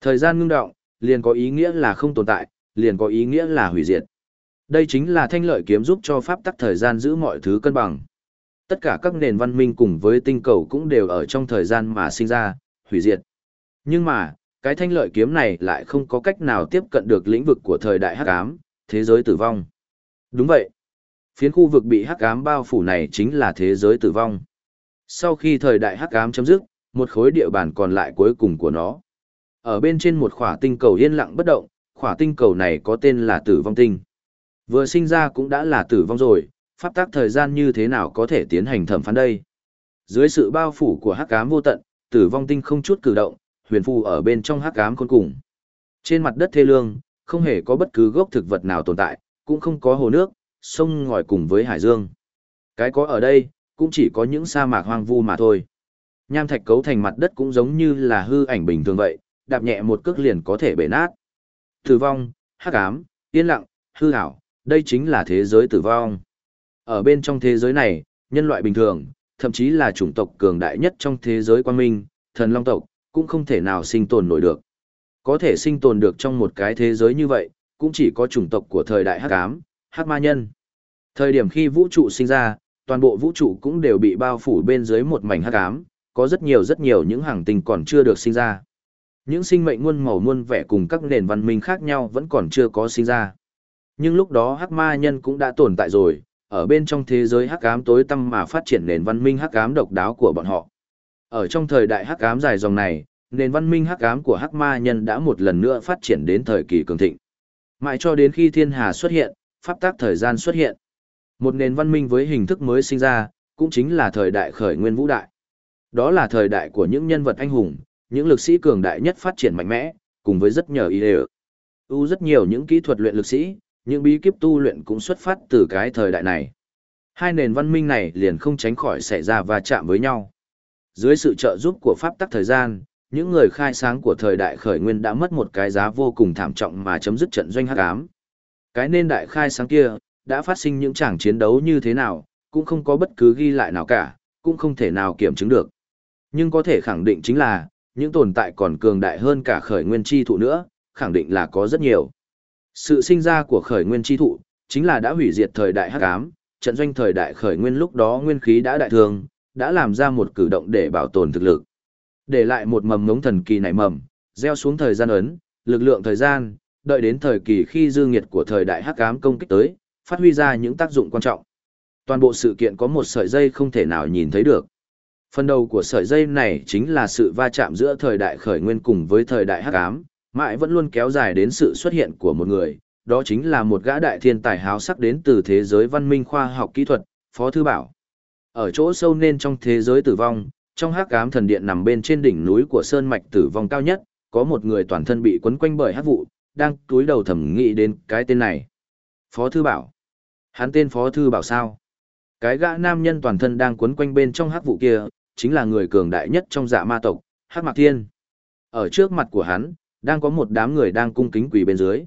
Thời gian ngưng động, liền có ý nghĩa là không tồn tại, liền có ý nghĩa là hủy diệt. Đây chính là thanh lợi kiếm giúp cho pháp tắc thời gian giữ mọi thứ cân bằng. Tất cả các nền văn minh cùng với tinh cầu cũng đều ở trong thời gian mà sinh ra, hủy diệt. Nhưng mà, cái thanh lợi kiếm này lại không có cách nào tiếp cận được lĩnh vực của thời đại hắc ám, thế giới tử vong. Đúng vậy. Phiến khu vực bị hắc ám bao phủ này chính là thế giới tử vong. Sau khi thời đại hắc ám chấm dứt, một khối địa bàn còn lại cuối cùng của nó. Ở bên trên một khỏa tinh cầu yên lặng bất động, khỏa tinh cầu này có tên là tử vong tinh. Vừa sinh ra cũng đã là tử vong rồi, pháp tắc thời gian như thế nào có thể tiến hành thẩm phán đây? Dưới sự bao phủ của hắc ám vô tận, tử vong tinh không chút cử động, huyền phù ở bên trong hắc ám khôn cùng. Trên mặt đất thê lương, không hề có bất cứ gốc thực vật nào tồn tại, cũng không có hồ nước, sông ngòi cùng với hải dương. Cái có ở đây, cũng chỉ có những sa mạc hoang vu mà thôi. Nham thạch cấu thành mặt đất cũng giống như là hư ảnh bình thường vậy, đạp nhẹ một cước liền có thể bể nát. Tử vong, hắc ám, yên lặng, hư ảo, đây chính là thế giới tử vong. Ở bên trong thế giới này, nhân loại bình thường, thậm chí là chủng tộc cường đại nhất trong thế giới quan minh, thần long tộc, cũng không thể nào sinh tồn nổi được. Có thể sinh tồn được trong một cái thế giới như vậy, cũng chỉ có chủng tộc của thời đại hắc ám, hắc ma nhân. Thời điểm khi vũ trụ sinh ra, toàn bộ vũ trụ cũng đều bị bao phủ bên dưới một mảnh hắc ám, có rất nhiều rất nhiều những hàng tinh còn chưa được sinh ra. Những sinh mệnh muôn màu muôn vẻ cùng các nền văn minh khác nhau vẫn còn chưa có sinh ra. Nhưng lúc đó hắc ma nhân cũng đã tồn tại rồi, ở bên trong thế giới hắc ám tối tăm mà phát triển nền văn minh hắc ám độc đáo của bọn họ. Ở trong thời đại hắc ám dài dòng này, nền văn minh hắc ám của hắc ma nhân đã một lần nữa phát triển đến thời kỳ cường thịnh. Mãi cho đến khi thiên hà xuất hiện, pháp tác thời gian xuất hiện. Một nền văn minh với hình thức mới sinh ra, cũng chính là thời đại khởi nguyên vũ đại. Đó là thời đại của những nhân vật anh hùng, những lực sĩ cường đại nhất phát triển mạnh mẽ, cùng với rất nhờ ý đề U rất nhiều những kỹ thuật luyện lực sĩ, những bí kíp tu luyện cũng xuất phát từ cái thời đại này. Hai nền văn minh này liền không tránh khỏi xảy ra và chạm với nhau. Dưới sự trợ giúp của pháp tắc thời gian, những người khai sáng của thời đại khởi nguyên đã mất một cái giá vô cùng thảm trọng mà chấm dứt trận doanh hắc ám. Cái nên đại khai sáng kia, đã phát sinh những tràng chiến đấu như thế nào, cũng không có bất cứ ghi lại nào cả, cũng không thể nào kiểm chứng được. Nhưng có thể khẳng định chính là, những tồn tại còn cường đại hơn cả khởi nguyên chi thụ nữa, khẳng định là có rất nhiều. Sự sinh ra của khởi nguyên chi thụ, chính là đã hủy diệt thời đại hắc ám, trận doanh thời đại khởi nguyên lúc đó nguyên khí đã đại thường, đã làm ra một cử động để bảo tồn thực lực. Để lại một mầm ngống thần kỳ nảy mầm, gieo xuống thời gian ấn, lực lượng thời gian, đợi đến thời kỳ khi dư nghiệt của thời đại hắc ám công kích tới, phát huy ra những tác dụng quan trọng. Toàn bộ sự kiện có một sợi dây không thể nào nhìn thấy được. Phần đầu của sợi dây này chính là sự va chạm giữa thời đại khởi nguyên cùng với thời đại hắc ám, mãi vẫn luôn kéo dài đến sự xuất hiện của một người, đó chính là một gã đại thiên tài háo sắc đến từ thế giới văn minh khoa học kỹ thuật, Phó Thư Bảo. Ở chỗ sâu nên trong thế giới tử vong, trong hắc ám thần điện nằm bên trên đỉnh núi của sơn mạch tử vong cao nhất, có một người toàn thân bị quấn quanh bởi hắc vụ, đang túi đầu thẩm nghĩ đến cái tên này. Phó Thư Bảo. Hắn tên Phó Thư Bảo sao? Cái gã nam nhân toàn thân đang quấn quanh bên trong hắc vụ kia, chính là người cường đại nhất trong dạ ma tộc, Hắc Mạc Thiên. Ở trước mặt của hắn, đang có một đám người đang cung kính quỳ bên dưới.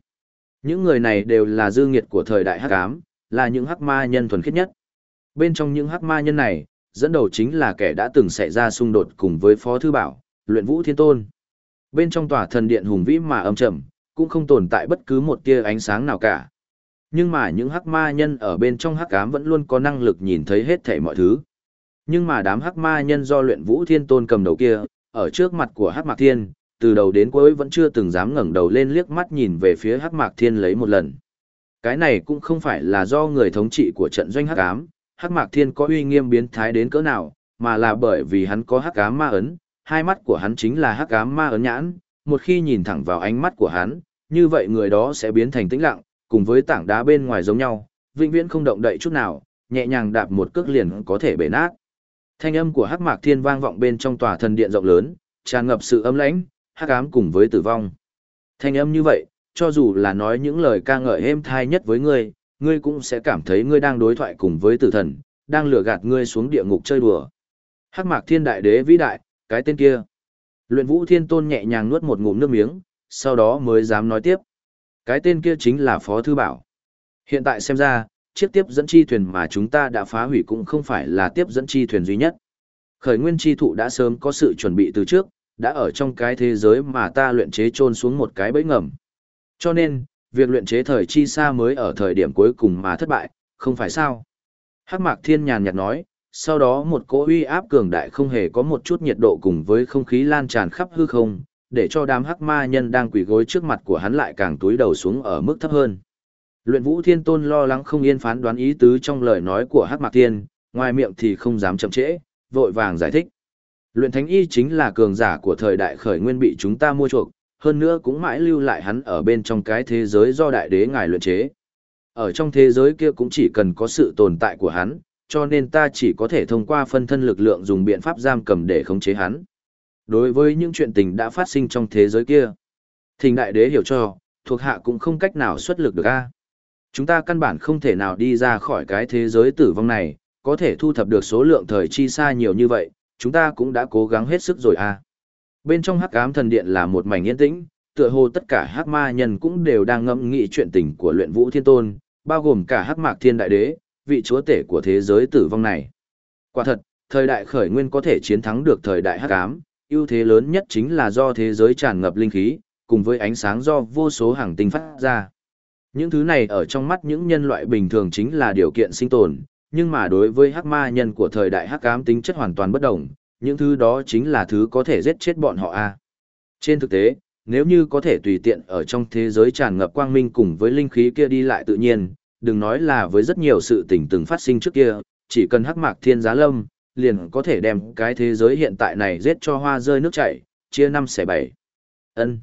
Những người này đều là dư nghiệt của thời đại hắc ám, là những hắc ma nhân thuần khiết nhất. Bên trong những hắc ma nhân này, dẫn đầu chính là kẻ đã từng xảy ra xung đột cùng với Phó Thư Bảo, luyện vũ thiên tôn. Bên trong tòa thần điện hùng vĩ mà âm trầm, cũng không tồn tại bất cứ một tia ánh sáng nào cả. Nhưng mà những hắc ma nhân ở bên trong hắc ám vẫn luôn có năng lực nhìn thấy hết thảy mọi thứ. Nhưng mà đám hắc ma nhân do luyện vũ thiên tôn cầm đầu kia, ở trước mặt của hắc mạc thiên, từ đầu đến cuối vẫn chưa từng dám ngẩng đầu lên liếc mắt nhìn về phía hắc mạc thiên lấy một lần. Cái này cũng không phải là do người thống trị của trận doanh hắc ám, hắc mạc thiên có uy nghiêm biến thái đến cỡ nào, mà là bởi vì hắn có hắc ám ma ấn, hai mắt của hắn chính là hắc ám ma ấn nhãn, một khi nhìn thẳng vào ánh mắt của hắn, như vậy người đó sẽ biến thành tĩnh lặng, cùng với tảng đá bên ngoài giống nhau, vĩnh viễn không động đậy chút nào, nhẹ nhàng đạp một cước liền có thể bể nát. Thanh âm của Hắc Mạc Thiên vang vọng bên trong tòa thần điện rộng lớn, tràn ngập sự ấm lãnh, hắc ám cùng với tử vong. Thanh âm như vậy, cho dù là nói những lời ca ngợi êm thai nhất với ngươi, ngươi cũng sẽ cảm thấy ngươi đang đối thoại cùng với tử thần, đang lừa gạt ngươi xuống địa ngục chơi đùa. Hắc Mạc Thiên Đại Đế vĩ đại, cái tên kia. Luyện Vũ Thiên Tôn nhẹ nhàng nuốt một ngụm nước miếng, sau đó mới dám nói tiếp. Cái tên kia chính là Phó Thư Bảo. Hiện tại xem ra, chiếc tiếp dẫn chi thuyền mà chúng ta đã phá hủy cũng không phải là tiếp dẫn chi thuyền duy nhất. Khởi nguyên chi thụ đã sớm có sự chuẩn bị từ trước, đã ở trong cái thế giới mà ta luyện chế trôn xuống một cái bẫy ngầm. Cho nên, việc luyện chế thời chi xa mới ở thời điểm cuối cùng mà thất bại, không phải sao? Hắc Mạc Thiên nhàn nhạt nói, sau đó một cỗ uy áp cường đại không hề có một chút nhiệt độ cùng với không khí lan tràn khắp hư không, để cho đám hắc ma nhân đang quỳ gối trước mặt của hắn lại càng túi đầu xuống ở mức thấp hơn. Luyện Vũ Thiên Tôn lo lắng không yên phán đoán ý tứ trong lời nói của Hắc Mạc Thiên, ngoài miệng thì không dám chậm trễ, vội vàng giải thích. Luyện Thánh Y chính là cường giả của thời đại khởi nguyên bị chúng ta mua chuộc, hơn nữa cũng mãi lưu lại hắn ở bên trong cái thế giới do đại đế ngài luyện chế. Ở trong thế giới kia cũng chỉ cần có sự tồn tại của hắn, cho nên ta chỉ có thể thông qua phân thân lực lượng dùng biện pháp giam cầm để khống chế hắn. Đối với những chuyện tình đã phát sinh trong thế giới kia, thình đại đế hiểu cho, thuộc hạ cũng không cách nào xuất lực được a. Chúng ta căn bản không thể nào đi ra khỏi cái thế giới tử vong này, có thể thu thập được số lượng thời chi xa nhiều như vậy, chúng ta cũng đã cố gắng hết sức rồi à? Bên trong hắc ám thần điện là một mảnh yên tĩnh, tựa hồ tất cả hắc ma nhân cũng đều đang ngẫm nghĩ chuyện tình của luyện vũ thiên tôn, bao gồm cả hắc mạc thiên đại đế, vị chúa tể của thế giới tử vong này. Quả thật, thời đại khởi nguyên có thể chiến thắng được thời đại hắc ám, ưu thế lớn nhất chính là do thế giới tràn ngập linh khí, cùng với ánh sáng do vô số hàng tinh phát ra. Những thứ này ở trong mắt những nhân loại bình thường chính là điều kiện sinh tồn, nhưng mà đối với hắc ma nhân của thời đại hắc ám tính chất hoàn toàn bất đồng, những thứ đó chính là thứ có thể giết chết bọn họ a. Trên thực tế, nếu như có thể tùy tiện ở trong thế giới tràn ngập quang minh cùng với linh khí kia đi lại tự nhiên, đừng nói là với rất nhiều sự tình từng phát sinh trước kia, chỉ cần hắc mạc thiên giá lâm, liền có thể đem cái thế giới hiện tại này giết cho hoa rơi nước chảy, chia năm xẻ bảy. Ân.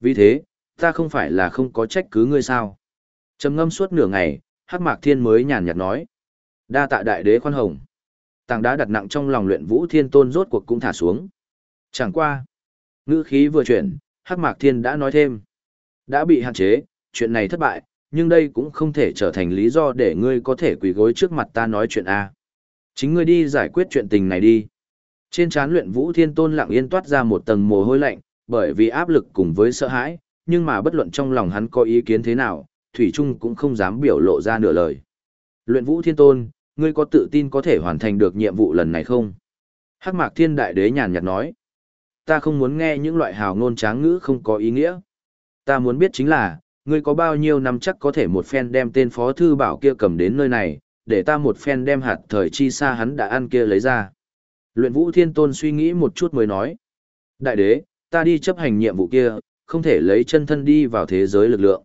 Vì thế, ta không phải là không có trách cứ ngươi sao. trầm ngâm suốt nửa ngày, hắc mạc thiên mới nhàn nhạt nói. Đa tạ đại đế khoan hồng. Tảng đá đặt nặng trong lòng luyện vũ thiên tôn rốt cuộc cũng thả xuống. Chẳng qua. Ngữ khí vừa chuyển, hắc mạc thiên đã nói thêm. Đã bị hạn chế, chuyện này thất bại, nhưng đây cũng không thể trở thành lý do để ngươi có thể quỳ gối trước mặt ta nói chuyện A. Chính ngươi đi giải quyết chuyện tình này đi. Trên trán luyện vũ thiên tôn lặng yên toát ra một tầng mồ hôi lạnh, bởi vì áp lực cùng với sợ hãi, nhưng mà bất luận trong lòng hắn có ý kiến thế nào, Thủy Trung cũng không dám biểu lộ ra nửa lời. Luyện vũ thiên tôn, ngươi có tự tin có thể hoàn thành được nhiệm vụ lần này không? Hắc mạc thiên đại đế nhàn nhạt nói. Ta không muốn nghe những loại hào ngôn tráng ngữ không có ý nghĩa. Ta muốn biết chính là, ngươi có bao nhiêu năm chắc có thể một phen đem tên phó thư bảo kia cầm đến nơi này, để ta một phen đem hạt thời chi xa hắn đã ăn kia lấy ra. Luyện vũ thiên tôn suy nghĩ một chút mới nói. Đại đế, ta đi chấp hành nhiệm vụ kia, không thể lấy chân thân đi vào thế giới lực lượng.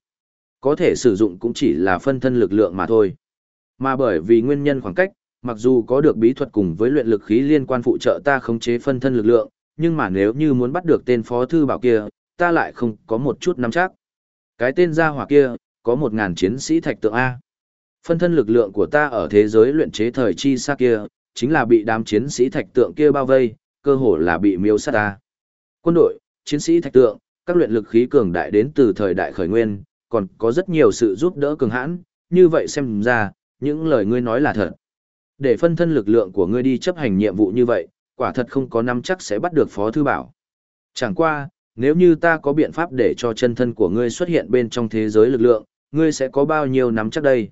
Có thể sử dụng cũng chỉ là phân thân lực lượng mà thôi. Mà bởi vì nguyên nhân khoảng cách, mặc dù có được bí thuật cùng với luyện lực khí liên quan phụ trợ ta khống chế phân thân lực lượng, nhưng mà nếu như muốn bắt được tên phó thư bảo kia, ta lại không có một chút nắm chắc. Cái tên gia hỏa kia, có một ngàn chiến sĩ thạch tượng A. Phân thân lực lượng của ta ở thế giới luyện chế thời chi xa kia, chính là bị đám chiến sĩ thạch tượng kia bao vây, cơ hồ là bị miêu sát ta. Quân đội, chiến sĩ thạch tượng, các luyện lực khí cường đại đến từ thời đại khởi nguyên, còn có rất nhiều sự giúp đỡ cường hãn, như vậy xem ra, những lời ngươi nói là thật. Để phân thân lực lượng của ngươi đi chấp hành nhiệm vụ như vậy, quả thật không có nắm chắc sẽ bắt được Phó Thư Bảo. Chẳng qua, nếu như ta có biện pháp để cho chân thân của ngươi xuất hiện bên trong thế giới lực lượng, ngươi sẽ có bao nhiêu nắm chắc đây?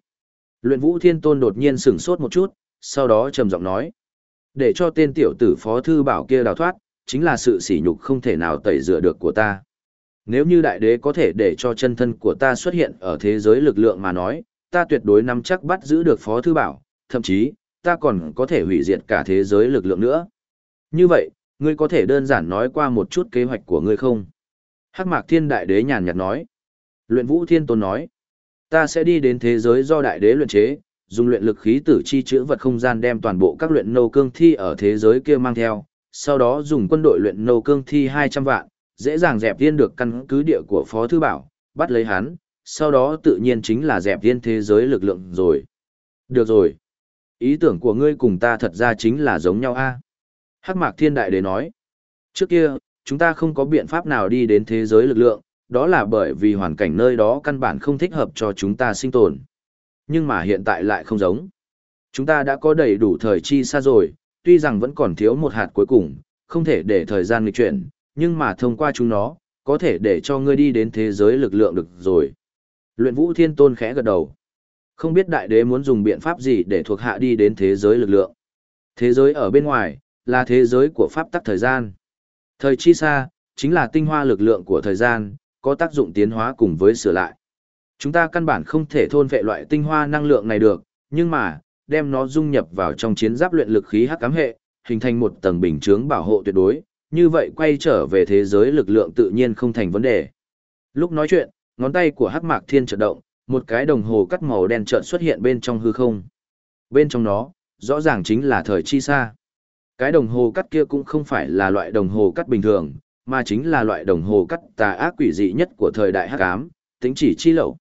Luyện Vũ Thiên Tôn đột nhiên sửng sốt một chút, sau đó trầm giọng nói. Để cho tên tiểu tử Phó Thư Bảo kia đào thoát, chính là sự sỉ nhục không thể nào tẩy rửa được của ta. Nếu như đại đế có thể để cho chân thân của ta xuất hiện ở thế giới lực lượng mà nói, ta tuyệt đối nắm chắc bắt giữ được Phó Thư Bảo, thậm chí, ta còn có thể hủy diệt cả thế giới lực lượng nữa. Như vậy, ngươi có thể đơn giản nói qua một chút kế hoạch của ngươi không? Hắc Mạc Thiên Đại Đế nhàn nhạt nói. Luyện Vũ Thiên Tôn nói. Ta sẽ đi đến thế giới do Đại Đế luyện chế, dùng luyện lực khí tử chi chữa vật không gian đem toàn bộ các luyện nâu cương thi ở thế giới kia mang theo, sau đó dùng quân đội luyện nâu cương thi 200 vạn, dễ dàng dẹp yên được căn cứ địa của Phó Thư Bảo, bắt lấy hắn, sau đó tự nhiên chính là dẹp yên thế giới lực lượng rồi. Được rồi. Ý tưởng của ngươi cùng ta thật ra chính là giống nhau a Hắc Mạc Thiên Đại Đế nói. Trước kia, chúng ta không có biện pháp nào đi đến thế giới lực lượng, đó là bởi vì hoàn cảnh nơi đó căn bản không thích hợp cho chúng ta sinh tồn. Nhưng mà hiện tại lại không giống. Chúng ta đã có đầy đủ thời chi xa rồi, tuy rằng vẫn còn thiếu một hạt cuối cùng, không thể để thời gian nghịch chuyển, nhưng mà thông qua chúng nó, có thể để cho ngươi đi đến thế giới lực lượng được rồi. Luyện Vũ Thiên Tôn khẽ gật đầu. Không biết đại đế muốn dùng biện pháp gì để thuộc hạ đi đến thế giới lực lượng. Thế giới ở bên ngoài, là thế giới của pháp tắc thời gian. Thời chi xa, chính là tinh hoa lực lượng của thời gian, có tác dụng tiến hóa cùng với sửa lại. Chúng ta căn bản không thể thôn vệ loại tinh hoa năng lượng này được, nhưng mà, đem nó dung nhập vào trong chiến giáp luyện lực khí hắc ám hệ, hình thành một tầng bình chướng bảo hộ tuyệt đối, như vậy quay trở về thế giới lực lượng tự nhiên không thành vấn đề. Lúc nói chuyện, ngón tay của Hắc Mạc Thiên chợt động, một cái đồng hồ cắt màu đen chợt xuất hiện bên trong hư không. Bên trong nó, rõ ràng chính là thời chi xa. Cái đồng hồ cắt kia cũng không phải là loại đồng hồ cắt bình thường, mà chính là loại đồng hồ cắt tà ác quỷ dị nhất của thời đại hắc ám, tính chỉ chi lậu.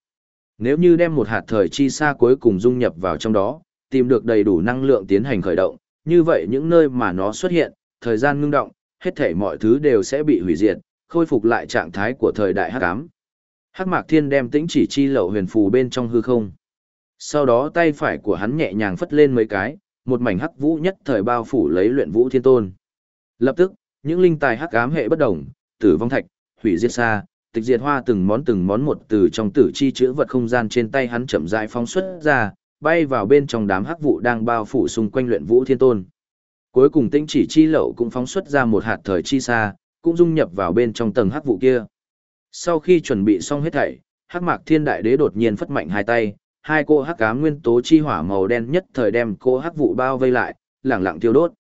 Nếu như đem một hạt thời chi xa cuối cùng dung nhập vào trong đó, tìm được đầy đủ năng lượng tiến hành khởi động, như vậy những nơi mà nó xuất hiện, thời gian ngưng động, hết thảy mọi thứ đều sẽ bị hủy diệt, khôi phục lại trạng thái của thời đại hắc ám. Hắc Mạc Thiên đem tĩnh chỉ chi lậu huyền phù bên trong hư không. Sau đó tay phải của hắn nhẹ nhàng phất lên mấy cái, một mảnh hắc vũ nhất thời bao phủ lấy luyện vũ thiên tôn. Lập tức, những linh tài hắc ám hệ bất đồng, tử vong thạch, hủy diệt xa, tịch diệt hoa từng món từng món một từ trong tử chi chữ vật không gian trên tay hắn chậm rãi phóng xuất ra, bay vào bên trong đám hắc vụ đang bao phủ xung quanh luyện vũ thiên tôn. Cuối cùng tinh chỉ chi lậu cũng phóng xuất ra một hạt thời chi xa, cũng dung nhập vào bên trong tầng hắc vụ kia. Sau khi chuẩn bị xong hết thảy, hắc mạc thiên đại đế đột nhiên phất mạnh hai tay, hai cô hắc ám nguyên tố chi hỏa màu đen nhất thời đem cô hắc vụ bao vây lại, lẳng lặng tiêu đốt.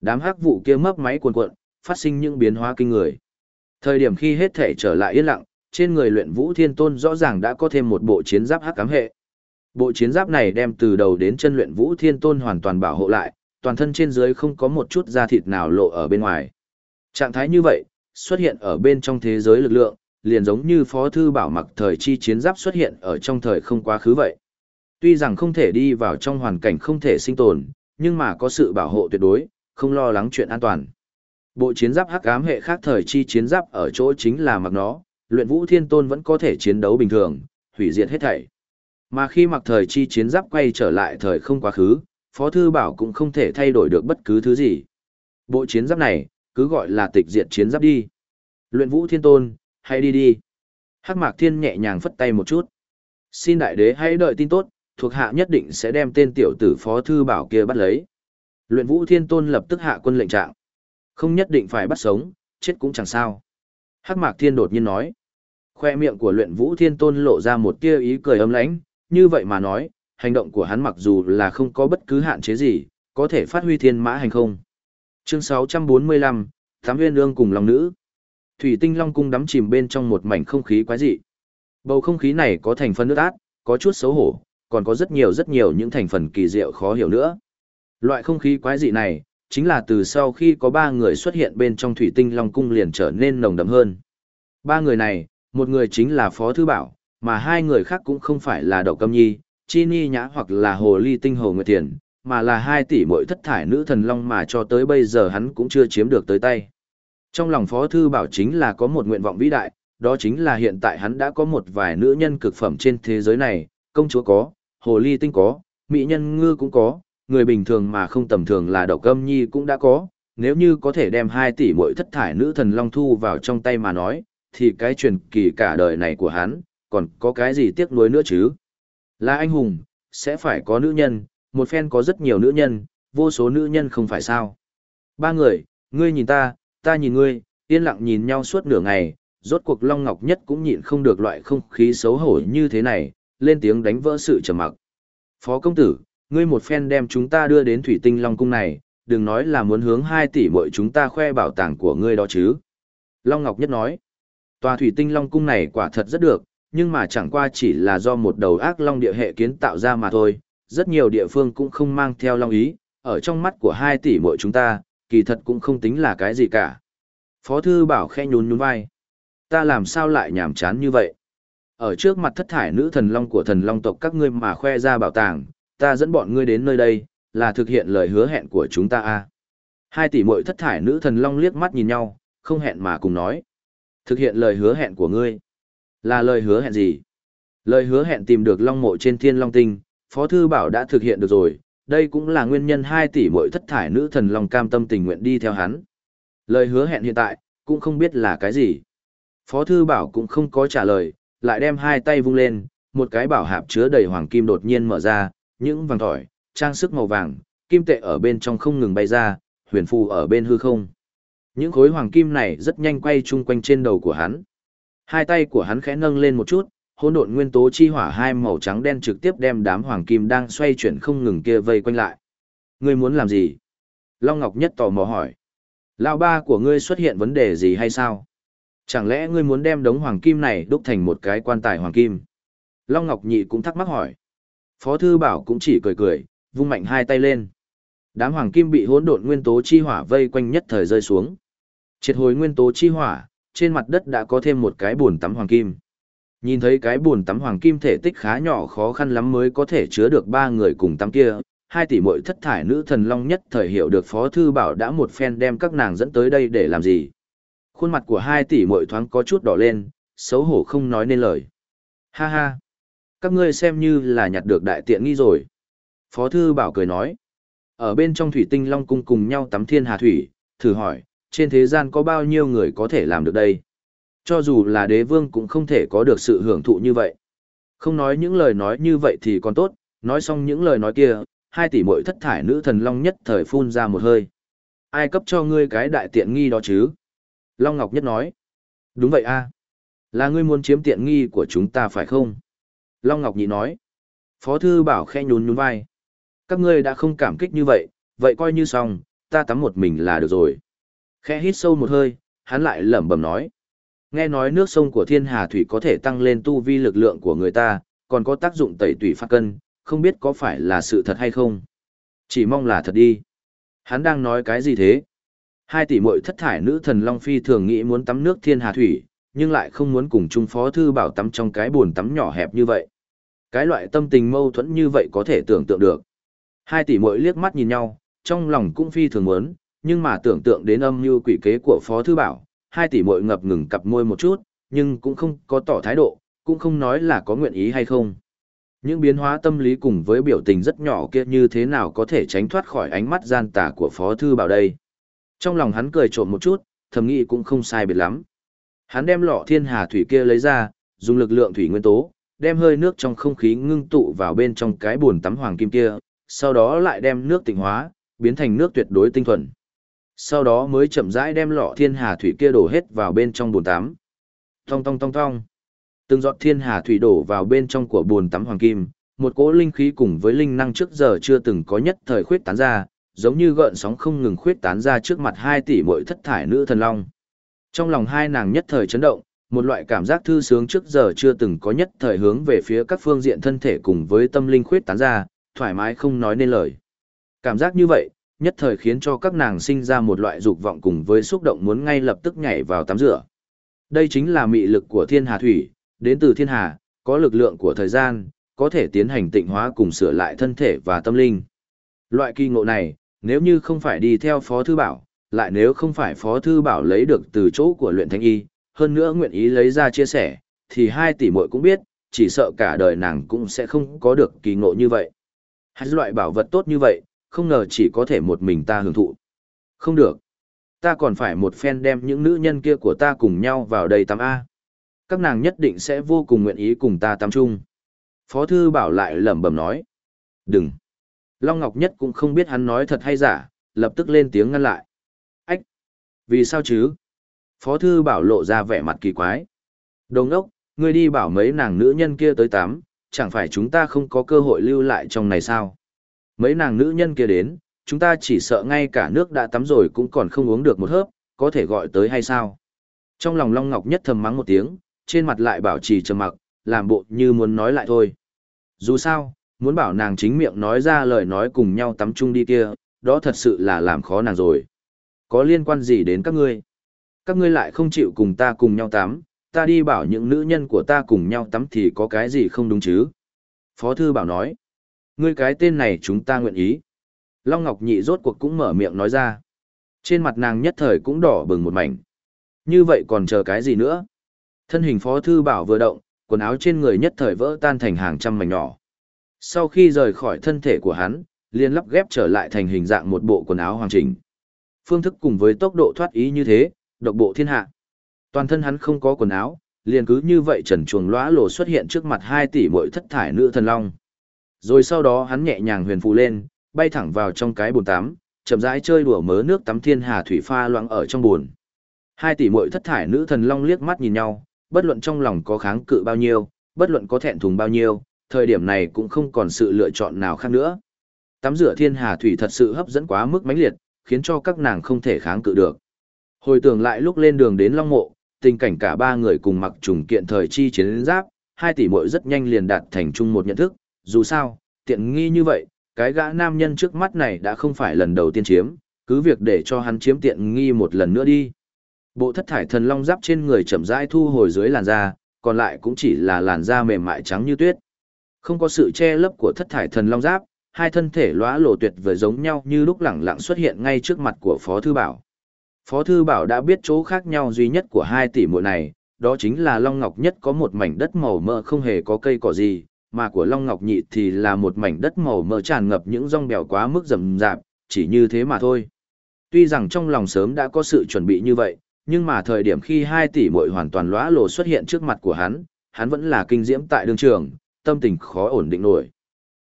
Đám hắc vụ kia mấp máy cuồn cuộn, phát sinh những biến hóa kinh người. Thời điểm khi hết thể trở lại yên lặng, trên người luyện vũ thiên tôn rõ ràng đã có thêm một bộ chiến giáp hắc ám hệ. Bộ chiến giáp này đem từ đầu đến chân luyện vũ thiên tôn hoàn toàn bảo hộ lại, toàn thân trên dưới không có một chút da thịt nào lộ ở bên ngoài. Trạng thái như vậy, xuất hiện ở bên trong thế giới lực lượng, liền giống như phó thư bảo mặc thời chi chiến giáp xuất hiện ở trong thời không quá khứ vậy. Tuy rằng không thể đi vào trong hoàn cảnh không thể sinh tồn, nhưng mà có sự bảo hộ tuyệt đối, không lo lắng chuyện an toàn. Bộ chiến giáp hắc ám hệ khác thời chi chiến giáp ở chỗ chính là mặc nó, luyện vũ thiên tôn vẫn có thể chiến đấu bình thường, hủy diệt hết thảy. Mà khi mặc thời chi chiến giáp quay trở lại thời không quá khứ, Phó Thư Bảo cũng không thể thay đổi được bất cứ thứ gì. Bộ chiến giáp này, cứ gọi là tịch diệt chiến giáp đi. Luyện vũ thiên tôn, hãy đi đi. Hắc mạc thiên nhẹ nhàng phất tay một chút. Xin đại đế hãy đợi tin tốt, thuộc hạ nhất định sẽ đem tên tiểu tử Phó Thư Bảo kia bắt lấy. Luyện vũ thiên tôn lập tức hạ quân lệnh trạng. Không nhất định phải bắt sống, chết cũng chẳng sao. Hắc mạc thiên đột nhiên nói. Khoe miệng của luyện vũ thiên tôn lộ ra một tia ý cười âm lãnh, như vậy mà nói, hành động của hắn mặc dù là không có bất cứ hạn chế gì, có thể phát huy thiên mã hành không. Chương 645, Thám viên ương cùng lòng nữ. Thủy tinh long cung đắm chìm bên trong một mảnh không khí quái dị. Bầu không khí này có thành phần nước át, có chút xấu hổ, còn có rất nhiều rất nhiều những thành phần kỳ diệu khó hiểu nữa. Loại không khí quái dị này, chính là từ sau khi có ba người xuất hiện bên trong thủy tinh long cung liền trở nên nồng đậm hơn. Ba người này, một người chính là Phó Thư Bảo, mà hai người khác cũng không phải là Đậu Câm Nhi, Chi Ni Nhã hoặc là Hồ Ly Tinh Hồ Nguyệt Tiền, mà là hai tỷ mỗi thất thải nữ thần long mà cho tới bây giờ hắn cũng chưa chiếm được tới tay. Trong lòng Phó Thư Bảo chính là có một nguyện vọng vĩ đại, đó chính là hiện tại hắn đã có một vài nữ nhân cực phẩm trên thế giới này, công chúa có, Hồ Ly Tinh có, Mỹ Nhân Ngư cũng có, người bình thường mà không tầm thường là Đậu Câm Nhi cũng đã có, nếu như có thể đem hai tỷ mỗi thất thải nữ thần long thu vào trong tay mà nói, thì cái truyền kỳ cả đời này của hắn, còn có cái gì tiếc nuối nữa chứ? Là anh hùng, sẽ phải có nữ nhân, một phen có rất nhiều nữ nhân, vô số nữ nhân không phải sao. Ba người, ngươi nhìn ta, ta nhìn ngươi, yên lặng nhìn nhau suốt nửa ngày, rốt cuộc Long Ngọc Nhất cũng nhịn không được loại không khí xấu hổ như thế này, lên tiếng đánh vỡ sự trầm mặc. Phó công tử, ngươi một phen đem chúng ta đưa đến thủy tinh Long Cung này, đừng nói là muốn hướng hai tỷ mỗi chúng ta khoe bảo tàng của ngươi đó chứ. Long Ngọc Nhất nói, tòa thủy tinh Long Cung này quả thật rất được, nhưng mà chẳng qua chỉ là do một đầu ác long địa hệ kiến tạo ra mà thôi, rất nhiều địa phương cũng không mang theo long ý, ở trong mắt của hai tỷ muội chúng ta, kỳ thật cũng không tính là cái gì cả. Phó thư bảo khe nhún nhún vai. Ta làm sao lại nhảm chán như vậy? Ở trước mặt thất thải nữ thần long của thần long tộc các ngươi mà khoe ra bảo tàng, ta dẫn bọn ngươi đến nơi đây, là thực hiện lời hứa hẹn của chúng ta a à? Hai tỷ muội thất thải nữ thần long liếc mắt nhìn nhau, không hẹn mà cùng nói. Thực hiện lời hứa hẹn của ngươi. Là lời hứa hẹn gì? Lời hứa hẹn tìm được long mộ trên thiên long tinh, Phó Thư Bảo đã thực hiện được rồi, đây cũng là nguyên nhân 2 tỷ mỗi thất thải nữ thần long cam tâm tình nguyện đi theo hắn. Lời hứa hẹn hiện tại, cũng không biết là cái gì. Phó Thư Bảo cũng không có trả lời, lại đem hai tay vung lên, một cái bảo hạp chứa đầy hoàng kim đột nhiên mở ra, những vàng tỏi, trang sức màu vàng, kim tệ ở bên trong không ngừng bay ra, huyền phù ở bên hư không. Những khối hoàng kim này rất nhanh quay chung quanh trên đầu của hắn. Hai tay của hắn khẽ nâng lên một chút, hỗn độn nguyên tố chi hỏa hai màu trắng đen trực tiếp đem đám hoàng kim đang xoay chuyển không ngừng kia vây quanh lại. Ngươi muốn làm gì? Long Ngọc Nhất tò mò hỏi. Lão ba của ngươi xuất hiện vấn đề gì hay sao? Chẳng lẽ ngươi muốn đem đống hoàng kim này đúc thành một cái quan tài hoàng kim? Long Ngọc Nhị cũng thắc mắc hỏi. Phó Thư Bảo cũng chỉ cười cười, vung mạnh hai tay lên. Đám hoàng kim bị hỗn độn nguyên tố chi hỏa vây quanh nhất thời rơi xuống. Triệt hồi nguyên tố chi hỏa, trên mặt đất đã có thêm một cái bồn tắm hoàng kim. Nhìn thấy cái bồn tắm hoàng kim thể tích khá nhỏ khó khăn lắm mới có thể chứa được ba người cùng tắm kia, hai tỷ muội thất thải nữ thần long nhất thời hiểu được Phó Thư Bảo đã một phen đem các nàng dẫn tới đây để làm gì. Khuôn mặt của hai tỷ muội thoáng có chút đỏ lên, xấu hổ không nói nên lời. Ha ha! Các ngươi xem như là nhặt được đại tiện nghi rồi. Phó Thư Bảo cười nói. Ở bên trong thủy tinh long cung cùng nhau tắm thiên hà thủy, thử hỏi, trên thế gian có bao nhiêu người có thể làm được đây? Cho dù là đế vương cũng không thể có được sự hưởng thụ như vậy. Không nói những lời nói như vậy thì còn tốt, nói xong những lời nói kia, hai tỷ muội thất thải nữ thần long nhất thời phun ra một hơi. Ai cấp cho ngươi cái đại tiện nghi đó chứ? Long Ngọc Nhất nói. Đúng vậy a Là ngươi muốn chiếm tiện nghi của chúng ta phải không? Long Ngọc Nhị nói. Phó Thư Bảo khe nhún nhún vai. Các ngươi đã không cảm kích như vậy, vậy coi như xong, ta tắm một mình là được rồi. Khẽ hít sâu một hơi, hắn lại lẩm bẩm nói. Nghe nói nước sông của thiên hà thủy có thể tăng lên tu vi lực lượng của người ta, còn có tác dụng tẩy tủy phát cân, không biết có phải là sự thật hay không. Chỉ mong là thật đi. Hắn đang nói cái gì thế? Hai tỷ muội thất thải nữ thần Long Phi thường nghĩ muốn tắm nước thiên hà thủy, nhưng lại không muốn cùng Trung Phó Thư Bảo tắm trong cái buồn tắm nhỏ hẹp như vậy. Cái loại tâm tình mâu thuẫn như vậy có thể tưởng tượng được. Hai tỷ muội liếc mắt nhìn nhau, trong lòng cũng phi thường muốn, nhưng mà tưởng tượng đến âm như quỷ kế của Phó Thư Bảo, hai tỷ muội ngập ngừng cặp môi một chút, nhưng cũng không có tỏ thái độ, cũng không nói là có nguyện ý hay không. Những biến hóa tâm lý cùng với biểu tình rất nhỏ kia như thế nào có thể tránh thoát khỏi ánh mắt gian tà của Phó Thư Bảo đây. Trong lòng hắn cười trộm một chút, thầm nghĩ cũng không sai biệt lắm. Hắn đem lọ thiên hà thủy kia lấy ra, dùng lực lượng thủy nguyên tố, đem hơi nước trong không khí ngưng tụ vào bên trong cái buồn tắm hoàng kim kia, sau đó lại đem nước tịnh hóa, biến thành nước tuyệt đối tinh thuần. Sau đó mới chậm rãi đem lọ thiên hà thủy kia đổ hết vào bên trong bồn tắm. Tong tong tong tong. Từng giọt thiên hà thủy đổ vào bên trong của bồn tắm hoàng kim, một cỗ linh khí cùng với linh năng trước giờ chưa từng có nhất thời khuyết tán ra, giống như gợn sóng không ngừng khuyết tán ra trước mặt hai tỷ mỗi thất thải nữ thần long. Trong lòng hai nàng nhất thời chấn động, một loại cảm giác thư sướng trước giờ chưa từng có nhất thời hướng về phía các phương diện thân thể cùng với tâm linh khuyết tán ra, thoải mái không nói nên lời. Cảm giác như vậy, nhất thời khiến cho các nàng sinh ra một loại dục vọng cùng với xúc động muốn ngay lập tức nhảy vào tắm rửa. Đây chính là mị lực của thiên hà thủy, đến từ thiên hà, có lực lượng của thời gian, có thể tiến hành tịnh hóa cùng sửa lại thân thể và tâm linh. Loại kỳ ngộ này, nếu như không phải đi theo Phó Thư Bảo, lại nếu không phải Phó Thư Bảo lấy được từ chỗ của luyện thanh y, hơn nữa nguyện ý lấy ra chia sẻ, thì hai tỷ muội cũng biết, chỉ sợ cả đời nàng cũng sẽ không có được kỳ ngộ như vậy. Hai loại bảo vật tốt như vậy, không ngờ chỉ có thể một mình ta hưởng thụ. Không được. Ta còn phải một phen đem những nữ nhân kia của ta cùng nhau vào đây tắm A. Các nàng nhất định sẽ vô cùng nguyện ý cùng ta tắm chung. Phó thư bảo lại lẩm bẩm nói. Đừng. Long Ngọc Nhất cũng không biết hắn nói thật hay giả, lập tức lên tiếng ngăn lại. Ách! Vì sao chứ? Phó thư bảo lộ ra vẻ mặt kỳ quái. Đồng ốc, ngươi đi bảo mấy nàng nữ nhân kia tới tắm, chẳng phải chúng ta không có cơ hội lưu lại trong này sao? Mấy nàng nữ nhân kia đến, chúng ta chỉ sợ ngay cả nước đã tắm rồi cũng còn không uống được một hớp, có thể gọi tới hay sao? Trong lòng Long Ngọc nhất thầm mắng một tiếng, trên mặt lại bảo trì trầm mặc, làm bộ như muốn nói lại thôi. Dù sao, muốn bảo nàng chính miệng nói ra lời nói cùng nhau tắm chung đi kia, đó thật sự là làm khó nàng rồi. Có liên quan gì đến các ngươi? Các ngươi lại không chịu cùng ta cùng nhau tắm, ta đi bảo những nữ nhân của ta cùng nhau tắm thì có cái gì không đúng chứ? Phó thư bảo nói. Ngươi cái tên này chúng ta nguyện ý. Long Ngọc Nhị rốt cuộc cũng mở miệng nói ra. Trên mặt nàng nhất thời cũng đỏ bừng một mảnh. Như vậy còn chờ cái gì nữa? Thân hình Phó Thư Bảo vừa động, quần áo trên người nhất thời vỡ tan thành hàng trăm mảnh nhỏ. Sau khi rời khỏi thân thể của hắn, liền lắp ghép trở lại thành hình dạng một bộ quần áo hoàn chỉnh. Phương thức cùng với tốc độ thoát ý như thế, độc bộ thiên hạ. Toàn thân hắn không có quần áo, liền cứ như vậy trần chuồng lóa lồ xuất hiện trước mặt hai tỷ mỗi thất thải nữ thần long. Rồi sau đó hắn nhẹ nhàng huyền phù lên, bay thẳng vào trong cái bồn tắm, chậm rãi chơi đùa mớ nước tắm thiên hà thủy pha loãng ở trong bồn. Hai tỷ muội thất thải nữ thần long liếc mắt nhìn nhau, bất luận trong lòng có kháng cự bao nhiêu, bất luận có thẹn thùng bao nhiêu, thời điểm này cũng không còn sự lựa chọn nào khác nữa. Tắm rửa thiên hà thủy thật sự hấp dẫn quá mức mãnh liệt, khiến cho các nàng không thể kháng cự được. Hồi tưởng lại lúc lên đường đến Long Mộ, tình cảnh cả ba người cùng mặc trùng kiện thời chi chiến giáp, hai tỷ muội rất nhanh liền đạt thành chung một nhận thức, dù sao, tiện nghi như vậy, cái gã nam nhân trước mắt này đã không phải lần đầu tiên chiếm, cứ việc để cho hắn chiếm tiện nghi một lần nữa đi. Bộ thất thải thần long giáp trên người chậm rãi thu hồi dưới làn da, còn lại cũng chỉ là làn da mềm mại trắng như tuyết. Không có sự che lấp của thất thải thần long giáp, hai thân thể lóa lộ tuyệt vời giống nhau như lúc lẳng lặng xuất hiện ngay trước mặt của Phó Thư Bảo. Phó Thư Bảo đã biết chỗ khác nhau duy nhất của hai tỷ muội này, đó chính là Long Ngọc nhất có một mảnh đất màu mỡ không hề có cây cỏ gì, mà của Long Ngọc nhị thì là một mảnh đất màu mỡ tràn ngập những rong bèo quá mức rầm rạp, chỉ như thế mà thôi. Tuy rằng trong lòng sớm đã có sự chuẩn bị như vậy, nhưng mà thời điểm khi hai tỷ muội hoàn toàn lóa lồ xuất hiện trước mặt của hắn, hắn vẫn là kinh diễm tại đường trường, tâm tình khó ổn định nổi.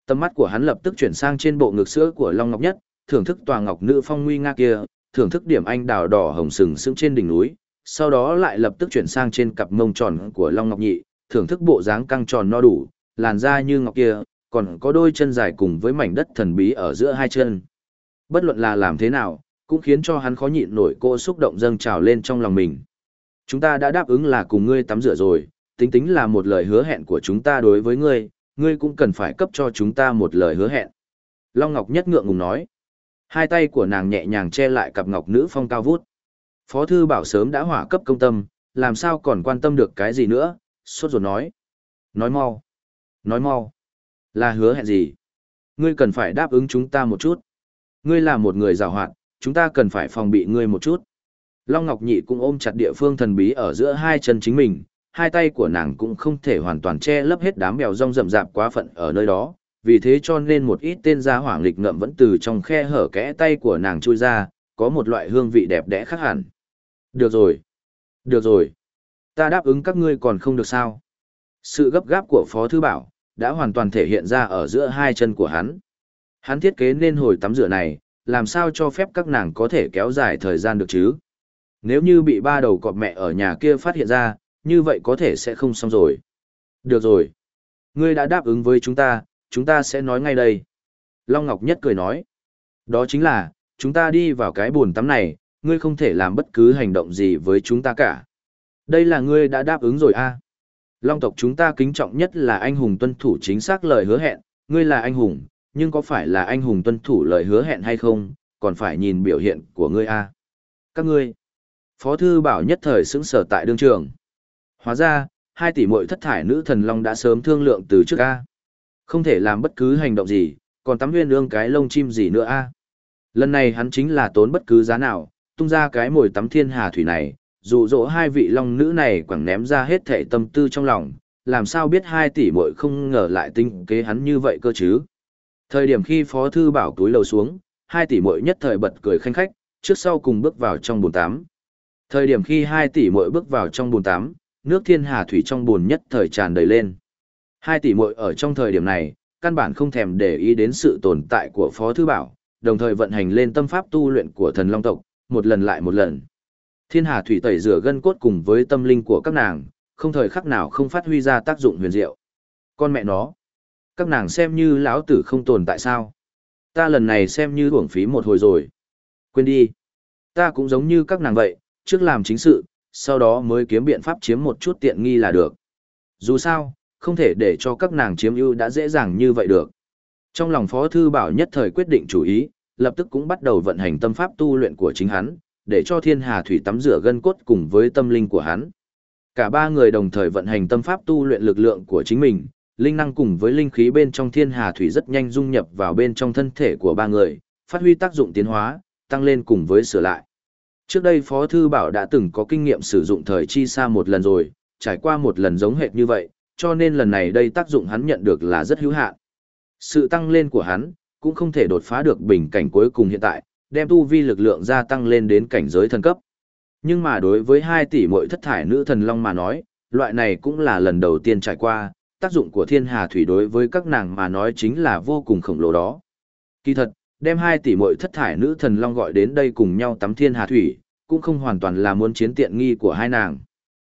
Tâm mắt của hắn lập tức chuyển sang trên bộ ngực sữa của Long Ngọc Nhất, thưởng thức tòa ngọc nữ phong nguy nga kia, thưởng thức điểm anh đào đỏ hồng sừng sững trên đỉnh núi, sau đó lại lập tức chuyển sang trên cặp mông tròn của Long Ngọc Nhị, thưởng thức bộ dáng căng tròn no đủ, làn da như ngọc kia, còn có đôi chân dài cùng với mảnh đất thần bí ở giữa hai chân. Bất luận là làm thế nào, cũng khiến cho hắn khó nhịn nổi cô xúc động dâng trào lên trong lòng mình. Chúng ta đã đáp ứng là cùng ngươi tắm rửa rồi, tính tính là một lời hứa hẹn của chúng ta đối với ngươi, ngươi cũng cần phải cấp cho chúng ta một lời hứa hẹn. Long Ngọc nhất ngượng ngùng nói. Hai tay của nàng nhẹ nhàng che lại cặp ngọc nữ phong cao vút. Phó thư bảo sớm đã hỏa cấp công tâm, làm sao còn quan tâm được cái gì nữa, sốt ruột nói. Nói mau. Nói mau. Là hứa hẹn gì? Ngươi cần phải đáp ứng chúng ta một chút. Ngươi là một người giàu hoạt, chúng ta cần phải phòng bị ngươi một chút. Long Ngọc Nhị cũng ôm chặt địa phương thần bí ở giữa hai chân chính mình, hai tay của nàng cũng không thể hoàn toàn che lấp hết đám bèo rong rậm rạp quá phận ở nơi đó, vì thế cho nên một ít tên gia hoảng lịch ngậm vẫn từ trong khe hở kẽ tay của nàng chui ra, có một loại hương vị đẹp đẽ khác hẳn. Được rồi. Được rồi. Ta đáp ứng các ngươi còn không được sao. Sự gấp gáp của Phó Thư Bảo, đã hoàn toàn thể hiện ra ở giữa hai chân của hắn. Hắn thiết kế nên hồi tắm rửa này, làm sao cho phép các nàng có thể kéo dài thời gian được chứ? Nếu như bị ba đầu cọp mẹ ở nhà kia phát hiện ra, như vậy có thể sẽ không xong rồi. Được rồi. Ngươi đã đáp ứng với chúng ta, chúng ta sẽ nói ngay đây. Long Ngọc Nhất cười nói. Đó chính là, chúng ta đi vào cái buồn tắm này, ngươi không thể làm bất cứ hành động gì với chúng ta cả. Đây là ngươi đã đáp ứng rồi a. À? Long tộc chúng ta kính trọng nhất là anh hùng tuân thủ chính xác lời hứa hẹn, ngươi là anh hùng, nhưng có phải là anh hùng tuân thủ lời hứa hẹn hay không, còn phải nhìn biểu hiện của ngươi a. Các ngươi. Phó thư bảo nhất thời xứng sở tại đương trường. Hóa ra, hai tỷ muội thất thải nữ thần long đã sớm thương lượng từ trước a. Không thể làm bất cứ hành động gì, còn tắm nguyên ương cái lông chim gì nữa a. Lần này hắn chính là tốn bất cứ giá nào, tung ra cái mồi tắm thiên hà thủy này, dụ dỗ hai vị long nữ này quẳng ném ra hết thệ tâm tư trong lòng, làm sao biết hai tỷ muội không ngờ lại tinh kế hắn như vậy cơ chứ. Thời điểm khi Phó Thư Bảo túi lầu xuống, hai tỷ muội nhất thời bật cười khanh khách, trước sau cùng bước vào trong bồn tắm. Thời điểm khi hai tỷ muội bước vào trong bồn tắm, nước thiên hà thủy trong bồn nhất thời tràn đầy lên. Hai tỷ muội ở trong thời điểm này, căn bản không thèm để ý đến sự tồn tại của Phó Thư Bảo, đồng thời vận hành lên tâm pháp tu luyện của thần long tộc, một lần lại một lần. Thiên hà thủy tẩy rửa gân cốt cùng với tâm linh của các nàng, không thời khắc nào không phát huy ra tác dụng huyền diệu. Con mẹ nó, các nàng xem như lão tử không tồn tại sao? Ta lần này xem như uổng phí một hồi rồi. Quên đi. Ta cũng giống như các nàng vậy, trước làm chính sự, sau đó mới kiếm biện pháp chiếm một chút tiện nghi là được. Dù sao, không thể để cho các nàng chiếm ưu đã dễ dàng như vậy được. Trong lòng Phó Thư Bảo nhất thời quyết định chủ ý, lập tức cũng bắt đầu vận hành tâm pháp tu luyện của chính hắn, để cho thiên hà thủy tắm rửa gân cốt cùng với tâm linh của hắn. Cả ba người đồng thời vận hành tâm pháp tu luyện lực lượng của chính mình, linh năng cùng với linh khí bên trong thiên hà thủy rất nhanh dung nhập vào bên trong thân thể của ba người, phát huy tác dụng tiến hóa, tăng lên cùng với sửa lại. Trước đây Phó Thư Bảo đã từng có kinh nghiệm sử dụng thời chi xa một lần rồi, trải qua một lần giống hệt như vậy, cho nên lần này đây tác dụng hắn nhận được là rất hữu hạn. Sự tăng lên của hắn, cũng không thể đột phá được bình cảnh cuối cùng hiện tại, đem tu vi lực lượng gia tăng lên đến cảnh giới thần cấp. Nhưng mà đối với hai tỷ muội thất thải nữ thần long mà nói, loại này cũng là lần đầu tiên trải qua, tác dụng của thiên hà thủy đối với các nàng mà nói chính là vô cùng khổng lồ đó. Kỳ thật, đem hai tỷ muội thất thải nữ thần long gọi đến đây cùng nhau tắm thiên hà thủy, cũng không hoàn toàn là muốn chiến tiện nghi của hai nàng.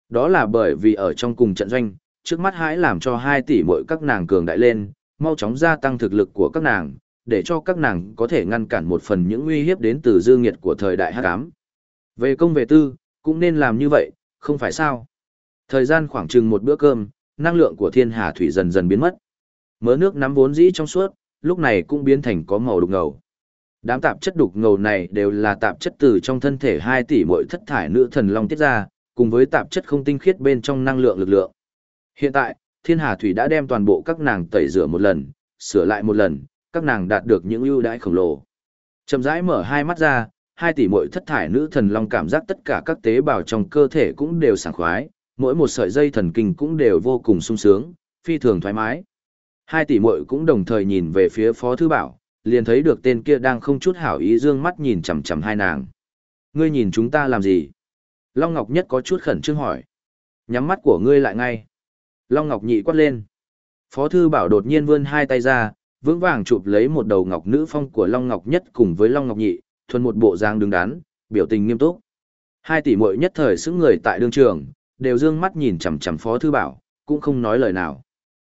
Đó là bởi vì ở trong cùng trận doanh, trước mắt hãy làm cho hai tỷ muội các nàng cường đại lên, mau chóng gia tăng thực lực của các nàng, để cho các nàng có thể ngăn cản một phần những uy hiếp đến từ dư nghiệt của thời đại hắc ám. Về công về tư, cũng nên làm như vậy, không phải sao? Thời gian khoảng chừng một bữa cơm, năng lượng của thiên hà thủy dần dần biến mất. Mớ nước nắm vốn dĩ trong suốt, lúc này cũng biến thành có màu đục ngầu. Đám tạp chất đục ngầu này đều là tạp chất từ trong thân thể 2 tỷ mỗi thất thải nữ thần long tiết ra, cùng với tạp chất không tinh khiết bên trong năng lượng lực lượng. Hiện tại, Thiên Hà Thủy đã đem toàn bộ các nàng tẩy rửa một lần, sửa lại một lần, các nàng đạt được những ưu đãi khổng lồ. Chậm rãi mở hai mắt ra, hai tỷ muội thất thải nữ thần long cảm giác tất cả các tế bào trong cơ thể cũng đều sảng khoái, mỗi một sợi dây thần kinh cũng đều vô cùng sung sướng, phi thường thoải mái. Hai tỷ muội cũng đồng thời nhìn về phía Phó Thư Bảo, liền thấy được tên kia đang không chút hảo ý dương mắt nhìn chằm chằm hai nàng. Ngươi nhìn chúng ta làm gì? Long Ngọc Nhất có chút khẩn trương hỏi. Nhắm mắt của ngươi lại ngay. Long Ngọc Nhị quát lên. Phó Thư Bảo đột nhiên vươn hai tay ra, vững vàng chụp lấy một đầu ngọc nữ phong của Long Ngọc Nhất cùng với Long Ngọc Nhị, thuần một bộ dáng đứng đắn, biểu tình nghiêm túc. Hai tỷ muội nhất thời xứng người tại đương trường, đều dương mắt nhìn chằm chằm Phó Thư Bảo, cũng không nói lời nào.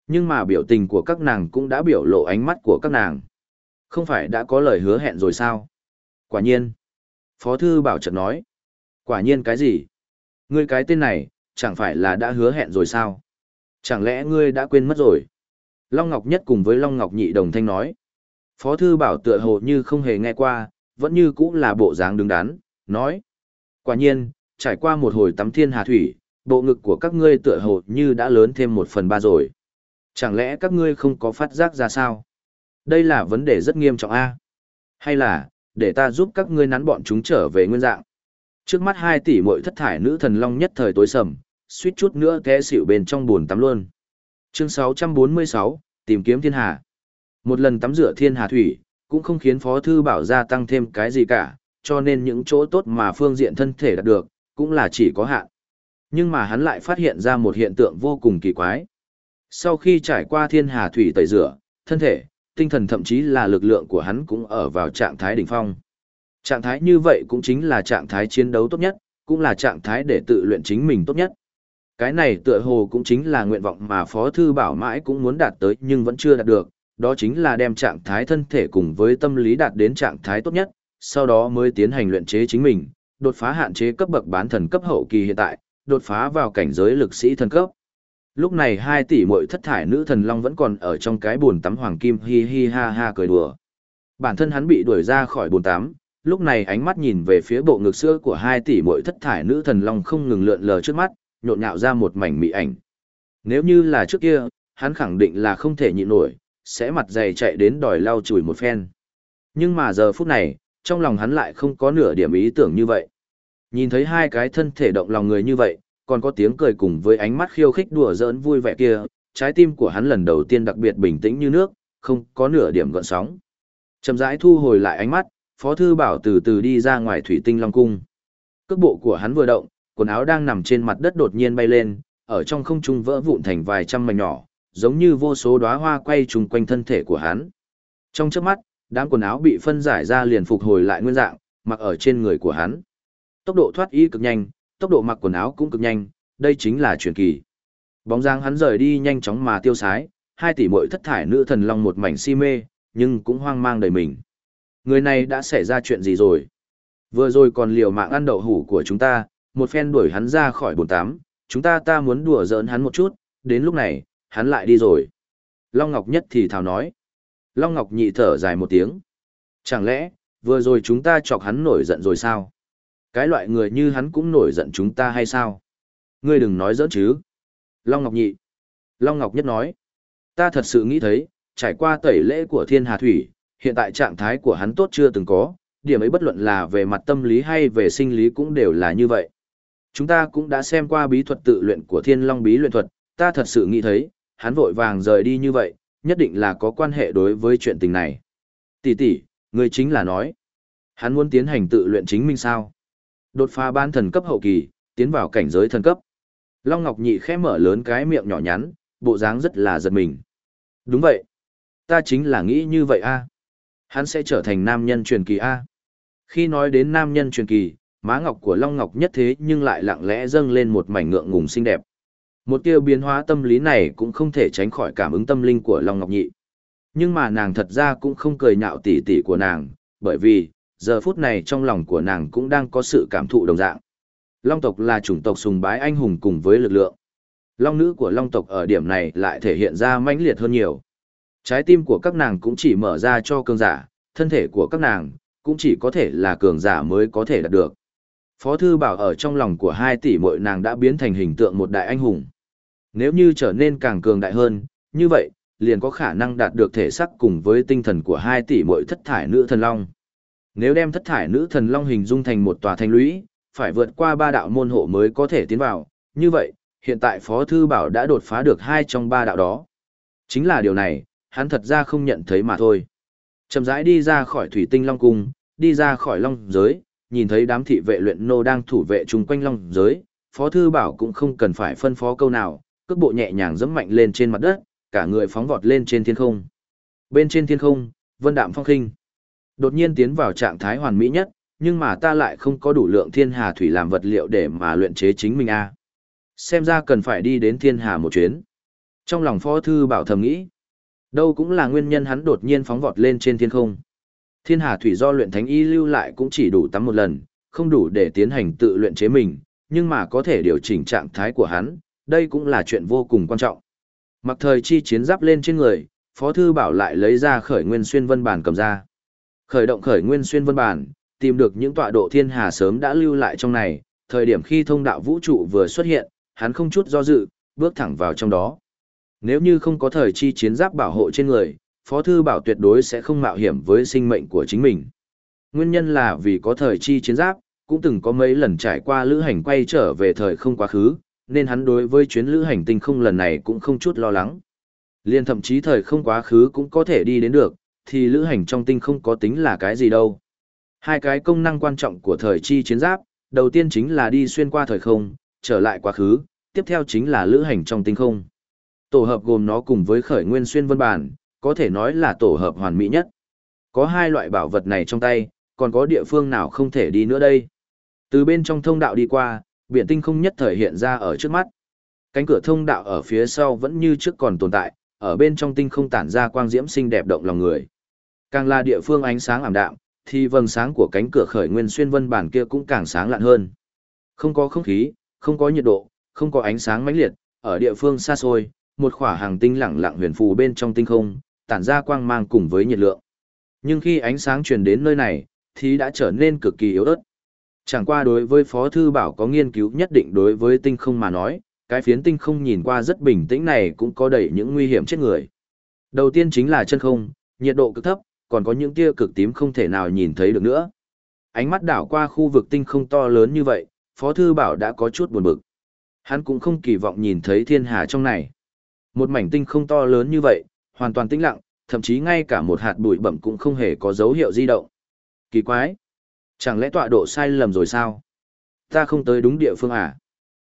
Nhưng mà biểu tình của các nàng cũng đã biểu lộ ánh mắt của các nàng. Không phải đã có lời hứa hẹn rồi sao? Quả nhiên. Phó Thư Bảo chợt nói. Quả nhiên cái gì? Ngươi cái tên này, chẳng phải là đã hứa hẹn rồi sao? Chẳng lẽ ngươi đã quên mất rồi? Long Ngọc Nhất cùng với Long Ngọc Nhị đồng thanh nói. Phó Thư Bảo tựa hồ như không hề nghe qua, vẫn như cũng là bộ dáng đứng đắn, nói. Quả nhiên, trải qua một hồi tắm thiên hà thủy, bộ ngực của các ngươi tựa hồ như đã lớn thêm một phần ba rồi. Chẳng lẽ các ngươi không có phát giác ra sao? Đây là vấn đề rất nghiêm trọng a Hay là, để ta giúp các ngươi nắn bọn chúng trở về nguyên dạng? Trước mắt hai tỷ muội thất thải nữ thần long nhất thời tối sầm, suýt chút nữa té xỉu bên trong buồn tắm luôn. Chương 646, tìm kiếm thiên hà. Một lần tắm rửa thiên hà thủy, cũng không khiến Phó Thư Bảo gia tăng thêm cái gì cả, cho nên những chỗ tốt mà phương diện thân thể đạt được, cũng là chỉ có hạn. Nhưng mà hắn lại phát hiện ra một hiện tượng vô cùng kỳ quái. Sau khi trải qua thiên hà thủy tẩy rửa, thân thể, tinh thần thậm chí là lực lượng của hắn cũng ở vào trạng thái đỉnh phong. Trạng thái như vậy cũng chính là trạng thái chiến đấu tốt nhất, cũng là trạng thái để tự luyện chính mình tốt nhất. Cái này tựa hồ cũng chính là nguyện vọng mà Phó Thư Bảo mãi cũng muốn đạt tới nhưng vẫn chưa đạt được, đó chính là đem trạng thái thân thể cùng với tâm lý đạt đến trạng thái tốt nhất, sau đó mới tiến hành luyện chế chính mình, đột phá hạn chế cấp bậc bán thần cấp hậu kỳ hiện tại, đột phá vào cảnh giới lực sĩ thần cấp. Lúc này hai tỷ muội thất thải nữ thần long vẫn còn ở trong cái bồn tắm hoàng kim hi hi ha ha cười đùa. Bản thân hắn bị đuổi ra khỏi bồn tắm, lúc này ánh mắt nhìn về phía bộ ngực sữa của hai tỷ muội thất thải nữ thần long không ngừng lượn lờ trước mắt, nhộn nhạo ra một mảnh mị ảnh. Nếu như là trước kia, hắn khẳng định là không thể nhịn nổi, sẽ mặt dày chạy đến đòi lau chùi một phen. Nhưng mà giờ phút này, trong lòng hắn lại không có nửa điểm ý tưởng như vậy. Nhìn thấy hai cái thân thể động lòng người như vậy, còn có tiếng cười cùng với ánh mắt khiêu khích đùa giỡn vui vẻ kia, trái tim của hắn lần đầu tiên đặc biệt bình tĩnh như nước, không có nửa điểm gợn sóng. Chậm rãi thu hồi lại ánh mắt, Phó thư bảo từ từ đi ra ngoài thủy tinh long cung. Cước bộ của hắn vừa động, quần áo đang nằm trên mặt đất đột nhiên bay lên, ở trong không trung vỡ vụn thành vài trăm mảnh nhỏ, giống như vô số đóa hoa quay trùng quanh thân thể của hắn. Trong chớp mắt, đám quần áo bị phân giải ra liền phục hồi lại nguyên dạng, mặc ở trên người của hắn. Tốc độ thoát y cực nhanh, tốc độ mặc quần áo cũng cực nhanh, đây chính là truyền kỳ. Bóng dáng hắn rời đi nhanh chóng mà tiêu sái, hai tỷ muội thất thải nữ thần long một mảnh si mê, nhưng cũng hoang mang đầy mình. Người này đã xảy ra chuyện gì rồi? Vừa rồi còn liều mạng ăn đậu hủ của chúng ta, một phen đuổi hắn ra khỏi bồn tám, chúng ta ta muốn đùa giỡn hắn một chút, đến lúc này, hắn lại đi rồi. Long Ngọc Nhất thì thào nói. Long Ngọc nhị thở dài một tiếng. Chẳng lẽ, vừa rồi chúng ta chọc hắn nổi giận rồi sao? Cái loại người như hắn cũng nổi giận chúng ta hay sao? Ngươi đừng nói giỡn chứ. Long Ngọc nhị. Long Ngọc Nhất nói. Ta thật sự nghĩ thấy, trải qua tẩy lễ của thiên hà thủy, hiện tại trạng thái của hắn tốt chưa từng có, điểm ấy bất luận là về mặt tâm lý hay về sinh lý cũng đều là như vậy. Chúng ta cũng đã xem qua bí thuật tự luyện của thiên long bí luyện thuật, ta thật sự nghĩ thấy, hắn vội vàng rời đi như vậy, nhất định là có quan hệ đối với chuyện tình này. Tỷ tỷ, người chính là nói, hắn muốn tiến hành tự luyện chính mình sao? Đột phá ban thần cấp hậu kỳ, tiến vào cảnh giới thần cấp. Long Ngọc Nhị khẽ mở lớn cái miệng nhỏ nhắn, bộ dáng rất là giật mình. Đúng vậy. Ta chính là nghĩ như vậy a. Hắn sẽ trở thành nam nhân truyền kỳ A. Khi nói đến nam nhân truyền kỳ, má ngọc của Long Ngọc nhất thế nhưng lại lặng lẽ dâng lên một mảnh ngượng ngùng xinh đẹp. Một tiêu biến hóa tâm lý này cũng không thể tránh khỏi cảm ứng tâm linh của Long Ngọc Nhị. Nhưng mà nàng thật ra cũng không cười nhạo tỉ tỉ của nàng, bởi vì, giờ phút này trong lòng của nàng cũng đang có sự cảm thụ đồng dạng. Long tộc là chủng tộc sùng bái anh hùng cùng với lực lượng. Long nữ của Long tộc ở điểm này lại thể hiện ra mãnh liệt hơn nhiều. Trái tim của các nàng cũng chỉ mở ra cho cường giả, thân thể của các nàng cũng chỉ có thể là cường giả mới có thể đạt được. Phó thư bảo ở trong lòng của hai tỷ muội nàng đã biến thành hình tượng một đại anh hùng. Nếu như trở nên càng cường đại hơn, như vậy, liền có khả năng đạt được thể sắc cùng với tinh thần của hai tỷ muội thất thải nữ thần long. Nếu đem thất thải nữ thần long hình dung thành một tòa thanh lũy, phải vượt qua ba đạo môn hộ mới có thể tiến vào, như vậy, hiện tại Phó Thư Bảo đã đột phá được hai trong ba đạo đó. Chính là điều này, hắn thật ra không nhận thấy mà thôi. Chậm rãi đi ra khỏi thủy tinh long cung, đi ra khỏi long giới, nhìn thấy đám thị vệ luyện nô đang thủ vệ chung quanh long giới, Phó Thư Bảo cũng không cần phải phân phó câu nào, cước bộ nhẹ nhàng dẫm mạnh lên trên mặt đất, cả người phóng vọt lên trên thiên không. Bên trên thiên không, vân đạm phong khinh. Đột nhiên tiến vào trạng thái hoàn mỹ nhất, nhưng mà ta lại không có đủ lượng thiên hà thủy làm vật liệu để mà luyện chế chính mình a. Xem ra cần phải đi đến thiên hà một chuyến. Trong lòng phó thư bảo thầm nghĩ, đâu cũng là nguyên nhân hắn đột nhiên phóng vọt lên trên thiên không. Thiên hà thủy do luyện thánh y lưu lại cũng chỉ đủ tắm một lần, không đủ để tiến hành tự luyện chế mình, nhưng mà có thể điều chỉnh trạng thái của hắn, đây cũng là chuyện vô cùng quan trọng. Mặc thời chi chiến giáp lên trên người, Phó Thư Bảo lại lấy ra khởi nguyên xuyên vân bản cầm ra. Khởi động khởi nguyên xuyên vân bản, tìm được những tọa độ thiên hà sớm đã lưu lại trong này, thời điểm khi thông đạo vũ trụ vừa xuất hiện, hắn không chút do dự, bước thẳng vào trong đó. Nếu như không có thời chi chiến giáp bảo hộ trên người, Phó Thư Bảo tuyệt đối sẽ không mạo hiểm với sinh mệnh của chính mình. Nguyên nhân là vì có thời chi chiến giáp, cũng từng có mấy lần trải qua lữ hành quay trở về thời không quá khứ, nên hắn đối với chuyến lữ hành tinh không lần này cũng không chút lo lắng. Liên thậm chí thời không quá khứ cũng có thể đi đến được, thì lữ hành trong tinh không có tính là cái gì đâu. Hai cái công năng quan trọng của thời chi chiến giáp, đầu tiên chính là đi xuyên qua thời không, trở lại quá khứ, tiếp theo chính là lữ hành trong tinh không. Tổ hợp gồm nó cùng với khởi nguyên xuyên vân bản, có thể nói là tổ hợp hoàn mỹ nhất. Có hai loại bảo vật này trong tay, còn có địa phương nào không thể đi nữa đây. Từ bên trong thông đạo đi qua, biển tinh không nhất thời hiện ra ở trước mắt. Cánh cửa thông đạo ở phía sau vẫn như trước còn tồn tại, ở bên trong tinh không tản ra quang diễm xinh đẹp động lòng người. Càng là địa phương ánh sáng ảm đạm, thì vầng sáng của cánh cửa khởi nguyên xuyên vân bản kia cũng càng sáng lạn hơn. Không có không khí, không có nhiệt độ, không có ánh sáng mãnh liệt, ở địa phương xa xôi, một khỏa hàng tinh lặng lặng huyền phù bên trong tinh không, tản ra quang mang cùng với nhiệt lượng. Nhưng khi ánh sáng truyền đến nơi này, thì đã trở nên cực kỳ yếu ớt. Chẳng qua đối với Phó Thư Bảo có nghiên cứu nhất định đối với tinh không mà nói, cái phiến tinh không nhìn qua rất bình tĩnh này cũng có đầy những nguy hiểm chết người. Đầu tiên chính là chân không, nhiệt độ cực thấp, còn có những tia cực tím không thể nào nhìn thấy được nữa. Ánh mắt đảo qua khu vực tinh không to lớn như vậy, Phó Thư Bảo đã có chút buồn bực. Hắn cũng không kỳ vọng nhìn thấy thiên hà trong này. Một mảnh tinh không to lớn như vậy, hoàn toàn tĩnh lặng, thậm chí ngay cả một hạt bụi bẩm cũng không hề có dấu hiệu di động. Kỳ quái! Chẳng lẽ tọa độ sai lầm rồi sao? Ta không tới đúng địa phương à?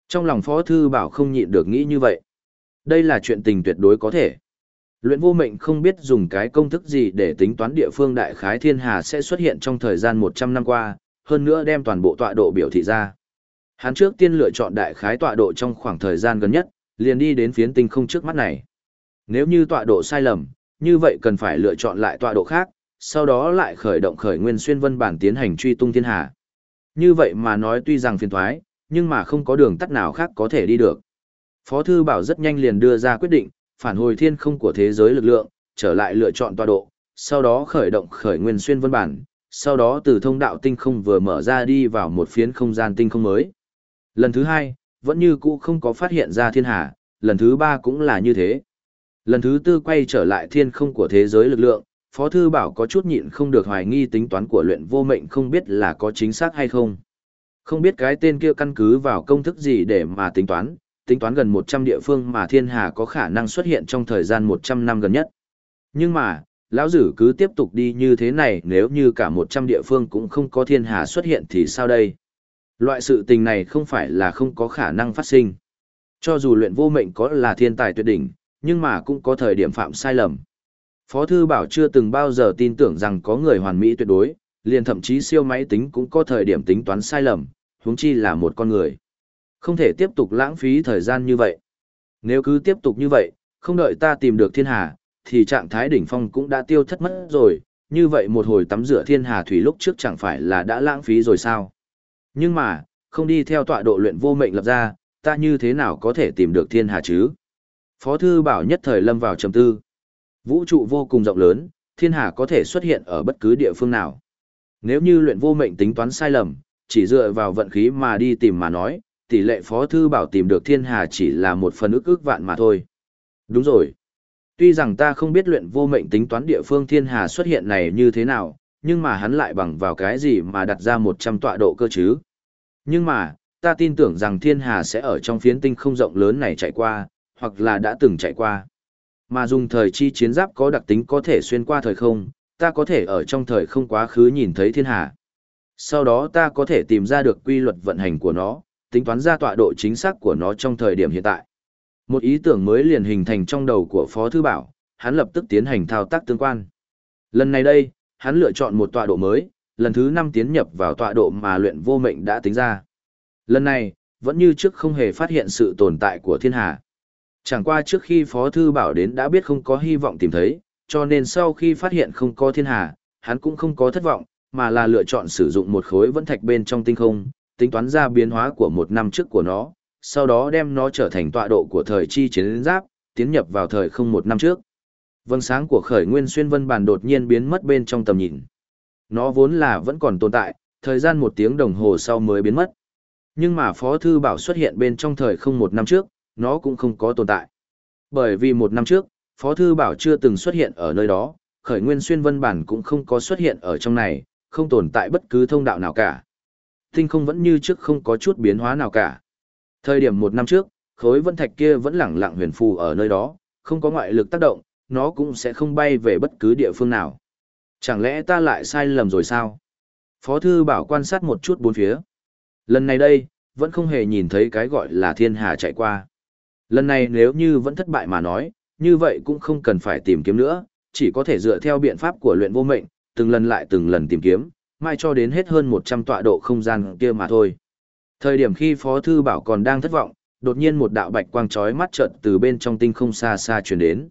Trong lòng Phó Thư Bảo không nhịn được nghĩ như vậy. Đây là chuyện tình tuyệt đối có thể. Luyện vô mệnh không biết dùng cái công thức gì để tính toán địa phương đại khái thiên hà sẽ xuất hiện trong thời gian 100 năm qua, hơn nữa đem toàn bộ tọa độ biểu thị ra. Hắn trước tiên lựa chọn đại khái tọa độ trong khoảng thời gian gần nhất, liền đi đến phiến tinh không trước mắt này. Nếu như tọa độ sai lầm, như vậy cần phải lựa chọn lại tọa độ khác, sau đó lại khởi động khởi nguyên xuyên vân bản tiến hành truy tung thiên hà. Như vậy mà nói tuy rằng phiền thoái, nhưng mà không có đường tắt nào khác có thể đi được. Phó Thư Bảo rất nhanh liền đưa ra quyết định, phản hồi thiên không của thế giới lực lượng, trở lại lựa chọn tọa độ, sau đó khởi động khởi nguyên xuyên vân bản, sau đó từ thông đạo tinh không vừa mở ra đi vào một phiến không gian tinh không mới. Lần thứ hai, vẫn như cũ không có phát hiện ra thiên hà, lần thứ ba cũng là như thế. Lần thứ tư quay trở lại thiên không của thế giới lực lượng, Phó Thư Bảo có chút nhịn không được hoài nghi tính toán của luyện vô mệnh không biết là có chính xác hay không. Không biết cái tên kia căn cứ vào công thức gì để mà tính toán, tính toán gần 100 địa phương mà thiên hà có khả năng xuất hiện trong thời gian 100 năm gần nhất. Nhưng mà, lão dử cứ tiếp tục đi như thế này nếu như cả 100 địa phương cũng không có thiên hà xuất hiện thì sao đây? Loại sự tình này không phải là không có khả năng phát sinh. Cho dù luyện vô mệnh có là thiên tài tuyệt đỉnh, nhưng mà cũng có thời điểm phạm sai lầm. Phó Thư Bảo chưa từng bao giờ tin tưởng rằng có người hoàn mỹ tuyệt đối, liền thậm chí siêu máy tính cũng có thời điểm tính toán sai lầm, huống chi là một con người. Không thể tiếp tục lãng phí thời gian như vậy. Nếu cứ tiếp tục như vậy, không đợi ta tìm được thiên hà, thì trạng thái đỉnh phong cũng đã tiêu thất mất rồi, như vậy một hồi tắm rửa thiên hà thủy lúc trước chẳng phải là đã lãng phí rồi sao? Nhưng mà, không đi theo tọa độ luyện vô mệnh lập ra, ta như thế nào có thể tìm được thiên hà chứ? Phó thư bảo nhất thời lâm vào trầm tư. Vũ trụ vô cùng rộng lớn, thiên hà có thể xuất hiện ở bất cứ địa phương nào. Nếu như luyện vô mệnh tính toán sai lầm, chỉ dựa vào vận khí mà đi tìm mà nói, tỷ lệ phó thư bảo tìm được thiên hà chỉ là một phần ức ức vạn mà thôi. Đúng rồi. Tuy rằng ta không biết luyện vô mệnh tính toán địa phương thiên hà xuất hiện này như thế nào, nhưng mà hắn lại bằng vào cái gì mà đặt ra 100 tọa độ cơ chứ. Nhưng mà, ta tin tưởng rằng thiên hà sẽ ở trong phiến tinh không rộng lớn này chạy qua, hoặc là đã từng chạy qua. Mà dùng thời chi chiến giáp có đặc tính có thể xuyên qua thời không, ta có thể ở trong thời không quá khứ nhìn thấy thiên hạ Sau đó ta có thể tìm ra được quy luật vận hành của nó, tính toán ra tọa độ chính xác của nó trong thời điểm hiện tại. Một ý tưởng mới liền hình thành trong đầu của Phó Thư Bảo, hắn lập tức tiến hành thao tác tương quan. Lần này đây, hắn lựa chọn một tọa độ mới, lần thứ 5 tiến nhập vào tọa độ mà luyện vô mệnh đã tính ra. Lần này, vẫn như trước không hề phát hiện sự tồn tại của thiên hà. Chẳng qua trước khi Phó Thư Bảo đến đã biết không có hy vọng tìm thấy, cho nên sau khi phát hiện không có thiên hà, hắn cũng không có thất vọng, mà là lựa chọn sử dụng một khối vẫn thạch bên trong tinh không, tính toán ra biến hóa của một năm trước của nó, sau đó đem nó trở thành tọa độ của thời chi chiến giáp, tiến nhập vào thời không một năm trước. Vâng sáng của khởi nguyên xuyên vân bàn đột nhiên biến mất bên trong tầm nhìn. Nó vốn là vẫn còn tồn tại, thời gian một tiếng đồng hồ sau mới biến mất. Nhưng mà Phó Thư Bảo xuất hiện bên trong thời không một năm trước, nó cũng không có tồn tại. Bởi vì một năm trước, Phó Thư Bảo chưa từng xuất hiện ở nơi đó, khởi nguyên xuyên vân bản cũng không có xuất hiện ở trong này, không tồn tại bất cứ thông đạo nào cả. Tinh không vẫn như trước không có chút biến hóa nào cả. Thời điểm một năm trước, khối vân thạch kia vẫn lẳng lặng huyền phù ở nơi đó, không có ngoại lực tác động, nó cũng sẽ không bay về bất cứ địa phương nào. Chẳng lẽ ta lại sai lầm rồi sao? Phó thư bảo quan sát một chút bốn phía. Lần này đây, vẫn không hề nhìn thấy cái gọi là thiên hà chạy qua. Lần này nếu như vẫn thất bại mà nói, như vậy cũng không cần phải tìm kiếm nữa, chỉ có thể dựa theo biện pháp của luyện vô mệnh, từng lần lại từng lần tìm kiếm, mai cho đến hết hơn 100 tọa độ không gian kia mà thôi. Thời điểm khi Phó Thư Bảo còn đang thất vọng, đột nhiên một đạo bạch quang chói mắt chợt từ bên trong tinh không xa xa truyền đến.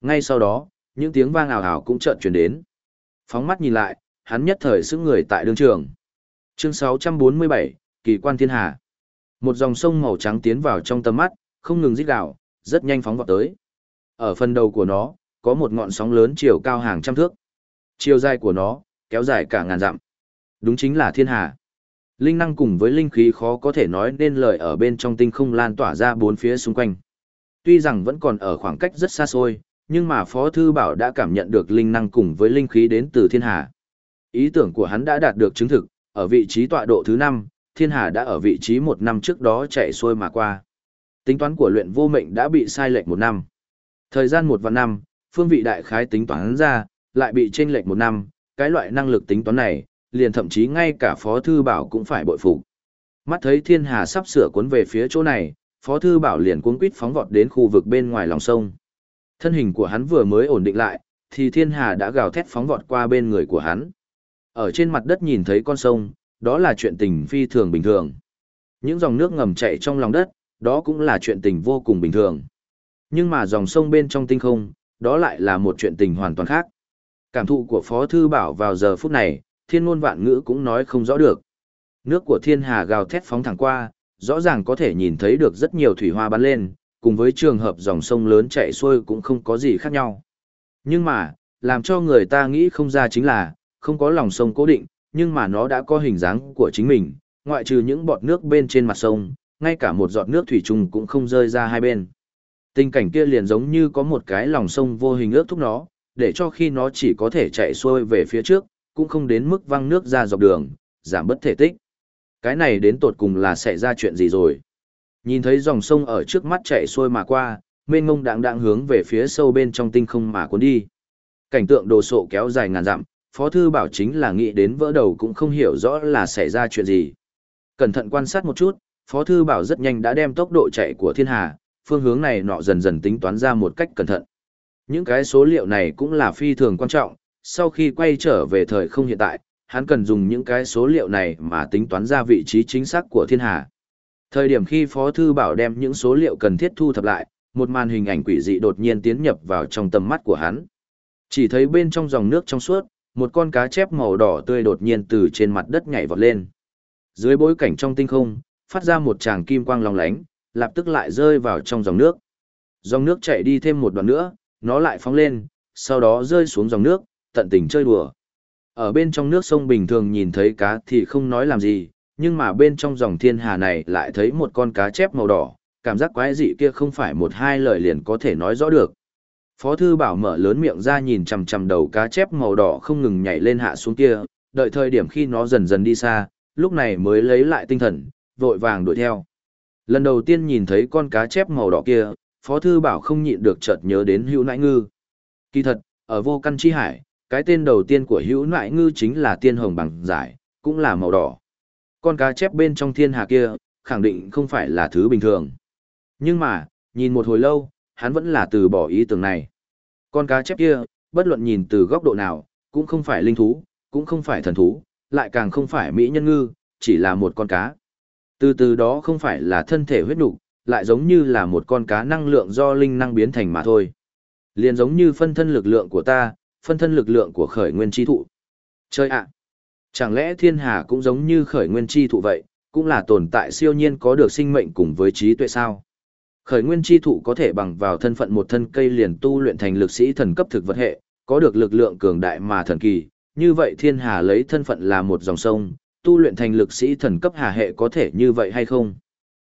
Ngay sau đó, những tiếng vang ảo ảo cũng chợt truyền đến. Phóng mắt nhìn lại, hắn nhất thời sức người tại đường trường. Chương 647, Kỳ quan thiên hà. Một dòng sông màu trắng tiến vào trong tầm mắt, không ngừng rít gào, rất nhanh phóng vọt tới. Ở phần đầu của nó, có một ngọn sóng lớn chiều cao hàng trăm thước. Chiều dài của nó, kéo dài cả ngàn dặm. Đúng chính là thiên hà. Linh năng cùng với linh khí khó có thể nói nên lời ở bên trong tinh không lan tỏa ra bốn phía xung quanh. Tuy rằng vẫn còn ở khoảng cách rất xa xôi, nhưng mà Phó Thư Bảo đã cảm nhận được linh năng cùng với linh khí đến từ thiên hà. Ý tưởng của hắn đã đạt được chứng thực, ở vị trí tọa độ thứ 5, thiên hà đã ở vị trí một năm trước đó chạy xuôi mà qua. Tính toán của luyện vô mệnh đã bị sai lệch một năm. Thời gian một và năm, phương vị đại khái tính toán ra, lại bị chênh lệch một năm, cái loại năng lực tính toán này, liền thậm chí ngay cả Phó Thư Bảo cũng phải bội phục. Mắt thấy thiên hà sắp sửa cuốn về phía chỗ này, Phó Thư Bảo liền cuốn quýt phóng vọt đến khu vực bên ngoài lòng sông. Thân hình của hắn vừa mới ổn định lại, thì thiên hà đã gào thét phóng vọt qua bên người của hắn. Ở trên mặt đất nhìn thấy con sông, đó là chuyện tình phi thường bình thường. Những dòng nước ngầm chạy trong lòng đất, đó cũng là chuyện tình vô cùng bình thường. Nhưng mà dòng sông bên trong tinh không, đó lại là một chuyện tình hoàn toàn khác. Cảm thụ của Phó Thư Bảo vào giờ phút này, thiên ngôn vạn ngữ cũng nói không rõ được. Nước của thiên hà gào thét phóng thẳng qua, rõ ràng có thể nhìn thấy được rất nhiều thủy hoa bắn lên, cùng với trường hợp dòng sông lớn chạy xuôi cũng không có gì khác nhau. Nhưng mà, làm cho người ta nghĩ không ra chính là, không có lòng sông cố định, nhưng mà nó đã có hình dáng của chính mình, ngoại trừ những bọt nước bên trên mặt sông, ngay cả một giọt nước thủy trùng cũng không rơi ra hai bên. Tình cảnh kia liền giống như có một cái lòng sông vô hình ước thúc nó, để cho khi nó chỉ có thể chạy xuôi về phía trước, cũng không đến mức văng nước ra dọc đường, giảm bất thể tích. Cái này đến tột cùng là xảy ra chuyện gì rồi? Nhìn thấy dòng sông ở trước mắt chạy xuôi mà qua, mênh ngông đạng đạng hướng về phía sâu bên trong tinh không mà cuốn đi. Cảnh tượng đồ sộ kéo dài ngàn dặm, Phó Thư Bảo chính là nghĩ đến vỡ đầu cũng không hiểu rõ là xảy ra chuyện gì. Cẩn thận quan sát một chút, Phó Thư Bảo rất nhanh đã đem tốc độ chạy của thiên hà, phương hướng này nọ dần dần tính toán ra một cách cẩn thận. Những cái số liệu này cũng là phi thường quan trọng, sau khi quay trở về thời không hiện tại, hắn cần dùng những cái số liệu này mà tính toán ra vị trí chính xác của thiên hà. Thời điểm khi Phó Thư Bảo đem những số liệu cần thiết thu thập lại, một màn hình ảnh quỷ dị đột nhiên tiến nhập vào trong tầm mắt của hắn. Chỉ thấy bên trong dòng nước trong suốt, một con cá chép màu đỏ tươi đột nhiên từ trên mặt đất nhảy vọt lên. Dưới bối cảnh trong tinh không, phát ra một tràng kim quang lòng lánh, lập tức lại rơi vào trong dòng nước. Dòng nước chảy đi thêm một đoạn nữa, nó lại phóng lên, sau đó rơi xuống dòng nước, tận tình chơi đùa. Ở bên trong nước sông bình thường nhìn thấy cá thì không nói làm gì, nhưng mà bên trong dòng thiên hà này lại thấy một con cá chép màu đỏ, cảm giác quái dị kia không phải một hai lời liền có thể nói rõ được. Phó thư bảo mở lớn miệng ra nhìn chằm chằm đầu cá chép màu đỏ không ngừng nhảy lên hạ xuống kia, đợi thời điểm khi nó dần dần đi xa, lúc này mới lấy lại tinh thần, vội vàng đuổi theo. Lần đầu tiên nhìn thấy con cá chép màu đỏ kia, Phó Thư Bảo không nhịn được chợt nhớ đến hữu nãi ngư. Kỳ thật, ở vô căn chi hải, cái tên đầu tiên của hữu nãi ngư chính là tiên hồng bằng giải, cũng là màu đỏ. Con cá chép bên trong thiên hà kia, khẳng định không phải là thứ bình thường. Nhưng mà, nhìn một hồi lâu, hắn vẫn là từ bỏ ý tưởng này. Con cá chép kia, bất luận nhìn từ góc độ nào, cũng không phải linh thú, cũng không phải thần thú, lại càng không phải mỹ nhân ngư, chỉ là một con cá. Từ từ đó không phải là thân thể huyết nục, lại giống như là một con cá năng lượng do linh năng biến thành mà thôi. Liền giống như phân thân lực lượng của ta, phân thân lực lượng của khởi nguyên chi thụ. Chơi ạ! Chẳng lẽ thiên hà cũng giống như khởi nguyên chi thụ vậy, cũng là tồn tại siêu nhiên có được sinh mệnh cùng với trí tuệ sao? Khởi nguyên chi thụ có thể bằng vào thân phận một thân cây liền tu luyện thành lực sĩ thần cấp thực vật hệ, có được lực lượng cường đại mà thần kỳ, như vậy thiên hà lấy thân phận là một dòng sông, tu luyện thành lực sĩ thần cấp hà hệ có thể như vậy hay không?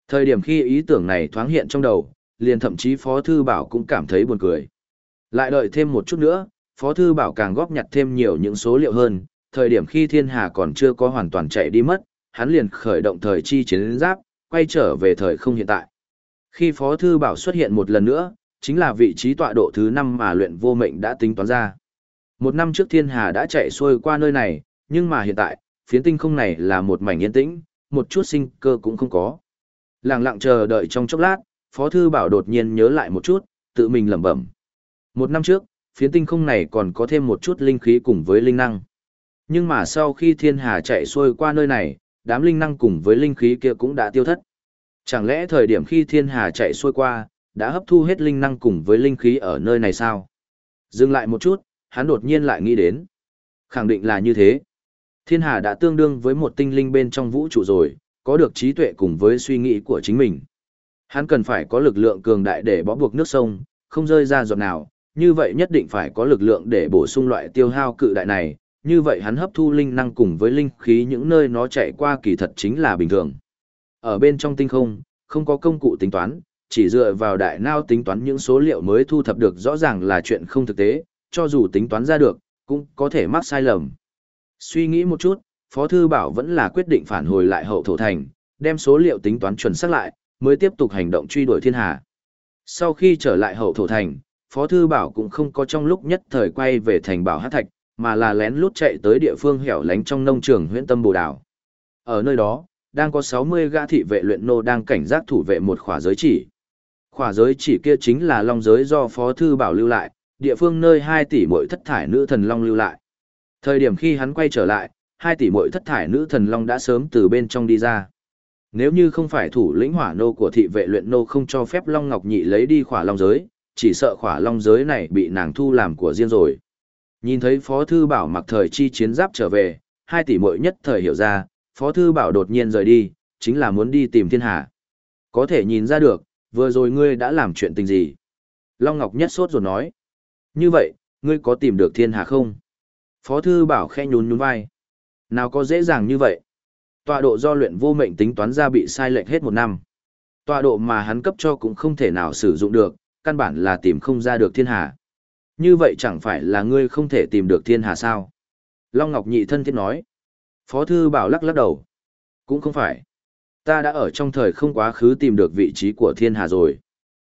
Thời điểm khi ý tưởng này thoáng hiện trong đầu, liền thậm chí Phó Thư Bảo cũng cảm thấy buồn cười. Lại đợi thêm một chút nữa, Phó Thư Bảo càng góp nhặt thêm nhiều những số liệu hơn, thời điểm khi thiên hà còn chưa có hoàn toàn chạy đi mất, hắn liền khởi động thời chi chiến giáp, quay trở về thời không hiện tại. Khi Phó Thư Bảo xuất hiện một lần nữa, chính là vị trí tọa độ thứ 5 mà luyện vô mệnh đã tính toán ra. Một năm trước thiên hà đã chạy xuôi qua nơi này, nhưng mà hiện tại, phiến tinh không này là một mảnh yên tĩnh, một chút sinh cơ cũng không có. Lặng lặng chờ đợi trong chốc lát, Phó Thư Bảo đột nhiên nhớ lại một chút, tự mình lẩm bẩm. Một năm trước, phiến tinh không này còn có thêm một chút linh khí cùng với linh năng. Nhưng mà sau khi thiên hà chạy xuôi qua nơi này, đám linh năng cùng với linh khí kia cũng đã tiêu thất. Chẳng lẽ thời điểm khi thiên hà chạy xuôi qua, đã hấp thu hết linh năng cùng với linh khí ở nơi này sao? Dừng lại một chút, hắn đột nhiên lại nghĩ đến. Khẳng định là như thế. Thiên hà đã tương đương với một tinh linh bên trong vũ trụ rồi, có được trí tuệ cùng với suy nghĩ của chính mình. Hắn cần phải có lực lượng cường đại để bó buộc nước sông, không rơi ra giọt nào, như vậy nhất định phải có lực lượng để bổ sung loại tiêu hao cự đại này, như vậy hắn hấp thu linh năng cùng với linh khí những nơi nó chạy qua kỳ thật chính là bình thường. Ở bên trong tinh không, không có công cụ tính toán, chỉ dựa vào đại nao tính toán những số liệu mới thu thập được rõ ràng là chuyện không thực tế, cho dù tính toán ra được, cũng có thể mắc sai lầm. Suy nghĩ một chút, Phó Thư Bảo vẫn là quyết định phản hồi lại hậu thổ thành, đem số liệu tính toán chuẩn xác lại, mới tiếp tục hành động truy đuổi thiên hà. Sau khi trở lại hậu thổ thành, Phó Thư Bảo cũng không có trong lúc nhất thời quay về thành Bảo Hát Thạch, mà là lén lút chạy tới địa phương hẻo lánh trong nông trường huyện Tâm Bồ Đào. Ở nơi đó, đang có 60 gã thị vệ luyện nô đang cảnh giác thủ vệ một khỏa giới chỉ. Khỏa giới chỉ kia chính là long giới do Phó Thư Bảo lưu lại, địa phương nơi 2 tỷ mỗi thất thải nữ thần long lưu lại. Thời điểm khi hắn quay trở lại, hai tỷ muội thất thải nữ thần long đã sớm từ bên trong đi ra. Nếu như không phải thủ lĩnh hỏa nô của thị vệ luyện nô không cho phép Long Ngọc Nhị lấy đi khỏa long giới, chỉ sợ khỏa long giới này bị nàng thu làm của riêng rồi. Nhìn thấy Phó Thư Bảo mặc thời chi chiến giáp trở về, hai tỷ muội nhất thời hiểu ra, Phó Thư Bảo đột nhiên rời đi, chính là muốn đi tìm thiên hạ. Có thể nhìn ra được, vừa rồi ngươi đã làm chuyện tình gì? Long Ngọc nhất sốt rồi nói. Như vậy, ngươi có tìm được thiên hạ không? Phó Thư Bảo khe nhún nhún vai. Nào có dễ dàng như vậy? Tọa độ do luyện vô mệnh tính toán ra bị sai lệch hết một năm. Tọa độ mà hắn cấp cho cũng không thể nào sử dụng được, căn bản là tìm không ra được thiên hà. Như vậy chẳng phải là ngươi không thể tìm được thiên hà sao? Long Ngọc Nhị thân thiết nói. Phó Thư Bảo lắc lắc đầu. Cũng không phải. Ta đã ở trong thời không quá khứ tìm được vị trí của thiên hà rồi.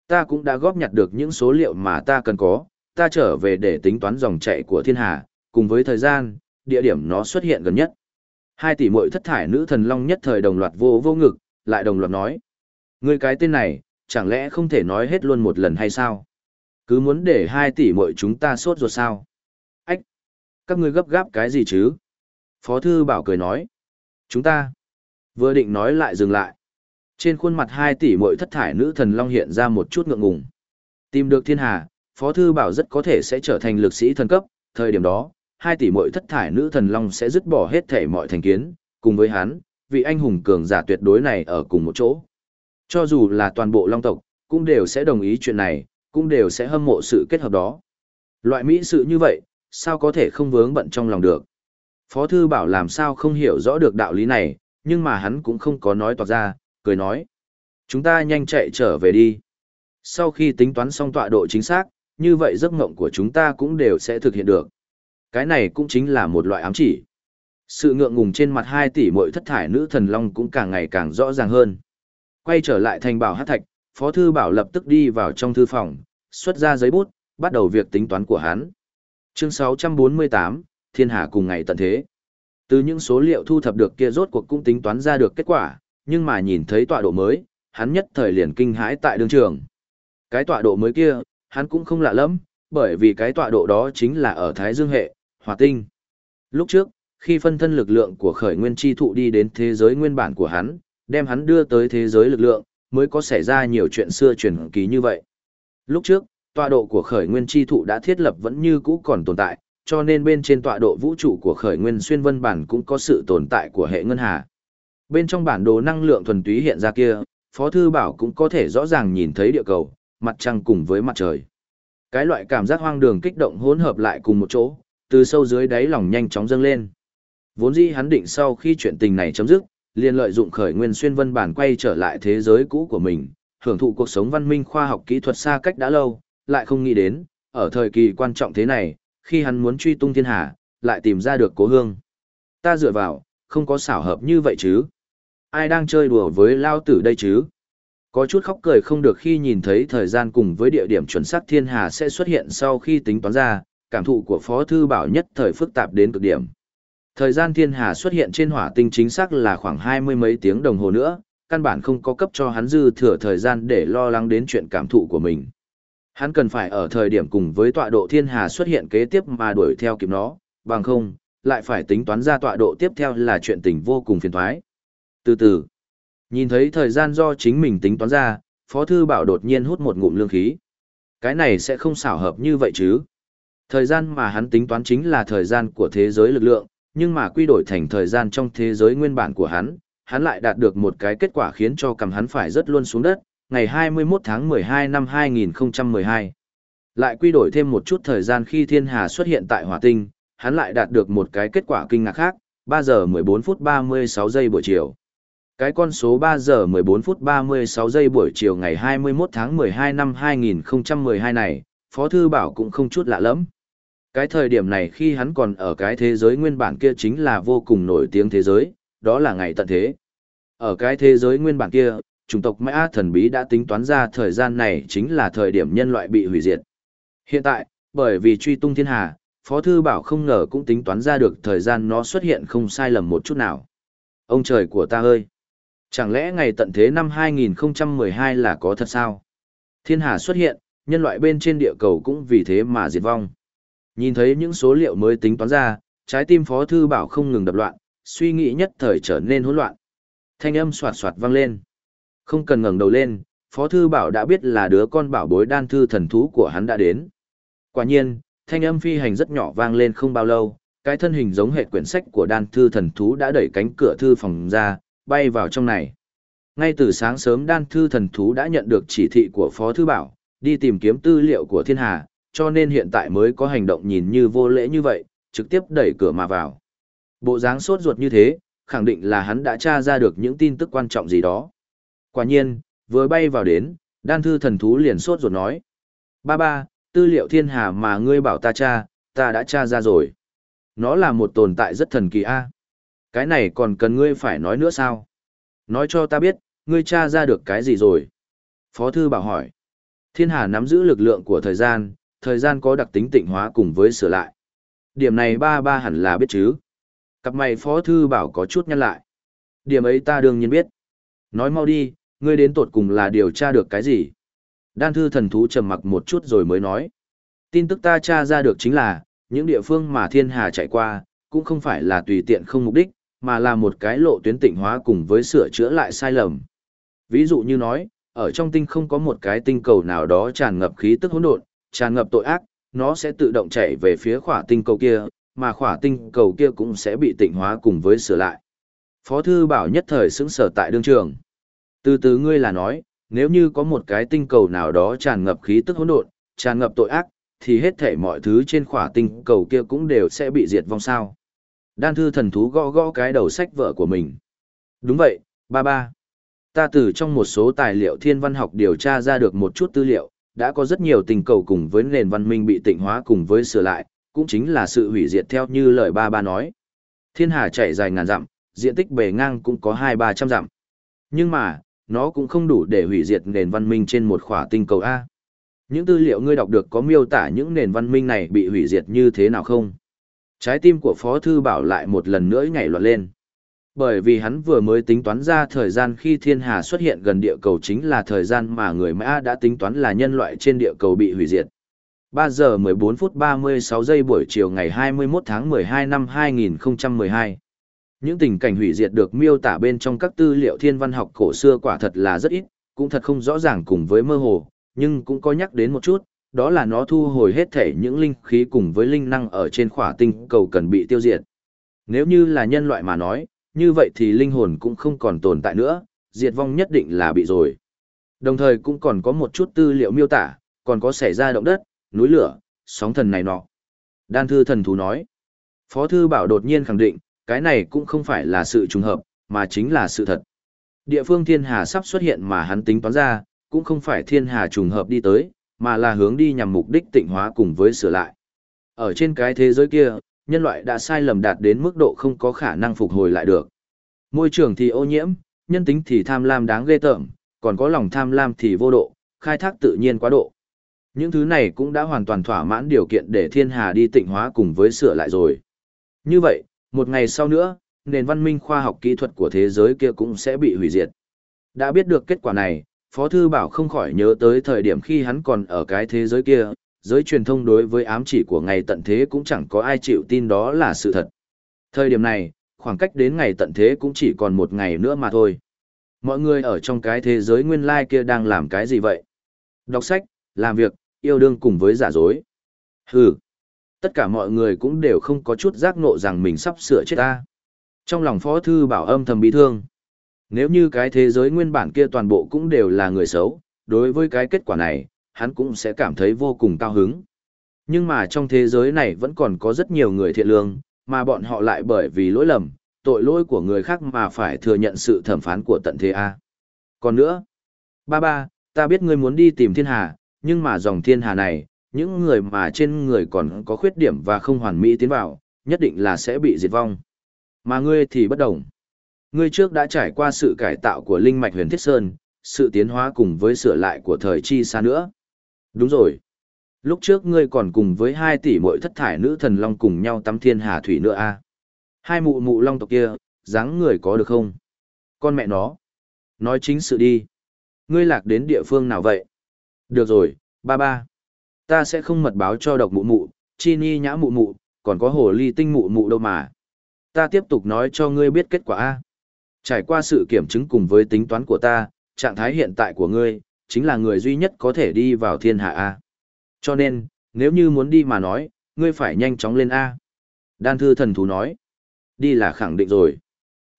Ta cũng đã góp nhặt được những số liệu mà ta cần có, ta trở về để tính toán dòng chạy của thiên hà, cùng với thời gian, địa điểm nó xuất hiện gần nhất. Hai tỷ muội thất thải nữ thần long nhất thời đồng loạt vô vô ngực, lại đồng loạt nói. Ngươi cái tên này, chẳng lẽ không thể nói hết luôn một lần hay sao? Cứ muốn để hai tỷ muội chúng ta sốt ruột sao? Ách! Các ngươi gấp gáp cái gì chứ? Phó thư bảo cười nói. Chúng ta! Vừa định nói lại dừng lại. Trên khuôn mặt hai tỷ muội thất thải nữ thần long hiện ra một chút ngượng ngùng. Tìm được thiên hà, Phó Thư Bảo rất có thể sẽ trở thành lực sĩ thần cấp, thời điểm đó, hai tỷ muội thất thải nữ thần long sẽ dứt bỏ hết thể mọi thành kiến, cùng với hắn, vị anh hùng cường giả tuyệt đối này ở cùng một chỗ. Cho dù là toàn bộ long tộc, cũng đều sẽ đồng ý chuyện này, cũng đều sẽ hâm mộ sự kết hợp đó. Loại mỹ sự như vậy, sao có thể không vướng bận trong lòng được. Phó Thư Bảo làm sao không hiểu rõ được đạo lý này, nhưng mà hắn cũng không có nói toạc ra, cười nói. Chúng ta nhanh chạy trở về đi. Sau khi tính toán xong tọa độ chính xác, như vậy giấc mộng của chúng ta cũng đều sẽ thực hiện được. Cái này cũng chính là một loại ám chỉ. Sự ngượng ngùng trên mặt hai tỷ mỗi thất thải nữ thần long cũng càng ngày càng rõ ràng hơn. Quay trở lại thành bảo hát thạch, Phó Thư Bảo lập tức đi vào trong thư phòng, xuất ra giấy bút, bắt đầu việc tính toán của hắn. Chương 648, Thiên Hà cùng ngày tận thế. Từ những số liệu thu thập được kia rốt cuộc cũng tính toán ra được kết quả, nhưng mà nhìn thấy tọa độ mới, hắn nhất thời liền kinh hãi tại đường trường. Cái tọa độ mới kia, hắn cũng không lạ lắm, bởi vì cái tọa độ đó chính là ở Thái Dương hệ, hỏa tinh. Lúc trước, khi phân thân lực lượng của khởi nguyên chi thụ đi đến thế giới nguyên bản của hắn, đem hắn đưa tới thế giới lực lượng, mới có xảy ra nhiều chuyện xưa truyền kỳ như vậy. Lúc trước, tọa độ của khởi nguyên chi thụ đã thiết lập vẫn như cũ còn tồn tại, cho nên bên trên tọa độ vũ trụ của khởi nguyên xuyên vân bản cũng có sự tồn tại của hệ ngân hà. Bên trong bản đồ năng lượng thuần túy hiện ra kia, Phó Thư Bảo cũng có thể rõ ràng nhìn thấy địa cầu, mặt trăng cùng với mặt trời. Cái loại cảm giác hoang đường kích động hỗn hợp lại cùng một chỗ, từ sâu dưới đáy lòng nhanh chóng dâng lên. Vốn dĩ hắn định sau khi chuyện tình này chấm dứt, liền lợi dụng khởi nguyên xuyên vân bản quay trở lại thế giới cũ của mình, hưởng thụ cuộc sống văn minh khoa học kỹ thuật xa cách đã lâu, lại không nghĩ đến, ở thời kỳ quan trọng thế này, khi hắn muốn truy tung thiên hà, lại tìm ra được cố hương. Ta dựa vào, không có xảo hợp như vậy chứ. Ai đang chơi đùa với lao tử đây chứ? Có chút khóc cười không được khi nhìn thấy thời gian cùng với địa điểm chuẩn xác thiên hà sẽ xuất hiện sau khi tính toán ra, cảm thụ của Phó Thư Bảo nhất thời phức tạp đến cực điểm. Thời gian thiên hà xuất hiện trên hỏa tinh chính xác là khoảng hai mươi mấy tiếng đồng hồ nữa, căn bản không có cấp cho hắn dư thừa thời gian để lo lắng đến chuyện cảm thụ của mình. Hắn cần phải ở thời điểm cùng với tọa độ thiên hà xuất hiện kế tiếp mà đuổi theo kịp nó, bằng không, lại phải tính toán ra tọa độ tiếp theo là chuyện tình vô cùng phiền thoái. Từ từ, nhìn thấy thời gian do chính mình tính toán ra, Phó Thư Bảo đột nhiên hút một ngụm lương khí. Cái này sẽ không xảo hợp như vậy chứ. Thời gian mà hắn tính toán chính là thời gian của thế giới lực lượng, nhưng mà quy đổi thành thời gian trong thế giới nguyên bản của hắn, hắn lại đạt được một cái kết quả khiến cho cầm hắn phải rất luôn xuống đất, ngày 21 tháng 12 năm 2012. Lại quy đổi thêm một chút thời gian khi thiên hà xuất hiện tại hỏa tinh, hắn lại đạt được một cái kết quả kinh ngạc khác, 3 giờ 14 phút 36 giây buổi chiều. Cái con số 3 giờ 14 phút 36 giây buổi chiều ngày 21 tháng 12 năm 2012 này, Phó Thư Bảo cũng không chút lạ lắm. Cái thời điểm này khi hắn còn ở cái thế giới nguyên bản kia chính là vô cùng nổi tiếng thế giới, đó là ngày tận thế. Ở cái thế giới nguyên bản kia, chủng tộc Mã thần bí đã tính toán ra thời gian này chính là thời điểm nhân loại bị hủy diệt. Hiện tại, bởi vì truy tung thiên hà, Phó Thư Bảo không ngờ cũng tính toán ra được thời gian nó xuất hiện không sai lầm một chút nào. Ông trời của ta ơi! Chẳng lẽ ngày tận thế năm 2012 là có thật sao? Thiên hà xuất hiện, nhân loại bên trên địa cầu cũng vì thế mà diệt vong. Nhìn thấy những số liệu mới tính toán ra, trái tim Phó Thư Bảo không ngừng đập loạn, suy nghĩ nhất thời trở nên hỗn loạn. Thanh âm soạt soạt vang lên. Không cần ngẩng đầu lên, Phó Thư Bảo đã biết là đứa con bảo bối đan thư thần thú của hắn đã đến. Quả nhiên, thanh âm phi hành rất nhỏ vang lên không bao lâu, cái thân hình giống hệ quyển sách của đan thư thần thú đã đẩy cánh cửa thư phòng ra, bay vào trong này. Ngay từ sáng sớm đan thư thần thú đã nhận được chỉ thị của Phó Thư Bảo, đi tìm kiếm tư liệu của thiên hà, cho nên hiện tại mới có hành động nhìn như vô lễ như vậy, trực tiếp đẩy cửa mà vào. Bộ dáng sốt ruột như thế, khẳng định là hắn đã tra ra được những tin tức quan trọng gì đó. Quả nhiên, vừa bay vào đến, đan thư thần thú liền sốt ruột nói. Ba ba, tư liệu thiên hà mà ngươi bảo ta tra, ta đã tra ra rồi. Nó là một tồn tại rất thần kỳ a. Cái này còn cần ngươi phải nói nữa sao? Nói cho ta biết, ngươi tra ra được cái gì rồi? Phó thư bảo hỏi. Thiên hà nắm giữ lực lượng của thời gian, thời gian có đặc tính tịnh hóa cùng với sửa lại. Điểm này ba ba hẳn là biết chứ. Cặp mày phó thư bảo có chút nhăn lại. Điểm ấy ta đương nhiên biết. Nói mau đi, ngươi đến tột cùng là điều tra được cái gì? Đan thư thần thú trầm mặc một chút rồi mới nói. Tin tức ta tra ra được chính là, những địa phương mà thiên hà chạy qua, cũng không phải là tùy tiện không mục đích, mà là một cái lộ tuyến tịnh hóa cùng với sửa chữa lại sai lầm. Ví dụ như nói, ở trong tinh không có một cái tinh cầu nào đó tràn ngập khí tức hỗn độn, tràn ngập tội ác, nó sẽ tự động chạy về phía khỏa tinh cầu kia, mà khỏa tinh cầu kia cũng sẽ bị tịnh hóa cùng với sửa lại. Phó thư bảo nhất thời xứng sở tại đương trường. Từ từ ngươi là nói, nếu như có một cái tinh cầu nào đó tràn ngập khí tức hỗn độn, tràn ngập tội ác, thì hết thể mọi thứ trên khỏa tinh cầu kia cũng đều sẽ bị diệt vong sao. Đan thư thần thú gõ gõ cái đầu sách vợ của mình. Đúng vậy, ba ba. Ta từ trong một số tài liệu thiên văn học điều tra ra được một chút tư liệu, đã có rất nhiều tình cầu cùng với nền văn minh bị tịnh hóa cùng với sửa lại, cũng chính là sự hủy diệt theo như lời ba ba nói. Thiên hà chạy dài ngàn dặm, diện tích bề ngang cũng có hai ba trăm dặm. Nhưng mà, nó cũng không đủ để hủy diệt nền văn minh trên một khỏa tinh cầu A. Những tư liệu ngươi đọc được có miêu tả những nền văn minh này bị hủy diệt như thế nào không? Trái tim của Phó Thư Bảo lại một lần nữa nhảy loạn lên. Bởi vì hắn vừa mới tính toán ra thời gian khi thiên hà xuất hiện gần địa cầu chính là thời gian mà người Mã đã tính toán là nhân loại trên địa cầu bị hủy diệt. 3 giờ 14 phút 36 giây buổi chiều ngày 21 tháng 12 năm 2012. Những tình cảnh hủy diệt được miêu tả bên trong các tư liệu thiên văn học cổ xưa quả thật là rất ít, cũng thật không rõ ràng cùng với mơ hồ, nhưng cũng có nhắc đến một chút, đó là nó thu hồi hết thể những linh khí cùng với linh năng ở trên khỏa tinh cầu cần bị tiêu diệt. Nếu như là nhân loại mà nói, như vậy thì linh hồn cũng không còn tồn tại nữa, diệt vong nhất định là bị rồi. Đồng thời cũng còn có một chút tư liệu miêu tả, còn có xảy ra động đất, núi lửa, sóng thần này nọ. Đan thư thần thú nói. Phó thư bảo đột nhiên khẳng định, cái này cũng không phải là sự trùng hợp, mà chính là sự thật. Địa phương thiên hà sắp xuất hiện mà hắn tính toán ra, cũng không phải thiên hà trùng hợp đi tới, mà là hướng đi nhằm mục đích tịnh hóa cùng với sửa lại. Ở trên cái thế giới kia, nhân loại đã sai lầm đạt đến mức độ không có khả năng phục hồi lại được. Môi trường thì ô nhiễm, nhân tính thì tham lam đáng ghê tởm, còn có lòng tham lam thì vô độ, khai thác tự nhiên quá độ. Những thứ này cũng đã hoàn toàn thỏa mãn điều kiện để thiên hà đi tịnh hóa cùng với sửa lại rồi. Như vậy, một ngày sau nữa, nền văn minh khoa học kỹ thuật của thế giới kia cũng sẽ bị hủy diệt. Đã biết được kết quả này, Phó Thư Bảo không khỏi nhớ tới thời điểm khi hắn còn ở cái thế giới kia, giới truyền thông đối với ám chỉ của ngày tận thế cũng chẳng có ai chịu tin đó là sự thật. Thời điểm này, khoảng cách đến ngày tận thế cũng chỉ còn một ngày nữa mà thôi. Mọi người ở trong cái thế giới nguyên lai kia đang làm cái gì vậy? Đọc sách, làm việc, yêu đương cùng với giả dối. Hừ, tất cả mọi người cũng đều không có chút giác ngộ rằng mình sắp sửa chết ta. Trong lòng Phó Thư Bảo âm thầm bị thương. Nếu như cái thế giới nguyên bản kia toàn bộ cũng đều là người xấu, đối với cái kết quả này, hắn cũng sẽ cảm thấy vô cùng cao hứng. Nhưng mà trong thế giới này vẫn còn có rất nhiều người thiện lương, mà bọn họ lại bởi vì lỗi lầm, tội lỗi của người khác mà phải thừa nhận sự thẩm phán của tận thế A. Còn nữa, ba ba, ta biết ngươi muốn đi tìm thiên hà, nhưng mà dòng thiên hà này, những người mà trên người còn có khuyết điểm và không hoàn mỹ tiến vào, nhất định là sẽ bị diệt vong. Mà ngươi thì bất đồng. Ngươi trước đã trải qua sự cải tạo của linh mạch huyền thiết sơn, sự tiến hóa cùng với sửa lại của thời chi xa nữa. Đúng rồi. Lúc trước ngươi còn cùng với hai tỷ muội thất thải nữ thần long cùng nhau tắm thiên hà thủy nữa a. À? Hai mụ mụ long tộc kia, dáng người có được không? Con mẹ nó. Nói chính sự đi. Ngươi lạc đến địa phương nào vậy? Được rồi, ba ba. Ta sẽ không mật báo cho độc mụ mụ, chi ni nhã mụ mụ, còn có hồ ly tinh mụ mụ đâu mà. Ta tiếp tục nói cho ngươi biết kết quả A. Trải qua sự kiểm chứng cùng với tính toán của ta, trạng thái hiện tại của ngươi, chính là người duy nhất có thể đi vào thiên hạ A. Cho nên, nếu như muốn đi mà nói, ngươi phải nhanh chóng lên A. Đan thư thần thú nói, đi là khẳng định rồi.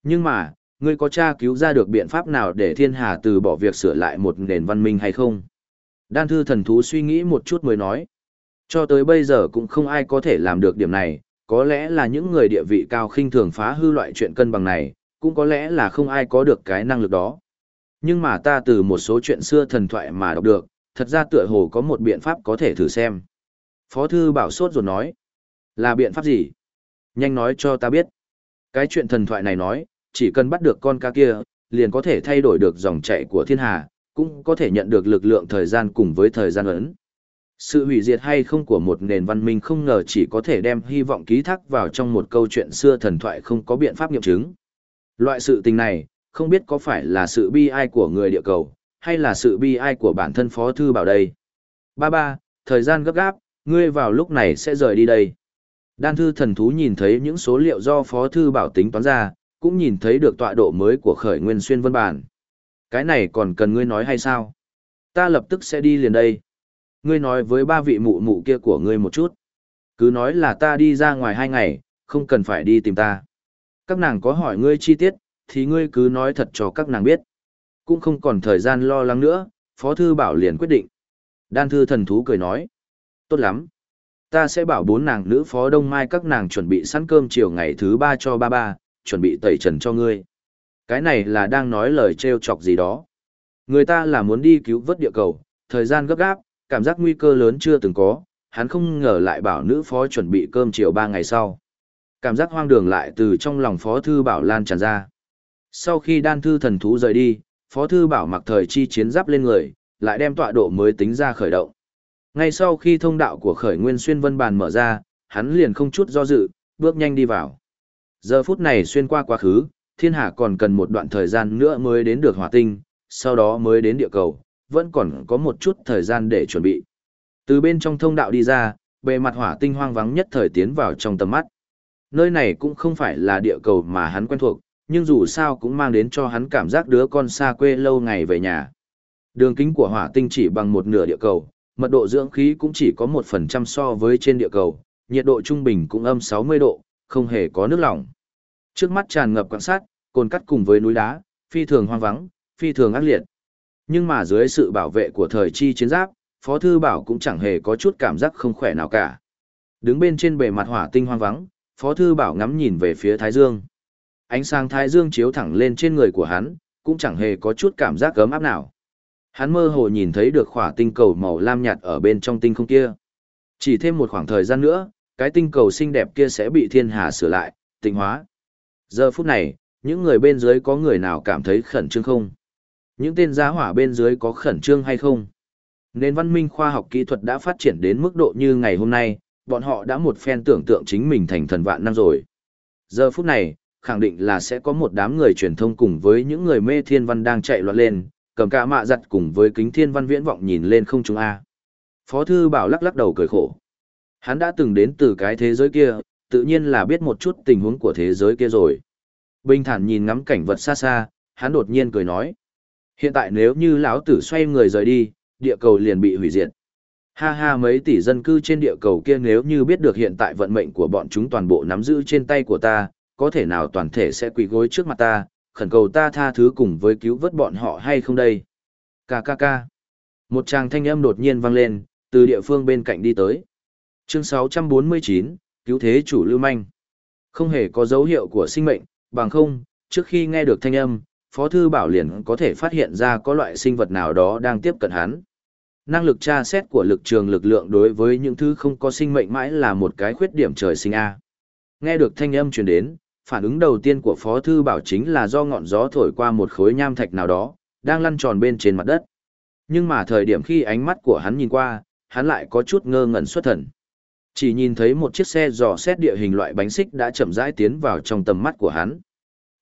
Nhưng mà, ngươi có tra cứu ra được biện pháp nào để thiên hà từ bỏ việc sửa lại một nền văn minh hay không? Đan thư thần thú suy nghĩ một chút mới nói. Cho tới bây giờ cũng không ai có thể làm được điểm này, có lẽ là những người địa vị cao khinh thường phá hư loại chuyện cân bằng này, cũng có lẽ là không ai có được cái năng lực đó. Nhưng mà ta từ một số chuyện xưa thần thoại mà đọc được, thật ra tựa hồ có một biện pháp có thể thử xem. Phó thư bảo sốt rồi nói. Là biện pháp gì? Nhanh nói cho ta biết. Cái chuyện thần thoại này nói, chỉ cần bắt được con cá kia, liền có thể thay đổi được dòng chảy của thiên hà, cũng có thể nhận được lực lượng thời gian cùng với thời gian ấn. Sự hủy diệt hay không của một nền văn minh không ngờ chỉ có thể đem hy vọng ký thác vào trong một câu chuyện xưa thần thoại không có biện pháp nghiệm chứng. Loại sự tình này, không biết có phải là sự bi ai của người địa cầu, hay là sự bi ai của bản thân Phó Thư Bảo đây? Ba ba, thời gian gấp gáp, ngươi vào lúc này sẽ rời đi đây. Đan thư thần thú nhìn thấy những số liệu do Phó Thư Bảo tính toán ra, cũng nhìn thấy được tọa độ mới của khởi nguyên xuyên vân bản. Cái này còn cần ngươi nói hay sao? Ta lập tức sẽ đi liền đây. Ngươi nói với ba vị mụ mụ kia của ngươi một chút. Cứ nói là ta đi ra ngoài hai ngày, không cần phải đi tìm ta. Các nàng có hỏi ngươi chi tiết, thì ngươi cứ nói thật cho các nàng biết. Cũng không còn thời gian lo lắng nữa, Phó Thư Bảo liền quyết định. Đan Thư thần thú cười nói. Tốt lắm. Ta sẽ bảo bốn nàng nữ Phó Đông Mai các nàng chuẩn bị sẵn cơm chiều ngày thứ ba cho ba ba, chuẩn bị tẩy trần cho ngươi. Cái này là đang nói lời trêu chọc gì đó. Người ta là muốn đi cứu vớt địa cầu, thời gian gấp gáp, cảm giác nguy cơ lớn chưa từng có, hắn không ngờ lại bảo nữ phó chuẩn bị cơm chiều ba ngày sau. Cảm giác hoang đường lại từ trong lòng phó thư bảo lan tràn ra. Sau khi đan thư thần thú rời đi, phó thư bảo mặc thời chi chiến giáp lên người, lại đem tọa độ mới tính ra khởi động. Ngay sau khi thông đạo của khởi nguyên xuyên vân bàn mở ra, hắn liền không chút do dự, bước nhanh đi vào. Giờ phút này xuyên qua quá khứ, thiên hạ còn cần một đoạn thời gian nữa mới đến được hỏa tinh, sau đó mới đến địa cầu, vẫn còn có một chút thời gian để chuẩn bị. Từ bên trong thông đạo đi ra, bề mặt hỏa tinh hoang vắng nhất thời tiến vào trong tầm mắt. Nơi này cũng không phải là địa cầu mà hắn quen thuộc, nhưng dù sao cũng mang đến cho hắn cảm giác đứa con xa quê lâu ngày về nhà. Đường kính của hỏa tinh chỉ bằng một nửa địa cầu, mật độ dưỡng khí cũng chỉ có một phần trăm so với trên địa cầu, nhiệt độ trung bình cũng âm 60 độ, không hề có nước lỏng. Trước mắt tràn ngập quan sát, cồn cắt cùng với núi đá, phi thường hoang vắng, phi thường ác liệt. Nhưng mà dưới sự bảo vệ của thời chi chiến giáp, Phó Thư Bảo cũng chẳng hề có chút cảm giác không khỏe nào cả. Đứng bên trên bề mặt hỏa tinh hoang vắng, Phó Thư Bảo ngắm nhìn về phía Thái Dương. Ánh sáng Thái Dương chiếu thẳng lên trên người của hắn, cũng chẳng hề có chút cảm giác cấm áp nào. Hắn mơ hồ nhìn thấy được khỏa tinh cầu màu lam nhạt ở bên trong tinh không kia. Chỉ thêm một khoảng thời gian nữa, cái tinh cầu xinh đẹp kia sẽ bị thiên hà sửa lại, tinh hóa. Giờ phút này, những người bên dưới có người nào cảm thấy khẩn trương không? Những tên giá hỏa bên dưới có khẩn trương hay không? Nền văn minh khoa học kỹ thuật đã phát triển đến mức độ như ngày hôm nay, bọn họ đã một phen tưởng tượng chính mình thành thần vạn năm rồi. Giờ phút này, khẳng định là sẽ có một đám người truyền thông cùng với những người mê thiên văn đang chạy loạn lên, cầm cả mạ giặt cùng với kính thiên văn viễn vọng nhìn lên không trung A. Phó thư bảo lắc lắc đầu cười khổ. Hắn đã từng đến từ cái thế giới kia, tự nhiên là biết một chút tình huống của thế giới kia rồi. Bình thản nhìn ngắm cảnh vật xa xa, hắn đột nhiên cười nói. Hiện tại nếu như lão tử xoay người rời đi, địa cầu liền bị hủy diệt. Ha ha mấy tỷ dân cư trên địa cầu kia nếu như biết được hiện tại vận mệnh của bọn chúng toàn bộ nắm giữ trên tay của ta, có thể nào toàn thể sẽ quỳ gối trước mặt ta, khẩn cầu ta tha thứ cùng với cứu vớt bọn họ hay không đây? Ca ca ca. Một tràng thanh âm đột nhiên vang lên, từ địa phương bên cạnh đi tới. Chương 649, cứu thế chủ lưu manh. Không hề có dấu hiệu của sinh mệnh, bằng không, trước khi nghe được thanh âm, Phó Thư Bảo liền có thể phát hiện ra có loại sinh vật nào đó đang tiếp cận hắn. Năng lực tra xét của lực trường lực lượng đối với những thứ không có sinh mệnh mãi là một cái khuyết điểm trời sinh A. Nghe được thanh âm truyền đến, phản ứng đầu tiên của Phó Thư Bảo chính là do ngọn gió thổi qua một khối nham thạch nào đó, đang lăn tròn bên trên mặt đất. Nhưng mà thời điểm khi ánh mắt của hắn nhìn qua, hắn lại có chút ngơ ngẩn xuất thần. Chỉ nhìn thấy một chiếc xe dò xét địa hình loại bánh xích đã chậm rãi tiến vào trong tầm mắt của hắn.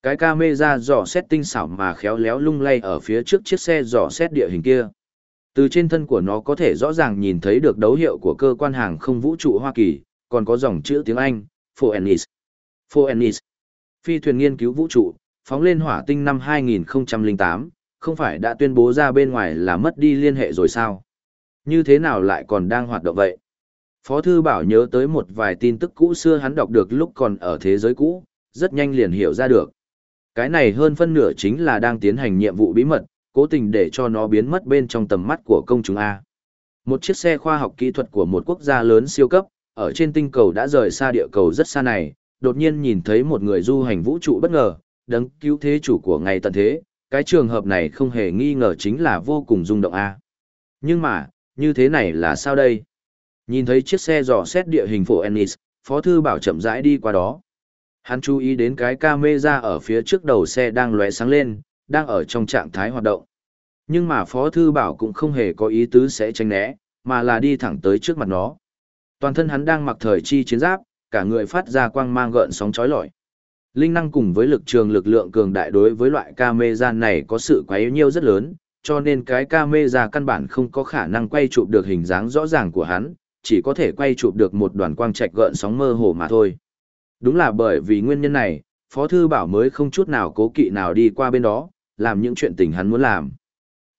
Cái camera dò xét tinh xảo mà khéo léo lung lay ở phía trước chiếc xe dò xét địa hình kia. Từ trên thân của nó có thể rõ ràng nhìn thấy được dấu hiệu của cơ quan hàng không vũ trụ Hoa Kỳ, còn có dòng chữ tiếng Anh, Phoenix. Phoenix. Phi thuyền nghiên cứu vũ trụ, phóng lên hỏa tinh năm 2008, không phải đã tuyên bố ra bên ngoài là mất đi liên hệ rồi sao? Như thế nào lại còn đang hoạt động vậy? Phó Thư Bảo nhớ tới một vài tin tức cũ xưa hắn đọc được lúc còn ở thế giới cũ, rất nhanh liền hiểu ra được. Cái này hơn phân nửa chính là đang tiến hành nhiệm vụ bí mật, cố tình để cho nó biến mất bên trong tầm mắt của công chúng A. Một chiếc xe khoa học kỹ thuật của một quốc gia lớn siêu cấp, ở trên tinh cầu đã rời xa địa cầu rất xa này, đột nhiên nhìn thấy một người du hành vũ trụ bất ngờ, đấng cứu thế chủ của ngày tận thế, cái trường hợp này không hề nghi ngờ chính là vô cùng rung động A. Nhưng mà, như thế này là sao đây? Nhìn thấy chiếc xe dò xét địa hình phổ Ennis, Phó Thư Bảo chậm rãi đi qua đó. Hắn chú ý đến cái camera ở phía trước đầu xe đang lóe sáng lên, đang ở trong trạng thái hoạt động. Nhưng mà Phó Thư Bảo cũng không hề có ý tứ sẽ tránh né, mà là đi thẳng tới trước mặt nó. Toàn thân hắn đang mặc thời chi chiến giáp, cả người phát ra quang mang gợn sóng chói lọi. Linh năng cùng với lực trường lực lượng cường đại đối với loại camera này có sự quấy yếu nhiêu rất lớn, cho nên cái camera căn bản không có khả năng quay chụp được hình dáng rõ ràng của hắn, chỉ có thể quay chụp được một đoàn quang trạch gợn sóng mơ hồ mà thôi. Đúng là bởi vì nguyên nhân này, Phó Thư Bảo mới không chút nào cố kỵ nào đi qua bên đó, làm những chuyện tình hắn muốn làm.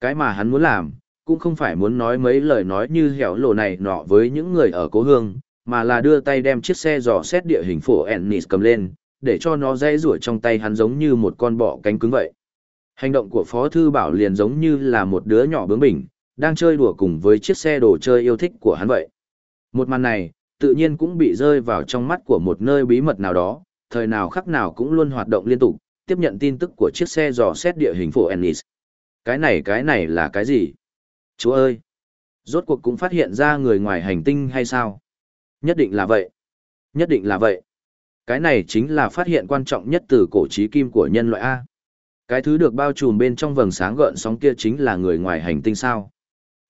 Cái mà hắn muốn làm, cũng không phải muốn nói mấy lời nói như hẻo lộ này nọ với những người ở cố hương, mà là đưa tay đem chiếc xe dò xét địa hình phổ Ennis cầm lên, để cho nó dễ rủa trong tay hắn giống như một con bọ cánh cứng vậy. Hành động của Phó Thư Bảo liền giống như là một đứa nhỏ bướng bỉnh, đang chơi đùa cùng với chiếc xe đồ chơi yêu thích của hắn vậy. Một màn này, tự nhiên cũng bị rơi vào trong mắt của một nơi bí mật nào đó, thời nào khắc nào cũng luôn hoạt động liên tục, tiếp nhận tin tức của chiếc xe dò xét địa hình phổ Ennis. Cái này cái này là cái gì? Chúa ơi! Rốt cuộc cũng phát hiện ra người ngoài hành tinh hay sao? Nhất định là vậy. Nhất định là vậy. Cái này chính là phát hiện quan trọng nhất từ cổ trí kim của nhân loại A. Cái thứ được bao trùm bên trong vầng sáng gợn sóng kia chính là người ngoài hành tinh sao.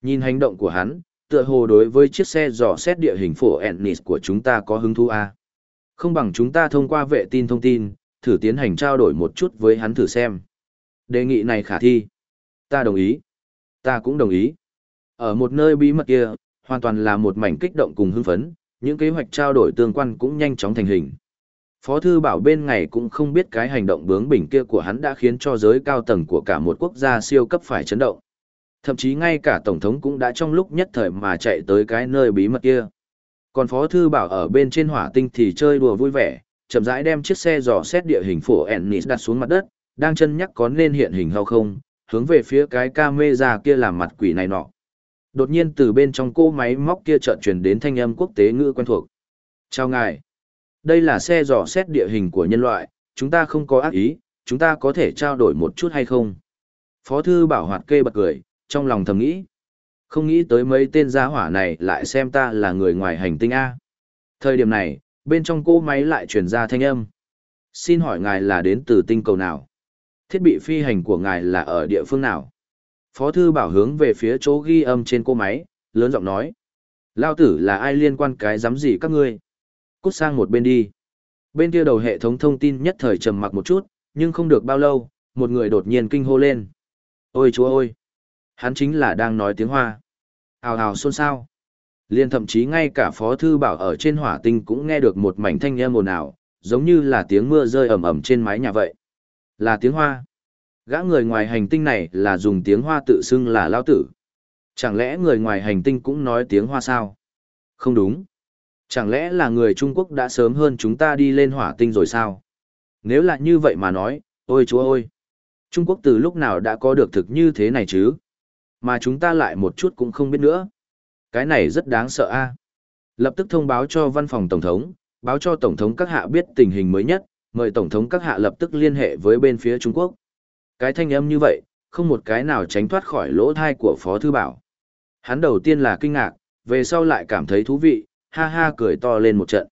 Nhìn hành động của hắn, tựa hồ đối với chiếc xe dò xét địa hình phổ Ennis của chúng ta có hứng thú A. Không bằng chúng ta thông qua vệ tin thông tin, thử tiến hành trao đổi một chút với hắn thử xem. Đề nghị này khả thi. Ta đồng ý. Ta cũng đồng ý. Ở một nơi bí mật kia, hoàn toàn là một mảnh kích động cùng hưng phấn, những kế hoạch trao đổi tương quan cũng nhanh chóng thành hình. Phó thư bảo bên ngày cũng không biết cái hành động bướng bỉnh kia của hắn đã khiến cho giới cao tầng của cả một quốc gia siêu cấp phải chấn động. Thậm chí ngay cả Tổng thống cũng đã trong lúc nhất thời mà chạy tới cái nơi bí mật kia. Còn Phó Thư Bảo ở bên trên hỏa tinh thì chơi đùa vui vẻ, chậm rãi đem chiếc xe dò xét địa hình phổ Ennis đặt xuống mặt đất, đang chân nhắc có nên hiện hình hay không, hướng về phía cái camera kia làm mặt quỷ này nọ. Đột nhiên từ bên trong cô máy móc kia chợt truyền đến thanh âm quốc tế ngữ quen thuộc. Chào ngài. Đây là xe dò xét địa hình của nhân loại, chúng ta không có ác ý, chúng ta có thể trao đổi một chút hay không? Phó thư bảo hoạt kê bật cười, trong lòng thầm nghĩ. Không nghĩ tới mấy tên gia hỏa này lại xem ta là người ngoài hành tinh A. Thời điểm này, bên trong cô máy lại truyền ra thanh âm. Xin hỏi ngài là đến từ tinh cầu nào? Thiết bị phi hành của ngài là ở địa phương nào? Phó thư bảo hướng về phía chỗ ghi âm trên cô máy, lớn giọng nói. Lao tử là ai liên quan cái giám gì các ngươi? Cút sang một bên đi. Bên kia đầu hệ thống thông tin nhất thời trầm mặc một chút, nhưng không được bao lâu, một người đột nhiên kinh hô lên. Ôi chúa ơi! Hắn chính là đang nói tiếng Hoa. Hào hào xôn xao. Liên thậm chí ngay cả Phó Thư Bảo ở trên hỏa tinh cũng nghe được một mảnh thanh âm ồn ào, giống như là tiếng mưa rơi ẩm ẩm trên mái nhà vậy. Là tiếng Hoa. Gã người ngoài hành tinh này là dùng tiếng Hoa tự xưng là lao tử. Chẳng lẽ người ngoài hành tinh cũng nói tiếng Hoa sao? Không đúng. Chẳng lẽ là người Trung Quốc đã sớm hơn chúng ta đi lên hỏa tinh rồi sao? Nếu là như vậy mà nói, ôi chúa ơi! Trung Quốc từ lúc nào đã có được thực như thế này chứ? Mà chúng ta lại một chút cũng không biết nữa. Cái này rất đáng sợ a. Lập tức thông báo cho văn phòng Tổng thống, báo cho Tổng thống các hạ biết tình hình mới nhất, mời Tổng thống các hạ lập tức liên hệ với bên phía Trung Quốc. Cái thanh âm như vậy, không một cái nào tránh thoát khỏi lỗ thai của Phó Thư Bảo. Hắn đầu tiên là kinh ngạc, về sau lại cảm thấy thú vị, ha ha cười to lên một trận.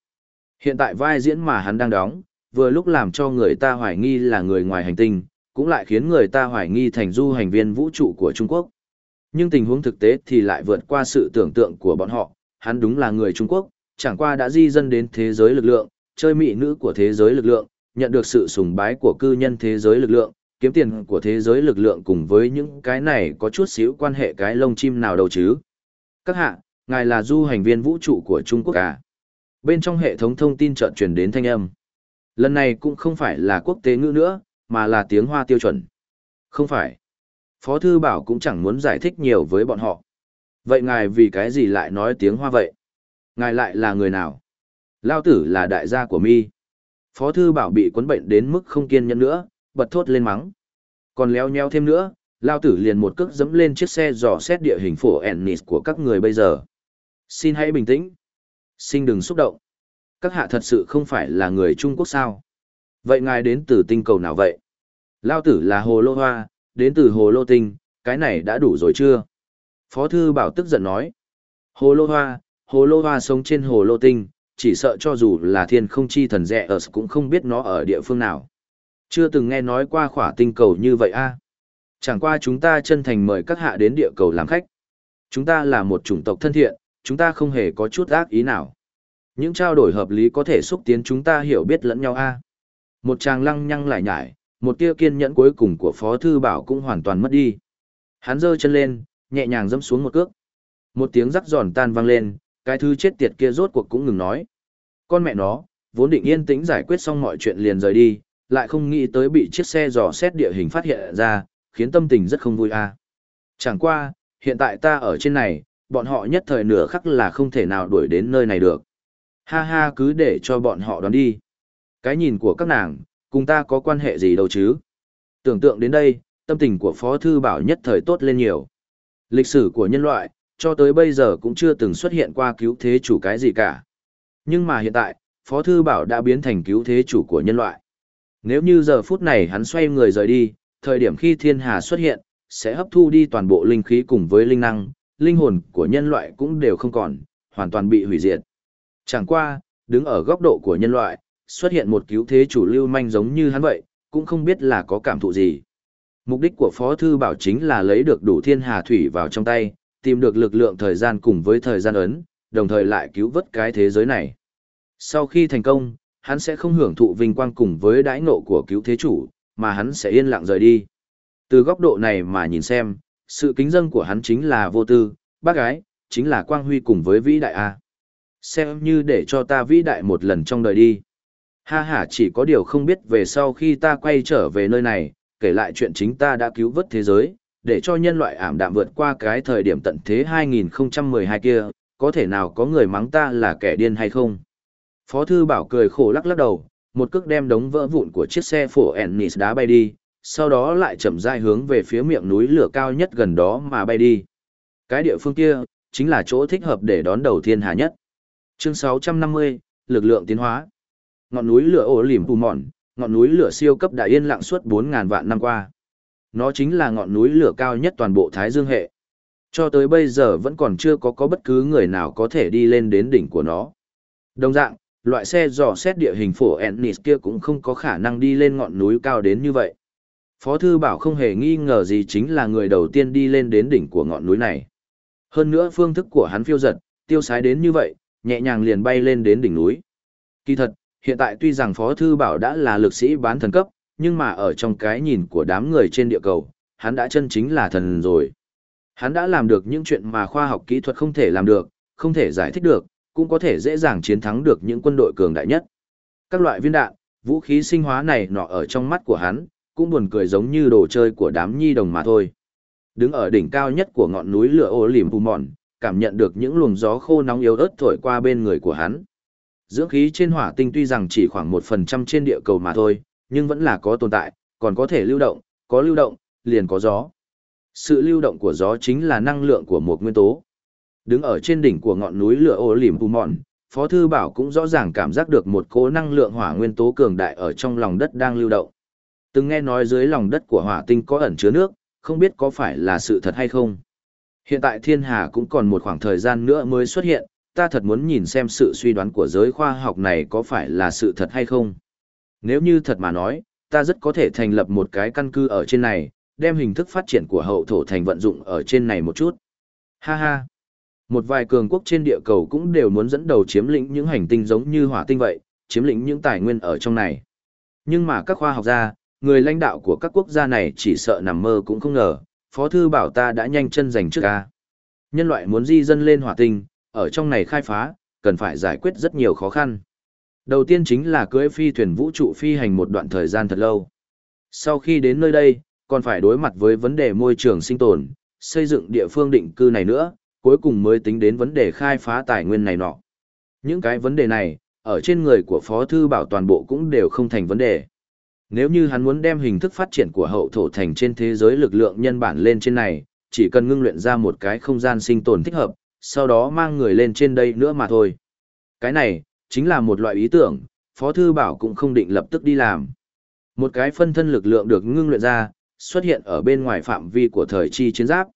Hiện tại vai diễn mà hắn đang đóng, vừa lúc làm cho người ta hoài nghi là người ngoài hành tinh, cũng lại khiến người ta hoài nghi thành du hành viên vũ trụ của Trung Quốc. Nhưng tình huống thực tế thì lại vượt qua sự tưởng tượng của bọn họ, hắn đúng là người Trung Quốc, chẳng qua đã di dân đến thế giới lực lượng, chơi mỹ nữ của thế giới lực lượng, nhận được sự sùng bái của cư nhân thế giới lực lượng, kiếm tiền của thế giới lực lượng cùng với những cái này có chút xíu quan hệ cái lông chim nào đâu chứ. Các hạ, ngài là du hành viên vũ trụ của Trung Quốc à? Bên trong hệ thống thông tin chợt truyền đến thanh âm. Lần này cũng không phải là quốc tế ngữ nữa, mà là tiếng Hoa tiêu chuẩn. Không phải. Phó Thư Bảo cũng chẳng muốn giải thích nhiều với bọn họ. Vậy ngài vì cái gì lại nói tiếng Hoa vậy? Ngài lại là người nào? Lao tử là đại gia của mi. Phó Thư Bảo bị quấn bệnh đến mức không kiên nhẫn nữa, bật thốt lên mắng. Còn leo nheo thêm nữa, Lao tử liền một cước dẫm lên chiếc xe dò xét địa hình phổ Ennis của các người bây giờ. Xin hãy bình tĩnh. Xin đừng xúc động. Các hạ thật sự không phải là người Trung Quốc sao? Vậy ngài đến từ tinh cầu nào vậy? Lao tử là Hồ Lô Hoa, đến từ Hồ Lô Tinh, cái này đã đủ rồi chưa? Phó Thư Bảo tức giận nói. Hồ Lô Hoa, Hồ Lô Hoa sống trên Hồ Lô Tinh, chỉ sợ cho dù là thiên không chi thần rẻ ở cũng không biết nó ở địa phương nào. Chưa từng nghe nói qua khỏa tinh cầu như vậy a Chẳng qua chúng ta chân thành mời các hạ đến địa cầu làm khách. Chúng ta là một chủng tộc thân thiện, chúng ta không hề có chút ác ý nào. Những trao đổi hợp lý có thể xúc tiến chúng ta hiểu biết lẫn nhau a Một chàng lăng nhăng lại nhải, một tia kiên nhẫn cuối cùng của Phó Thư Bảo cũng hoàn toàn mất đi. Hắn giơ chân lên, nhẹ nhàng dẫm xuống một cước. Một tiếng rắc giòn tan vang lên, cái thứ chết tiệt kia rốt cuộc cũng ngừng nói. Con mẹ nó, vốn định yên tĩnh giải quyết xong mọi chuyện liền rời đi, lại không nghĩ tới bị chiếc xe dò xét địa hình phát hiện ra, khiến tâm tình rất không vui a. À. Chẳng qua, hiện tại ta ở trên này, bọn họ nhất thời nửa khắc là không thể nào đuổi đến nơi này được. Ha ha cứ để cho bọn họ đoán đi. Cái nhìn của các nàng, cùng ta có quan hệ gì đâu chứ. Tưởng tượng đến đây, tâm tình của Phó Thư Bảo nhất thời tốt lên nhiều. Lịch sử của nhân loại, cho tới bây giờ cũng chưa từng xuất hiện qua cứu thế chủ cái gì cả. Nhưng mà hiện tại, Phó Thư Bảo đã biến thành cứu thế chủ của nhân loại. Nếu như giờ phút này hắn xoay người rời đi, thời điểm khi thiên hà xuất hiện, sẽ hấp thu đi toàn bộ linh khí cùng với linh năng, linh hồn của nhân loại cũng đều không còn, hoàn toàn bị hủy diệt. Chẳng qua, đứng ở góc độ của nhân loại, xuất hiện một cứu thế chủ lưu manh giống như hắn vậy, cũng không biết là có cảm thụ gì. Mục đích của Phó Thư Bảo chính là lấy được đủ thiên hà thủy vào trong tay, tìm được lực lượng thời gian cùng với thời gian ấn, đồng thời lại cứu vớt cái thế giới này. Sau khi thành công, hắn sẽ không hưởng thụ vinh quang cùng với đãi nộ của cứu thế chủ, mà hắn sẽ yên lặng rời đi. Từ góc độ này mà nhìn xem, sự kính dân của hắn chính là vô tư, bác gái, chính là quang huy cùng với vĩ đại A. Xem như để cho ta vĩ đại một lần trong đời đi. Ha ha chỉ có điều không biết về sau khi ta quay trở về nơi này, kể lại chuyện chính ta đã cứu vớt thế giới, để cho nhân loại ảm đạm vượt qua cái thời điểm tận thế 2012 kia, có thể nào có người mắng ta là kẻ điên hay không? Phó thư bảo cười khổ lắc lắc đầu, một cước đem đống vỡ vụn của chiếc xe phổ Ennis đá bay đi, sau đó lại chậm rãi hướng về phía miệng núi lửa cao nhất gần đó mà bay đi. Cái địa phương kia, chính là chỗ thích hợp để đón đầu thiên hà nhất. Chương 650, lực lượng tiến hóa. Ngọn núi lửa ổ lỉm tù mòn, ngọn núi lửa siêu cấp đã yên lặng suốt 4.000 vạn năm qua. Nó chính là ngọn núi lửa cao nhất toàn bộ Thái Dương hệ. Cho tới bây giờ vẫn còn chưa có có bất cứ người nào có thể đi lên đến đỉnh của nó. Đồng dạng, loại xe dò xét địa hình phổ Ennis kia cũng không có khả năng đi lên ngọn núi cao đến như vậy. Phó Thư Bảo không hề nghi ngờ gì chính là người đầu tiên đi lên đến đỉnh của ngọn núi này. Hơn nữa phương thức của hắn phiêu giật, tiêu sái đến như vậy, nhẹ nhàng liền bay lên đến đỉnh núi. Kỳ thật, hiện tại tuy rằng Phó Thư Bảo đã là lực sĩ bán thần cấp, nhưng mà ở trong cái nhìn của đám người trên địa cầu, hắn đã chân chính là thần rồi. Hắn đã làm được những chuyện mà khoa học kỹ thuật không thể làm được, không thể giải thích được, cũng có thể dễ dàng chiến thắng được những quân đội cường đại nhất. Các loại viên đạn, vũ khí sinh hóa này nọ ở trong mắt của hắn, cũng buồn cười giống như đồ chơi của đám nhi đồng mà thôi. Đứng ở đỉnh cao nhất của ngọn núi lửa ô lìm phù mòn, cảm nhận được những luồng gió khô nóng yếu ớt thổi qua bên người của hắn. Dưỡng khí trên hỏa tinh tuy rằng chỉ khoảng 1% trên địa cầu mà thôi, nhưng vẫn là có tồn tại, còn có thể lưu động, có lưu động, liền có gió. Sự lưu động của gió chính là năng lượng của một nguyên tố. Đứng ở trên đỉnh của ngọn núi lửa ô lìm u mòn, Phó Thư Bảo cũng rõ ràng cảm giác được một cố năng lượng hỏa nguyên tố cường đại ở trong lòng đất đang lưu động. Từng nghe nói dưới lòng đất của hỏa tinh có ẩn chứa nước, không biết có phải là sự thật hay không. Hiện tại thiên hà cũng còn một khoảng thời gian nữa mới xuất hiện, ta thật muốn nhìn xem sự suy đoán của giới khoa học này có phải là sự thật hay không. Nếu như thật mà nói, ta rất có thể thành lập một cái căn cứ ở trên này, đem hình thức phát triển của hậu thổ thành vận dụng ở trên này một chút. Ha ha! Một vài cường quốc trên địa cầu cũng đều muốn dẫn đầu chiếm lĩnh những hành tinh giống như hỏa tinh vậy, chiếm lĩnh những tài nguyên ở trong này. Nhưng mà các khoa học gia, người lãnh đạo của các quốc gia này chỉ sợ nằm mơ cũng không ngờ, Phó Thư bảo ta đã nhanh chân giành trước ca. Nhân loại muốn di dân lên hỏa tinh, ở trong này khai phá, cần phải giải quyết rất nhiều khó khăn. Đầu tiên chính là cưỡi phi thuyền vũ trụ phi hành một đoạn thời gian thật lâu. Sau khi đến nơi đây, còn phải đối mặt với vấn đề môi trường sinh tồn, xây dựng địa phương định cư này nữa, cuối cùng mới tính đến vấn đề khai phá tài nguyên này nọ. Những cái vấn đề này, ở trên người của Phó Thư Bảo toàn bộ cũng đều không thành vấn đề. Nếu như hắn muốn đem hình thức phát triển của hậu thổ thành trên thế giới lực lượng nhân bản lên trên này, chỉ cần ngưng luyện ra một cái không gian sinh tồn thích hợp, sau đó mang người lên trên đây nữa mà thôi. Cái này, chính là một loại ý tưởng, Phó Thư Bảo cũng không định lập tức đi làm. Một cái phân thân lực lượng được ngưng luyện ra, xuất hiện ở bên ngoài phạm vi của thời chi chiến giáp.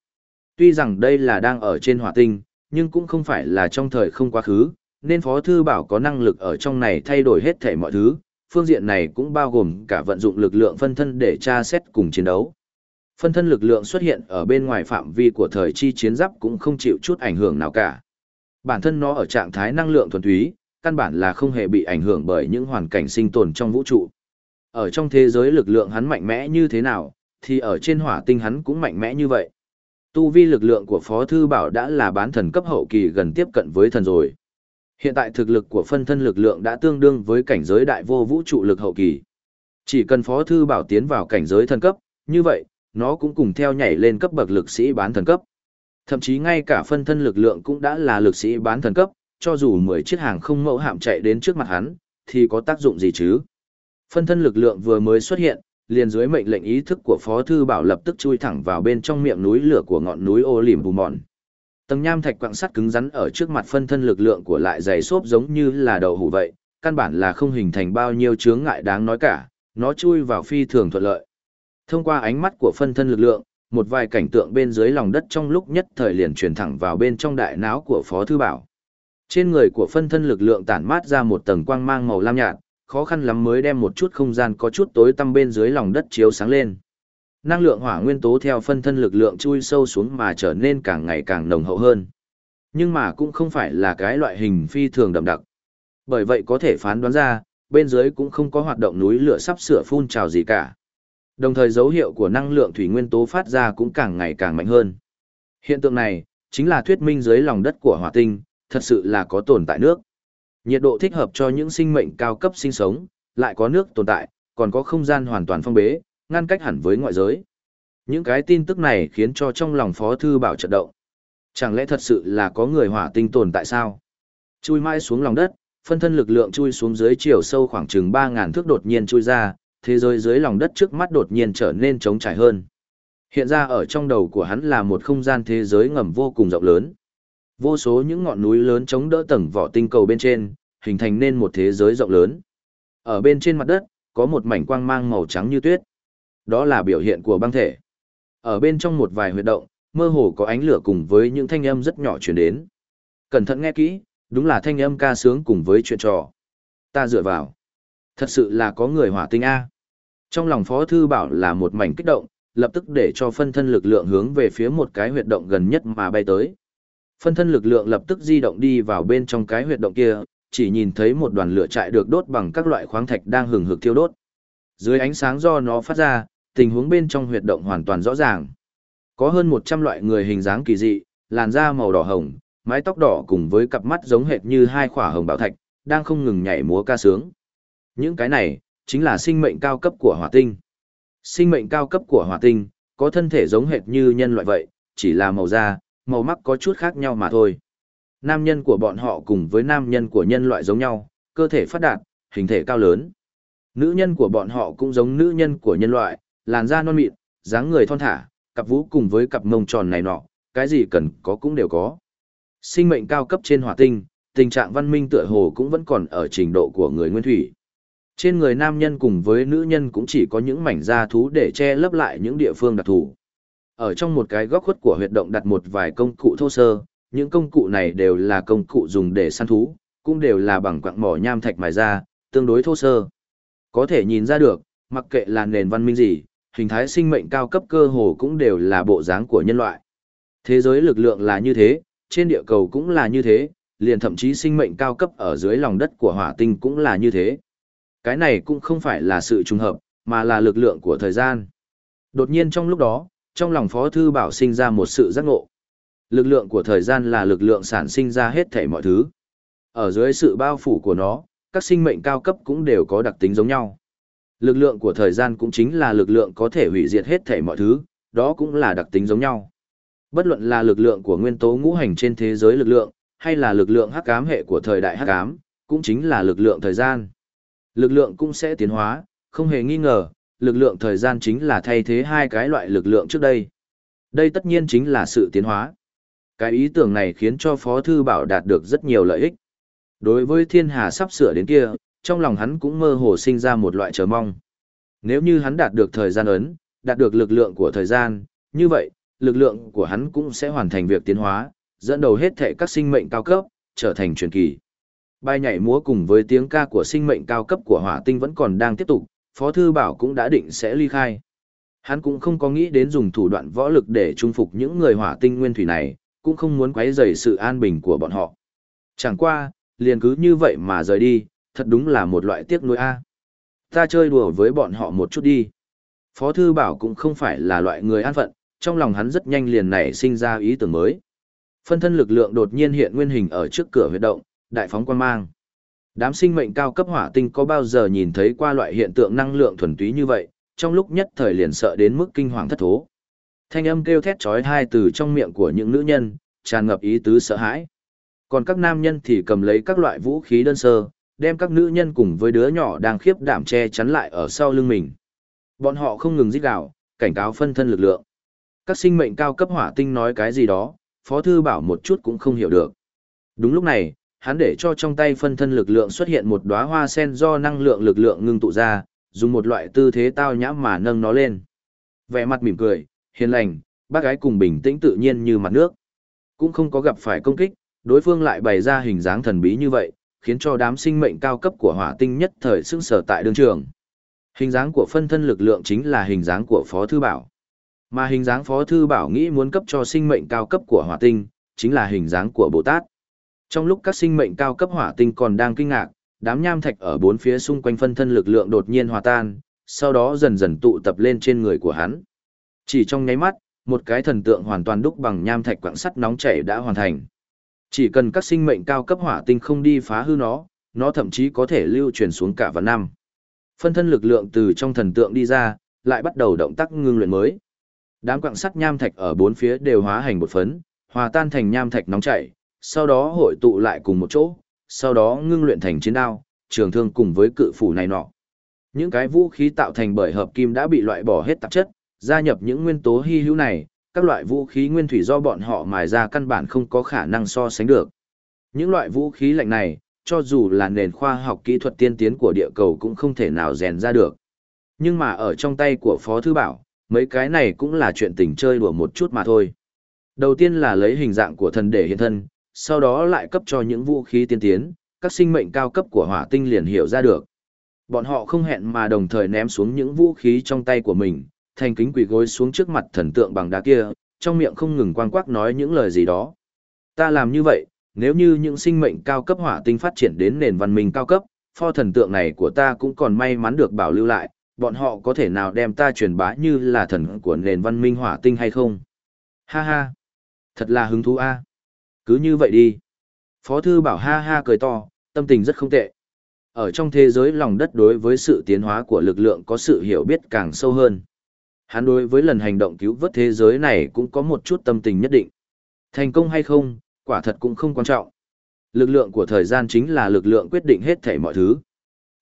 Tuy rằng đây là đang ở trên hỏa tinh, nhưng cũng không phải là trong thời không quá khứ, nên Phó Thư Bảo có năng lực ở trong này thay đổi hết thể mọi thứ, phương diện này cũng bao gồm cả vận dụng lực lượng phân thân để tra xét cùng chiến đấu. Phân thân lực lượng xuất hiện ở bên ngoài phạm vi của thời chi chiến giáp cũng không chịu chút ảnh hưởng nào cả. Bản thân nó ở trạng thái năng lượng thuần túy, căn bản là không hề bị ảnh hưởng bởi những hoàn cảnh sinh tồn trong vũ trụ. Ở trong thế giới lực lượng hắn mạnh mẽ như thế nào, thì ở trên hỏa tinh hắn cũng mạnh mẽ như vậy. Tu vi lực lượng của Phó Thư Bảo đã là bán thần cấp hậu kỳ gần tiếp cận với thần rồi. Hiện tại thực lực của phân thân lực lượng đã tương đương với cảnh giới đại vô vũ trụ lực hậu kỳ. Chỉ cần Phó Thư Bảo tiến vào cảnh giới thần cấp, như vậy, nó cũng cùng theo nhảy lên cấp bậc lực sĩ bán thần cấp. Thậm chí ngay cả phân thân lực lượng cũng đã là lực sĩ bán thần cấp, cho dù 10 chiếc hàng không mẫu hạm chạy đến trước mặt hắn, thì có tác dụng gì chứ? Phân thân lực lượng vừa mới xuất hiện, liền dưới mệnh lệnh ý thức của Phó Thư Bảo lập tức chui thẳng vào bên trong miệng núi lửa của ngọn núi ô lìm bù mòn. Tầng nham thạch quặng sắt cứng rắn ở trước mặt phân thân lực lượng của lại dày xốp giống như là đầu hủ vậy, căn bản là không hình thành bao nhiêu chướng ngại đáng nói cả, nó chui vào phi thường thuận lợi. Thông qua ánh mắt của phân thân lực lượng, một vài cảnh tượng bên dưới lòng đất trong lúc nhất thời liền truyền thẳng vào bên trong đại não của Phó Thư Bảo. Trên người của phân thân lực lượng tản mát ra một tầng quang mang màu lam nhạt, khó khăn lắm mới đem một chút không gian có chút tối tăm bên dưới lòng đất chiếu sáng lên. Năng lượng hỏa nguyên tố theo phân thân lực lượng chui sâu xuống mà trở nên càng ngày càng nồng hậu hơn. Nhưng mà cũng không phải là cái loại hình phi thường đậm đặc. Bởi vậy có thể phán đoán ra, bên dưới cũng không có hoạt động núi lửa sắp sửa phun trào gì cả. Đồng thời dấu hiệu của năng lượng thủy nguyên tố phát ra cũng càng ngày càng mạnh hơn. Hiện tượng này, chính là thuyết minh dưới lòng đất của hỏa tinh, thật sự là có tồn tại nước. Nhiệt độ thích hợp cho những sinh mệnh cao cấp sinh sống, lại có nước tồn tại, còn có không gian hoàn toàn phong bế, ngăn cách hẳn với ngoại giới. Những cái tin tức này khiến cho trong lòng Phó Thư Bảo trận động. Chẳng lẽ thật sự là có người hỏa tinh tồn tại sao? Chui mãi xuống lòng đất, phân thân lực lượng chui xuống dưới chiều sâu khoảng chừng 3.000 thước đột nhiên chui ra, thế giới dưới lòng đất trước mắt đột nhiên trở nên trống trải hơn. Hiện ra ở trong đầu của hắn là một không gian thế giới ngầm vô cùng rộng lớn. Vô số những ngọn núi lớn chống đỡ tầng vỏ tinh cầu bên trên, hình thành nên một thế giới rộng lớn. Ở bên trên mặt đất, có một mảnh quang mang màu trắng như tuyết. Đó là biểu hiện của băng thể. Ở bên trong một vài huyệt động, mơ hồ có ánh lửa cùng với những thanh âm rất nhỏ truyền đến. Cẩn thận nghe kỹ, đúng là thanh âm ca sướng cùng với chuyện trò. Ta dựa vào. Thật sự là có người hỏa tinh A. Trong lòng Phó Thư Bảo là một mảnh kích động, lập tức để cho phân thân lực lượng hướng về phía một cái huyệt động gần nhất mà bay tới. Phân thân lực lượng lập tức di động đi vào bên trong cái huyệt động kia, chỉ nhìn thấy một đoàn lửa trại được đốt bằng các loại khoáng thạch đang hừng hực thiêu đốt. Dưới ánh sáng do nó phát ra, tình huống bên trong huyệt động hoàn toàn rõ ràng. Có hơn 100 loại người hình dáng kỳ dị, làn da màu đỏ hồng, mái tóc đỏ cùng với cặp mắt giống hệt như hai khỏa hồng bảo thạch, đang không ngừng nhảy múa ca sướng. Những cái này, chính là sinh mệnh cao cấp của hỏa tinh. Sinh mệnh cao cấp của hỏa tinh, có thân thể giống hệt như nhân loại vậy, chỉ là màu da, màu mắt có chút khác nhau mà thôi. Nam nhân của bọn họ cùng với nam nhân của nhân loại giống nhau, cơ thể phát đạt, hình thể cao lớn. Nữ nhân của bọn họ cũng giống nữ nhân của nhân loại, làn da non mịn, dáng người thon thả, cặp vũ cùng với cặp mông tròn này nọ, cái gì cần có cũng đều có. Sinh mệnh cao cấp trên hỏa tinh, tình trạng văn minh tựa hồ cũng vẫn còn ở trình độ của người nguyên thủy. Trên người nam nhân cùng với nữ nhân cũng chỉ có những mảnh da thú để che lấp lại những địa phương đặc thù. Ở trong một cái góc khuất của huyệt động đặt một vài công cụ thô sơ, những công cụ này đều là công cụ dùng để săn thú, cũng đều là bằng quặng mỏ nham thạch mài ra, tương đối thô sơ. Có thể nhìn ra được, mặc kệ là nền văn minh gì, hình thái sinh mệnh cao cấp cơ hồ cũng đều là bộ dáng của nhân loại. Thế giới lực lượng là như thế, trên địa cầu cũng là như thế, liền thậm chí sinh mệnh cao cấp ở dưới lòng đất của hỏa tinh cũng là như thế. Cái này cũng không phải là sự trùng hợp, mà là lực lượng của thời gian. Đột nhiên trong lúc đó, trong lòng Phó Thư Bảo sinh ra một sự giác ngộ. Lực lượng của thời gian là lực lượng sản sinh ra hết thảy mọi thứ. Ở dưới sự bao phủ của nó, các sinh mệnh cao cấp cũng đều có đặc tính giống nhau. Lực lượng của thời gian cũng chính là lực lượng có thể hủy diệt hết thảy mọi thứ, đó cũng là đặc tính giống nhau. Bất luận là lực lượng của nguyên tố ngũ hành trên thế giới lực lượng, hay là lực lượng hắc ám hệ của thời đại hắc ám, cũng chính là lực lượng thời gian. Lực lượng cũng sẽ tiến hóa, không hề nghi ngờ, lực lượng thời gian chính là thay thế hai cái loại lực lượng trước đây. Đây tất nhiên chính là sự tiến hóa. Cái ý tưởng này khiến cho Phó Thư Bảo đạt được rất nhiều lợi ích. Đối với thiên hà sắp sửa đến kia, trong lòng hắn cũng mơ hồ sinh ra một loại chờ mong. Nếu như hắn đạt được thời gian ấn, đạt được lực lượng của thời gian, như vậy, lực lượng của hắn cũng sẽ hoàn thành việc tiến hóa, dẫn đầu hết thể các sinh mệnh cao cấp, trở thành truyền kỳ. Bài nhảy múa cùng với tiếng ca của sinh mệnh cao cấp của hỏa tinh vẫn còn đang tiếp tục, Phó Thư Bảo cũng đã định sẽ ly khai. Hắn cũng không có nghĩ đến dùng thủ đoạn võ lực để trung phục những người hỏa tinh nguyên thủy này, cũng không muốn quấy rầy sự an bình của bọn họ. Chẳng qua, liền cứ như vậy mà rời đi, thật đúng là một loại tiếc nuối a. Ta chơi đùa với bọn họ một chút đi. Phó Thư Bảo cũng không phải là loại người an phận, trong lòng hắn rất nhanh liền nảy sinh ra ý tưởng mới. Phân thân lực lượng đột nhiên hiện nguyên hình ở trước cửa huyệt động, đại phóng quan mang. Đám sinh mệnh cao cấp hỏa tinh có bao giờ nhìn thấy qua loại hiện tượng năng lượng thuần túy như vậy, trong lúc nhất thời liền sợ đến mức kinh hoàng thất thố. Thanh âm kêu thét chói tai từ trong miệng của những nữ nhân, tràn ngập ý tứ sợ hãi. Còn các nam nhân thì cầm lấy các loại vũ khí đơn sơ, đem các nữ nhân cùng với đứa nhỏ đang khiếp đảm che chắn lại ở sau lưng mình. Bọn họ không ngừng rít gào, cảnh cáo phân thân lực lượng. Các sinh mệnh cao cấp hỏa tinh nói cái gì đó, Phó Thư Bảo một chút cũng không hiểu được. Đúng lúc này, hắn để cho trong tay phân thân lực lượng xuất hiện một đóa hoa sen do năng lượng lực lượng ngưng tụ ra, dùng một loại tư thế tao nhã mà nâng nó lên. Vẻ mặt mỉm cười, hiền lành, bác gái cùng bình tĩnh tự nhiên như mặt nước. Cũng không có gặp phải công kích, đối phương lại bày ra hình dáng thần bí như vậy, khiến cho đám sinh mệnh cao cấp của hỏa tinh nhất thời sững sở tại đường trường. Hình dáng của phân thân lực lượng chính là hình dáng của Phó Thư Bảo. Mà hình dáng Phó Thư Bảo nghĩ muốn cấp cho sinh mệnh cao cấp của hỏa tinh, chính là hình dáng của Bồ Tát. Trong lúc các sinh mệnh cao cấp hỏa tinh còn đang kinh ngạc, đám nham thạch ở bốn phía xung quanh phân thân lực lượng đột nhiên hòa tan, sau đó dần dần tụ tập lên trên người của hắn. Chỉ trong nháy mắt, một cái thần tượng hoàn toàn đúc bằng nham thạch quặng sắt nóng chảy đã hoàn thành. Chỉ cần các sinh mệnh cao cấp hỏa tinh không đi phá hư nó, nó thậm chí có thể lưu truyền xuống cả vạn năm. Phân thân lực lượng từ trong thần tượng đi ra, lại bắt đầu động tác ngưng luyện mới. Đám quặng sắt nham thạch ở bốn phía đều hóa thành một phấn, hòa tan thành nham thạch nóng chảy, sau đó hội tụ lại cùng một chỗ, sau đó ngưng luyện thành chiến đao, trường thương cùng với cự phủ này nọ. Những cái vũ khí tạo thành bởi hợp kim đã bị loại bỏ hết tạp chất, gia nhập những nguyên tố hy hữu này, các loại vũ khí nguyên thủy do bọn họ mài ra căn bản không có khả năng so sánh được. Những loại vũ khí lạnh này, cho dù là nền khoa học kỹ thuật tiên tiến của địa cầu cũng không thể nào rèn ra được. Nhưng mà ở trong tay của Phó Thư Bảo, mấy cái này cũng là chuyện tình chơi đùa một chút mà thôi. Đầu tiên là lấy hình dạng của thần để hiện thân, sau đó lại cấp cho những vũ khí tiên tiến, các sinh mệnh cao cấp của hỏa tinh liền hiểu ra được. Bọn họ không hẹn mà đồng thời ném xuống những vũ khí trong tay của mình, thành kính quỳ gối xuống trước mặt thần tượng bằng đá kia, trong miệng không ngừng quang quắc nói những lời gì đó. Ta làm như vậy, nếu như những sinh mệnh cao cấp hỏa tinh phát triển đến nền văn minh cao cấp, pho thần tượng này của ta cũng còn may mắn được bảo lưu lại, bọn họ có thể nào đem ta truyền bá như là thần của nền văn minh hỏa tinh hay không? Ha ha! Thật là hứng thú a. Cứ như vậy đi. Phó thư bảo ha ha cười to, tâm tình rất không tệ. Ở trong thế giới lòng đất đối với sự tiến hóa của lực lượng có sự hiểu biết càng sâu hơn. Hắn đối với lần hành động cứu vớt thế giới này cũng có một chút tâm tình nhất định. Thành công hay không, quả thật cũng không quan trọng. Lực lượng của thời gian chính là lực lượng quyết định hết thảy mọi thứ.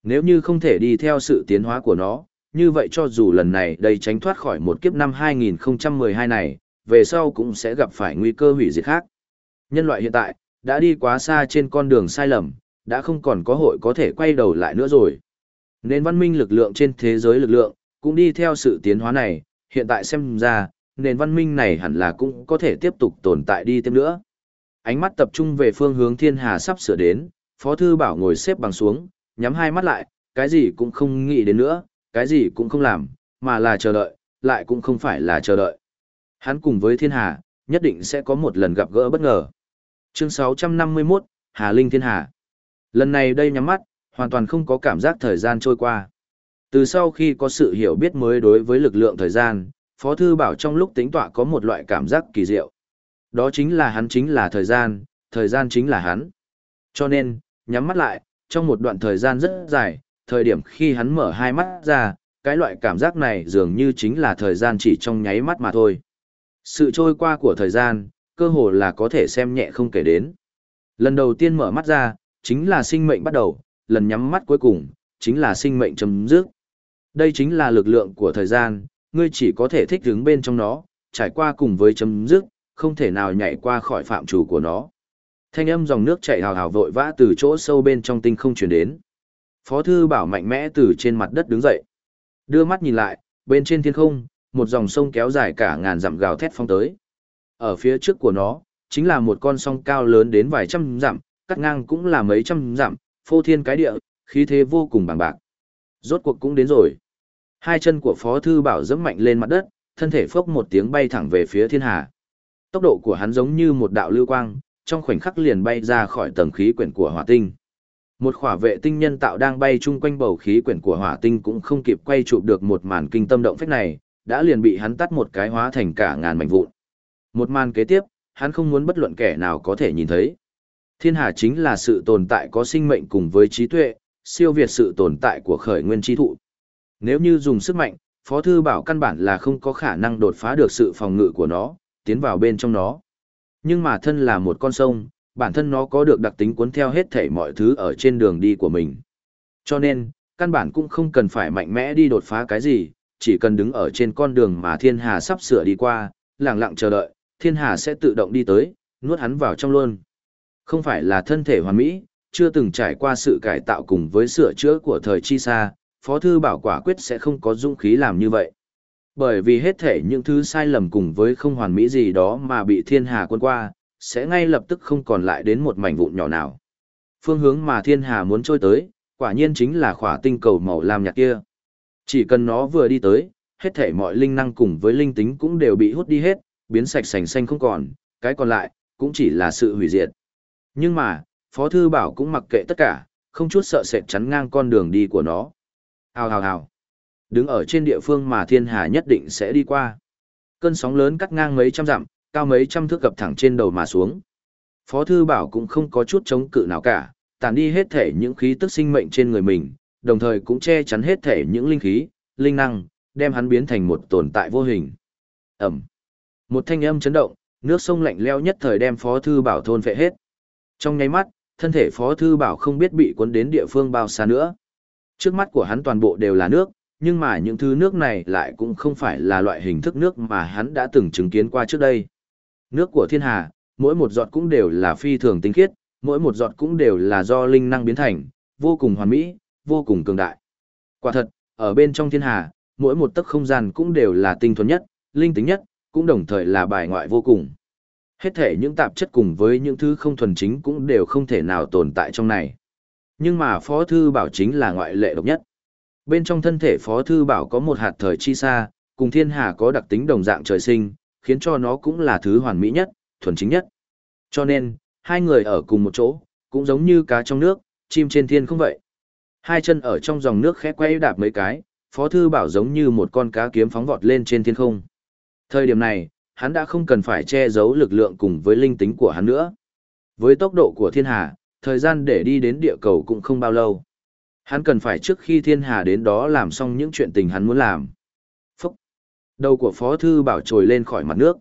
Nếu như không thể đi theo sự tiến hóa của nó, như vậy cho dù lần này đây tránh thoát khỏi một kiếp năm 2012 này, về sau cũng sẽ gặp phải nguy cơ hủy diệt khác. Nhân loại hiện tại, đã đi quá xa trên con đường sai lầm, đã không còn có hội có thể quay đầu lại nữa rồi. Nên văn minh lực lượng trên thế giới lực lượng, cũng đi theo sự tiến hóa này, hiện tại xem ra, nền văn minh này hẳn là cũng có thể tiếp tục tồn tại đi thêm nữa. Ánh mắt tập trung về phương hướng thiên hà sắp sửa đến, Phó Thư Bảo ngồi xếp bằng xuống, nhắm hai mắt lại, cái gì cũng không nghĩ đến nữa, cái gì cũng không làm, mà là chờ đợi, lại cũng không phải là chờ đợi. Hắn cùng với thiên hà, nhất định sẽ có một lần gặp gỡ bất ngờ. Chương 651, Hà Linh Thiên Hà. Lần này đây nhắm mắt, hoàn toàn không có cảm giác thời gian trôi qua. Từ sau khi có sự hiểu biết mới đối với lực lượng thời gian, Phó Thư Bảo trong lúc tính tọa có một loại cảm giác kỳ diệu. Đó chính là hắn chính là thời gian, thời gian chính là hắn. Cho nên, nhắm mắt lại, trong một đoạn thời gian rất dài, thời điểm khi hắn mở hai mắt ra, cái loại cảm giác này dường như chính là thời gian chỉ trong nháy mắt mà thôi. Sự trôi qua của thời gian, cơ hồ là có thể xem nhẹ không kể đến. Lần đầu tiên mở mắt ra, chính là sinh mệnh bắt đầu, lần nhắm mắt cuối cùng, chính là sinh mệnh chấm dứt. Đây chính là lực lượng của thời gian, ngươi chỉ có thể thích ứng bên trong nó, trải qua cùng với chấm dứt, không thể nào nhảy qua khỏi phạm chủ của nó. Thanh âm dòng nước chảy hào hào vội vã từ chỗ sâu bên trong tinh không truyền đến. Phó thư bảo mạnh mẽ từ trên mặt đất đứng dậy. Đưa mắt nhìn lại, bên trên thiên không, một dòng sông kéo dài cả ngàn dặm gào thét phong tới. Ở phía trước của nó, chính là một con sông cao lớn đến vài trăm dặm, cắt ngang cũng là mấy trăm dặm, phô thiên cái địa, khí thế vô cùng bằng bạc. Rốt cuộc cũng đến rồi. Hai chân của Phó Thư Bảo dẫm mạnh lên mặt đất, thân thể phốc một tiếng bay thẳng về phía thiên hà. Tốc độ của hắn giống như một đạo lưu quang, trong khoảnh khắc liền bay ra khỏi tầng khí quyển của hỏa tinh. Một khỏa vệ tinh nhân tạo đang bay chung quanh bầu khí quyển của hỏa tinh cũng không kịp quay chụp được một màn kinh tâm động phách này, đã liền bị hắn tắt một cái hóa thành cả ngàn mảnh vụn. Một màn kế tiếp, hắn không muốn bất luận kẻ nào có thể nhìn thấy. Thiên hà chính là sự tồn tại có sinh mệnh cùng với trí tuệ, siêu việt sự tồn tại của khởi nguyên trí thụ. Nếu như dùng sức mạnh, Phó Thư Bảo căn bản là không có khả năng đột phá được sự phòng ngự của nó, tiến vào bên trong nó. Nhưng mà thân là một con sông, bản thân nó có được đặc tính cuốn theo hết thảy mọi thứ ở trên đường đi của mình. Cho nên, căn bản cũng không cần phải mạnh mẽ đi đột phá cái gì, chỉ cần đứng ở trên con đường mà thiên hà sắp sửa đi qua, lặng lặng chờ đợi, thiên hà sẽ tự động đi tới, nuốt hắn vào trong luôn. Không phải là thân thể hoàn mỹ, chưa từng trải qua sự cải tạo cùng với sửa chữa của thời chi xa, Phó Thư Bảo quả quyết sẽ không có dũng khí làm như vậy. Bởi vì hết thể những thứ sai lầm cùng với không hoàn mỹ gì đó mà bị thiên hà quân qua, sẽ ngay lập tức không còn lại đến một mảnh vụn nhỏ nào. Phương hướng mà thiên hà muốn trôi tới, quả nhiên chính là khỏa tinh cầu màu lam nhạt kia. Chỉ cần nó vừa đi tới, hết thể mọi linh năng cùng với linh tính cũng đều bị hút đi hết, biến sạch sành xanh không còn, cái còn lại, cũng chỉ là sự hủy diệt. Nhưng mà, Phó Thư Bảo cũng mặc kệ tất cả, không chút sợ sệt chắn ngang con đường đi của nó. Hào hào hào. Đứng ở trên địa phương mà thiên hà nhất định sẽ đi qua. Cơn sóng lớn cắt ngang mấy trăm dặm, cao mấy trăm thước gập thẳng trên đầu mà xuống. Phó Thư Bảo cũng không có chút chống cự nào cả, tàn đi hết thể những khí tức sinh mệnh trên người mình, đồng thời cũng che chắn hết thể những linh khí, linh năng, đem hắn biến thành một tồn tại vô hình. Ẩm. Một thanh âm chấn động, nước sông lạnh leo nhất thời đem Phó Thư Bảo thôn vệ hết. Trong nháy mắt, thân thể Phó Thư Bảo không biết bị cuốn đến địa phương bao xa nữa. Trước mắt của hắn toàn bộ đều là nước, nhưng mà những thứ nước này lại cũng không phải là loại hình thức nước mà hắn đã từng chứng kiến qua trước đây. Nước của thiên hà, mỗi một giọt cũng đều là phi thường tinh khiết, mỗi một giọt cũng đều là do linh năng biến thành, vô cùng hoàn mỹ, vô cùng cường đại. Quả thật, ở bên trong thiên hà, mỗi một tấc không gian cũng đều là tinh thuần nhất, linh tính nhất, cũng đồng thời là bài ngoại vô cùng. Hết thể những tạp chất cùng với những thứ không thuần chính cũng đều không thể nào tồn tại trong này. Nhưng mà Phó Thư Bảo chính là ngoại lệ độc nhất. Bên trong thân thể Phó Thư Bảo có một hạt thời chi xa, cùng thiên hà có đặc tính đồng dạng trời sinh, khiến cho nó cũng là thứ hoàn mỹ nhất, thuần chính nhất. Cho nên, hai người ở cùng một chỗ, cũng giống như cá trong nước, chim trên thiên không vậy. Hai chân ở trong dòng nước khẽ quay đạp mấy cái, Phó Thư Bảo giống như một con cá kiếm phóng vọt lên trên thiên không. Thời điểm này, hắn đã không cần phải che giấu lực lượng cùng với linh tính của hắn nữa. Với tốc độ của thiên hà, thời gian để đi đến địa cầu cũng không bao lâu. Hắn cần phải trước khi thiên hà đến đó làm xong những chuyện tình hắn muốn làm. Phúc! Đầu của Phó Thư Bảo trồi lên khỏi mặt nước.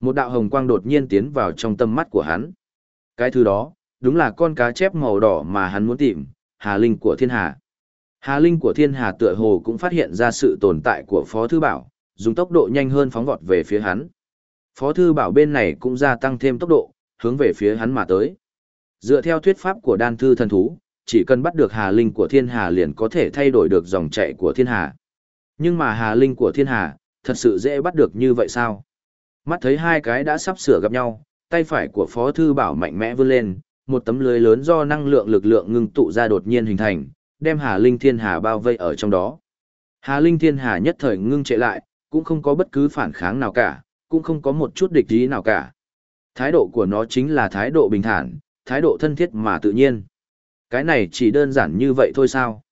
Một đạo hồng quang đột nhiên tiến vào trong tâm mắt của hắn. Cái thứ đó, đúng là con cá chép màu đỏ mà hắn muốn tìm, Hà Linh của thiên hà. Hà Linh của thiên hà tựa hồ cũng phát hiện ra sự tồn tại của Phó Thư Bảo, dùng tốc độ nhanh hơn phóng vọt về phía hắn. Phó Thư Bảo bên này cũng gia tăng thêm tốc độ, hướng về phía hắn mà tới. Dựa theo thuyết pháp của đan thư thần thú, chỉ cần bắt được Hà Linh của thiên hà liền có thể thay đổi được dòng chạy của thiên hà. Nhưng mà Hà Linh của thiên hà, thật sự dễ bắt được như vậy sao? Mắt thấy hai cái đã sắp sửa gặp nhau, tay phải của Phó Thư Bảo mạnh mẽ vươn lên, một tấm lưới lớn do năng lượng lực lượng ngưng tụ ra đột nhiên hình thành, đem Hà Linh Thiên Hà bao vây ở trong đó. Hà Linh Thiên Hà nhất thời ngưng trệ lại, cũng không có bất cứ phản kháng nào cả, cũng không có một chút địch ý nào cả. Thái độ của nó chính là thái độ bình thản, thái độ thân thiết mà tự nhiên. Cái này chỉ đơn giản như vậy thôi sao?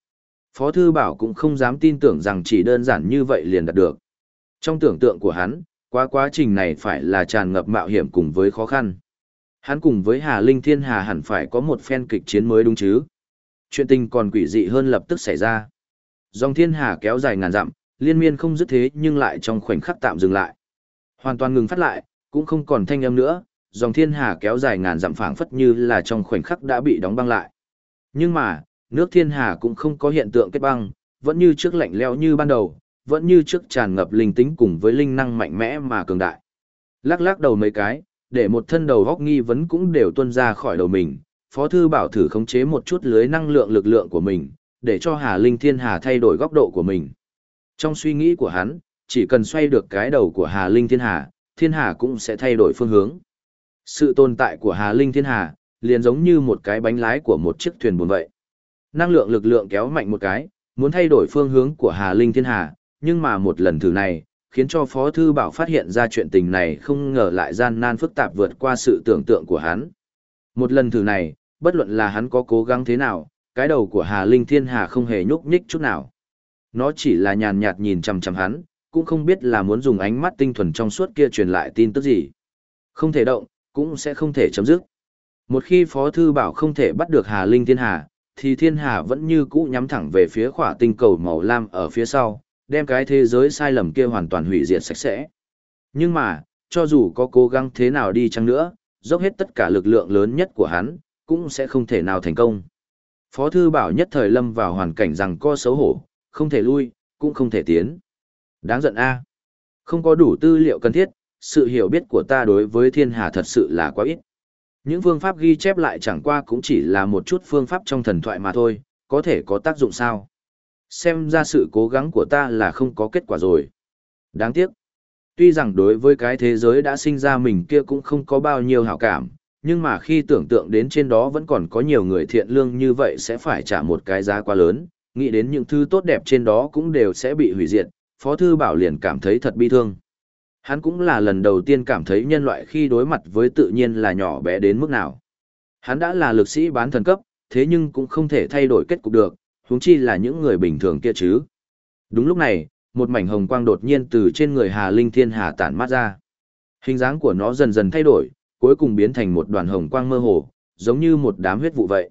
Phó Thư Bảo cũng không dám tin tưởng rằng chỉ đơn giản như vậy liền đạt được. Trong tưởng tượng của hắn, quá quá trình này phải là tràn ngập mạo hiểm cùng với khó khăn. Hắn cùng với Hà Linh Thiên Hà hẳn phải có một phen kịch chiến mới đúng chứ. Chuyện tình còn quỷ dị hơn lập tức xảy ra. Dòng Thiên Hà kéo dài ngàn dặm, liên miên không dứt thế nhưng lại trong khoảnh khắc tạm dừng lại. Hoàn toàn ngừng phát lại, cũng không còn thanh âm nữa, dòng Thiên Hà kéo dài ngàn dặm phảng phất như là trong khoảnh khắc đã bị đóng băng lại. Nhưng mà, nước Thiên Hà cũng không có hiện tượng kết băng, vẫn như trước lạnh lẽo như ban đầu, vẫn như trước tràn ngập linh tính cùng với linh năng mạnh mẽ mà cường đại. Lắc lắc đầu mấy cái, để một thân đầu góc nghi vấn cũng đều tuôn ra khỏi đầu mình, Phó Thư Bảo thử khống chế một chút lưới năng lượng lực lượng của mình, để cho Hà Linh Thiên Hà thay đổi góc độ của mình. Trong suy nghĩ của hắn, chỉ cần xoay được cái đầu của Hà Linh Thiên Hà, Thiên Hà cũng sẽ thay đổi phương hướng. Sự tồn tại của Hà Linh Thiên Hà, liền giống như một cái bánh lái của một chiếc thuyền buồn vậy. Năng lượng lực lượng kéo mạnh một cái, muốn thay đổi phương hướng của Hà Linh Thiên Hà, nhưng mà một lần thử này, khiến cho Phó Thư Bảo phát hiện ra chuyện tình này không ngờ lại gian nan phức tạp vượt qua sự tưởng tượng của hắn. Một lần thử này, bất luận là hắn có cố gắng thế nào, cái đầu của Hà Linh Thiên Hà không hề nhúc nhích chút nào. Nó chỉ là nhàn nhạt nhìn chằm chằm hắn, cũng không biết là muốn dùng ánh mắt tinh thuần trong suốt kia truyền lại tin tức gì. Không thể động, cũng sẽ không thể chấm dứt. Một khi Phó Thư Bảo không thể bắt được Hà Linh Thiên Hà, thì Thiên Hà vẫn như cũ nhắm thẳng về phía khỏa tinh cầu màu lam ở phía sau, đem cái thế giới sai lầm kia hoàn toàn hủy diệt sạch sẽ. Nhưng mà, cho dù có cố gắng thế nào đi chăng nữa, dốc hết tất cả lực lượng lớn nhất của hắn, cũng sẽ không thể nào thành công. Phó Thư Bảo nhất thời lâm vào hoàn cảnh rằng co xấu hổ, không thể lui, cũng không thể tiến. Đáng giận a Không có đủ tư liệu cần thiết, sự hiểu biết của ta đối với thiên hà thật sự là quá ít. Những phương pháp ghi chép lại chẳng qua cũng chỉ là một chút phương pháp trong thần thoại mà thôi, có thể có tác dụng sao. Xem ra sự cố gắng của ta là không có kết quả rồi. Đáng tiếc. Tuy rằng đối với cái thế giới đã sinh ra mình kia cũng không có bao nhiêu hảo cảm, nhưng mà khi tưởng tượng đến trên đó vẫn còn có nhiều người thiện lương như vậy sẽ phải trả một cái giá quá lớn, nghĩ đến những thứ tốt đẹp trên đó cũng đều sẽ bị hủy diệt, Phó Thư Bảo liền cảm thấy thật bi thương. Hắn cũng là lần đầu tiên cảm thấy nhân loại khi đối mặt với tự nhiên là nhỏ bé đến mức nào. Hắn đã là lực sĩ bán thần cấp, thế nhưng cũng không thể thay đổi kết cục được, huống chi là những người bình thường kia chứ. Đúng lúc này, một mảnh hồng quang đột nhiên từ trên người Hà Linh Thiên Hà tản mát ra. Hình dáng của nó dần dần thay đổi, cuối cùng biến thành một đoàn hồng quang mơ hồ, giống như một đám huyết vụ vậy.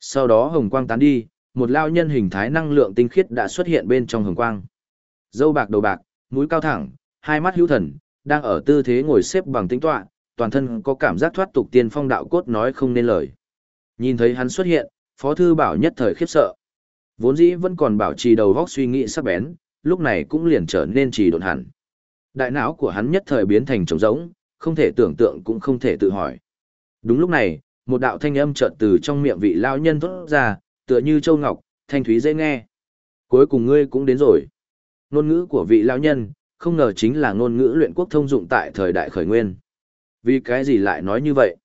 Sau đó hồng quang tán đi, một lao nhân hình thái năng lượng tinh khiết đã xuất hiện bên trong hồng quang. Dâu bạc đầu bạc, mũi cao thẳng, hai mắt hữu thần, đang ở tư thế ngồi xếp bằng tĩnh tọa, toàn thân có cảm giác thoát tục tiên phong đạo cốt nói không nên lời. Nhìn thấy hắn xuất hiện, Phó Thư Bảo nhất thời khiếp sợ. Vốn dĩ vẫn còn bảo trì đầu góc suy nghĩ sắc bén, lúc này cũng liền trở nên trì độn hẳn. Đại não của hắn nhất thời biến thành trống rỗng, không thể tưởng tượng cũng không thể tự hỏi. Đúng lúc này, một đạo thanh âm chợt từ trong miệng vị lao nhân thốt ra, tựa như châu ngọc, thanh thúy dễ nghe. Cuối cùng ngươi cũng đến rồi. Ngôn ngữ của vị lão nhân, không ngờ chính là ngôn ngữ luyện quốc thông dụng tại thời đại khởi nguyên. Vì cái gì lại nói như vậy?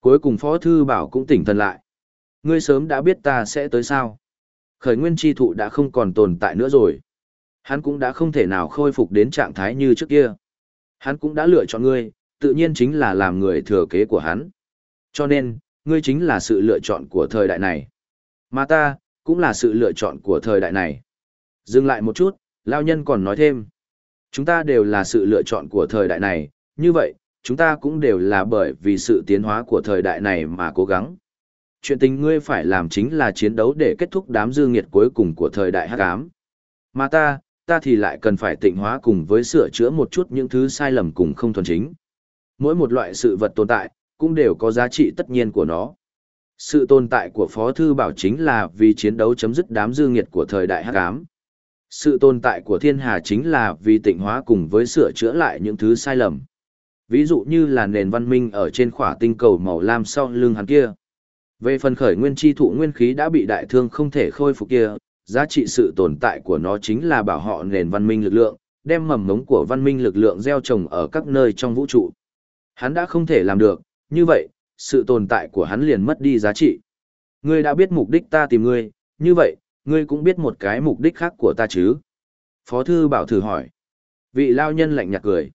Cuối cùng Phó Thư Bảo cũng tỉnh thần lại. Ngươi sớm đã biết ta sẽ tới sao? Khởi nguyên chi thụ đã không còn tồn tại nữa rồi. Hắn cũng đã không thể nào khôi phục đến trạng thái như trước kia. Hắn cũng đã lựa chọn ngươi, tự nhiên chính là làm người thừa kế của hắn. Cho nên, ngươi chính là sự lựa chọn của thời đại này. Mà ta, cũng là sự lựa chọn của thời đại này. Dừng lại một chút, Lao Nhân còn nói thêm. Chúng ta đều là sự lựa chọn của thời đại này, như vậy, chúng ta cũng đều là bởi vì sự tiến hóa của thời đại này mà cố gắng. Chuyện tình ngươi phải làm chính là chiến đấu để kết thúc đám dư nghiệt cuối cùng của thời đại hắc ám. Mà ta, ta thì lại cần phải tịnh hóa cùng với sửa chữa một chút những thứ sai lầm cùng không thuần chính. Mỗi một loại sự vật tồn tại, cũng đều có giá trị tất nhiên của nó. Sự tồn tại của Phó Thư Bảo chính là vì chiến đấu chấm dứt đám dư nghiệt của thời đại hắc ám. Sự tồn tại của thiên hà chính là vì tịnh hóa cùng với sửa chữa lại những thứ sai lầm. Ví dụ như là nền văn minh ở trên khỏa tinh cầu màu lam sau lưng hắn kia. Về phần khởi nguyên chi thụ nguyên khí đã bị đại thương không thể khôi phục kia, giá trị sự tồn tại của nó chính là bảo họ nền văn minh lực lượng, đem mầm ngống của văn minh lực lượng gieo trồng ở các nơi trong vũ trụ. Hắn đã không thể làm được, như vậy, sự tồn tại của hắn liền mất đi giá trị. Ngươi đã biết mục đích ta tìm ngươi, như vậy, ngươi cũng biết một cái mục đích khác của ta chứ? Phó thư bảo thử hỏi. Vị lao nhân lạnh nhạt cười.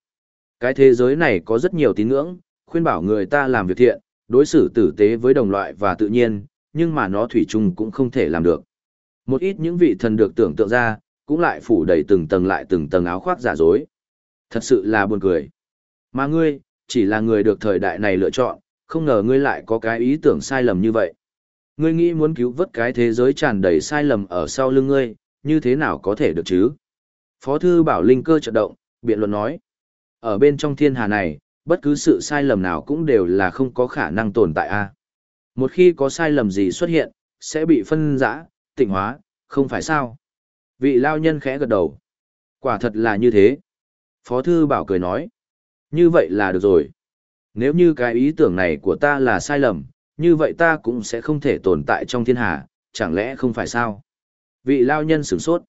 Cái thế giới này có rất nhiều tín ngưỡng, khuyên bảo người ta làm việc thiện, đối xử tử tế với đồng loại và tự nhiên, nhưng mà nó thủy chung cũng không thể làm được. Một ít những vị thần được tưởng tượng ra, cũng lại phủ đầy từng tầng lại từng tầng áo khoác giả dối. Thật sự là buồn cười. Mà ngươi, chỉ là người được thời đại này lựa chọn, không ngờ ngươi lại có cái ý tưởng sai lầm như vậy. Ngươi nghĩ muốn cứu vớt cái thế giới tràn đầy sai lầm ở sau lưng ngươi, như thế nào có thể được chứ? Phó thư bảo linh cơ chợt động, biện luận nói. Ở bên trong thiên hà này, bất cứ sự sai lầm nào cũng đều là không có khả năng tồn tại a. Một khi có sai lầm gì xuất hiện, sẽ bị phân rã, tịnh hóa, không phải sao? Vị lao nhân khẽ gật đầu. Quả thật là như thế. Phó thư bảo cười nói. Như vậy là được rồi. Nếu như cái ý tưởng này của ta là sai lầm, như vậy ta cũng sẽ không thể tồn tại trong thiên hà, chẳng lẽ không phải sao? Vị lao nhân sửng sốt.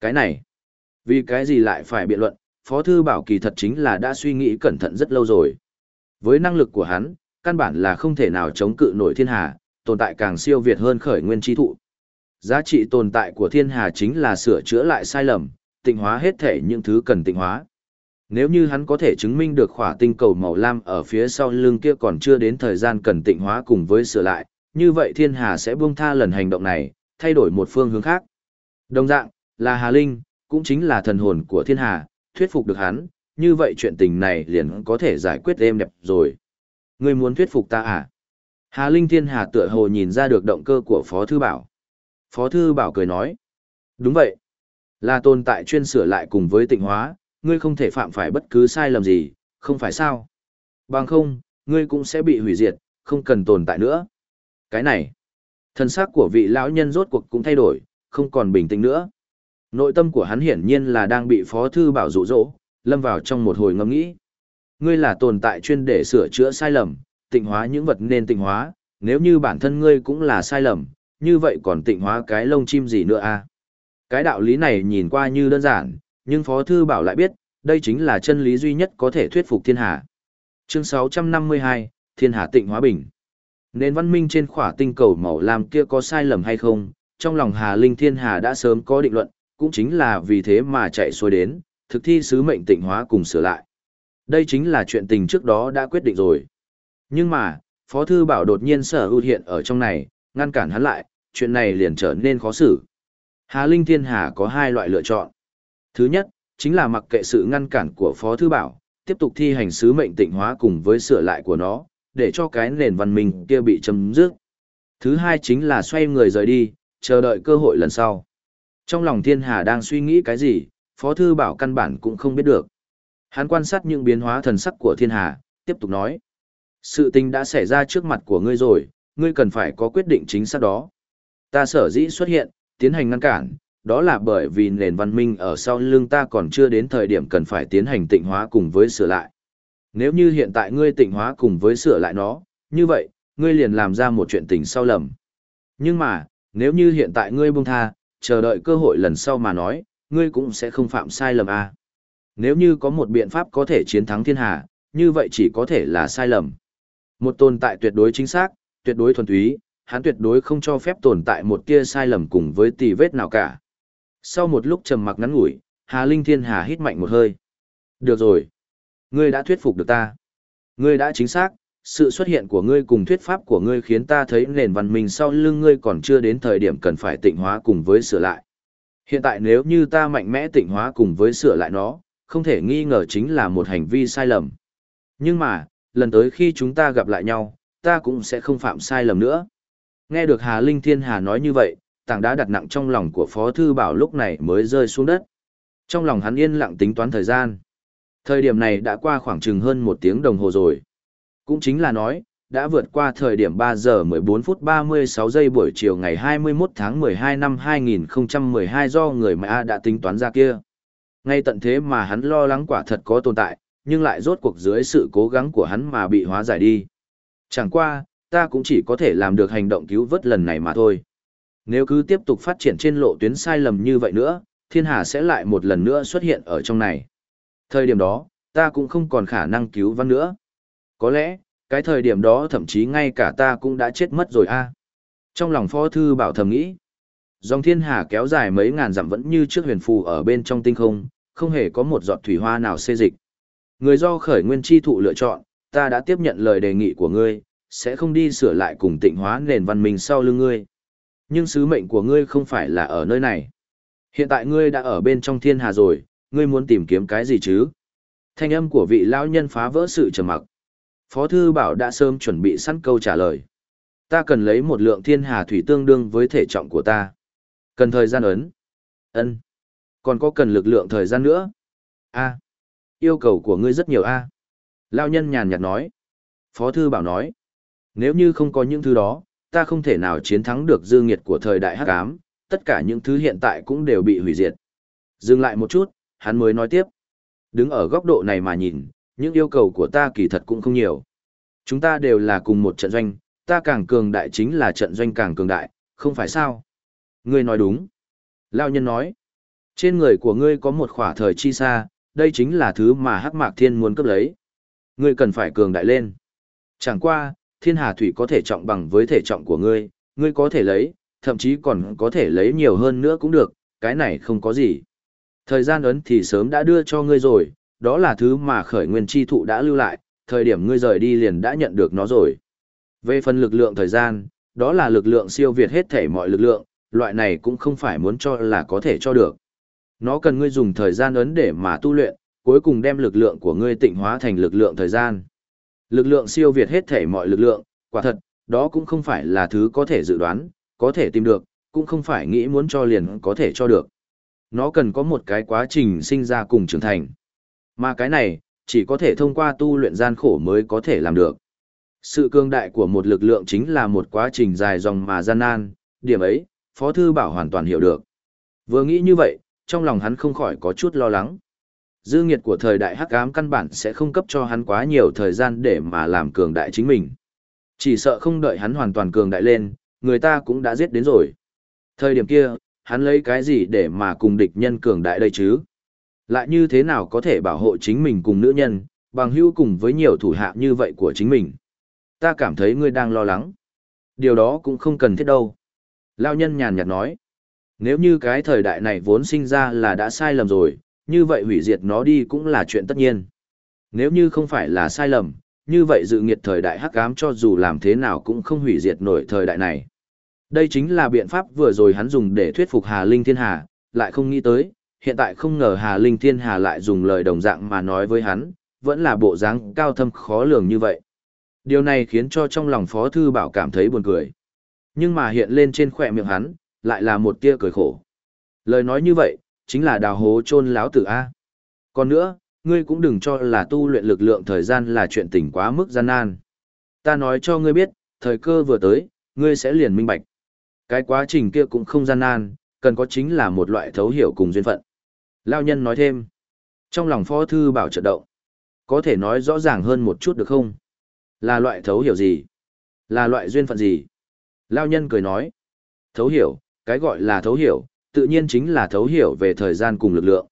Cái này, vì cái gì lại phải biện luận, Phó Thư Bảo kỳ thật chính là đã suy nghĩ cẩn thận rất lâu rồi. Với năng lực của hắn, căn bản là không thể nào chống cự nổi thiên hà, tồn tại càng siêu việt hơn khởi nguyên chi thụ. Giá trị tồn tại của thiên hà chính là sửa chữa lại sai lầm, tịnh hóa hết thể những thứ cần tịnh hóa. Nếu như hắn có thể chứng minh được khỏa tinh cầu màu lam ở phía sau lưng kia còn chưa đến thời gian cần tịnh hóa cùng với sửa lại, như vậy thiên hà sẽ buông tha lần hành động này, thay đổi một phương hướng khác. Đồng dạng, là Hà Linh, cũng chính là thần hồn của thiên hà, thuyết phục được hắn, như vậy chuyện tình này liền có thể giải quyết êm đẹp rồi. Ngươi muốn thuyết phục ta à? Hà Linh Thiên Hà tựa hồ nhìn ra được động cơ của Phó Thư Bảo. Phó Thư Bảo cười nói. Đúng vậy. Là tồn tại chuyên sửa lại cùng với tịnh hóa, ngươi không thể phạm phải bất cứ sai lầm gì, không phải sao? Bằng không, ngươi cũng sẽ bị hủy diệt, không cần tồn tại nữa. Cái này, thân xác của vị lão nhân rốt cuộc cũng thay đổi, không còn bình tĩnh nữa. Nội tâm của hắn hiển nhiên là đang bị Phó Thư Bảo dụ dỗ, lâm vào trong một hồi ngẫm nghĩ. Ngươi là tồn tại chuyên để sửa chữa sai lầm, tịnh hóa những vật nên tịnh hóa, nếu như bản thân ngươi cũng là sai lầm, như vậy còn tịnh hóa cái lông chim gì nữa à? Cái đạo lý này nhìn qua như đơn giản, nhưng Phó Thư Bảo lại biết, đây chính là chân lý duy nhất có thể thuyết phục thiên hạ. Chương 652, Thiên Hà Tịnh Hóa Bình. Nền văn minh trên khỏa tinh cầu màu lam kia có sai lầm hay không, trong lòng Hà Linh Thiên Hà đã sớm có định luận, cũng chính là vì thế mà chạy xuôi đến, thực thi sứ mệnh tịnh hóa cùng sửa lại. Đây chính là chuyện tình trước đó đã quyết định rồi. Nhưng mà, Phó Thư Bảo đột nhiên sở ưu hiện ở trong này, ngăn cản hắn lại, chuyện này liền trở nên khó xử. Hà Linh Thiên Hà có hai loại lựa chọn. Thứ nhất, chính là mặc kệ sự ngăn cản của Phó Thư Bảo, tiếp tục thi hành sứ mệnh tịnh hóa cùng với sửa lại của nó, để cho cái nền văn minh kia bị chấm dứt. Thứ hai chính là xoay người rời đi, chờ đợi cơ hội lần sau. Trong lòng Thiên Hà đang suy nghĩ cái gì, Phó Thư Bảo căn bản cũng không biết được. Hắn quan sát những biến hóa thần sắc của Thiên Hà, tiếp tục nói. Sự tình đã xảy ra trước mặt của ngươi rồi, ngươi cần phải có quyết định chính xác đó. Ta sở dĩ xuất hiện, tiến hành ngăn cản, đó là bởi vì nền văn minh ở sau lưng ta còn chưa đến thời điểm cần phải tiến hành tịnh hóa cùng với sửa lại. Nếu như hiện tại ngươi tịnh hóa cùng với sửa lại nó, như vậy, ngươi liền làm ra một chuyện tình sau lầm. Nhưng mà, nếu như hiện tại ngươi buông tha, chờ đợi cơ hội lần sau mà nói, ngươi cũng sẽ không phạm sai lầm à. Nếu như có một biện pháp có thể chiến thắng thiên hà, như vậy chỉ có thể là sai lầm. Một tồn tại tuyệt đối chính xác, tuyệt đối thuần túy, hắn tuyệt đối không cho phép tồn tại một tia sai lầm cùng với tì vết nào cả. Sau một lúc trầm mặc ngắn ngủi, Hà Linh Thiên Hà hít mạnh một hơi. Được rồi. Ngươi đã thuyết phục được ta. Ngươi đã chính xác, sự xuất hiện của ngươi cùng thuyết pháp của ngươi khiến ta thấy nền văn minh sau lưng ngươi còn chưa đến thời điểm cần phải tịnh hóa cùng với sửa lại. Hiện tại nếu như ta mạnh mẽ tịnh hóa cùng với sửa lại nó, không thể nghi ngờ chính là một hành vi sai lầm. Nhưng mà, lần tới khi chúng ta gặp lại nhau, ta cũng sẽ không phạm sai lầm nữa. Nghe được Hà Linh Thiên Hà nói như vậy, tảng đá đặt nặng trong lòng của Phó Thư Bảo lúc này mới rơi xuống đất. Trong lòng hắn yên lặng tính toán thời gian. Thời điểm này đã qua khoảng chừng hơn một tiếng đồng hồ rồi. Cũng chính là nói, đã vượt qua thời điểm 3 giờ 14 phút 36 giây buổi chiều ngày 21 tháng 12 năm 2012 do người mà đã tính toán ra kia. Ngay tận thế mà hắn lo lắng quả thật có tồn tại, nhưng lại rốt cuộc dưới sự cố gắng của hắn mà bị hóa giải đi. Chẳng qua, ta cũng chỉ có thể làm được hành động cứu vớt lần này mà thôi. Nếu cứ tiếp tục phát triển trên lộ tuyến sai lầm như vậy nữa, thiên hà sẽ lại một lần nữa xuất hiện ở trong này. Thời điểm đó, ta cũng không còn khả năng cứu văn nữa. Có lẽ, cái thời điểm đó thậm chí ngay cả ta cũng đã chết mất rồi a. Trong lòng phó thư bảo thầm nghĩ, dòng thiên hà kéo dài mấy ngàn dặm vẫn như trước huyền phù ở bên trong tinh không, không hề có một giọt thủy hoa nào xê dịch. Người do khởi nguyên chi thụ lựa chọn, ta đã tiếp nhận lời đề nghị của ngươi, sẽ không đi sửa lại cùng tịnh hóa nền văn minh sau lưng ngươi. Nhưng sứ mệnh của ngươi không phải là ở nơi này. Hiện tại ngươi đã ở bên trong thiên hà rồi, ngươi muốn tìm kiếm cái gì chứ? Thanh âm của vị lão nhân phá vỡ sự trầm mặc. Phó thư bảo đã sớm chuẩn bị sẵn câu trả lời. Ta cần lấy một lượng thiên hà thủy tương đương với thể trọng của ta. Cần thời gian ấn. ấn. Còn có cần lực lượng thời gian nữa. a Yêu cầu của ngươi rất nhiều a Lão nhân nhàn nhạt nói. Phó thư bảo nói. Nếu như không có những thứ đó, ta không thể nào chiến thắng được dư nghiệt của thời đại hắc ám, tất cả những thứ hiện tại cũng đều bị hủy diệt. Dừng lại một chút, hắn mới nói tiếp. Đứng ở góc độ này mà nhìn, những yêu cầu của ta kỳ thật cũng không nhiều. Chúng ta đều là cùng một trận doanh, ta càng cường đại chính là trận doanh càng cường đại, không phải sao? Ngươi nói đúng. Lao nhân nói, trên người của ngươi có một khỏa thời chi xa, đây chính là thứ mà Hắc Mạc Thiên muốn cấp lấy. Ngươi cần phải cường đại lên. Chẳng qua, thiên hà thủy có thể trọng bằng với thể trọng của ngươi, ngươi có thể lấy, thậm chí còn có thể lấy nhiều hơn nữa cũng được, cái này không có gì. Thời gian ấn thì sớm đã đưa cho ngươi rồi, đó là thứ mà khởi nguyên chi thụ đã lưu lại, thời điểm ngươi rời đi liền đã nhận được nó rồi. Về phần lực lượng thời gian, đó là lực lượng siêu việt hết thể mọi lực lượng, loại này cũng không phải muốn cho là có thể cho được. Nó cần ngươi dùng thời gian ấn để mà tu luyện, cuối cùng đem lực lượng của ngươi tịnh hóa thành lực lượng thời gian. Lực lượng siêu việt hết thể mọi lực lượng, quả thật, đó cũng không phải là thứ có thể dự đoán, có thể tìm được, cũng không phải nghĩ muốn cho liền có thể cho được. Nó cần có một cái quá trình sinh ra cùng trưởng thành. Mà cái này, chỉ có thể thông qua tu luyện gian khổ mới có thể làm được. Sự cương đại của một lực lượng chính là một quá trình dài dòng mà gian nan, điểm ấy, Phó Thư Bảo hoàn toàn hiểu được. Vừa nghĩ như vậy, trong lòng hắn không khỏi có chút lo lắng. Dư nghiệt của thời đại hắc ám căn bản sẽ không cấp cho hắn quá nhiều thời gian để mà làm cường đại chính mình. Chỉ sợ không đợi hắn hoàn toàn cường đại lên, người ta cũng đã giết đến rồi. Thời điểm kia, hắn lấy cái gì để mà cùng địch nhân cường đại đây chứ? Lại như thế nào có thể bảo hộ chính mình cùng nữ nhân, bằng hữu cùng với nhiều thủ hạ như vậy của chính mình? Ta cảm thấy ngươi đang lo lắng. Điều đó cũng không cần thiết đâu. Lao nhân nhàn nhạt nói. Nếu như cái thời đại này vốn sinh ra là đã sai lầm rồi, như vậy hủy diệt nó đi cũng là chuyện tất nhiên. Nếu như không phải là sai lầm, như vậy dự nghiệt thời đại hắc ám cho dù làm thế nào cũng không hủy diệt nổi thời đại này. Đây chính là biện pháp vừa rồi hắn dùng để thuyết phục Hà Linh Thiên Hà, lại không nghĩ tới, hiện tại không ngờ Hà Linh Thiên Hà lại dùng lời đồng dạng mà nói với hắn, vẫn là bộ dáng cao thâm khó lường như vậy. Điều này khiến cho trong lòng Phó Thư Bảo cảm thấy buồn cười. Nhưng mà hiện lên trên khỏe miệng hắn, lại là một tia cười khổ. Lời nói như vậy, chính là đào hố chôn láo tử A. Còn nữa, ngươi cũng đừng cho là tu luyện lực lượng thời gian là chuyện tình quá mức gian nan. Ta nói cho ngươi biết, thời cơ vừa tới, ngươi sẽ liền minh bạch. Cái quá trình kia cũng không gian nan, cần có chính là một loại thấu hiểu cùng duyên phận. Lao nhân nói thêm. Trong lòng phó thư bảo trợ động. Có thể nói rõ ràng hơn một chút được không? Là loại thấu hiểu gì? Là loại duyên phận gì? Lao nhân cười nói. Thấu hiểu, cái gọi là thấu hiểu, tự nhiên chính là thấu hiểu về thời gian cùng lực lượng.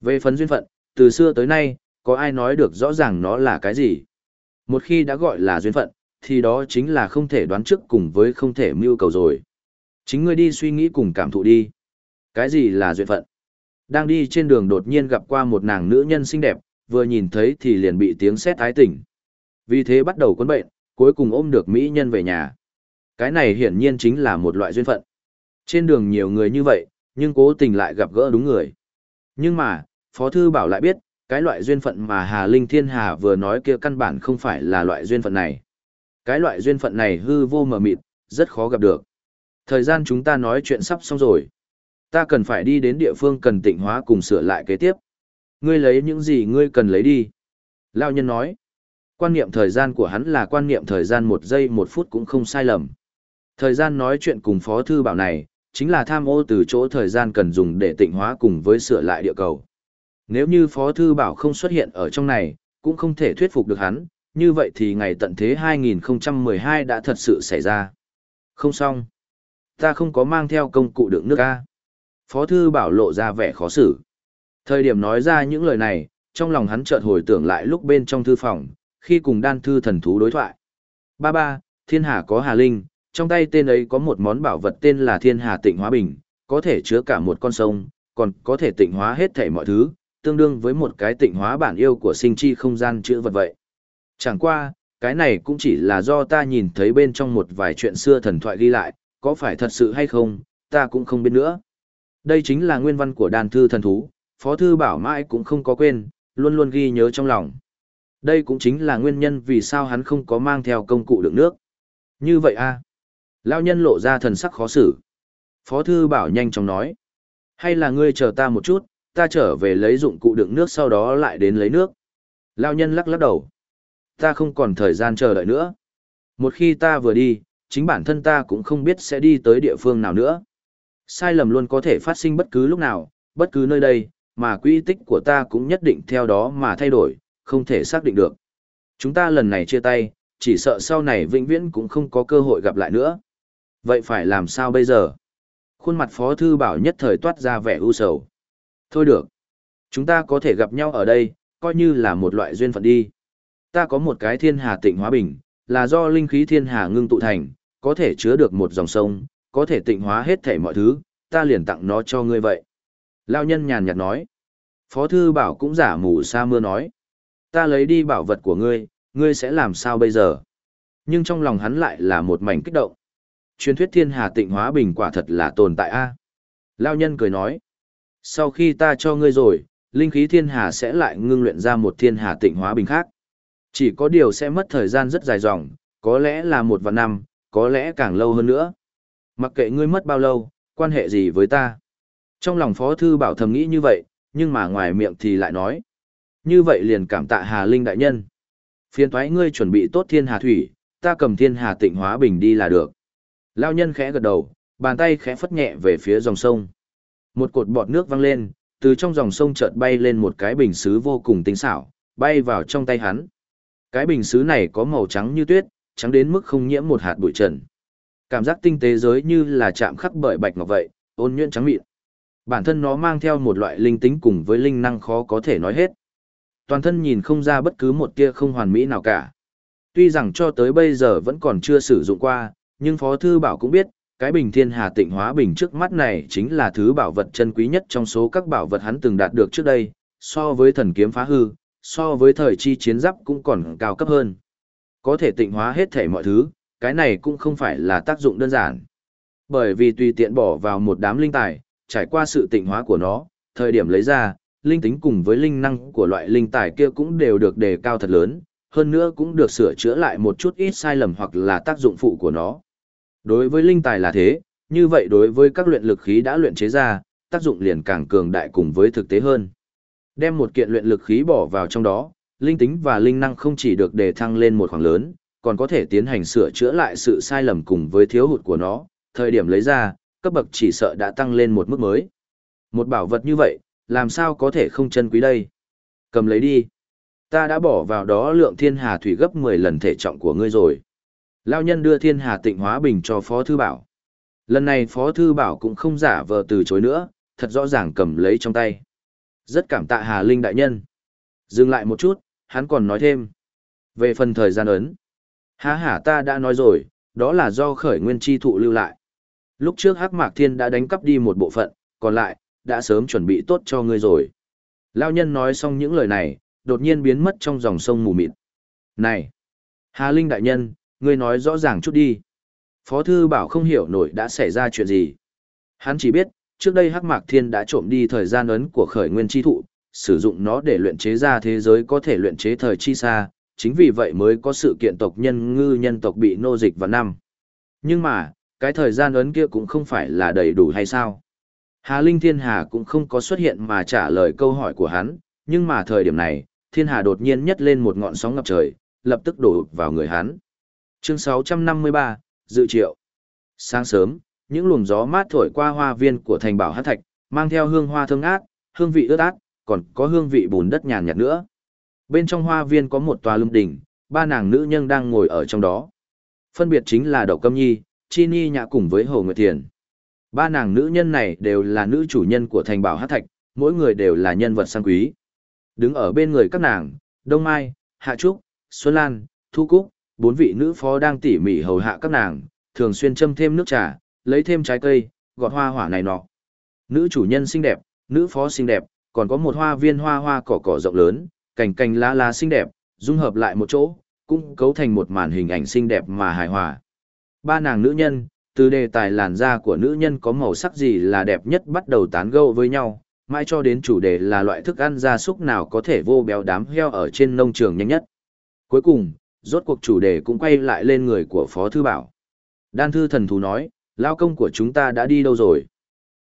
Về phần duyên phận, từ xưa tới nay, có ai nói được rõ ràng nó là cái gì? Một khi đã gọi là duyên phận, thì đó chính là không thể đoán trước cùng với không thể mưu cầu rồi. Chính ngươi đi suy nghĩ cùng cảm thụ đi. Cái gì là duyên phận? Đang đi trên đường đột nhiên gặp qua một nàng nữ nhân xinh đẹp, vừa nhìn thấy thì liền bị tiếng sét ái tỉnh. Vì thế bắt đầu quấn bệnh, cuối cùng ôm được mỹ nhân về nhà. Cái này hiển nhiên chính là một loại duyên phận. Trên đường nhiều người như vậy, nhưng cố tình lại gặp gỡ đúng người. Nhưng mà, Phó Thư Bảo lại biết, cái loại duyên phận mà Hà Linh Thiên Hà vừa nói kia căn bản không phải là loại duyên phận này. Cái loại duyên phận này hư vô mờ mịt, rất khó gặp được. Thời gian chúng ta nói chuyện sắp xong rồi. Ta cần phải đi đến địa phương cần tịnh hóa cùng sửa lại kế tiếp. Ngươi lấy những gì ngươi cần lấy đi. Lao nhân nói. Quan niệm thời gian của hắn là quan niệm thời gian một giây một phút cũng không sai lầm. Thời gian nói chuyện cùng Phó Thư Bảo này, chính là tham ô từ chỗ thời gian cần dùng để tịnh hóa cùng với sửa lại địa cầu. Nếu như Phó Thư Bảo không xuất hiện ở trong này, cũng không thể thuyết phục được hắn, như vậy thì ngày tận thế 2012 đã thật sự xảy ra. Không xong. Ta không có mang theo công cụ đựng nước A. Phó Thư Bảo lộ ra vẻ khó xử. Thời điểm nói ra những lời này, trong lòng hắn chợt hồi tưởng lại lúc bên trong thư phòng, khi cùng đan thư thần thú đối thoại. Ba ba, thiên hà có hà linh, trong tay tên ấy có một món bảo vật tên là thiên hà tịnh hóa bình, có thể chứa cả một con sông, còn có thể tịnh hóa hết thảy mọi thứ, tương đương với một cái tịnh hóa bản yêu của sinh chi không gian chữ vật vậy. Chẳng qua, cái này cũng chỉ là do ta nhìn thấy bên trong một vài chuyện xưa thần thoại ghi lại, có phải thật sự hay không, ta cũng không biết nữa. Đây chính là nguyên văn của đàn thư thần thú, Phó Thư Bảo mãi cũng không có quên, luôn luôn ghi nhớ trong lòng. Đây cũng chính là nguyên nhân vì sao hắn không có mang theo công cụ đựng nước. Như vậy a à? Lao nhân lộ ra thần sắc khó xử. Phó Thư Bảo nhanh chóng nói. Hay là ngươi chờ ta một chút, ta trở về lấy dụng cụ đựng nước sau đó lại đến lấy nước. Lao nhân lắc lắc đầu. Ta không còn thời gian chờ đợi nữa. Một khi ta vừa đi, chính bản thân ta cũng không biết sẽ đi tới địa phương nào nữa. Sai lầm luôn có thể phát sinh bất cứ lúc nào, bất cứ nơi đây, mà quy tích của ta cũng nhất định theo đó mà thay đổi, không thể xác định được. Chúng ta lần này chia tay, chỉ sợ sau này vĩnh viễn cũng không có cơ hội gặp lại nữa. Vậy phải làm sao bây giờ? Khuôn mặt Phó Thư Bảo nhất thời toát ra vẻ ưu sầu. Thôi được. Chúng ta có thể gặp nhau ở đây, coi như là một loại duyên phận đi. Ta có một cái thiên hà tịnh hóa bình, là do linh khí thiên hà ngưng tụ thành, có thể chứa được một dòng sông, có thể tịnh hóa hết thảy mọi thứ, ta liền tặng nó cho ngươi vậy. Lao nhân nhàn nhạt nói. Phó thư bảo cũng giả mù sa mưa nói. Ta lấy đi bảo vật của ngươi, ngươi sẽ làm sao bây giờ? Nhưng trong lòng hắn lại là một mảnh kích động. Truyền thuyết thiên hà tịnh hóa bình quả thật là tồn tại a à? Lao nhân cười nói. Sau khi ta cho ngươi rồi, linh khí thiên hà sẽ lại ngưng luyện ra một thiên hà tịnh hóa bình khác. Chỉ có điều sẽ mất thời gian rất dài dòng, có lẽ là một vạn năm, có lẽ càng lâu hơn nữa. Mặc kệ ngươi mất bao lâu, quan hệ gì với ta? Trong lòng Phó Thư Bảo thầm nghĩ như vậy, nhưng mà ngoài miệng thì lại nói. Như vậy liền cảm tạ Hà Linh đại nhân. phiền thoái ngươi chuẩn bị tốt thiên hà thủy, ta cầm thiên hà tịnh hóa bình đi là được. Lao nhân khẽ gật đầu, bàn tay khẽ phất nhẹ về phía dòng sông. Một cột bọt nước văng lên, từ trong dòng sông chợt bay lên một cái bình xứ vô cùng tinh xảo, bay vào trong tay hắn. Cái bình xứ này có màu trắng như tuyết, trắng đến mức không nhiễm một hạt bụi trần. Cảm giác tinh tế giới như là chạm khắc bởi bạch ngọc vậy, ôn nhuyễn trắng mịn. Bản thân nó mang theo một loại linh tính cùng với linh năng khó có thể nói hết. Toàn thân nhìn không ra bất cứ một tia không hoàn mỹ nào cả. Tuy rằng cho tới bây giờ vẫn còn chưa sử dụng qua, nhưng Phó Thư Bảo cũng biết, cái bình thiên hà tịnh hóa bình trước mắt này chính là thứ bảo vật chân quý nhất trong số các bảo vật hắn từng đạt được trước đây, so với thần kiếm phá hư, so với thời chi chiến giáp cũng còn cao cấp hơn. Có thể tịnh hóa hết thể mọi thứ, cái này cũng không phải là tác dụng đơn giản. Bởi vì tùy tiện bỏ vào một đám linh tài, trải qua sự tịnh hóa của nó, thời điểm lấy ra, linh tính cùng với linh năng của loại linh tài kia cũng đều được đề cao thật lớn, hơn nữa cũng được sửa chữa lại một chút ít sai lầm hoặc là tác dụng phụ của nó. Đối với linh tài là thế, như vậy đối với các luyện lực khí đã luyện chế ra, tác dụng liền càng cường đại cùng với thực tế hơn. Đem một kiện luyện lực khí bỏ vào trong đó, linh tính và linh năng không chỉ được đề thăng lên một khoảng lớn, còn có thể tiến hành sửa chữa lại sự sai lầm cùng với thiếu hụt của nó, thời điểm lấy ra, cấp bậc chỉ sợ đã tăng lên một mức mới. Một bảo vật như vậy, làm sao có thể không chân quý đây? Cầm lấy đi. Ta đã bỏ vào đó lượng thiên hà thủy gấp 10 lần thể trọng của ngươi rồi. Lao nhân đưa thiên hà tịnh hóa bình cho Phó Thư Bảo. Lần này Phó Thư Bảo cũng không giả vờ từ chối nữa, thật rõ ràng cầm lấy trong tay. Rất cảm tạ Hà Linh đại nhân. Dừng lại một chút, hắn còn nói thêm. Về phần thời gian ấn. Há hả ta đã nói rồi, đó là do khởi nguyên chi thụ lưu lại. Lúc trước Hắc Mạc Thiên đã đánh cắp đi một bộ phận, còn lại, đã sớm chuẩn bị tốt cho ngươi rồi. Lao nhân nói xong những lời này, đột nhiên biến mất trong dòng sông mù mịt. Này! Hà Linh đại nhân, ngươi nói rõ ràng chút đi. Phó thư bảo không hiểu nổi đã xảy ra chuyện gì. Hắn chỉ biết, trước đây Hắc Mạc Thiên đã trộm đi thời gian ấn của khởi nguyên chi thụ, sử dụng nó để luyện chế ra thế giới có thể luyện chế thời chi xa, chính vì vậy mới có sự kiện tộc nhân ngư nhân tộc bị nô dịch vào năm. Nhưng mà, cái thời gian ấn kia cũng không phải là đầy đủ hay sao? Hà Linh Thiên Hà cũng không có xuất hiện mà trả lời câu hỏi của hắn, nhưng mà thời điểm này, Thiên Hà đột nhiên nhấc lên một ngọn sóng ngập trời, lập tức đổ vào người hắn. Chương 653, Dự triệu. Sáng sớm, những luồng gió mát thổi qua hoa viên của thành bảo hát thạch, mang theo hương hoa thơm ngát, hương vị ướt át, còn có hương vị bùn đất nhàn nhạt nữa. Bên trong hoa viên có một tòa lung đỉnh, ba nàng nữ nhân đang ngồi ở trong đó. Phân biệt chính là Đậu Câm Nhi, Chi Ni Nhã cùng với Hồ Nguyệt Thiền. Ba nàng nữ nhân này đều là nữ chủ nhân của thành bảo hát thạch, mỗi người đều là nhân vật sang quý. Đứng ở bên người các nàng, Đông Mai, Hạ Trúc, Xuân Lan, Thu Cúc, bốn vị nữ phó đang tỉ mỉ hầu hạ các nàng, thường xuyên châm thêm nước trà, lấy thêm trái cây, gọt hoa hỏa này nọ. Nữ chủ nhân xinh đẹp, nữ phó xinh đẹp, còn có một hoa viên hoa hoa cỏ cỏ rộng lớn, cành cành lá lá xinh đẹp, dung hợp lại một chỗ, cũng cấu thành một màn hình ảnh xinh đẹp mà hài hòa. Ba nàng nữ nhân, từ đề tài làn da của nữ nhân có màu sắc gì là đẹp nhất bắt đầu tán gẫu với nhau, mãi cho đến chủ đề là loại thức ăn gia súc nào có thể vô béo đám heo ở trên nông trường nhanh nhất. Cuối cùng, rốt cuộc chủ đề cũng quay lại lên người của Phó Thư Bảo. Đan Thư Thần Thú nói, lao công của chúng ta đã đi đâu rồi?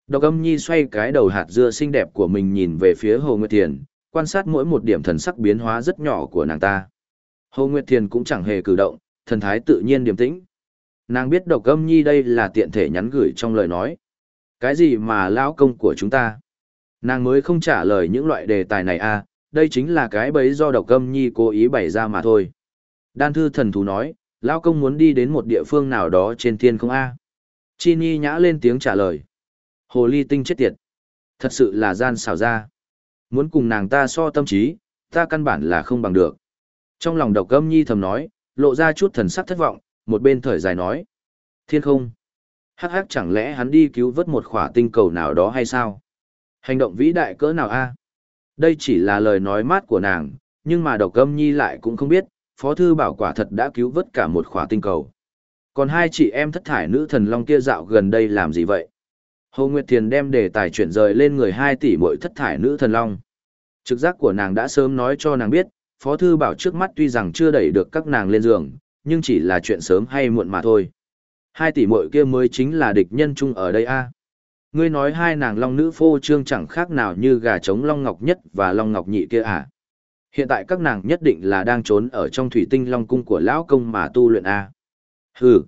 Độc âm nhi xoay cái đầu hạt dưa xinh đẹp của mình nhìn về phía Hồ Nguyệt Thiền, quan sát mỗi một điểm thần sắc biến hóa rất nhỏ của nàng ta. Hồ Nguyệt Thiền cũng chẳng hề cử động, thần thái tự nhiên điềm tĩnh. Nàng biết độc âm nhi đây là tiện thể nhắn gửi trong lời nói. Cái gì mà lão công của chúng ta? Nàng mới không trả lời những loại đề tài này à, đây chính là cái bấy do độc âm nhi cố ý bày ra mà thôi. Đan thư thần thú nói, lão công muốn đi đến một địa phương nào đó trên thiên không a Chi Ni nhã lên tiếng trả lời. Hồ ly tinh chết tiệt. Thật sự là gian xảo ra. Muốn cùng nàng ta so tâm trí, ta căn bản là không bằng được. Trong lòng độc âm nhi thầm nói, lộ ra chút thần sắc thất vọng, một bên thở dài nói. Thiên không. Hắc hắc chẳng lẽ hắn đi cứu vớt một khỏa tinh cầu nào đó hay sao? Hành động vĩ đại cỡ nào a? Đây chỉ là lời nói mát của nàng, nhưng mà độc âm nhi lại cũng không biết, Phó Thư Bảo quả thật đã cứu vớt cả một khỏa tinh cầu. Còn hai chị em thất thải nữ thần long kia dạo gần đây làm gì vậy? Hồ Nguyệt Thiền đem đề tài chuyển rời lên người hai tỷ mỗi thất thải nữ thần long. Trực giác của nàng đã sớm nói cho nàng biết, Phó Thư Bảo trước mắt tuy rằng chưa đẩy được các nàng lên giường, nhưng chỉ là chuyện sớm hay muộn mà thôi. Hai tỷ muội kia mới chính là địch nhân chung ở đây a Ngươi nói hai nàng long nữ phô trương chẳng khác nào như gà trống long ngọc nhất và long ngọc nhị kia à. Hiện tại các nàng nhất định là đang trốn ở trong thủy tinh long cung của lão công mà tu luyện a Hừ.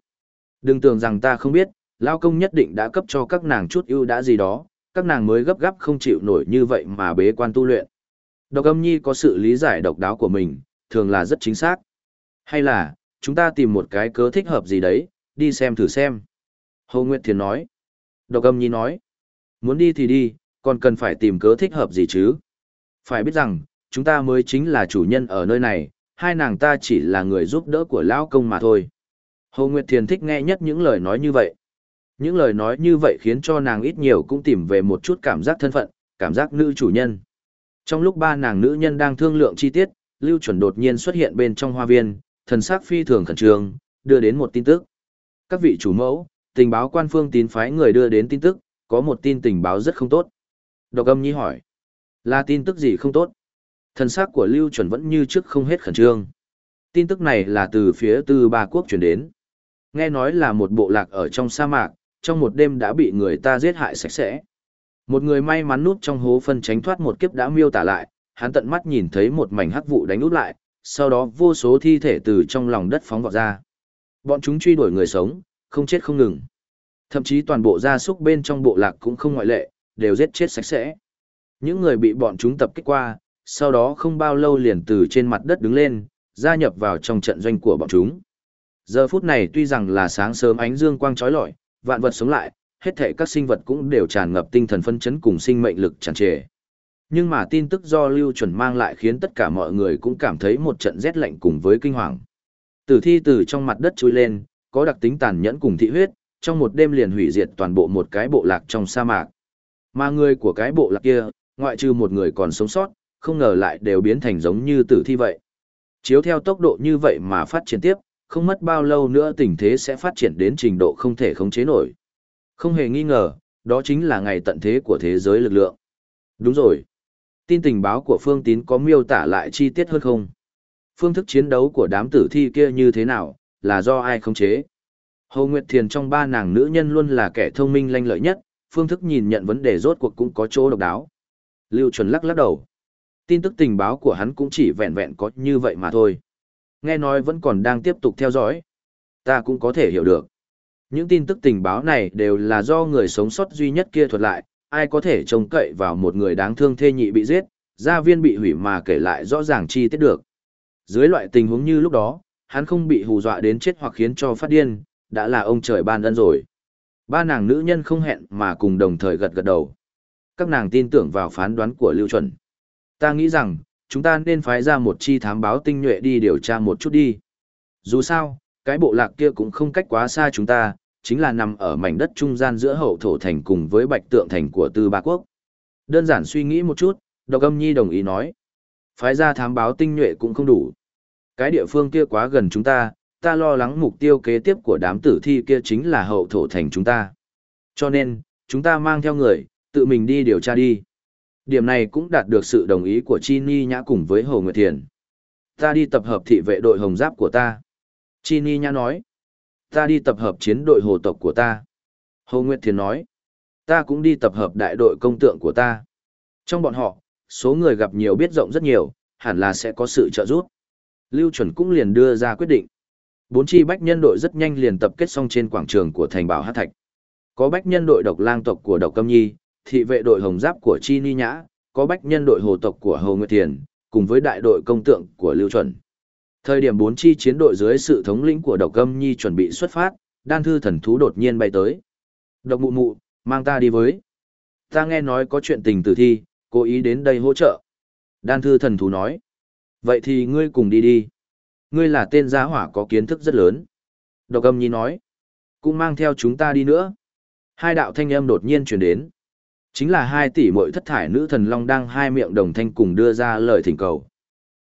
Đừng tưởng rằng ta không biết, lão công nhất định đã cấp cho các nàng chút ưu đã gì đó, các nàng mới gấp gáp không chịu nổi như vậy mà bế quan tu luyện. Độc âm nhi có sự lý giải độc đáo của mình, thường là rất chính xác. Hay là, chúng ta tìm một cái cớ thích hợp gì đấy, đi xem thử xem. Hồ Nguyệt Thiền nói. Độc âm nhi nói. Muốn đi thì đi, còn cần phải tìm cớ thích hợp gì chứ? Phải biết rằng, chúng ta mới chính là chủ nhân ở nơi này, hai nàng ta chỉ là người giúp đỡ của lão công mà thôi. Hồ Nguyệt Thiền thích nghe nhất những lời nói như vậy. Những lời nói như vậy khiến cho nàng ít nhiều cũng tìm về một chút cảm giác thân phận, cảm giác nữ chủ nhân. Trong lúc ba nàng nữ nhân đang thương lượng chi tiết, Lưu Chuẩn đột nhiên xuất hiện bên trong hoa viên, thần sắc phi thường khẩn trương, đưa đến một tin tức. Các vị chủ mẫu, tình báo quan phương tín phái người đưa đến tin tức, có một tin tình báo rất không tốt. Độc âm nhi hỏi, là tin tức gì không tốt? Thần sắc của Lưu Chuẩn vẫn như trước không hết khẩn trương. Tin tức này là từ phía tư ba quốc chuyển đến. Nghe nói là một bộ lạc ở trong sa mạc, trong một đêm đã bị người ta giết hại sạch sẽ. Một người may mắn núp trong hố phân tránh thoát một kiếp đã miêu tả lại, hắn tận mắt nhìn thấy một mảnh hắc vụ đánh út lại, sau đó vô số thi thể từ trong lòng đất phóng vọt ra. Bọn chúng truy đuổi người sống, không chết không ngừng. Thậm chí toàn bộ gia súc bên trong bộ lạc cũng không ngoại lệ, đều giết chết sạch sẽ. Những người bị bọn chúng tập kích qua, sau đó không bao lâu liền từ trên mặt đất đứng lên, gia nhập vào trong trận doanh của bọn chúng. Giờ phút này tuy rằng là sáng sớm ánh dương quang trói lọi, vạn vật sống lại, hết thể các sinh vật cũng đều tràn ngập tinh thần phân chấn cùng sinh mệnh lực tràn trề. Nhưng mà tin tức do Lưu Chuẩn mang lại khiến tất cả mọi người cũng cảm thấy một trận rét lạnh cùng với kinh hoàng. Tử thi từ trong mặt đất trôi lên, có đặc tính tàn nhẫn cùng thị huyết, trong một đêm liền hủy diệt toàn bộ một cái bộ lạc trong sa mạc. Mà người của cái bộ lạc kia, ngoại trừ một người còn sống sót, không ngờ lại đều biến thành giống như tử thi vậy. Chiếu theo tốc độ như vậy mà phát triển tiếp, không mất bao lâu nữa tình thế sẽ phát triển đến trình độ không thể khống chế nổi. Không hề nghi ngờ, đó chính là ngày tận thế của thế giới lực lượng. Đúng rồi. Tin tình báo của Phương Tín có miêu tả lại chi tiết hơn không? Phương thức chiến đấu của đám tử thi kia như thế nào, là do ai khống chế? Hồ Nguyệt Thiền trong ba nàng nữ nhân luôn là kẻ thông minh lanh lợi nhất, phương thức nhìn nhận vấn đề rốt cuộc cũng có chỗ độc đáo. Lưu Chuẩn lắc lắc đầu. Tin tức tình báo của hắn cũng chỉ vẹn vẹn có như vậy mà thôi. Nghe nói vẫn còn đang tiếp tục theo dõi. Ta cũng có thể hiểu được. Những tin tức tình báo này đều là do người sống sót duy nhất kia thuật lại, ai có thể trông cậy vào một người đáng thương thê nhị bị giết, gia viên bị hủy mà kể lại rõ ràng chi tiết được. Dưới loại tình huống như lúc đó, hắn không bị hù dọa đến chết hoặc khiến cho phát điên, đã là ông trời ban ân rồi. Ba nàng nữ nhân không hẹn mà cùng đồng thời gật gật đầu. Các nàng tin tưởng vào phán đoán của Lưu Chuẩn. Ta nghĩ rằng, chúng ta nên phái ra một chi thám báo tinh nhuệ đi điều tra một chút đi. Dù sao, cái bộ lạc kia cũng không cách quá xa chúng ta, chính là nằm ở mảnh đất trung gian giữa hậu thổ thành cùng với bạch tượng thành của tư ba quốc. Đơn giản suy nghĩ một chút, độc âm nhi đồng ý nói. Phái ra thám báo tinh nhuệ cũng không đủ. Cái địa phương kia quá gần chúng ta, ta lo lắng mục tiêu kế tiếp của đám tử thi kia chính là hậu thổ thành chúng ta. Cho nên, chúng ta mang theo người, tự mình đi điều tra đi. Điểm này cũng đạt được sự đồng ý của Chi Ni Nhã cùng với Hồ Nguyệt Thiền. Ta đi tập hợp thị vệ đội hồng giáp của ta. Chi Ni Nhã nói. Ta đi tập hợp chiến đội hồ tộc của ta. Hồ Nguyệt Thiền nói. Ta cũng đi tập hợp đại đội công tượng của ta. Trong bọn họ, số người gặp nhiều biết rộng rất nhiều, hẳn là sẽ có sự trợ giúp. Lưu chuẩn cũng liền đưa ra quyết định. Bốn chi bách nhân đội rất nhanh liền tập kết xong trên quảng trường của thành bảo Hát Thạch. Có bách nhân đội độc lang tộc của độc câm nhi, thị vệ đội hồng giáp của Chi Ni Nhã, có bách nhân đội hồ tộc của Hồ Nguyệt Thiền, cùng với đại đội công tượng của Lưu Chuẩn. Thời điểm bốn chi chiến đội dưới sự thống lĩnh của độc câm nhi chuẩn bị xuất phát, đan thư thần thú đột nhiên bay tới. Độc mụ mụ, mang ta đi với. Ta nghe nói có chuyện tình tử thi, cố ý đến đây hỗ trợ. Đan thư thần thú nói. Vậy thì ngươi cùng đi đi. Ngươi là tên giá hỏa có kiến thức rất lớn. Độc âm nhi nói. Cũng mang theo chúng ta đi nữa. Hai đạo thanh âm đột nhiên chuyển đến. Chính là hai tỷ muội thất thải nữ thần long đang hai miệng đồng thanh cùng đưa ra lời thỉnh cầu.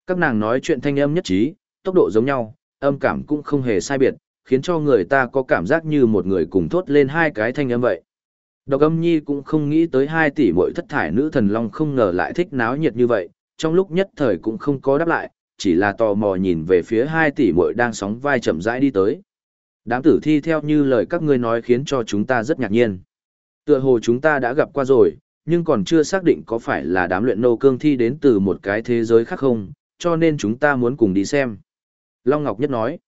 Các nàng nói chuyện thanh âm nhất trí, tốc độ giống nhau, âm cảm cũng không hề sai biệt, khiến cho người ta có cảm giác như một người cùng thốt lên hai cái thanh âm vậy. Độc âm nhi cũng không nghĩ tới hai tỷ muội thất thải nữ thần long không ngờ lại thích náo nhiệt như vậy, trong lúc nhất thời cũng không có đáp lại, chỉ là tò mò nhìn về phía hai tỷ muội đang sóng vai chậm rãi đi tới. Đám tử thi theo như lời các ngươi nói khiến cho chúng ta rất ngạc nhiên. Tựa hồ chúng ta đã gặp qua rồi, nhưng còn chưa xác định có phải là đám luyện nô cương thi đến từ một cái thế giới khác không, cho nên chúng ta muốn cùng đi xem. Long Ngọc Nhất nói,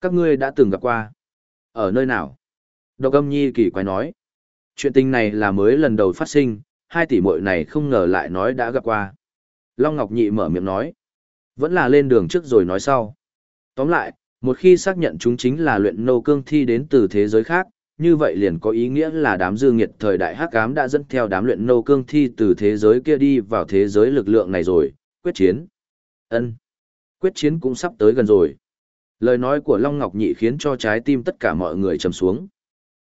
các ngươi đã từng gặp qua. Ở nơi nào? Độc âm nhi kỳ quái nói. Chuyện tình này là mới lần đầu phát sinh, hai tỷ muội này không ngờ lại nói đã gặp qua. Long Ngọc Nhị mở miệng nói. Vẫn là lên đường trước rồi nói sau. Tóm lại, một khi xác nhận chúng chính là luyện nô cương thi đến từ thế giới khác, như vậy liền có ý nghĩa là đám dư nghiệt thời đại hắc ám đã dẫn theo đám luyện nô cương thi từ thế giới kia đi vào thế giới lực lượng này rồi, quyết chiến. Ân, Quyết chiến cũng sắp tới gần rồi. Lời nói của Long Ngọc Nhị khiến cho trái tim tất cả mọi người trầm xuống.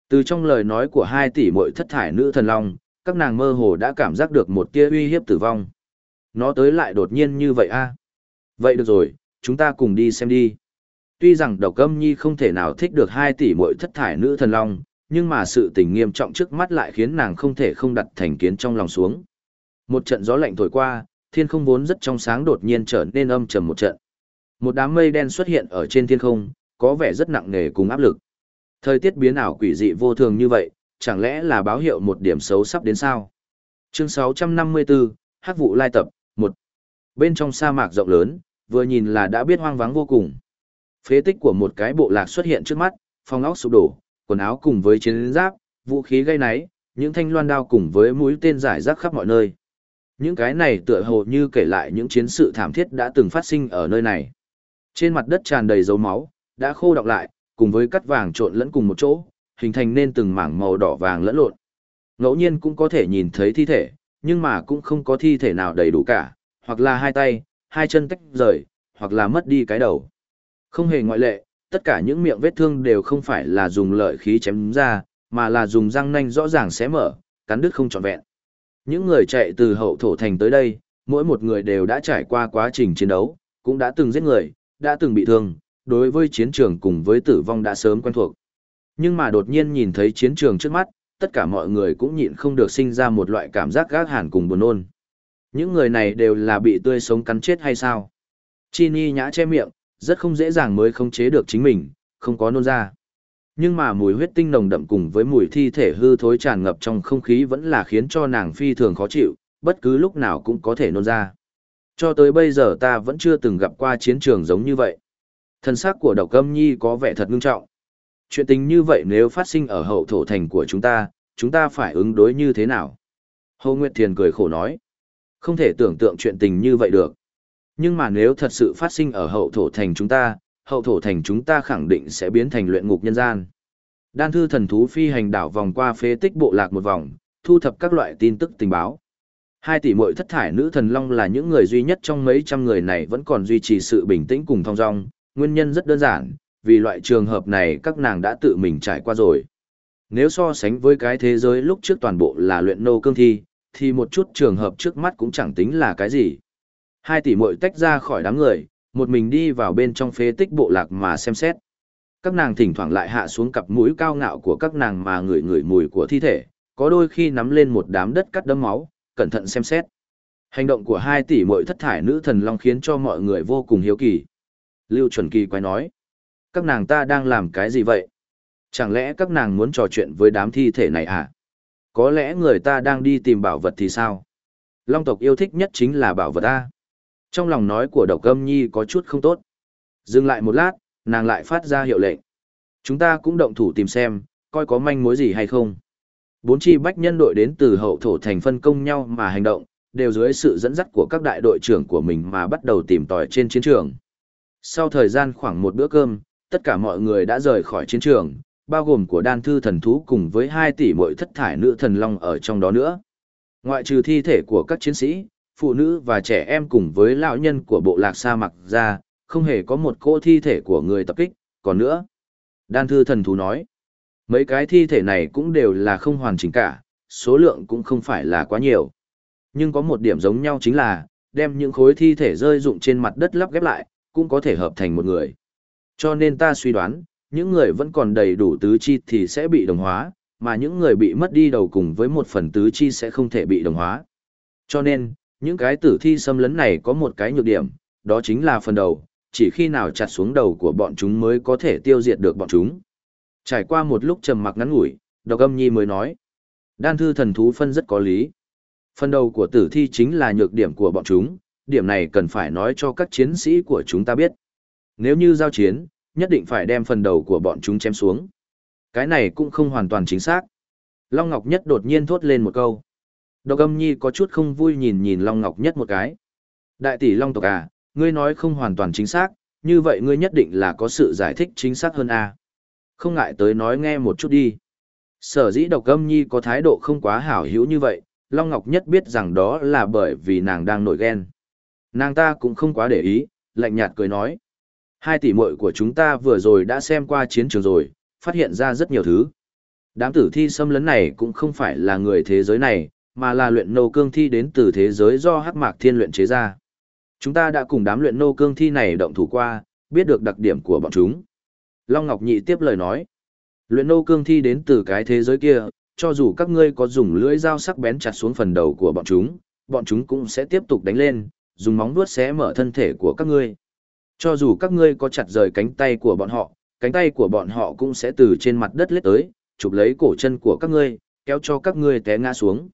Từ trong lời nói của hai tỷ muội thất thải nữ thần long, các nàng mơ hồ đã cảm giác được một tia uy hiếp tử vong. Nó tới lại đột nhiên như vậy a. Vậy được rồi, chúng ta cùng đi xem đi. Tuy rằng độc âm nhi không thể nào thích được hai tỷ muội thất thải nữ thần long, nhưng mà sự tình nghiêm trọng trước mắt lại khiến nàng không thể không đặt thành kiến trong lòng xuống. Một trận gió lạnh thổi qua, thiên không vốn rất trong sáng đột nhiên trở nên âm trầm một trận. Một đám mây đen xuất hiện ở trên thiên không, có vẻ rất nặng nề cùng áp lực. Thời tiết biến ảo quỷ dị vô thường như vậy, chẳng lẽ là báo hiệu một điểm xấu sắp đến sao? Chương 654, Hắc vụ lai tập, 1. Bên trong sa mạc rộng lớn, vừa nhìn là đã biết hoang vắng vô cùng. Phế tích của một cái bộ lạc xuất hiện trước mắt, phong óc sụp đổ, quần áo cùng với chiến giáp, vũ khí gây náy, những thanh loan đao cùng với mũi tên giải rác khắp mọi nơi. Những cái này tựa hồ như kể lại những chiến sự thảm thiết đã từng phát sinh ở nơi này. Trên mặt đất tràn đầy dấu máu, đã khô đọng lại, cùng với cắt vàng trộn lẫn cùng một chỗ, hình thành nên từng mảng màu đỏ vàng lẫn lộn. Ngẫu nhiên cũng có thể nhìn thấy thi thể, nhưng mà cũng không có thi thể nào đầy đủ cả, hoặc là hai tay, hai chân tách rời, hoặc là mất đi cái đầu. Không hề ngoại lệ, tất cả những miệng vết thương đều không phải là dùng lợi khí chém ra, mà là dùng răng nanh rõ ràng xé mở, cắn đứt không trọn vẹn. Những người chạy từ hậu thổ thành tới đây, mỗi một người đều đã trải qua quá trình chiến đấu, cũng đã từng giết người, đã từng bị thương, đối với chiến trường cùng với tử vong đã sớm quen thuộc. Nhưng mà đột nhiên nhìn thấy chiến trường trước mắt, tất cả mọi người cũng nhịn không được sinh ra một loại cảm giác gác hẳn cùng buồn nôn. Những người này đều là bị tươi sống cắn chết hay sao? Chini nhã che miệng, rất không dễ dàng mới khống chế được chính mình, không có nôn ra. Nhưng mà mùi huyết tinh nồng đậm cùng với mùi thi thể hư thối tràn ngập trong không khí vẫn là khiến cho nàng phi thường khó chịu, bất cứ lúc nào cũng có thể nôn ra. Cho tới bây giờ ta vẫn chưa từng gặp qua chiến trường giống như vậy. Thần sắc của độc âm nhi có vẻ thật ngưng trọng. Chuyện tình như vậy nếu phát sinh ở hậu thổ thành của chúng ta, chúng ta phải ứng đối như thế nào? Hồ Nguyệt Thiền cười khổ nói. Không thể tưởng tượng chuyện tình như vậy được. Nhưng mà nếu thật sự phát sinh ở hậu thổ thành chúng ta, hậu thổ thành chúng ta khẳng định sẽ biến thành luyện ngục nhân gian. Đan thư thần thú phi hành đảo vòng qua phế tích bộ lạc một vòng, thu thập các loại tin tức tình báo. Hai tỷ muội thất thải nữ thần long là những người duy nhất trong mấy trăm người này vẫn còn duy trì sự bình tĩnh cùng thong dong, nguyên nhân rất đơn giản, vì loại trường hợp này các nàng đã tự mình trải qua rồi. Nếu so sánh với cái thế giới lúc trước toàn bộ là luyện nô cương thi, thì một chút trường hợp trước mắt cũng chẳng tính là cái gì. Hai tỷ muội tách ra khỏi đám người, một mình đi vào bên trong phế tích bộ lạc mà xem xét. Các nàng thỉnh thoảng lại hạ xuống cặp mũi cao ngạo của các nàng mà ngửi ngửi mùi của thi thể, có đôi khi nắm lên một đám đất cắt đấm máu, cẩn thận xem xét. Hành động của hai tỷ muội thất thải nữ thần long khiến cho mọi người vô cùng hiếu kỳ. Lưu chuẩn kỳ quay nói, các nàng ta đang làm cái gì vậy? Chẳng lẽ các nàng muốn trò chuyện với đám thi thể này à? Có lẽ người ta đang đi tìm bảo vật thì sao? Long tộc yêu thích nhất chính là bảo vật A. Trong lòng nói của độc âm nhi có chút không tốt. Dừng lại một lát, nàng lại phát ra hiệu lệnh. Chúng ta cũng động thủ tìm xem, coi có manh mối gì hay không. Bốn chi bách nhân đội đến từ hậu thổ thành phân công nhau mà hành động, đều dưới sự dẫn dắt của các đại đội trưởng của mình mà bắt đầu tìm tòi trên chiến trường. Sau thời gian khoảng một bữa cơm, tất cả mọi người đã rời khỏi chiến trường, bao gồm của đan thư thần thú cùng với hai tỷ mội thất thải nữ thần long ở trong đó nữa. Ngoại trừ thi thể của các chiến sĩ, phụ nữ và trẻ em cùng với lão nhân của bộ lạc sa mặc ra, không hề có một cô thi thể của người tập kích, còn nữa. Đan thư thần thú nói, mấy cái thi thể này cũng đều là không hoàn chỉnh cả, số lượng cũng không phải là quá nhiều. Nhưng có một điểm giống nhau chính là, đem những khối thi thể rơi rụng trên mặt đất lắp ghép lại, cũng có thể hợp thành một người. Cho nên ta suy đoán, những người vẫn còn đầy đủ tứ chi thì sẽ bị đồng hóa, mà những người bị mất đi đầu cùng với một phần tứ chi sẽ không thể bị đồng hóa. Cho nên, những cái tử thi xâm lấn này có một cái nhược điểm, đó chính là phần đầu, chỉ khi nào chặt xuống đầu của bọn chúng mới có thể tiêu diệt được bọn chúng. Trải qua một lúc trầm mặc ngắn ngủi, Độc Âm Nhi mới nói: "Đan thư thần thú phân rất có lý. Phần đầu của tử thi chính là nhược điểm của bọn chúng, điểm này cần phải nói cho các chiến sĩ của chúng ta biết. Nếu như giao chiến, nhất định phải đem phần đầu của bọn chúng chém xuống. Cái này cũng không hoàn toàn chính xác. Long Ngọc Nhất đột nhiên thốt lên một câu. Độc âm nhi có chút không vui nhìn nhìn Long Ngọc Nhất một cái. Đại tỷ Long tộc à, ngươi nói không hoàn toàn chính xác, như vậy ngươi nhất định là có sự giải thích chính xác hơn à. Không ngại tới nói nghe một chút đi. Sở dĩ độc âm nhi có thái độ không quá hảo hữu như vậy, Long Ngọc Nhất biết rằng đó là bởi vì nàng đang nổi ghen. Nàng ta cũng không quá để ý, lạnh nhạt cười nói. Hai tỷ muội của chúng ta vừa rồi đã xem qua chiến trường rồi, phát hiện ra rất nhiều thứ. Đám tử thi xâm lấn này cũng không phải là người thế giới này, mà là luyện nô cương thi đến từ thế giới do hắc mạc thiên luyện chế ra. Chúng ta đã cùng đám luyện nô cương thi này động thủ qua, biết được đặc điểm của bọn chúng. Long Ngọc Nhị tiếp lời nói. Luyện nô cương thi đến từ cái thế giới kia, cho dù các ngươi có dùng lưỡi dao sắc bén chặt xuống phần đầu của bọn chúng, bọn chúng cũng sẽ tiếp tục đánh lên, dùng móng vuốt xé mở thân thể của các ngươi. Cho dù các ngươi có chặt rời cánh tay của bọn họ, cánh tay của bọn họ cũng sẽ từ trên mặt đất lết tới, chụp lấy cổ chân của các ngươi, kéo cho các ngươi té ngã xuống.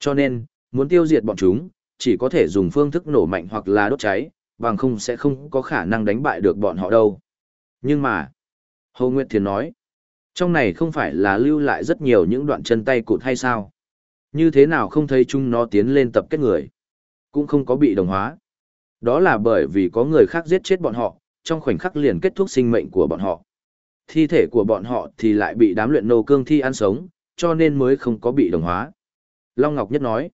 Cho nên, muốn tiêu diệt bọn chúng, chỉ có thể dùng phương thức nổ mạnh hoặc là đốt cháy, bằng không sẽ không có khả năng đánh bại được bọn họ đâu. Nhưng mà, Hồ Nguyệt Thiền nói, trong này không phải là lưu lại rất nhiều những đoạn chân tay cụt hay sao? Như thế nào không thấy chúng nó tiến lên tập kết người? Cũng không có bị đồng hóa. Đó là bởi vì có người khác giết chết bọn họ, trong khoảnh khắc liền kết thúc sinh mệnh của bọn họ. Thi thể của bọn họ thì lại bị đám luyện nô cương thi ăn sống, cho nên mới không có bị đồng hóa. Long Ngọc Nhất nói,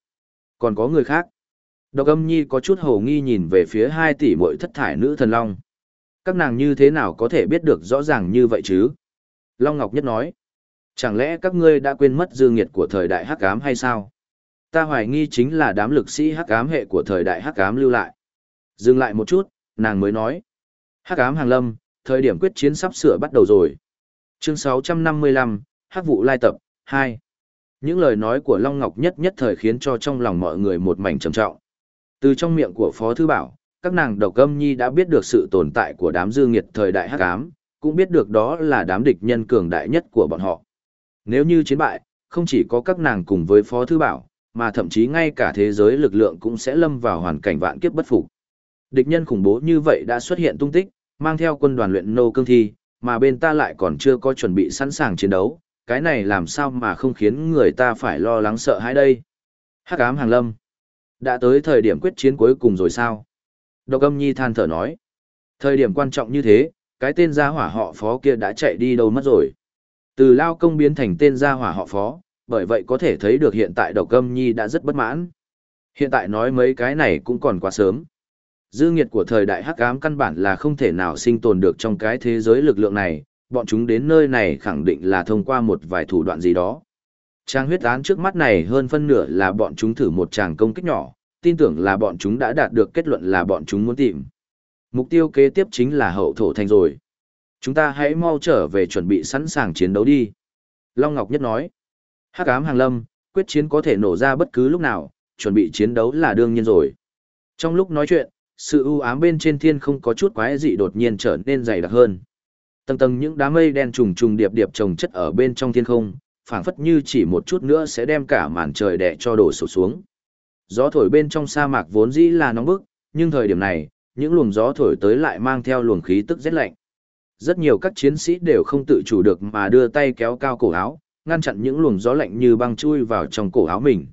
còn có người khác. Độc âm nhi có chút hồ nghi nhìn về phía hai tỷ muội thất thải nữ thần Long. Các nàng như thế nào có thể biết được rõ ràng như vậy chứ? Long Ngọc Nhất nói, chẳng lẽ các ngươi đã quên mất dư nghiệt của thời đại hắc ám hay sao? Ta hoài nghi chính là đám lực sĩ hắc ám hệ của thời đại hắc ám lưu lại. Dừng lại một chút, nàng mới nói. Hắc ám hàng lâm, thời điểm quyết chiến sắp sửa bắt đầu rồi. Chương 655, Hắc vụ lai tập, 2. Những lời nói của Long Ngọc nhất nhất thời khiến cho trong lòng mọi người một mảnh trầm trọng. Từ trong miệng của Phó Thư Bảo, các nàng độc âm nhi đã biết được sự tồn tại của đám dư nghiệt thời đại hắc ám, cũng biết được đó là đám địch nhân cường đại nhất của bọn họ. Nếu như chiến bại, không chỉ có các nàng cùng với Phó Thư Bảo, mà thậm chí ngay cả thế giới lực lượng cũng sẽ lâm vào hoàn cảnh vạn kiếp bất phục. Địch nhân khủng bố như vậy đã xuất hiện tung tích, mang theo quân đoàn luyện nô cương thi, mà bên ta lại còn chưa có chuẩn bị sẵn sàng chiến đấu, cái này làm sao mà không khiến người ta phải lo lắng sợ hãi đây. Hắc ám hàng lâm. Đã tới thời điểm quyết chiến cuối cùng rồi sao? Độc âm nhi than thở nói. Thời điểm quan trọng như thế, cái tên gia hỏa họ phó kia đã chạy đi đâu mất rồi. Từ lao công biến thành tên gia hỏa họ phó, bởi vậy có thể thấy được hiện tại độc âm nhi đã rất bất mãn. Hiện tại nói mấy cái này cũng còn quá sớm. Dư nghiệt của thời đại hắc ám căn bản là không thể nào sinh tồn được trong cái thế giới lực lượng này, bọn chúng đến nơi này khẳng định là thông qua một vài thủ đoạn gì đó. Trang huyết án trước mắt này hơn phân nửa là bọn chúng thử một tràng công kích nhỏ, tin tưởng là bọn chúng đã đạt được kết luận là bọn chúng muốn tìm. Mục tiêu kế tiếp chính là hậu thổ thành rồi. Chúng ta hãy mau trở về chuẩn bị sẵn sàng chiến đấu đi. Long Ngọc Nhất nói, hắc ám hàng lâm, quyết chiến có thể nổ ra bất cứ lúc nào, chuẩn bị chiến đấu là đương nhiên rồi. Trong lúc nói chuyện, sự u ám bên trên thiên không có chút quái dị đột nhiên trở nên dày đặc hơn. Tầng tầng những đám mây đen trùng trùng điệp điệp chồng chất ở bên trong thiên không, phảng phất như chỉ một chút nữa sẽ đem cả màn trời đè cho đổ sụp xuống. Gió thổi bên trong sa mạc vốn dĩ là nóng bức, nhưng thời điểm này, những luồng gió thổi tới lại mang theo luồng khí tức rét lạnh. Rất nhiều các chiến sĩ đều không tự chủ được mà đưa tay kéo cao cổ áo, ngăn chặn những luồng gió lạnh như băng chui vào trong cổ áo mình.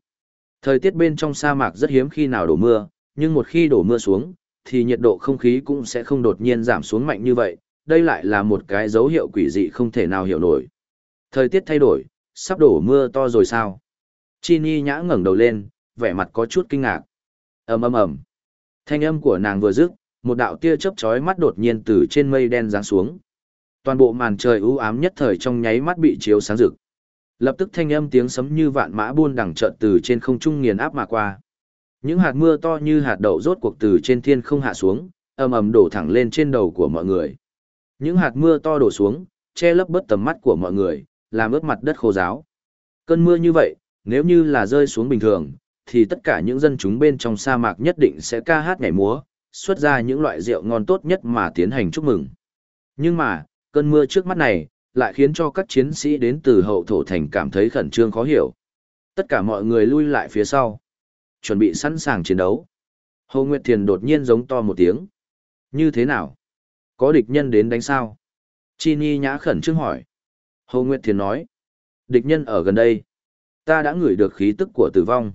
Thời tiết bên trong sa mạc rất hiếm khi nào đổ mưa, nhưng một khi đổ mưa xuống, thì nhiệt độ không khí cũng sẽ không đột nhiên giảm xuống mạnh như vậy, đây lại là một cái dấu hiệu quỷ dị không thể nào hiểu nổi. Thời tiết thay đổi, sắp đổ mưa to rồi sao? Chini nhã ngẩng đầu lên, vẻ mặt có chút kinh ngạc. ầm ầm ầm. Thanh âm của nàng vừa dứt, một đạo tia chớp chói mắt đột nhiên từ trên mây đen giáng xuống. Toàn bộ màn trời u ám nhất thời trong nháy mắt bị chiếu sáng rực. Lập tức thanh âm tiếng sấm như vạn mã buôn đằng chợt từ trên không trung nghiền áp mà qua. Những hạt mưa to như hạt đậu rốt cuộc từ trên thiên không hạ xuống, ầm ầm đổ thẳng lên trên đầu của mọi người. Những hạt mưa to đổ xuống, che lấp bớt tầm mắt của mọi người, làm ướt mặt đất khô ráo. Cơn mưa như vậy, nếu như là rơi xuống bình thường, thì tất cả những dân chúng bên trong sa mạc nhất định sẽ ca hát nhảy múa, xuất ra những loại rượu ngon tốt nhất mà tiến hành chúc mừng. Nhưng mà, cơn mưa trước mắt này, lại khiến cho các chiến sĩ đến từ hậu thổ thành cảm thấy khẩn trương khó hiểu. Tất cả mọi người lui lại phía sau, chuẩn bị sẵn sàng chiến đấu. Hồ Nguyệt Thiền đột nhiên giống to một tiếng. Như thế nào? Có địch nhân đến đánh sao? Chi Ni nhã khẩn trương hỏi. Hồ Nguyệt Thiền nói. Địch nhân ở gần đây. Ta đã ngửi được khí tức của tử vong.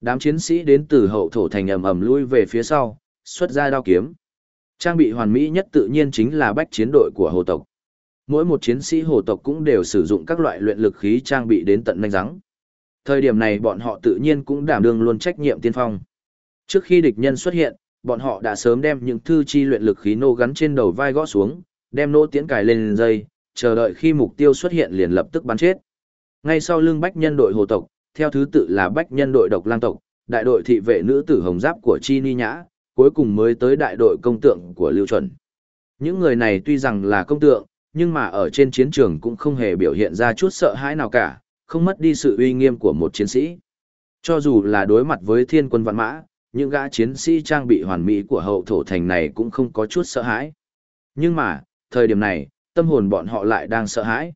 Đám chiến sĩ đến từ hậu thổ thành ầm ầm lui về phía sau, xuất ra đao kiếm. Trang bị hoàn mỹ nhất tự nhiên chính là bách chiến đội của hồ tộc. Mỗi một chiến sĩ hồ tộc cũng đều sử dụng các loại luyện lực khí trang bị đến tận nanh răng. Thời điểm này bọn họ tự nhiên cũng đảm đương luôn trách nhiệm tiên phong. Trước khi địch nhân xuất hiện, bọn họ đã sớm đem những thư chi luyện lực khí nô gắn trên đầu vai gõ xuống, đem nô tiễn cài lên dây, chờ đợi khi mục tiêu xuất hiện liền lập tức bắn chết. Ngay sau lưng bách nhân đội hồ tộc, theo thứ tự là bách nhân đội độc lang tộc, đại đội thị vệ nữ tử hồng giáp của Chi Ni Nhã, cuối cùng mới tới đại đội công tượng của Lưu Chuẩn. Những người này tuy rằng là công tượng, nhưng mà ở trên chiến trường cũng không hề biểu hiện ra chút sợ hãi nào cả, không mất đi sự uy nghiêm của một chiến sĩ. Cho dù là đối mặt với thiên quân vạn mã, những gã chiến sĩ trang bị hoàn mỹ của hậu thổ thành này cũng không có chút sợ hãi. Nhưng mà, thời điểm này, tâm hồn bọn họ lại đang sợ hãi.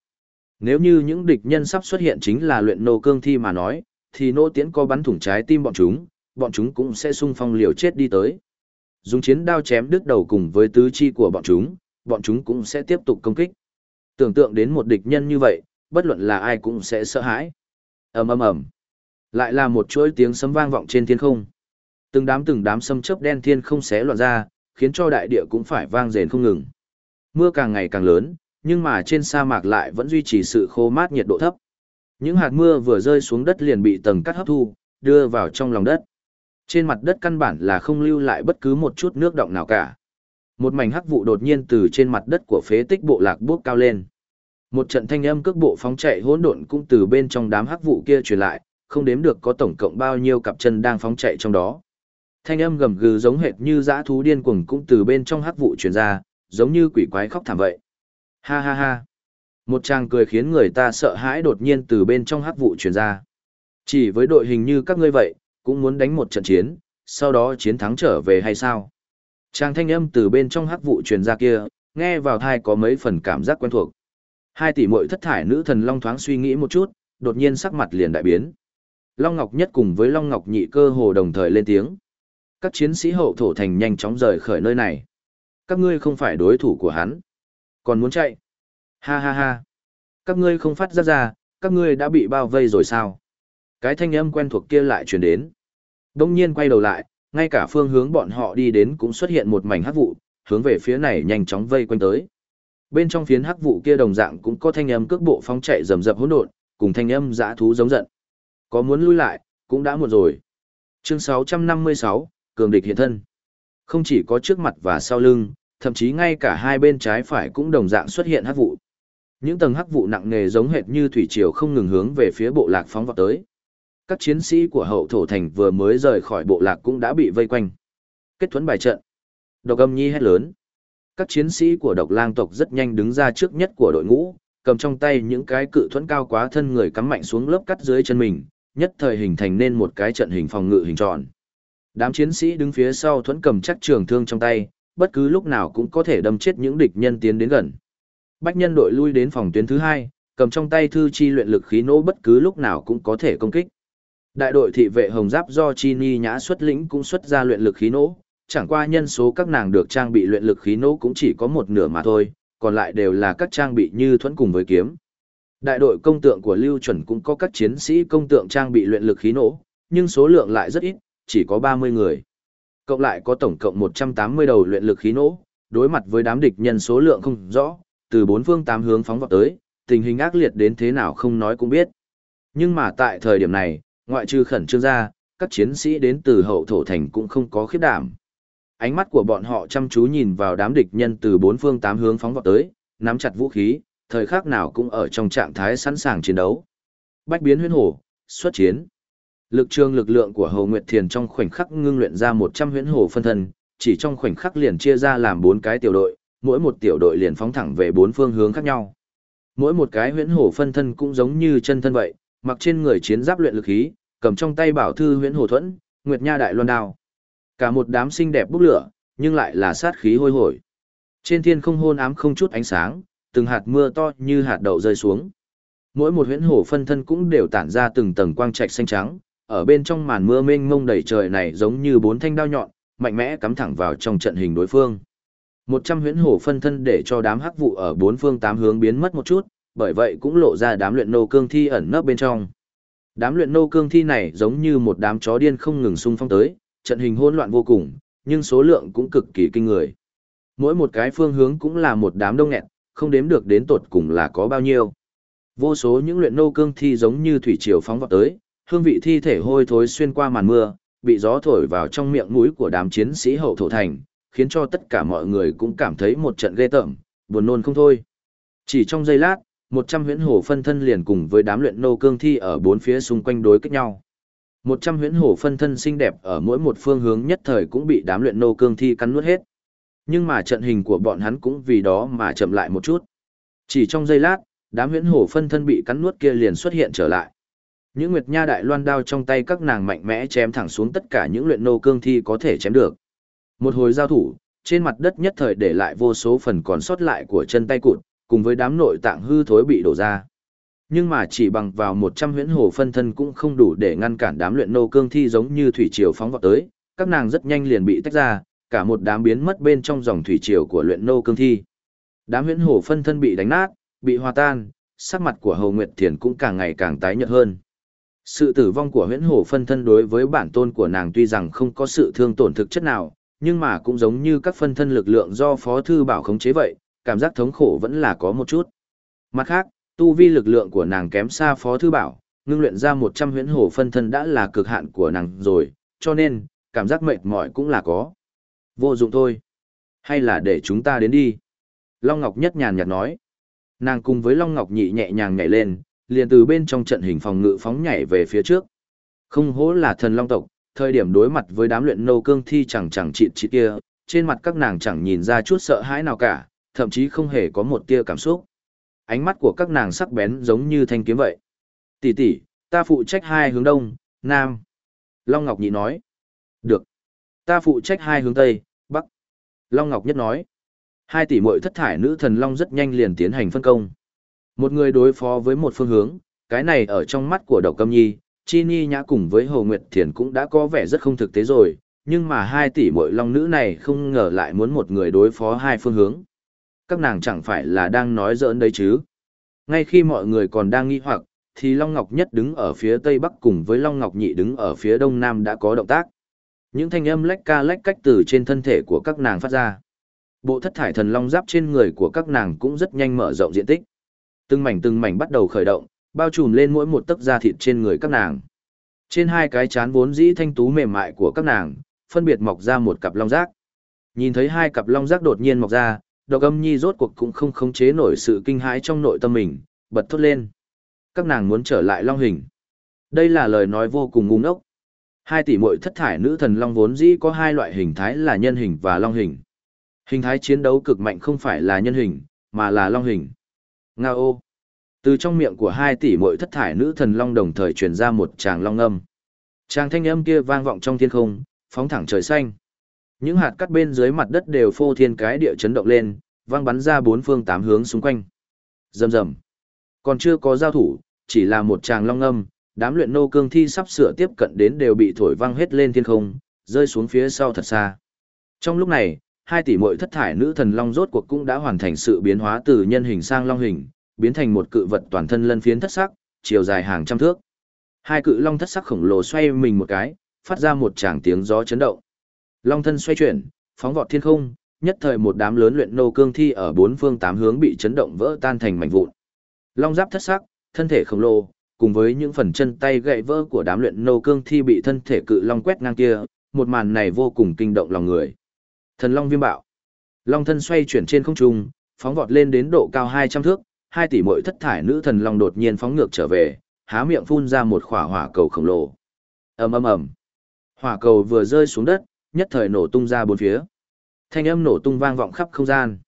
Nếu như những địch nhân sắp xuất hiện chính là luyện nô cương thi mà nói, thì nô tiễn có bắn thủng trái tim bọn chúng, bọn chúng cũng sẽ sung phong liều chết đi tới. Dùng chiến đao chém đứt đầu cùng với tứ chi của bọn chúng, bọn chúng cũng sẽ tiếp tục công kích. Tưởng tượng đến một địch nhân như vậy, bất luận là ai cũng sẽ sợ hãi. ầm ầm ầm, lại là một chuỗi tiếng sấm vang vọng trên thiên không. Từng đám từng đám sấm chớp đen thiên không xé loạn ra, khiến cho đại địa cũng phải vang rền không ngừng. Mưa càng ngày càng lớn, nhưng mà trên sa mạc lại vẫn duy trì sự khô mát nhiệt độ thấp. Những hạt mưa vừa rơi xuống đất liền bị tầng cắt hấp thu, đưa vào trong lòng đất. Trên mặt đất căn bản là không lưu lại bất cứ một chút nước động nào cả. Một mảnh hắc vụ đột nhiên từ trên mặt đất của phế tích bộ lạc bước cao lên. Một trận thanh âm cước bộ phóng chạy hỗn độn cũng từ bên trong đám hắc vụ kia truyền lại, không đếm được có tổng cộng bao nhiêu cặp chân đang phóng chạy trong đó. Thanh âm gầm gừ giống hệt như dã thú điên cuồng cũng từ bên trong hắc vụ truyền ra, giống như quỷ quái khóc thảm vậy. Ha ha ha. Một tràng cười khiến người ta sợ hãi đột nhiên từ bên trong hắc vụ truyền ra. Chỉ với đội hình như các ngươi vậy, cũng muốn đánh một trận chiến, sau đó chiến thắng trở về hay sao? Tràng thanh âm từ bên trong hắc vụ truyền ra kia, nghe vào thai có mấy phần cảm giác quen thuộc. Hai tỷ muội thất thải nữ thần Long thoáng suy nghĩ một chút, đột nhiên sắc mặt liền đại biến. Long Ngọc Nhất cùng với Long Ngọc Nhị cơ hồ đồng thời lên tiếng. Các chiến sĩ hậu thổ thành nhanh chóng rời khỏi nơi này. Các ngươi không phải đối thủ của hắn. Còn muốn chạy? Ha ha ha. Các ngươi không phát ra ra, các ngươi đã bị bao vây rồi sao? Cái thanh âm quen thuộc kia lại truyền đến. Đông nhiên quay đầu lại, ngay cả phương hướng bọn họ đi đến cũng xuất hiện một mảnh hắc vụ, hướng về phía này nhanh chóng vây quanh tới. Bên trong phiến hắc vụ kia đồng dạng cũng có thanh âm cước bộ phóng chạy rầm rập hỗn độn, cùng thanh âm dã thú giống giận. Có muốn lui lại, cũng đã muộn rồi. Chương 656, cường địch hiện thân. Không chỉ có trước mặt và sau lưng, thậm chí ngay cả hai bên trái phải cũng đồng dạng xuất hiện hắc vụ. Những tầng hắc vụ nặng nề giống hệt như thủy triều không ngừng hướng về phía bộ lạc phóng vào tới. Các chiến sĩ của hậu thổ thành vừa mới rời khỏi bộ lạc cũng đã bị vây quanh. Kết thuẫn bài trận. Độc âm nhi hét lớn. Các chiến sĩ của độc lang tộc rất nhanh đứng ra trước nhất của đội ngũ, cầm trong tay những cái cự thuẫn cao quá thân người cắm mạnh xuống lớp cắt dưới chân mình, nhất thời hình thành nên một cái trận hình phòng ngự hình tròn. Đám chiến sĩ đứng phía sau thuẫn cầm chắc trường thương trong tay, bất cứ lúc nào cũng có thể đâm chết những địch nhân tiến đến gần. Bách nhân đội lui đến phòng tuyến thứ hai, cầm trong tay thư chi luyện lực khí nỗ bất cứ lúc nào cũng có thể công kích. Đại đội thị vệ hồng giáp do Chi Ni nhã xuất lĩnh cũng xuất ra luyện lực khí nỗ, chẳng qua nhân số các nàng được trang bị luyện lực khí nỗ cũng chỉ có một nửa mà thôi, còn lại đều là các trang bị như thuẫn cùng với kiếm. Đại đội công tượng của Lưu Chuẩn cũng có các chiến sĩ công tượng trang bị luyện lực khí nỗ, nhưng số lượng lại rất ít, chỉ có 30 người. Cộng lại có tổng cộng 180 đầu luyện lực khí nổ. đối mặt với đám địch nhân số lượng không rõ, từ bốn phương tám hướng phóng vào tới, tình hình ác liệt đến thế nào không nói cũng biết. Nhưng mà tại thời điểm này, ngoại trừ khẩn trương ra, các chiến sĩ đến từ hậu thổ thành cũng không có khiếp đảm. Ánh mắt của bọn họ chăm chú nhìn vào đám địch nhân từ bốn phương tám hướng phóng vào tới, nắm chặt vũ khí, thời khắc nào cũng ở trong trạng thái sẵn sàng chiến đấu. Bách biến huyên hổ, xuất chiến. Lực trường lực lượng của Hồ Nguyệt Thiền trong khoảnh khắc ngưng luyện ra 100 huyễn hồ phân thân, chỉ trong khoảnh khắc liền chia ra làm bốn cái tiểu đội, mỗi một tiểu đội liền phóng thẳng về bốn phương hướng khác nhau. Mỗi một cái huyễn hồ phân thân cũng giống như chân thân vậy, mặc trên người chiến giáp luyện lực khí, cầm trong tay bảo thư huyễn hồ thuẫn, nguyệt nha đại loan đao. Cả một đám xinh đẹp bốc lửa, nhưng lại là sát khí hôi hổi. Trên thiên không hôn ám không chút ánh sáng, từng hạt mưa to như hạt đậu rơi xuống. Mỗi một huyễn hồ phân thân cũng đều tản ra từng tầng quang trạch xanh trắng, ở bên trong màn mưa mênh mông đầy trời này giống như bốn thanh đao nhọn, mạnh mẽ cắm thẳng vào trong trận hình đối phương. Một trăm huyễn hổ phân thân để cho đám hắc vụ ở bốn phương tám hướng biến mất một chút, bởi vậy cũng lộ ra đám luyện nô cương thi ẩn nấp bên trong. Đám luyện nô cương thi này giống như một đám chó điên không ngừng xung phong tới, trận hình hỗn loạn vô cùng, nhưng số lượng cũng cực kỳ kinh người. Mỗi một cái phương hướng cũng là một đám đông nghẹt, không đếm được đến tột cùng là có bao nhiêu. Vô số những luyện nô cương thi giống như thủy triều phóng vào tới, hương vị thi thể hôi thối xuyên qua màn mưa, bị gió thổi vào trong miệng mũi của đám chiến sĩ hậu thổ thành, khiến cho tất cả mọi người cũng cảm thấy một trận ghê tởm, buồn nôn không thôi. Chỉ trong giây lát, một trăm huyễn hổ phân thân liền cùng với đám luyện nô cương thi ở bốn phía xung quanh đối kích nhau. Một trăm huyễn hổ phân thân xinh đẹp ở mỗi một phương hướng nhất thời cũng bị đám luyện nô cương thi cắn nuốt hết. Nhưng mà trận hình của bọn hắn cũng vì đó mà chậm lại một chút. Chỉ trong giây lát, đám huyễn hổ phân thân bị cắn nuốt kia liền xuất hiện trở lại. Những nguyệt nha đại loan đao trong tay các nàng mạnh mẽ chém thẳng xuống tất cả những luyện nô cương thi có thể chém được. Một hồi giao thủ, trên mặt đất nhất thời để lại vô số phần còn sót lại của chân tay cụt, cùng với đám nội tạng hư thối bị đổ ra. Nhưng mà chỉ bằng vào 100 huyễn hồ phân thân cũng không đủ để ngăn cản đám luyện nô cương thi giống như thủy triều phóng vào tới, các nàng rất nhanh liền bị tách ra, cả một đám biến mất bên trong dòng thủy triều của luyện nô cương thi. Đám huyễn hồ phân thân bị đánh nát, bị hòa tan, sắc mặt của Hầu Nguyệt Thiền cũng càng ngày càng tái nhợt hơn. Sự tử vong của huyễn Hổ phân thân đối với bản tôn của nàng tuy rằng không có sự thương tổn thực chất nào, nhưng mà cũng giống như các phân thân lực lượng do Phó Thư Bảo khống chế vậy, cảm giác thống khổ vẫn là có một chút. Mặt khác, tu vi lực lượng của nàng kém xa Phó Thư Bảo, ngưng luyện ra 100 huyễn Hổ phân thân đã là cực hạn của nàng rồi, cho nên, cảm giác mệt mỏi cũng là có. Vô dụng thôi. Hay là để chúng ta đến đi. Long Ngọc nhất nhàn nhạt nói. Nàng cùng với Long Ngọc nhị nhẹ nhàng nhảy lên, liền từ bên trong trận hình phòng ngự phóng nhảy về phía trước. Không hố là thần Long tộc, thời điểm đối mặt với đám luyện nô cương thi chẳng chẳng chịt chịt kia, trên mặt các nàng chẳng nhìn ra chút sợ hãi nào cả, thậm chí không hề có một tia cảm xúc. Ánh mắt của các nàng sắc bén giống như thanh kiếm vậy. Tỷ tỷ, ta phụ trách hai hướng đông, nam. Long Ngọc Nhị nói. Được. Ta phụ trách hai hướng tây, bắc. Long Ngọc Nhất nói. Hai tỷ muội thất thải nữ thần Long rất nhanh liền tiến hành phân công. Một người đối phó với một phương hướng, cái này ở trong mắt của Đậu Câm Nhi, Chi Ni Nhã cùng với Hồ Nguyệt Thiền cũng đã có vẻ rất không thực tế rồi, nhưng mà hai tỷ muội long nữ này không ngờ lại muốn một người đối phó hai phương hướng. Các nàng chẳng phải là đang nói giỡn đấy chứ. Ngay khi mọi người còn đang nghi hoặc, thì Long Ngọc Nhất đứng ở phía tây bắc cùng với Long Ngọc Nhị đứng ở phía đông nam đã có động tác. Những thanh âm lách ca lách cách từ trên thân thể của các nàng phát ra. Bộ thất thải thần long giáp trên người của các nàng cũng rất nhanh mở rộng diện tích. Từng mảnh từng mảnh bắt đầu khởi động, bao trùm lên mỗi một tấc da thịt trên người các nàng. Trên hai cái chán vốn dĩ thanh tú mềm mại của các nàng, phân biệt mọc ra một cặp long giác. Nhìn thấy hai cặp long giác đột nhiên mọc ra, độc âm nhi rốt cuộc cũng không khống chế nổi sự kinh hãi trong nội tâm mình, bật thốt lên. Các nàng muốn trở lại long hình. Đây là lời nói vô cùng ngu ngốc. Hai tỷ muội thất thải nữ thần long vốn dĩ có hai loại hình thái là nhân hình và long hình. Hình thái chiến đấu cực mạnh không phải là nhân hình, mà là long hình. Nga ô. Từ trong miệng của hai tỷ muội thất thải nữ thần long đồng thời truyền ra một tràng long âm. Tràng thanh âm kia vang vọng trong thiên không, phóng thẳng trời xanh. Những hạt cắt bên dưới mặt đất đều phô thiên cái địa chấn động lên, vang bắn ra bốn phương tám hướng xung quanh. Rầm rầm. Còn chưa có giao thủ, chỉ là một tràng long âm, đám luyện nô cương thi sắp sửa tiếp cận đến đều bị thổi vang hết lên thiên không, rơi xuống phía sau thật xa. Trong lúc này, hai tỷ muội thất thải nữ thần long rốt cuộc cũng đã hoàn thành sự biến hóa từ nhân hình sang long hình, biến thành một cự vật toàn thân lân phiến thất sắc, chiều dài hàng trăm thước. Hai cự long thất sắc khổng lồ xoay mình một cái, phát ra một tràng tiếng gió chấn động. Long thân xoay chuyển, phóng vọt thiên không, nhất thời một đám lớn luyện nô cương thi ở bốn phương tám hướng bị chấn động vỡ tan thành mảnh vụn. Long giáp thất sắc, thân thể khổng lồ, cùng với những phần chân tay gãy vỡ của đám luyện nô cương thi bị thân thể cự long quét ngang kia, một màn này vô cùng kinh động lòng người. Thần long viêm bạo. Long thân xoay chuyển trên không trung, phóng vọt lên đến độ cao 200 thước, hai tỷ muội thất thải nữ thần long đột nhiên phóng ngược trở về, há miệng phun ra một quả hỏa cầu khổng lồ. Ầm ầm ầm. Hỏa cầu vừa rơi xuống đất, nhất thời nổ tung ra bốn phía. Thanh âm nổ tung vang vọng khắp không gian.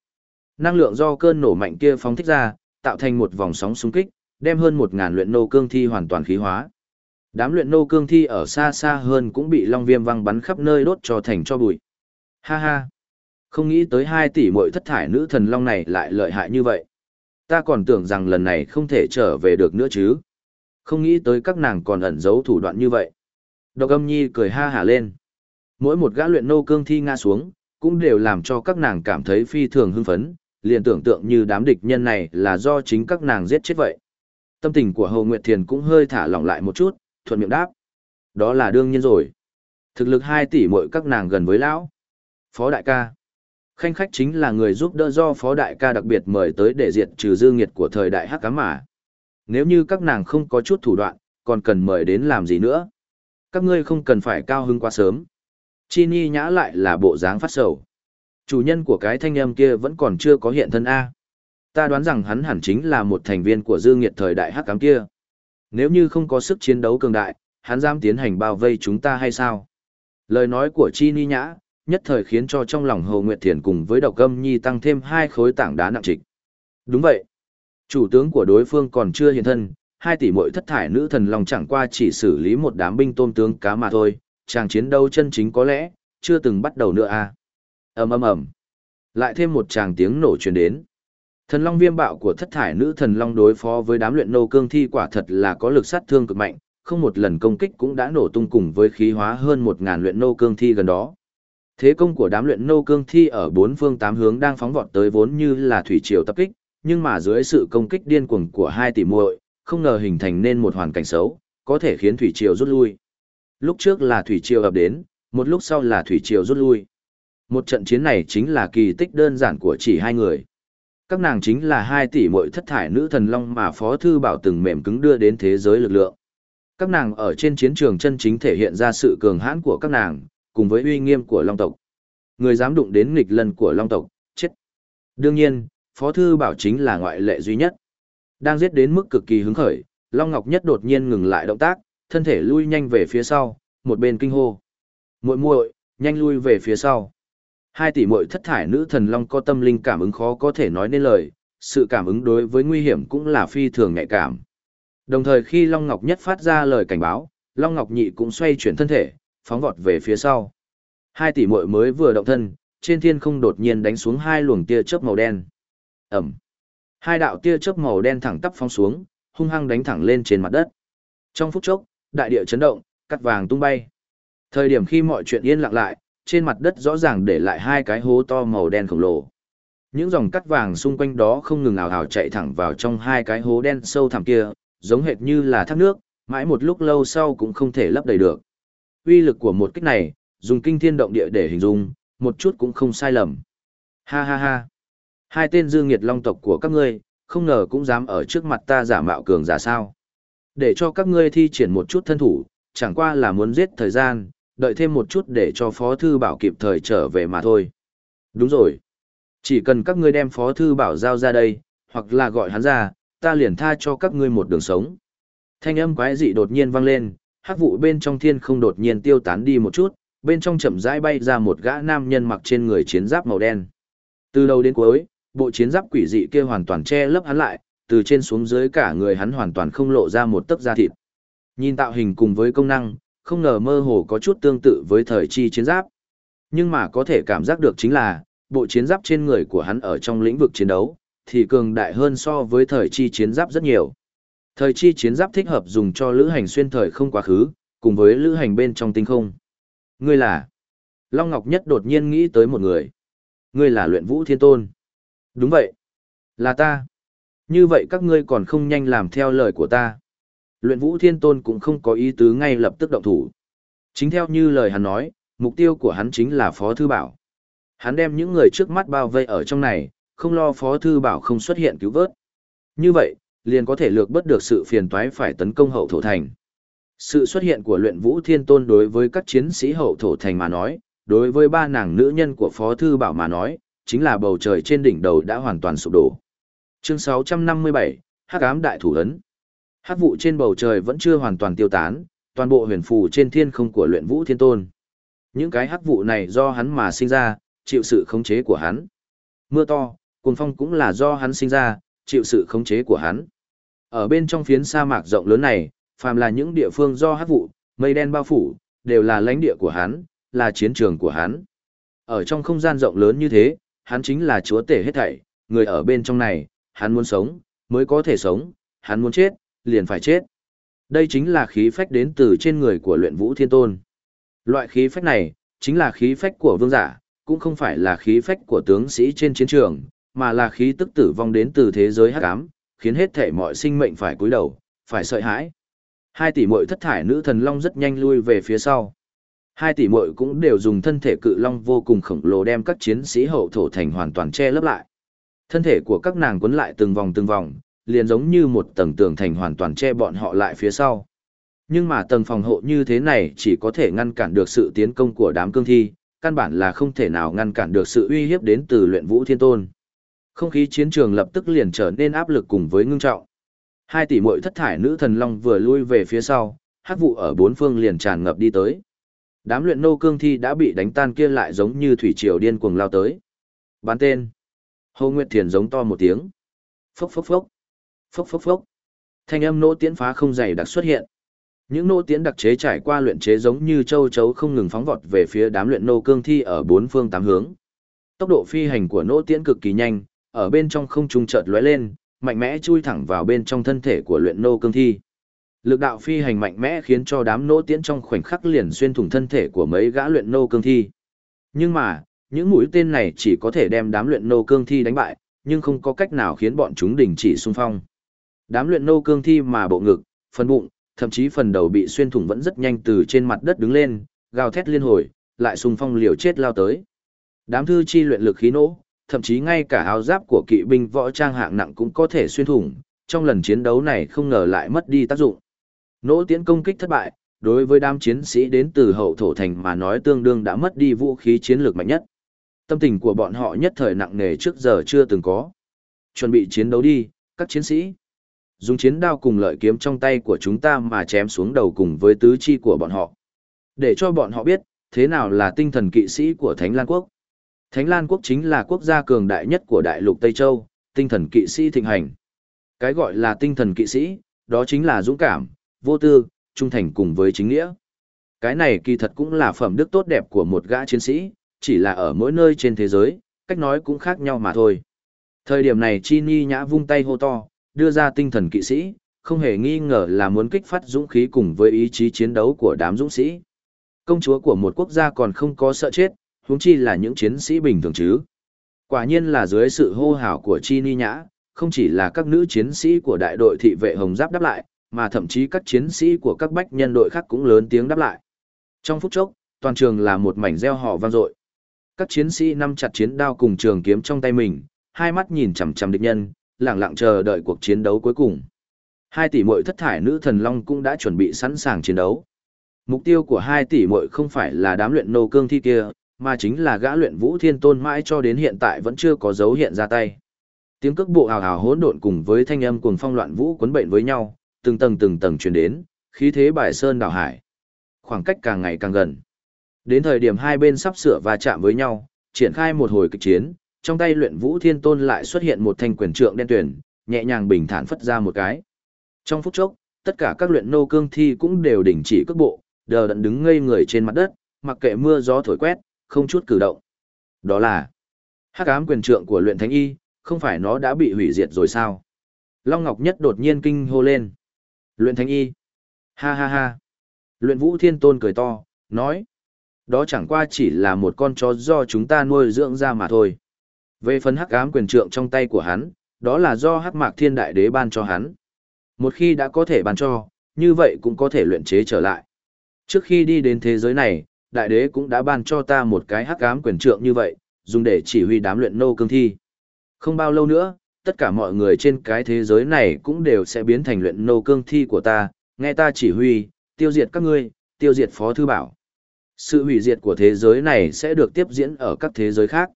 Năng lượng do cơn nổ mạnh kia phóng thích ra, tạo thành một vòng sóng xung kích, đem hơn một ngàn luyện nô cương thi hoàn toàn khí hóa. Đám luyện nô cương thi ở xa xa hơn cũng bị long viêm văng bắn khắp nơi đốt cho thành cho bụi. Ha ha! Không nghĩ tới hai tỷ muội thất thải nữ thần long này lại lợi hại như vậy. Ta còn tưởng rằng lần này không thể trở về được nữa chứ. Không nghĩ tới các nàng còn ẩn giấu thủ đoạn như vậy. Độc âm nhi cười ha hả lên. Mỗi một gã luyện nô cương thi ngã xuống, cũng đều làm cho các nàng cảm thấy phi thường hưng phấn, liền tưởng tượng như đám địch nhân này là do chính các nàng giết chết vậy. Tâm tình của Hồ Nguyệt Thiền cũng hơi thả lỏng lại một chút, thuận miệng đáp. Đó là đương nhiên rồi. Thực lực hai tỷ mỗi các nàng gần với lão. Phó đại ca. Khanh khách chính là người giúp đỡ do phó đại ca đặc biệt mời tới để diệt trừ dư nghiệt của thời đại hắc cá mà. Nếu như các nàng không có chút thủ đoạn, còn cần mời đến làm gì nữa. Các ngươi không cần phải cao hứng quá sớm. Chi ni nhã lại là bộ dáng phát sầu. Chủ nhân của cái thanh âm kia vẫn còn chưa có hiện thân A. Ta đoán rằng hắn hẳn chính là một thành viên của dư nghiệt thời đại hắc cám kia. Nếu như không có sức chiến đấu cường đại, hắn dám tiến hành bao vây chúng ta hay sao? Lời nói của Chi Ni Nhã, nhất thời khiến cho trong lòng Hồ Nguyệt Thiền cùng với độc âm nhi tăng thêm hai khối tảng đá nặng trịch. Đúng vậy. Chủ tướng của đối phương còn chưa hiện thân, hai tỷ muội thất thải nữ thần lòng chẳng qua chỉ xử lý một đám binh tôm tướng cá mà thôi, chàng chiến đấu chân chính có lẽ, chưa từng bắt đầu nữa à. ầm ầm ầm Lại thêm một tràng tiếng nổ truyền đến. Thần long viêm bạo của thất thải nữ thần long đối phó với đám luyện nô cương thi quả thật là có lực sát thương cực mạnh, không một lần công kích cũng đã nổ tung cùng với khí hóa hơn một ngàn luyện nô cương thi gần đó. Thế công của đám luyện nô cương thi ở bốn phương tám hướng đang phóng vọt tới vốn như là thủy triều tập kích, nhưng mà dưới sự công kích điên cuồng của hai tỷ muội, không ngờ hình thành nên một hoàn cảnh xấu, có thể khiến thủy triều rút lui. Lúc trước là thủy triều ập đến, một lúc sau là thủy triều rút lui. Một trận chiến này chính là kỳ tích đơn giản của chỉ hai người. Các nàng chính là hai tỷ muội thất thải nữ thần long mà Phó Thư Bảo từng mềm cứng đưa đến thế giới lực lượng. Các nàng ở trên chiến trường chân chính thể hiện ra sự cường hãn của các nàng, cùng với uy nghiêm của Long tộc. Người dám đụng đến nghịch lần của Long tộc, chết. Đương nhiên, Phó Thư Bảo chính là ngoại lệ duy nhất. Đang giết đến mức cực kỳ hứng khởi, Long Ngọc Nhất đột nhiên ngừng lại động tác, thân thể lui nhanh về phía sau, một bên kinh hô. Muội muội, nhanh lui về phía sau. Hai tỷ muội thất thải nữ thần long có tâm linh cảm ứng khó có thể nói nên lời, sự cảm ứng đối với nguy hiểm cũng là phi thường nhạy cảm. Đồng thời khi Long Ngọc Nhất phát ra lời cảnh báo, Long Ngọc Nhị cũng xoay chuyển thân thể, phóng vọt về phía sau. Hai tỷ muội mới vừa động thân, trên thiên không đột nhiên đánh xuống hai luồng tia chớp màu đen. Ẩm. Hai đạo tia chớp màu đen thẳng tắp phóng xuống, hung hăng đánh thẳng lên trên mặt đất. Trong phút chốc, đại địa chấn động, cắt vàng tung bay. Thời điểm khi mọi chuyện yên lặng lại, trên mặt đất rõ ràng để lại hai cái hố to màu đen khổng lồ. Những dòng cắt vàng xung quanh đó không ngừng ảo ảo chạy thẳng vào trong hai cái hố đen sâu thẳm kia, giống hệt như là thác nước, mãi một lúc lâu sau cũng không thể lấp đầy được. Uy lực của một kích này, dùng kinh thiên động địa để hình dung, một chút cũng không sai lầm. Ha ha ha. Hai tên dương nghiệt long tộc của các ngươi, không ngờ cũng dám ở trước mặt ta giả mạo cường giả sao. Để cho các ngươi thi triển một chút thân thủ, chẳng qua là muốn giết thời gian, đợi thêm một chút để cho Phó Thư Bảo kịp thời trở về mà thôi. Đúng rồi. Chỉ cần các ngươi đem Phó Thư Bảo giao ra đây, hoặc là gọi hắn ra, ta liền tha cho các ngươi một đường sống. Thanh âm quái dị đột nhiên vang lên, hắc vụ bên trong thiên không đột nhiên tiêu tán đi một chút, bên trong chậm rãi bay ra một gã nam nhân mặc trên người chiến giáp màu đen. Từ đầu đến cuối, bộ chiến giáp quỷ dị kia hoàn toàn che lấp hắn lại, từ trên xuống dưới cả người hắn hoàn toàn không lộ ra một tấc da thịt. Nhìn tạo hình cùng với công năng, không ngờ mơ hồ có chút tương tự với thời chi chiến giáp. Nhưng mà có thể cảm giác được chính là, bộ chiến giáp trên người của hắn ở trong lĩnh vực chiến đấu, thì cường đại hơn so với thời chi chiến giáp rất nhiều. Thời chi chiến giáp thích hợp dùng cho lữ hành xuyên thời không quá khứ, cùng với lữ hành bên trong tinh không. Ngươi là? Long Ngọc Nhất đột nhiên nghĩ tới một người. Ngươi là luyện vũ thiên tôn. Đúng vậy. Là ta. Như vậy các ngươi còn không nhanh làm theo lời của ta. Luyện vũ thiên tôn cũng không có ý tứ ngay lập tức động thủ. Chính theo như lời hắn nói, mục tiêu của hắn chính là Phó Thư Bảo. Hắn đem những người trước mắt bao vây ở trong này, không lo Phó Thư Bảo không xuất hiện cứu vớt. Như vậy, liền có thể lược bất được sự phiền toái phải tấn công hậu thổ thành. Sự xuất hiện của luyện vũ thiên tôn đối với các chiến sĩ hậu thổ thành mà nói, đối với ba nàng nữ nhân của Phó Thư Bảo mà nói, chính là bầu trời trên đỉnh đầu đã hoàn toàn sụp đổ. Chương 657, Hắc ám đại thủ ấn. Hắc vụ trên bầu trời vẫn chưa hoàn toàn tiêu tán, toàn bộ huyền phù trên thiên không của luyện vũ thiên tôn. Những cái hắc vụ này do hắn mà sinh ra, chịu sự khống chế của hắn. Mưa to, cuồng phong cũng là do hắn sinh ra, chịu sự khống chế của hắn. Ở bên trong phiến sa mạc rộng lớn này, phàm là những địa phương do hắc vụ, mây đen bao phủ, đều là lãnh địa của hắn, là chiến trường của hắn. Ở trong không gian rộng lớn như thế, hắn chính là chúa tể hết thảy, người ở bên trong này, hắn muốn sống, mới có thể sống, hắn muốn chết, liền phải chết. Đây chính là khí phách đến từ trên người của luyện vũ thiên tôn. Loại khí phách này, chính là khí phách của vương giả, cũng không phải là khí phách của tướng sĩ trên chiến trường, mà là khí tức tử vong đến từ thế giới hắc ám, khiến hết thể mọi sinh mệnh phải cúi đầu, phải sợ hãi. Hai tỷ muội thất thải nữ thần long rất nhanh lui về phía sau. Hai tỷ muội cũng đều dùng thân thể cự long vô cùng khổng lồ đem các chiến sĩ hậu thổ thành hoàn toàn che lấp lại. Thân thể của các nàng quấn lại từng vòng từng vòng, liền giống như một tầng tường thành hoàn toàn che bọn họ lại phía sau. Nhưng mà tầng phòng hộ như thế này chỉ có thể ngăn cản được sự tiến công của đám cương thi, căn bản là không thể nào ngăn cản được sự uy hiếp đến từ luyện vũ thiên tôn. Không khí chiến trường lập tức liền trở nên áp lực cùng với ngưng trọng. Hai tỷ muội thất thải nữ thần long vừa lui về phía sau, hắc vụ ở bốn phương liền tràn ngập đi tới. Đám luyện nô cương thi đã bị đánh tan kia lại giống như thủy triều điên cuồng lao tới. Bán tên. Hồ Nguyệt Thiền giống to một tiếng. Phốc phốc phốc. Phốc phốc phốc. Thanh âm nỗ tiễn phá không dày đặc xuất hiện. Những nô tiễn đặc chế trải qua luyện chế giống như châu chấu không ngừng phóng vọt về phía đám luyện nô cương thi ở bốn phương tám hướng. Tốc độ phi hành của nô tiễn cực kỳ nhanh, ở bên trong không trung chợt lóe lên, mạnh mẽ chui thẳng vào bên trong thân thể của luyện nô cương thi. Lực đạo phi hành mạnh mẽ khiến cho đám nô tiễn trong khoảnh khắc liền xuyên thủng thân thể của mấy gã luyện nô cương thi. Nhưng mà, những mũi tên này chỉ có thể đem đám luyện nô cương thi đánh bại, nhưng không có cách nào khiến bọn chúng đình chỉ xung phong. Đám luyện nô cương thi mà bộ ngực, phần bụng, thậm chí phần đầu bị xuyên thủng vẫn rất nhanh từ trên mặt đất đứng lên, gào thét liên hồi, lại xung phong liều chết lao tới. Đám thư chi luyện lực khí nổ, thậm chí ngay cả áo giáp của kỵ binh võ trang hạng nặng cũng có thể xuyên thủng, trong lần chiến đấu này không ngờ lại mất đi tác dụng. Nỗ tiễn công kích thất bại, đối với đám chiến sĩ đến từ hậu thổ thành mà nói tương đương đã mất đi vũ khí chiến lược mạnh nhất. Tâm tình của bọn họ nhất thời nặng nề trước giờ chưa từng có. Chuẩn bị chiến đấu đi, các chiến sĩ. Dùng chiến đao cùng lợi kiếm trong tay của chúng ta mà chém xuống đầu cùng với tứ chi của bọn họ. Để cho bọn họ biết, thế nào là tinh thần kỵ sĩ của Thánh Lan Quốc. Thánh Lan Quốc chính là quốc gia cường đại nhất của đại lục Tây Châu, tinh thần kỵ sĩ thịnh hành. Cái gọi là tinh thần kỵ sĩ, đó chính là dũng cảm, vô tư, trung thành cùng với chính nghĩa. Cái này kỳ thật cũng là phẩm đức tốt đẹp của một gã chiến sĩ, chỉ là ở mỗi nơi trên thế giới, cách nói cũng khác nhau mà thôi. Thời điểm này Chi Ni nhã vung tay hô to, đưa ra tinh thần kỵ sĩ, không hề nghi ngờ là muốn kích phát dũng khí cùng với ý chí chiến đấu của đám dũng sĩ. Công chúa của một quốc gia còn không có sợ chết, huống chi là những chiến sĩ bình thường chứ. Quả nhiên là dưới sự hô hào của Chi Ni Nhã, không chỉ là các nữ chiến sĩ của đại đội thị vệ Hồng Giáp đáp lại, mà thậm chí các chiến sĩ của các bách nhân đội khác cũng lớn tiếng đáp lại. Trong phút chốc, toàn trường là một mảnh reo hò vang dội. Các chiến sĩ nắm chặt chiến đao cùng trường kiếm trong tay mình, hai mắt nhìn chằm chằm địch nhân, lặng lặng chờ đợi cuộc chiến đấu cuối cùng. Hai tỷ muội thất thải nữ thần long cũng đã chuẩn bị sẵn sàng chiến đấu. Mục tiêu của hai tỷ muội không phải là đám luyện nô cương thi kia, mà chính là gã luyện vũ thiên tôn mãi cho đến hiện tại vẫn chưa có dấu hiện ra tay. Tiếng cước bộ hào hào hỗn độn cùng với thanh âm cuồng phong loạn vũ cuốn bệnh với nhau, từng tầng từng tầng truyền đến, khí thế bài sơn đảo hải. Khoảng cách càng ngày càng gần. Đến thời điểm hai bên sắp sửa va chạm với nhau, triển khai một hồi kịch chiến, trong tay luyện vũ thiên tôn lại xuất hiện một thanh quyền trượng đen tuyển, nhẹ nhàng bình thản phất ra một cái. Trong phút chốc, tất cả các luyện nô cương thi cũng đều đình chỉ cước bộ, đờ đẫn đứng ngây người trên mặt đất, mặc kệ mưa gió thổi quét, không chút cử động. Đó là hắc ám quyền trượng của luyện thánh y, không phải nó đã bị hủy diệt rồi sao? Long Ngọc Nhất đột nhiên kinh hô lên. Luyện thánh y. Ha ha ha. Luyện vũ thiên tôn cười to, nói. Đó chẳng qua chỉ là một con chó do chúng ta nuôi dưỡng ra mà thôi. Về phần hắc ám quyền trượng trong tay của hắn, đó là do hắc mạc thiên đại đế ban cho hắn. Một khi đã có thể ban cho, như vậy cũng có thể luyện chế trở lại. Trước khi đi đến thế giới này, đại đế cũng đã ban cho ta một cái hắc ám quyền trượng như vậy, dùng để chỉ huy đám luyện nô cương thi. Không bao lâu nữa, tất cả mọi người trên cái thế giới này cũng đều sẽ biến thành luyện nô cương thi của ta, nghe ta chỉ huy, tiêu diệt các ngươi, tiêu diệt phó thư bảo. Sự hủy diệt của thế giới này sẽ được tiếp diễn ở các thế giới khác.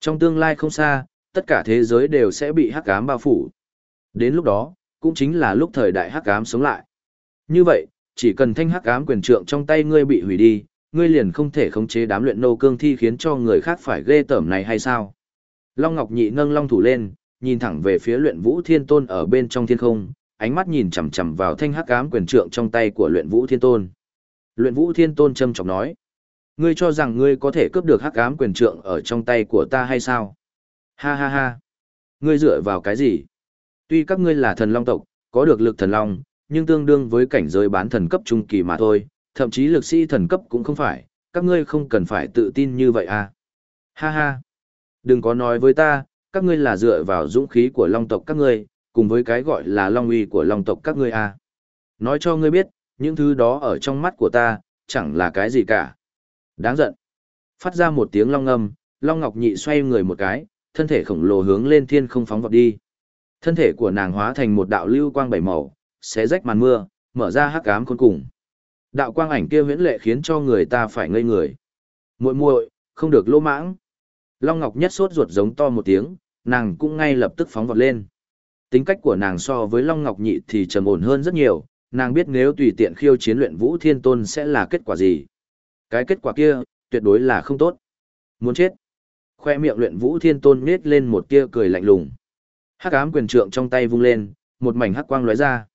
Trong tương lai không xa, tất cả thế giới đều sẽ bị hắc ám bao phủ. Đến lúc đó, cũng chính là lúc thời đại hắc ám sống lại. Như vậy, chỉ cần thanh hắc ám quyền trượng trong tay ngươi bị hủy đi, ngươi liền không thể khống chế đám luyện nô cương thi khiến cho người khác phải ghê tởm này hay sao? Long Ngọc Nhị nâng long thủ lên, nhìn thẳng về phía luyện vũ thiên tôn ở bên trong thiên không, ánh mắt nhìn chằm chằm vào thanh hắc ám quyền trượng trong tay của luyện vũ thiên tôn. Luyện vũ thiên tôn châm trọng nói. Ngươi cho rằng ngươi có thể cướp được hắc ám quyền trượng ở trong tay của ta hay sao? Ha ha ha. Ngươi dựa vào cái gì? Tuy các ngươi là thần long tộc, có được lực thần long, nhưng tương đương với cảnh giới bán thần cấp trung kỳ mà thôi, thậm chí lực sĩ thần cấp cũng không phải, các ngươi không cần phải tự tin như vậy à. Ha ha. Đừng có nói với ta, các ngươi là dựa vào dũng khí của long tộc các ngươi, cùng với cái gọi là long uy của long tộc các ngươi à. Nói cho ngươi biết, những thứ đó ở trong mắt của ta, chẳng là cái gì cả. Đáng giận. Phát ra một tiếng long ngâm, Long Ngọc Nhị xoay người một cái, thân thể khổng lồ hướng lên thiên không phóng vọt đi. Thân thể của nàng hóa thành một đạo lưu quang bảy màu, xé rách màn mưa, mở ra hắc ám khôn cùng. Đạo quang ảnh kia huyễn lệ khiến cho người ta phải ngây người. Muội muội, không được lỗ mãng. Long Ngọc Nhất sốt ruột giống to một tiếng, nàng cũng ngay lập tức phóng vọt lên. Tính cách của nàng so với Long Ngọc Nhị thì trầm ổn hơn rất nhiều, nàng biết nếu tùy tiện khiêu chiến luyện Vũ Thiên Tôn sẽ là kết quả gì. Cái kết quả kia, tuyệt đối là không tốt. Muốn chết. Khoe miệng luyện Vũ Thiên Tôn nết lên một tia cười lạnh lùng. Hắc ám quyền trượng trong tay vung lên, một mảnh hắc quang lóe ra.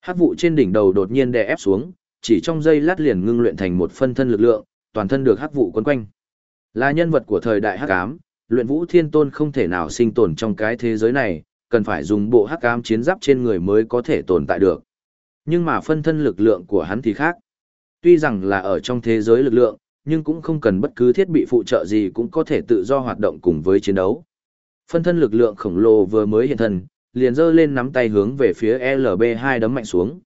Hắc vụ trên đỉnh đầu đột nhiên đè ép xuống, chỉ trong giây lát liền ngưng luyện thành một phân thân lực lượng, toàn thân được hắc vụ quấn quanh. Là nhân vật của thời đại hắc ám, luyện vũ thiên tôn không thể nào sinh tồn trong cái thế giới này, cần phải dùng bộ hắc ám chiến giáp trên người mới có thể tồn tại được. Nhưng mà phân thân lực lượng của hắn thì khác. Tuy rằng là ở trong thế giới lực lượng, nhưng cũng không cần bất cứ thiết bị phụ trợ gì cũng có thể tự do hoạt động cùng với chiến đấu. Phân thân lực lượng khổng lồ vừa mới hiện thân, liền giơ lên nắm tay hướng về phía LB2 đấm mạnh xuống.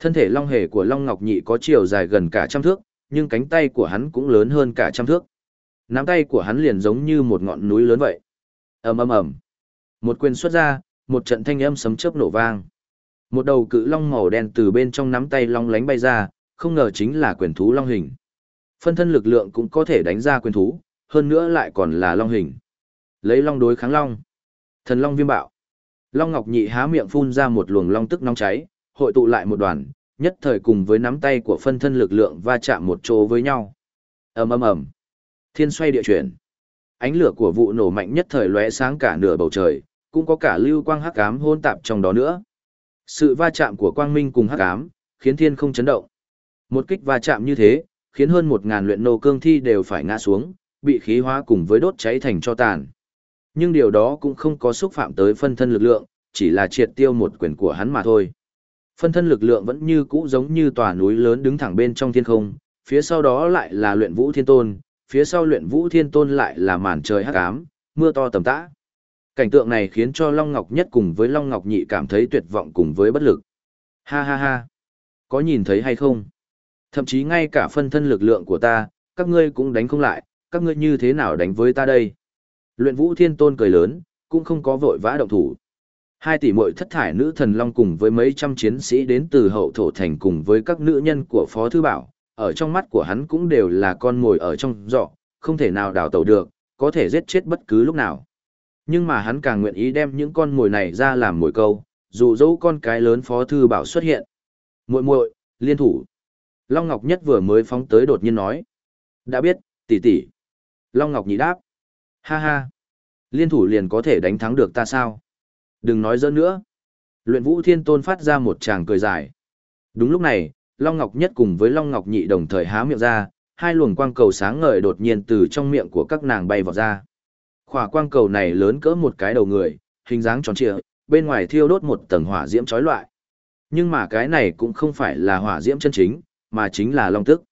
Thân thể long hề của Long Ngọc Nhị có chiều dài gần cả trăm thước, nhưng cánh tay của hắn cũng lớn hơn cả trăm thước. Nắm tay của hắn liền giống như một ngọn núi lớn vậy. ầm ầm ầm. Một quyền xuất ra, một trận thanh âm sấm chớp nổ vang. Một đầu cự long màu đen từ bên trong nắm tay long lánh bay ra, không ngờ chính là quyền thú long hình. Phân thân lực lượng cũng có thể đánh ra quyền thú, hơn nữa lại còn là long hình. Lấy long đối kháng long. Thần long viêm bạo. Long Ngọc Nhị há miệng phun ra một luồng long tức nóng cháy, hội tụ lại một đoàn, nhất thời cùng với nắm tay của phân thân lực lượng va chạm một chỗ với nhau. ầm ầm ầm, thiên xoay địa chuyển, ánh lửa của vụ nổ mạnh nhất thời lóe sáng cả nửa bầu trời, cũng có cả lưu quang hắc ám hôn tạp trong đó nữa. Sự va chạm của quang minh cùng hắc ám, khiến thiên không chấn động. Một kích va chạm như thế, khiến hơn một ngàn luyện nô cương thi đều phải ngã xuống, bị khí hóa cùng với đốt cháy thành cho tàn. Nhưng điều đó cũng không có xúc phạm tới phân thân lực lượng, chỉ là triệt tiêu một quyền của hắn mà thôi. Phân thân lực lượng vẫn như cũ giống như tòa núi lớn đứng thẳng bên trong thiên không, phía sau đó lại là luyện vũ thiên tôn, phía sau luyện vũ thiên tôn lại là màn trời hắc ám, mưa to tầm tã. Cảnh tượng này khiến cho Long Ngọc Nhất cùng với Long Ngọc Nhị cảm thấy tuyệt vọng cùng với bất lực. Ha ha ha! Có nhìn thấy hay không? Thậm chí ngay cả phân thân lực lượng của ta, các ngươi cũng đánh không lại, các ngươi như thế nào đánh với ta đây? Luyện vũ thiên tôn cười lớn, cũng không có vội vã động thủ. Hai tỷ muội thất thải nữ thần long cùng với mấy trăm chiến sĩ đến từ hậu thổ thành cùng với các nữ nhân của Phó Thư Bảo, ở trong mắt của hắn cũng đều là con mồi ở trong giọ, không thể nào đào tẩu được, có thể giết chết bất cứ lúc nào. Nhưng mà hắn càng nguyện ý đem những con mồi này ra làm mồi câu, dù dẫu con cái lớn Phó Thư Bảo xuất hiện. muội muội liên thủ. Long Ngọc Nhất vừa mới phóng tới đột nhiên nói. Đã biết, tỷ tỷ. Long Ngọc nhị đáp. Ha ha. Liên thủ liền có thể đánh thắng được ta sao? Đừng nói dỡ nữa. Luyện vũ thiên tôn phát ra một tràng cười dài. Đúng lúc này, Long Ngọc Nhất cùng với Long Ngọc Nhị đồng thời há miệng ra, hai luồng quang cầu sáng ngời đột nhiên từ trong miệng của các nàng bay vào ra. Khỏa quang cầu này lớn cỡ một cái đầu người, hình dáng tròn trịa, bên ngoài thiêu đốt một tầng hỏa diễm chói loại. Nhưng mà cái này cũng không phải là hỏa diễm chân chính, mà chính là long tức.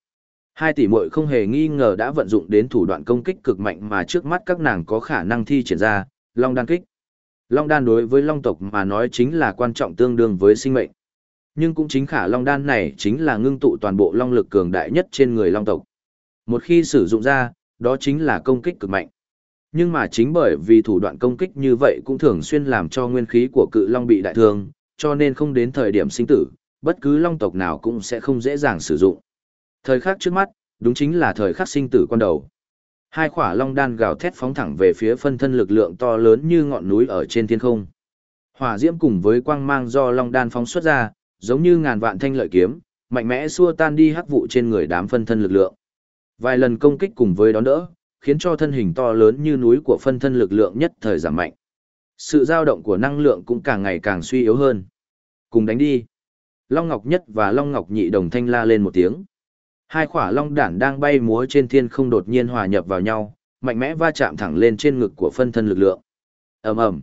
Hai tỷ muội không hề nghi ngờ đã vận dụng đến thủ đoạn công kích cực mạnh mà trước mắt các nàng có khả năng thi triển ra, long đan kích. Long đan đối với long tộc mà nói chính là quan trọng tương đương với sinh mệnh. Nhưng cũng chính khả long đan này chính là ngưng tụ toàn bộ long lực cường đại nhất trên người long tộc. Một khi sử dụng ra, đó chính là công kích cực mạnh. Nhưng mà chính bởi vì thủ đoạn công kích như vậy cũng thường xuyên làm cho nguyên khí của cự long bị đại thương, cho nên không đến thời điểm sinh tử, bất cứ long tộc nào cũng sẽ không dễ dàng sử dụng. Thời khắc trước mắt, đúng chính là thời khắc sinh tử quan đầu. Hai khỏa long đan gào thét phóng thẳng về phía phân thân lực lượng to lớn như ngọn núi ở trên thiên không. Hỏa diễm cùng với quang mang do long đan phóng xuất ra, giống như ngàn vạn thanh lợi kiếm, mạnh mẽ xua tan đi hắc vụ trên người đám phân thân lực lượng. Vài lần công kích cùng với đón đỡ, khiến cho thân hình to lớn như núi của phân thân lực lượng nhất thời giảm mạnh. Sự dao động của năng lượng cũng càng ngày càng suy yếu hơn. Cùng đánh đi. Long Ngọc Nhất và Long Ngọc Nhị đồng thanh la lên một tiếng. Hai quả long đản đang bay múa trên thiên không đột nhiên hòa nhập vào nhau, mạnh mẽ va chạm thẳng lên trên ngực của phân thân lực lượng. Ầm ầm.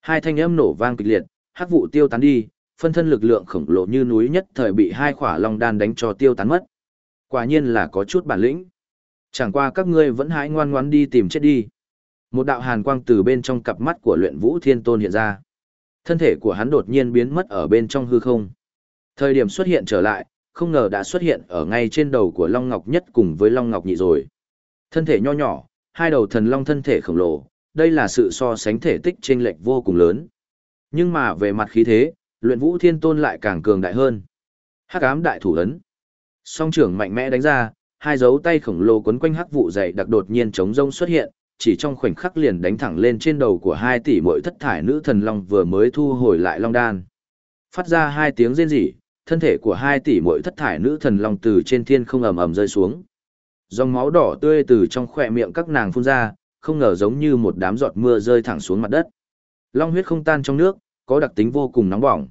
Hai thanh âm nổ vang kịch liệt, hắc vụ tiêu tán đi, phân thân lực lượng khổng lồ như núi nhất thời bị hai quả long đan đánh cho tiêu tán mất. Quả nhiên là có chút bản lĩnh. Chẳng qua các ngươi vẫn hãy ngoan ngoãn đi tìm chết đi. Một đạo hàn quang từ bên trong cặp mắt của luyện vũ thiên tôn hiện ra. Thân thể của hắn đột nhiên biến mất ở bên trong hư không. Thời điểm xuất hiện trở lại, không ngờ đã xuất hiện ở ngay trên đầu của Long Ngọc Nhất cùng với Long Ngọc Nhị rồi. Thân thể nho nhỏ, hai đầu thần long thân thể khổng lồ, đây là sự so sánh thể tích chênh lệch vô cùng lớn. Nhưng mà về mặt khí thế, luyện vũ thiên tôn lại càng cường đại hơn. Hắc ám đại thủ ấn. Song trưởng mạnh mẽ đánh ra, hai dấu tay khổng lồ quấn quanh hắc vụ dày đặc đột nhiên chống rông xuất hiện, chỉ trong khoảnh khắc liền đánh thẳng lên trên đầu của hai tỷ muội thất thải nữ thần long vừa mới thu hồi lại long đan. Phát ra hai tiếng rên rỉ, thân thể của hai tỷ muội thất thải nữ thần long từ trên thiên không ầm ầm rơi xuống. Dòng máu đỏ tươi từ trong khỏe miệng các nàng phun ra, không ngờ giống như một đám giọt mưa rơi thẳng xuống mặt đất. Long huyết không tan trong nước, có đặc tính vô cùng nóng bỏng.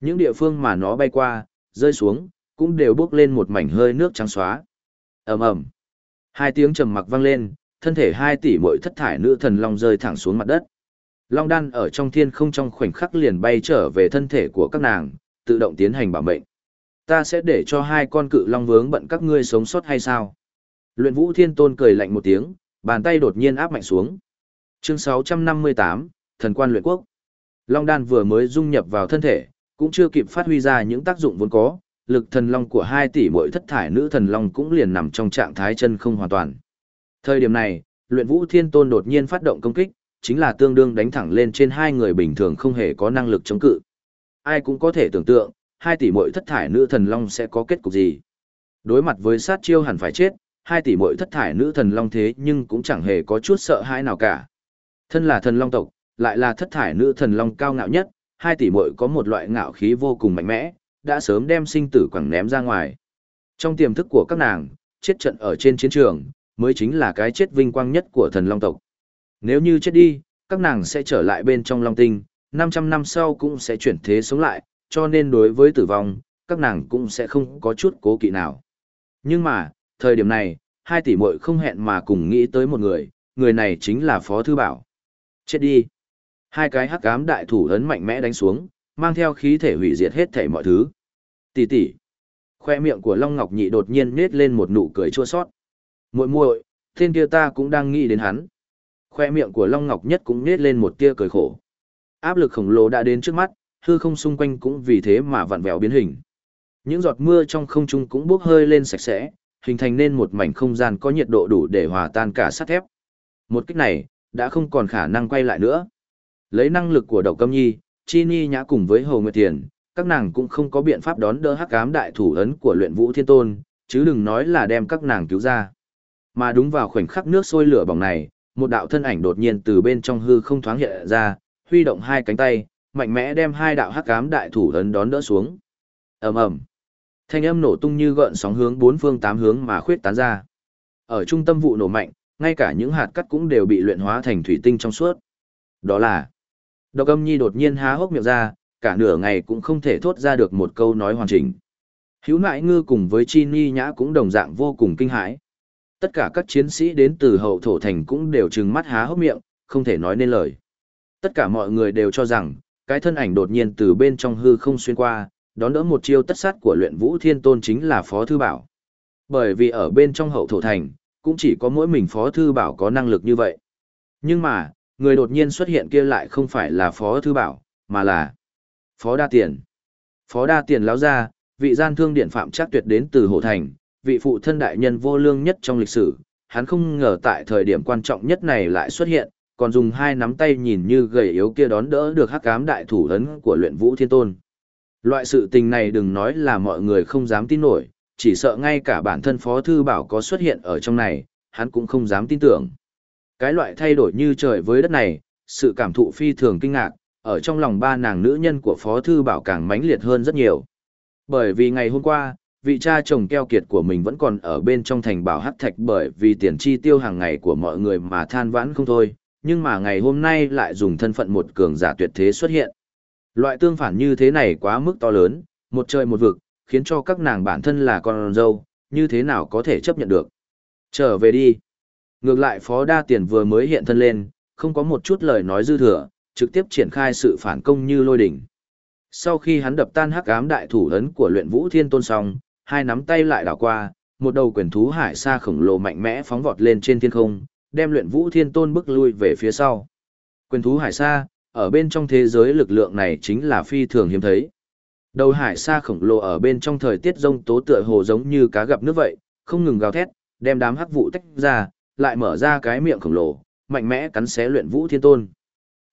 Những địa phương mà nó bay qua, rơi xuống, cũng đều bước lên một mảnh hơi nước trắng xóa. ầm ầm, hai tiếng trầm mặc vang lên, thân thể hai tỷ muội thất thải nữ thần long rơi thẳng xuống mặt đất. Long đan ở trong thiên không trong khoảnh khắc liền bay trở về thân thể của các nàng, tự động tiến hành bảo mệnh. Ta sẽ để cho hai con cự long vướng bận các ngươi sống sót hay sao? Luyện vũ thiên tôn cười lạnh một tiếng, bàn tay đột nhiên áp mạnh xuống. Chương 658, Thần quan luyện quốc. Long đan vừa mới dung nhập vào thân thể, cũng chưa kịp phát huy ra những tác dụng vốn có, lực thần long của hai tỷ mỗi thất thải nữ thần long cũng liền nằm trong trạng thái chân không hoàn toàn. Thời điểm này, luyện vũ thiên tôn đột nhiên phát động công kích, chính là tương đương đánh thẳng lên trên hai người bình thường không hề có năng lực chống cự. Ai cũng có thể tưởng tượng, hai tỷ muội thất thải nữ thần long sẽ có kết cục gì. Đối mặt với sát chiêu hẳn phải chết, hai tỷ muội thất thải nữ thần long thế nhưng cũng chẳng hề có chút sợ hãi nào cả. Thân là thần long tộc, lại là thất thải nữ thần long cao ngạo nhất, hai tỷ muội có một loại ngạo khí vô cùng mạnh mẽ, đã sớm đem sinh tử quẳng ném ra ngoài. Trong tiềm thức của các nàng, chết trận ở trên chiến trường, mới chính là cái chết vinh quang nhất của thần long tộc. Nếu như chết đi, các nàng sẽ trở lại bên trong long tinh, 500 năm sau cũng sẽ chuyển thế sống lại, cho nên đối với tử vong, các nàng cũng sẽ không có chút cố kỵ nào. Nhưng mà, thời điểm này, hai tỷ muội không hẹn mà cùng nghĩ tới một người, người này chính là Phó Thư Bảo. Chết đi. Hai cái hắc ám đại thủ ấn mạnh mẽ đánh xuống, mang theo khí thể hủy diệt hết thảy mọi thứ. Tỷ tỷ. Khoe miệng của Long Ngọc Nhị đột nhiên nết lên một nụ cười chua sót. Muội muội, tên kia ta cũng đang nghĩ đến hắn. Khoe miệng của Long Ngọc Nhất cũng nết lên một tia cười khổ. Áp lực khổng lồ đã đến trước mắt, hư không xung quanh cũng vì thế mà vặn vẹo biến hình. Những giọt mưa trong không trung cũng bốc hơi lên sạch sẽ, hình thành nên một mảnh không gian có nhiệt độ đủ để hòa tan cả sắt thép. Một kích này, đã không còn khả năng quay lại nữa. Lấy năng lực của Đậu Câm Nhi, Chi Ni nhã cùng với Hồ Nguyệt Tiền, các nàng cũng không có biện pháp đón đỡ hắc ám đại thủ ấn của luyện vũ thiên tôn, chứ đừng nói là đem các nàng cứu ra. Mà đúng vào khoảnh khắc nước sôi lửa bỏng này, một đạo thân ảnh đột nhiên từ bên trong hư không thoáng hiện ra, huy động hai cánh tay, mạnh mẽ đem hai đạo hắc ám đại thủ ấn đón đỡ xuống. Ầm ầm. Thanh âm nổ tung như gợn sóng hướng bốn phương tám hướng mà khuyết tán ra. Ở trung tâm vụ nổ mạnh, ngay cả những hạt cắt cũng đều bị luyện hóa thành thủy tinh trong suốt. Đó là Độc âm nhi đột nhiên há hốc miệng ra, cả nửa ngày cũng không thể thốt ra được một câu nói hoàn chỉnh. Hữu nại ngư cùng với chi ni nhã cũng đồng dạng vô cùng kinh hãi. Tất cả các chiến sĩ đến từ hậu thổ thành cũng đều trừng mắt há hốc miệng, không thể nói nên lời. Tất cả mọi người đều cho rằng, cái thân ảnh đột nhiên từ bên trong hư không xuyên qua, đón đỡ một chiêu tất sát của luyện vũ thiên tôn chính là Phó Thư Bảo. Bởi vì ở bên trong hậu thổ thành, cũng chỉ có mỗi mình Phó Thư Bảo có năng lực như vậy. Nhưng mà, người đột nhiên xuất hiện kia lại không phải là Phó Thư Bảo, mà là Phó Đa Tiền. Phó Đa Tiền lão ra, vị gian thương điện phạm chắc tuyệt đến từ Hổ Thành, vị phụ thân đại nhân vô lương nhất trong lịch sử, hắn không ngờ tại thời điểm quan trọng nhất này lại xuất hiện, còn dùng hai nắm tay nhìn như gầy yếu kia đón đỡ được hắc cám đại thủ ấn của luyện vũ thiên tôn. Loại sự tình này đừng nói là mọi người không dám tin nổi, chỉ sợ ngay cả bản thân Phó Thư Bảo có xuất hiện ở trong này, hắn cũng không dám tin tưởng. Cái loại thay đổi như trời với đất này, sự cảm thụ phi thường kinh ngạc, ở trong lòng ba nàng nữ nhân của Phó Thư Bảo càng mãnh liệt hơn rất nhiều. Bởi vì ngày hôm qua, vị cha chồng keo kiệt của mình vẫn còn ở bên trong thành bảo hắc thạch bởi vì tiền chi tiêu hàng ngày của mọi người mà than vãn không thôi, nhưng mà ngày hôm nay lại dùng thân phận một cường giả tuyệt thế xuất hiện. Loại tương phản như thế này quá mức to lớn, một trời một vực, khiến cho các nàng bản thân là con dâu, như thế nào có thể chấp nhận được. Trở về đi. Ngược lại phó đa tiền vừa mới hiện thân lên, không có một chút lời nói dư thừa, trực tiếp triển khai sự phản công như lôi đỉnh. Sau khi hắn đập tan hắc ám đại thủ ấn của luyện vũ thiên tôn xong, hai nắm tay lại đảo qua, một đầu quyền thú hải sa khổng lồ mạnh mẽ phóng vọt lên trên thiên không, đem luyện vũ thiên tôn bước lui về phía sau. Quyền thú hải sa, ở bên trong thế giới lực lượng này chính là phi thường hiếm thấy. Đầu hải sa khổng lồ ở bên trong thời tiết rông tố tựa hồ giống như cá gặp nước vậy, không ngừng gào thét, đem đám hắc vụ tách ra, lại mở ra cái miệng khổng lồ, mạnh mẽ cắn xé luyện vũ thiên tôn.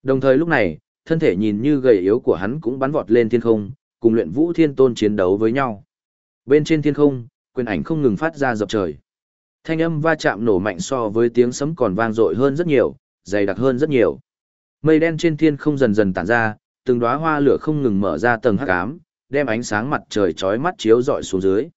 Đồng thời lúc này, thân thể nhìn như gầy yếu của hắn cũng bắn vọt lên thiên không, cùng luyện vũ thiên tôn chiến đấu với nhau. Bên trên thiên không, quyền ảnh không ngừng phát ra dập trời. Thanh âm va chạm nổ mạnh so với tiếng sấm còn vang dội hơn rất nhiều, dày đặc hơn rất nhiều. Mây đen trên thiên không dần dần tản ra, từng đóa hoa lửa không ngừng mở ra tầng hắc ám, đem ánh sáng mặt trời chói mắt chiếu rọi xuống dưới.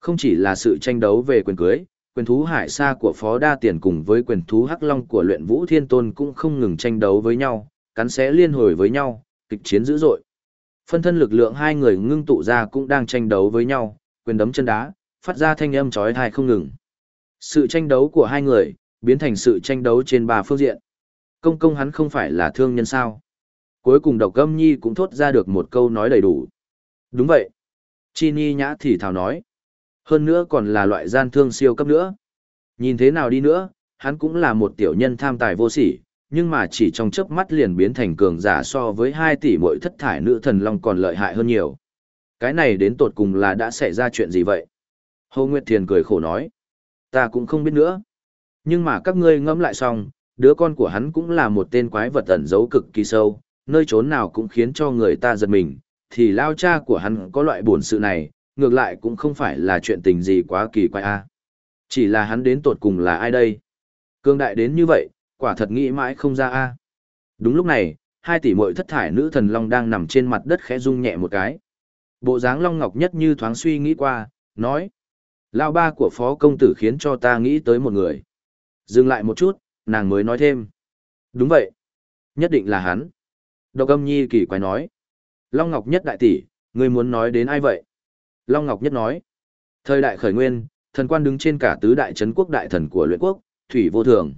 Không chỉ là sự tranh đấu về quyền cưới, quyền thú hải sa của Phó Đa Tiền cùng với quyền thú hắc long của luyện vũ thiên tôn cũng không ngừng tranh đấu với nhau, cắn xé liên hồi với nhau, kịch chiến dữ dội. Phân thân lực lượng hai người ngưng tụ ra cũng đang tranh đấu với nhau, quyền đấm chân đá, phát ra thanh âm chói tai không ngừng. Sự tranh đấu của hai người, biến thành sự tranh đấu trên ba phương diện. Công công hắn không phải là thương nhân sao. Cuối cùng độc gâm nhi cũng thốt ra được một câu nói đầy đủ. Đúng vậy. Chi ni nhã thì thào nói. Hơn nữa còn là loại gian thương siêu cấp nữa. Nhìn thế nào đi nữa, hắn cũng là một tiểu nhân tham tài vô sỉ, nhưng mà chỉ trong chớp mắt liền biến thành cường giả so với hai tỷ mỗi thất thải nữ thần long còn lợi hại hơn nhiều. Cái này đến tột cùng là đã xảy ra chuyện gì vậy? Hồ Nguyệt Thiền cười khổ nói. Ta cũng không biết nữa. Nhưng mà các ngươi ngẫm lại xong, đứa con của hắn cũng là một tên quái vật ẩn giấu cực kỳ sâu, nơi trốn nào cũng khiến cho người ta giật mình, thì lao cha của hắn có loại buồn sự này, ngược lại cũng không phải là chuyện tình gì quá kỳ quái a. Chỉ là hắn đến tột cùng là ai đây? Cương đại đến như vậy, quả thật nghĩ mãi không ra a. Đúng lúc này, hai tỷ muội thất thải nữ thần long đang nằm trên mặt đất khẽ rung nhẹ một cái. Bộ dáng long ngọc nhất như thoáng suy nghĩ qua, nói: "Lão ba của phó công tử khiến cho ta nghĩ tới một người." Dừng lại một chút, nàng mới nói thêm: "Đúng vậy, nhất định là hắn." Độc Âm Nhi kỳ quái nói: "Long Ngọc nhất đại tỷ, ngươi muốn nói đến ai vậy?" Long Ngọc nhất nói: "Thời đại khởi nguyên, thần quan đứng trên cả tứ đại trấn quốc đại thần của luyện quốc, thủy vô thường."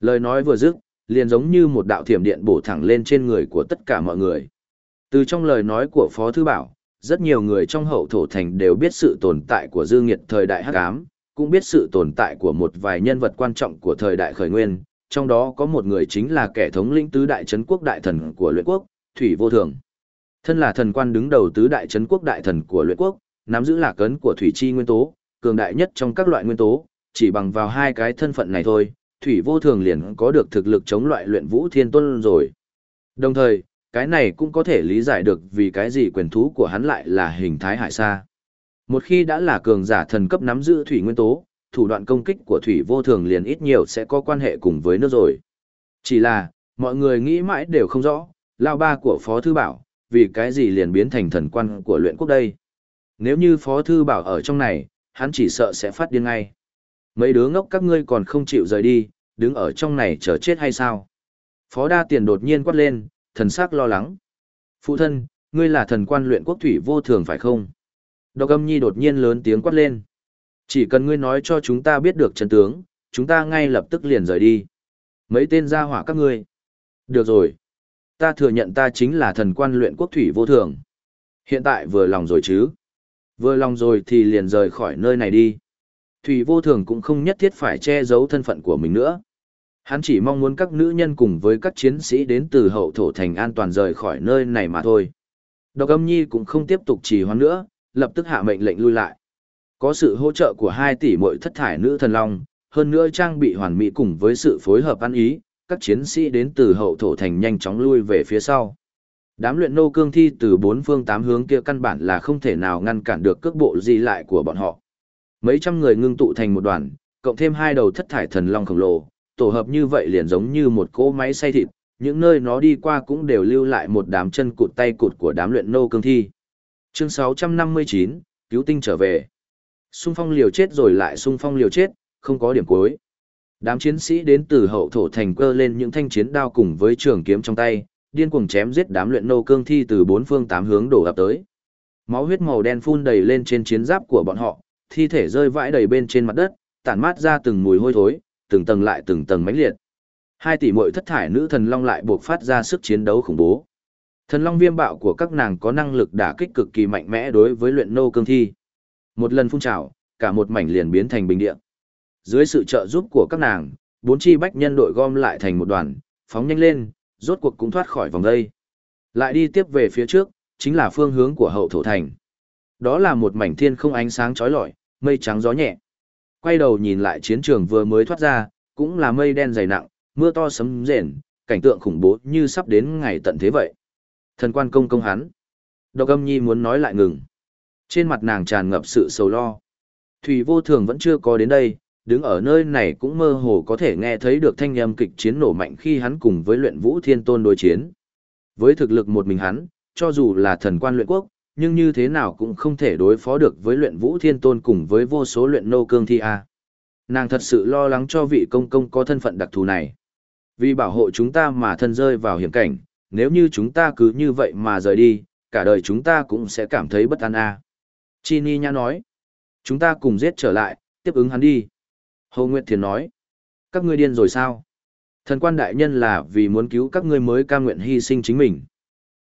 Lời nói vừa dứt, liền giống như một đạo thiểm điện bổ thẳng lên trên người của tất cả mọi người. Từ trong lời nói của Phó Thư Bảo, rất nhiều người trong hậu thổ thành đều biết sự tồn tại của dư nghiệt thời đại hắc ám, cũng biết sự tồn tại của một vài nhân vật quan trọng của thời đại khởi nguyên, trong đó có một người chính là kẻ thống lĩnh tứ đại trấn quốc đại thần của luyện quốc, Thủy Vô Thường. Thân là thần quan đứng đầu tứ đại trấn quốc đại thần của luyện quốc, nắm giữ lạc cấn của thủy chi nguyên tố, cường đại nhất trong các loại nguyên tố, chỉ bằng vào hai cái thân phận này thôi, thủy vô thường liền có được thực lực chống loại luyện vũ thiên tôn rồi. Đồng thời, cái này cũng có thể lý giải được vì cái gì quyền thú của hắn lại là hình thái hải sa. Một khi đã là cường giả thần cấp nắm giữ thủy nguyên tố, thủ đoạn công kích của thủy vô thường liền ít nhiều sẽ có quan hệ cùng với nước rồi. Chỉ là, mọi người nghĩ mãi đều không rõ, lao ba của Phó Thư Bảo, vì cái gì liền biến thành thần quan của luyện quốc đây. Nếu như Phó Thư Bảo ở trong này, hắn chỉ sợ sẽ phát điên ngay. Mấy đứa ngốc các ngươi còn không chịu rời đi, đứng ở trong này chờ chết hay sao? Phó đa tiền đột nhiên quát lên, thần sắc lo lắng. Phụ thân, ngươi là thần quan luyện quốc thủy vô thường phải không? Độc âm nhi đột nhiên lớn tiếng quát lên. Chỉ cần ngươi nói cho chúng ta biết được chân tướng, chúng ta ngay lập tức liền rời đi. Mấy tên gia hỏa các ngươi. Được rồi. Ta thừa nhận ta chính là thần quan luyện quốc thủy vô thường. Hiện tại vừa lòng rồi chứ? Vừa lòng rồi thì liền rời khỏi nơi này đi. Thủy vô thường cũng không nhất thiết phải che giấu thân phận của mình nữa. Hắn chỉ mong muốn các nữ nhân cùng với các chiến sĩ đến từ hậu thổ thành an toàn rời khỏi nơi này mà thôi. Độc âm nhi cũng không tiếp tục trì hoãn nữa, lập tức hạ mệnh lệnh lui lại. Có sự hỗ trợ của hai tỷ muội thất thải nữ thần long, hơn nữa trang bị hoàn mỹ cùng với sự phối hợp ăn ý, các chiến sĩ đến từ hậu thổ thành nhanh chóng lui về phía sau. Đám luyện nô cương thi từ bốn phương tám hướng kia căn bản là không thể nào ngăn cản được cước bộ di lại của bọn họ. Mấy trăm người ngưng tụ thành một đoàn, cộng thêm hai đầu thất thải thần long khổng lồ, tổ hợp như vậy liền giống như một cỗ máy xay thịt, những nơi nó đi qua cũng đều lưu lại một đám chân cụt tay cụt của đám luyện nô cương thi. Chương 659, cứu tinh trở về. Xung phong liều chết rồi lại xung phong liều chết, không có điểm cuối. Đám chiến sĩ đến từ hậu thổ thành cơ lên những thanh chiến đao cùng với trường kiếm trong tay, điên cuồng chém giết đám luyện nô cương thi từ bốn phương tám hướng đổ ập tới. Máu huyết màu đen phun đầy lên trên chiến giáp của bọn họ, thi thể rơi vãi đầy bên trên mặt đất, tản mát ra từng mùi hôi thối, từng tầng lại từng tầng mãnh liệt. Hai tỷ muội thất thải nữ thần long lại buộc phát ra sức chiến đấu khủng bố. Thần long viêm bạo của các nàng có năng lực đả kích cực kỳ mạnh mẽ đối với luyện nô cương thi. Một lần phun trào, cả một mảnh liền biến thành bình địa. Dưới sự trợ giúp của các nàng, bốn chi bách nhân đội gom lại thành một đoàn, phóng nhanh lên, rốt cuộc cũng thoát khỏi vòng đây. Lại đi tiếp về phía trước, chính là phương hướng của hậu thổ thành. Đó là một mảnh thiên không ánh sáng chói lọi, mây trắng gió nhẹ. Quay đầu nhìn lại chiến trường vừa mới thoát ra, cũng là mây đen dày nặng, mưa to sấm rền, cảnh tượng khủng bố như sắp đến ngày tận thế vậy. Thần quan công công hắn. Độc âm nhi muốn nói lại ngừng. Trên mặt nàng tràn ngập sự sầu lo. Thủy vô thường vẫn chưa có đến đây, đứng ở nơi này cũng mơ hồ có thể nghe thấy được thanh âm kịch chiến nổ mạnh khi hắn cùng với luyện vũ thiên tôn đối chiến. Với thực lực một mình hắn, cho dù là thần quan luyện quốc, nhưng như thế nào cũng không thể đối phó được với luyện vũ thiên tôn cùng với vô số luyện nô cương thi a. Nàng thật sự lo lắng cho vị công công có thân phận đặc thù này. Vì bảo hộ chúng ta mà thân rơi vào hiểm cảnh, nếu như chúng ta cứ như vậy mà rời đi, cả đời chúng ta cũng sẽ cảm thấy bất an a. Chi Ni Nha nói, chúng ta cùng giết trở lại, tiếp ứng hắn đi. Hồ Nguyệt Thiền nói, các ngươi điên rồi sao? Thần quan đại nhân là vì muốn cứu các ngươi mới ca nguyện hy sinh chính mình.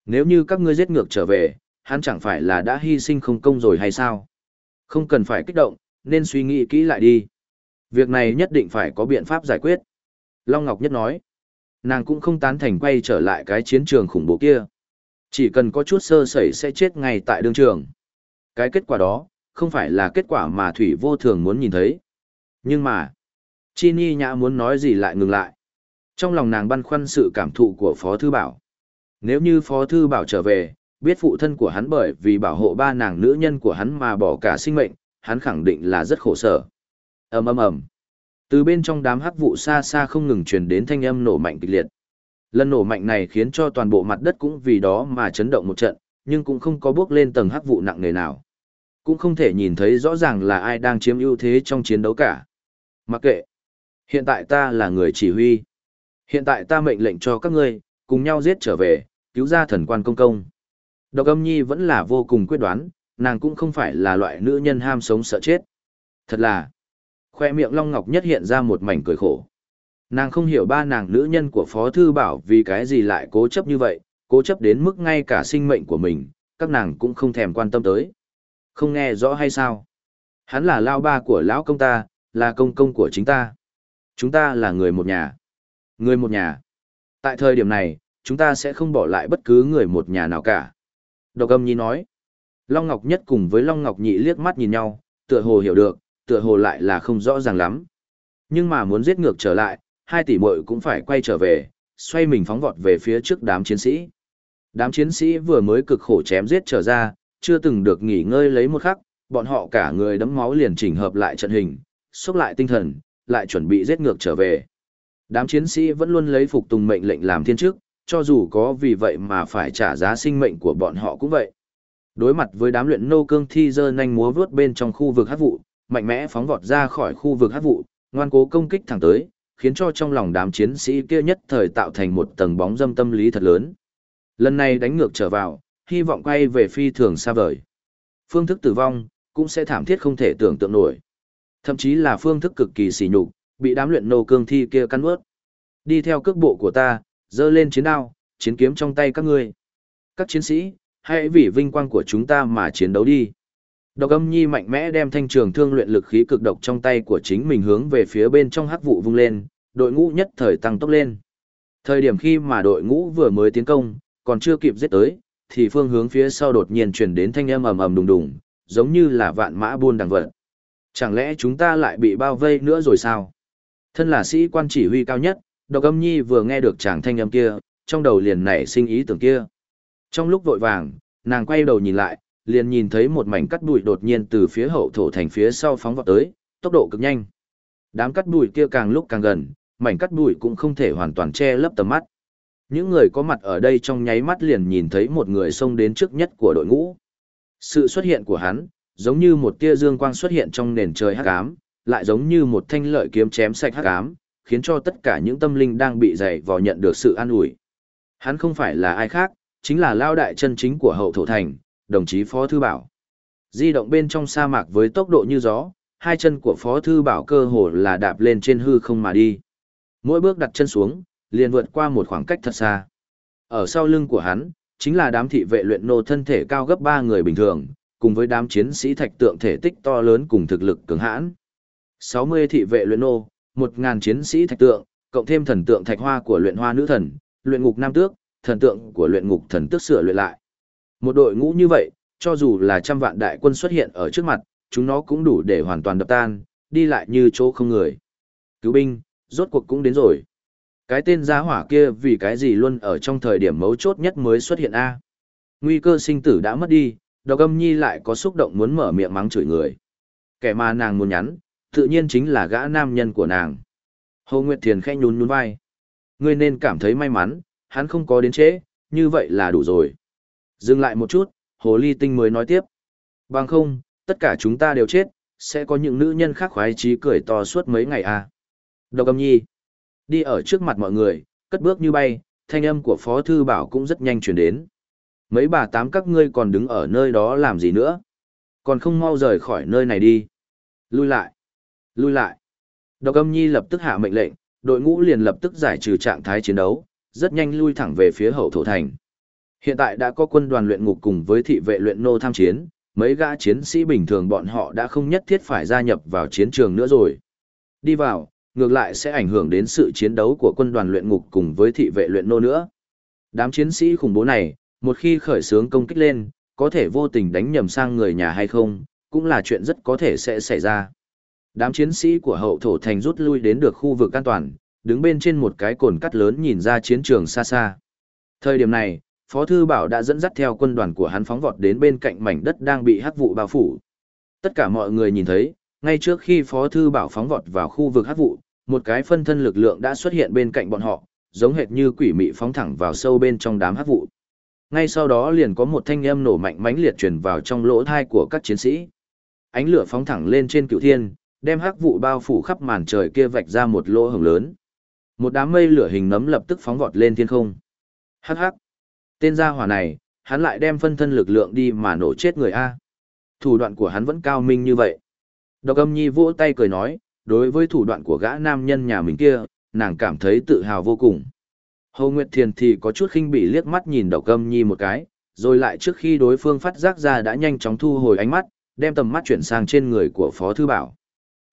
Nếu như các ngươi giết ngược trở về, hắn chẳng phải là đã hy sinh không công rồi hay sao? Không cần phải kích động, nên suy nghĩ kỹ lại đi. Việc này nhất định phải có biện pháp giải quyết. Long Ngọc Nhất nói, nàng cũng không tán thành quay trở lại cái chiến trường khủng bố kia. Chỉ cần có chút sơ sẩy sẽ chết ngay tại đương trường. Cái kết quả đó, không phải là kết quả mà Thủy vô thường muốn nhìn thấy. Nhưng mà, Chi Ni Nhã muốn nói gì lại ngừng lại. Trong lòng nàng băn khoăn sự cảm thụ của Phó Thư Bảo. Nếu như Phó Thư Bảo trở về, biết phụ thân của hắn bởi vì bảo hộ ba nàng nữ nhân của hắn mà bỏ cả sinh mệnh, hắn khẳng định là rất khổ sở. ầm ầm ầm. Từ bên trong đám hắc vụ xa xa không ngừng truyền đến thanh âm nổ mạnh kịch liệt. Lần nổ mạnh này khiến cho toàn bộ mặt đất cũng vì đó mà chấn động một trận, nhưng cũng không có bước lên tầng hắc vụ nặng nề nào. Cũng không thể nhìn thấy rõ ràng là ai đang chiếm ưu thế trong chiến đấu cả. Mặc kệ. Hiện tại ta là người chỉ huy. Hiện tại ta mệnh lệnh cho các ngươi, cùng nhau giết trở về, cứu ra thần quan công công. Độc âm nhi vẫn là vô cùng quyết đoán, nàng cũng không phải là loại nữ nhân ham sống sợ chết. Thật là, khoe miệng Long Ngọc nhất hiện ra một mảnh cười khổ. Nàng không hiểu ba nàng nữ nhân của Phó Thư Bảo vì cái gì lại cố chấp như vậy, cố chấp đến mức ngay cả sinh mệnh của mình, các nàng cũng không thèm quan tâm tới. Không nghe rõ hay sao? Hắn là lao ba của lão công ta, là công công của chính ta. Chúng ta là người một nhà. Người một nhà. Tại thời điểm này, chúng ta sẽ không bỏ lại bất cứ người một nhà nào cả. Độc âm nhi nói. Long Ngọc Nhất cùng với Long Ngọc Nhị liếc mắt nhìn nhau, tựa hồ hiểu được, tựa hồ lại là không rõ ràng lắm. Nhưng mà muốn giết ngược trở lại, hai tỷ muội cũng phải quay trở về, xoay mình phóng vọt về phía trước đám chiến sĩ. Đám chiến sĩ vừa mới cực khổ chém giết trở ra, chưa từng được nghỉ ngơi lấy một khắc, bọn họ cả người đấm máu liền chỉnh hợp lại trận hình, xúc lại tinh thần, lại chuẩn bị giết ngược trở về. Đám chiến sĩ vẫn luôn lấy phục tùng mệnh lệnh làm thiên chức, cho dù có vì vậy mà phải trả giá sinh mệnh của bọn họ cũng vậy. Đối mặt với đám luyện nô cương thi dơ nhanh múa vướt bên trong khu vực hát vụ, mạnh mẽ phóng vọt ra khỏi khu vực hát vụ, ngoan cố công kích thẳng tới, khiến cho trong lòng đám chiến sĩ kia nhất thời tạo thành một tầng bóng dâm tâm lý thật lớn. Lần này đánh ngược trở vào, hy vọng quay về phi thường xa vời. Phương thức tử vong, cũng sẽ thảm thiết không thể tưởng tượng nổi. Thậm chí là phương thức cực kỳ sỉ nhục, bị đám luyện nô cương thi kia căn nuốt. Đi theo cước bộ của ta, dơ lên chiến đao, chiến kiếm trong tay các ngươi. Các chiến sĩ, hãy vì vinh quang của chúng ta mà chiến đấu đi. Độc âm nhi mạnh mẽ đem thanh trường thương luyện lực khí cực độc trong tay của chính mình hướng về phía bên trong hắc vụ vung lên, đội ngũ nhất thời tăng tốc lên. Thời điểm khi mà đội ngũ vừa mới tiến công, còn chưa kịp giết tới, thì phương hướng phía sau đột nhiên chuyển đến thanh âm ầm ầm đùng đùng, giống như là vạn mã buôn đằng vật. Chẳng lẽ chúng ta lại bị bao vây nữa rồi sao? Thân là sĩ quan chỉ huy cao nhất, Độc âm nhi vừa nghe được chàng thanh âm kia, trong đầu liền nảy sinh ý tưởng kia. Trong lúc vội vàng, nàng quay đầu nhìn lại, liền nhìn thấy một mảnh cắt bụi đột nhiên từ phía hậu thổ thành phía sau phóng vào tới, tốc độ cực nhanh. Đám cắt bụi kia càng lúc càng gần, mảnh cắt bụi cũng không thể hoàn toàn che lấp tầm mắt. Những người có mặt ở đây trong nháy mắt liền nhìn thấy một người xông đến trước nhất của đội ngũ. Sự xuất hiện của hắn, giống như một tia dương quang xuất hiện trong nền trời hắc ám, lại giống như một thanh lợi kiếm chém sạch hắc ám, khiến cho tất cả những tâm linh đang bị dày vò nhận được sự an ủi. Hắn không phải là ai khác, chính là lao đại chân chính của hậu thổ thành, đồng chí Phó Thư Bảo. Di động bên trong sa mạc với tốc độ như gió, hai chân của Phó Thư Bảo cơ hồ là đạp lên trên hư không mà đi. Mỗi bước đặt chân xuống, liền vượt qua một khoảng cách thật xa. Ở sau lưng của hắn, chính là đám thị vệ luyện nô thân thể cao gấp 3 người bình thường, cùng với đám chiến sĩ thạch tượng thể tích to lớn cùng thực lực cường hãn. 60 thị vệ luyện nô, một ngàn chiến sĩ thạch tượng, cộng thêm thần tượng thạch hoa của luyện hoa nữ thần, luyện ngục nam tước, thần tượng của luyện ngục thần tước sửa luyện lại. Một đội ngũ như vậy, cho dù là trăm vạn đại quân xuất hiện ở trước mặt, chúng nó cũng đủ để hoàn toàn đập tan, đi lại như chỗ không người. Cứu binh, rốt cuộc cũng đến rồi. Cái tên giá hỏa kia vì cái gì luôn ở trong thời điểm mấu chốt nhất mới xuất hiện A. Nguy cơ sinh tử đã mất đi, độc âm nhi lại có xúc động muốn mở miệng mắng chửi người. Kẻ mà nàng muốn nhắn, tự nhiên chính là gã nam nhân của nàng. Hồ Nguyệt Thiền khẽ nhún nhún vai. Ngươi nên cảm thấy may mắn, hắn không có đến trễ, như vậy là đủ rồi. Dừng lại một chút, Hồ Ly Tinh mới nói tiếp. Bằng không, tất cả chúng ta đều chết, sẽ có những nữ nhân khác khoái trí cười to suốt mấy ngày à. Độc âm nhi. Đi ở trước mặt mọi người, cất bước như bay, thanh âm của Phó Thư Bảo cũng rất nhanh chuyển đến. Mấy bà tám các ngươi còn đứng ở nơi đó làm gì nữa? Còn không mau rời khỏi nơi này đi. Lui lại. Lui lại. Độc âm nhi lập tức hạ mệnh lệnh, đội ngũ liền lập tức giải trừ trạng thái chiến đấu, rất nhanh lui thẳng về phía hậu thổ thành. Hiện tại đã có quân đoàn luyện ngục cùng với thị vệ luyện nô tham chiến, mấy gã chiến sĩ bình thường bọn họ đã không nhất thiết phải gia nhập vào chiến trường nữa rồi. Đi vào, ngược lại sẽ ảnh hưởng đến sự chiến đấu của quân đoàn luyện ngục cùng với thị vệ luyện nô nữa. Đám chiến sĩ khủng bố này, một khi khởi xướng công kích lên, có thể vô tình đánh nhầm sang người nhà hay không, cũng là chuyện rất có thể sẽ xảy ra. Đám chiến sĩ của hậu thổ thành rút lui đến được khu vực an toàn, đứng bên trên một cái cồn cắt lớn nhìn ra chiến trường xa xa. Thời điểm này, Phó Thư Bảo đã dẫn dắt theo quân đoàn của hắn phóng vọt đến bên cạnh mảnh đất đang bị hắc vụ bao phủ. Tất cả mọi người nhìn thấy, ngay trước khi Phó Thư Bảo phóng vọt vào khu vực hắc vụ, một cái phân thân lực lượng đã xuất hiện bên cạnh bọn họ, giống hệt như quỷ mị phóng thẳng vào sâu bên trong đám hắc vụ. Ngay sau đó liền có một thanh âm nổ mạnh mãnh liệt truyền vào trong lỗ thai của các chiến sĩ. Ánh lửa phóng thẳng lên trên cựu thiên, đem hắc vụ bao phủ khắp màn trời kia vạch ra một lỗ hổng lớn. Một đám mây lửa hình nấm lập tức phóng vọt lên thiên không. Hắc hắc. Tên gia hỏa này, hắn lại đem phân thân lực lượng đi mà nổ chết người A. Thủ đoạn của hắn vẫn cao minh như vậy. Độc âm nhi vỗ tay cười nói, đối với thủ đoạn của gã nam nhân nhà mình kia, nàng cảm thấy tự hào vô cùng. Hồ Nguyệt Thiền thì có chút khinh bị liếc mắt nhìn độc âm nhi một cái, rồi lại trước khi đối phương phát giác ra đã nhanh chóng thu hồi ánh mắt, đem tầm mắt chuyển sang trên người của Phó Thư Bảo.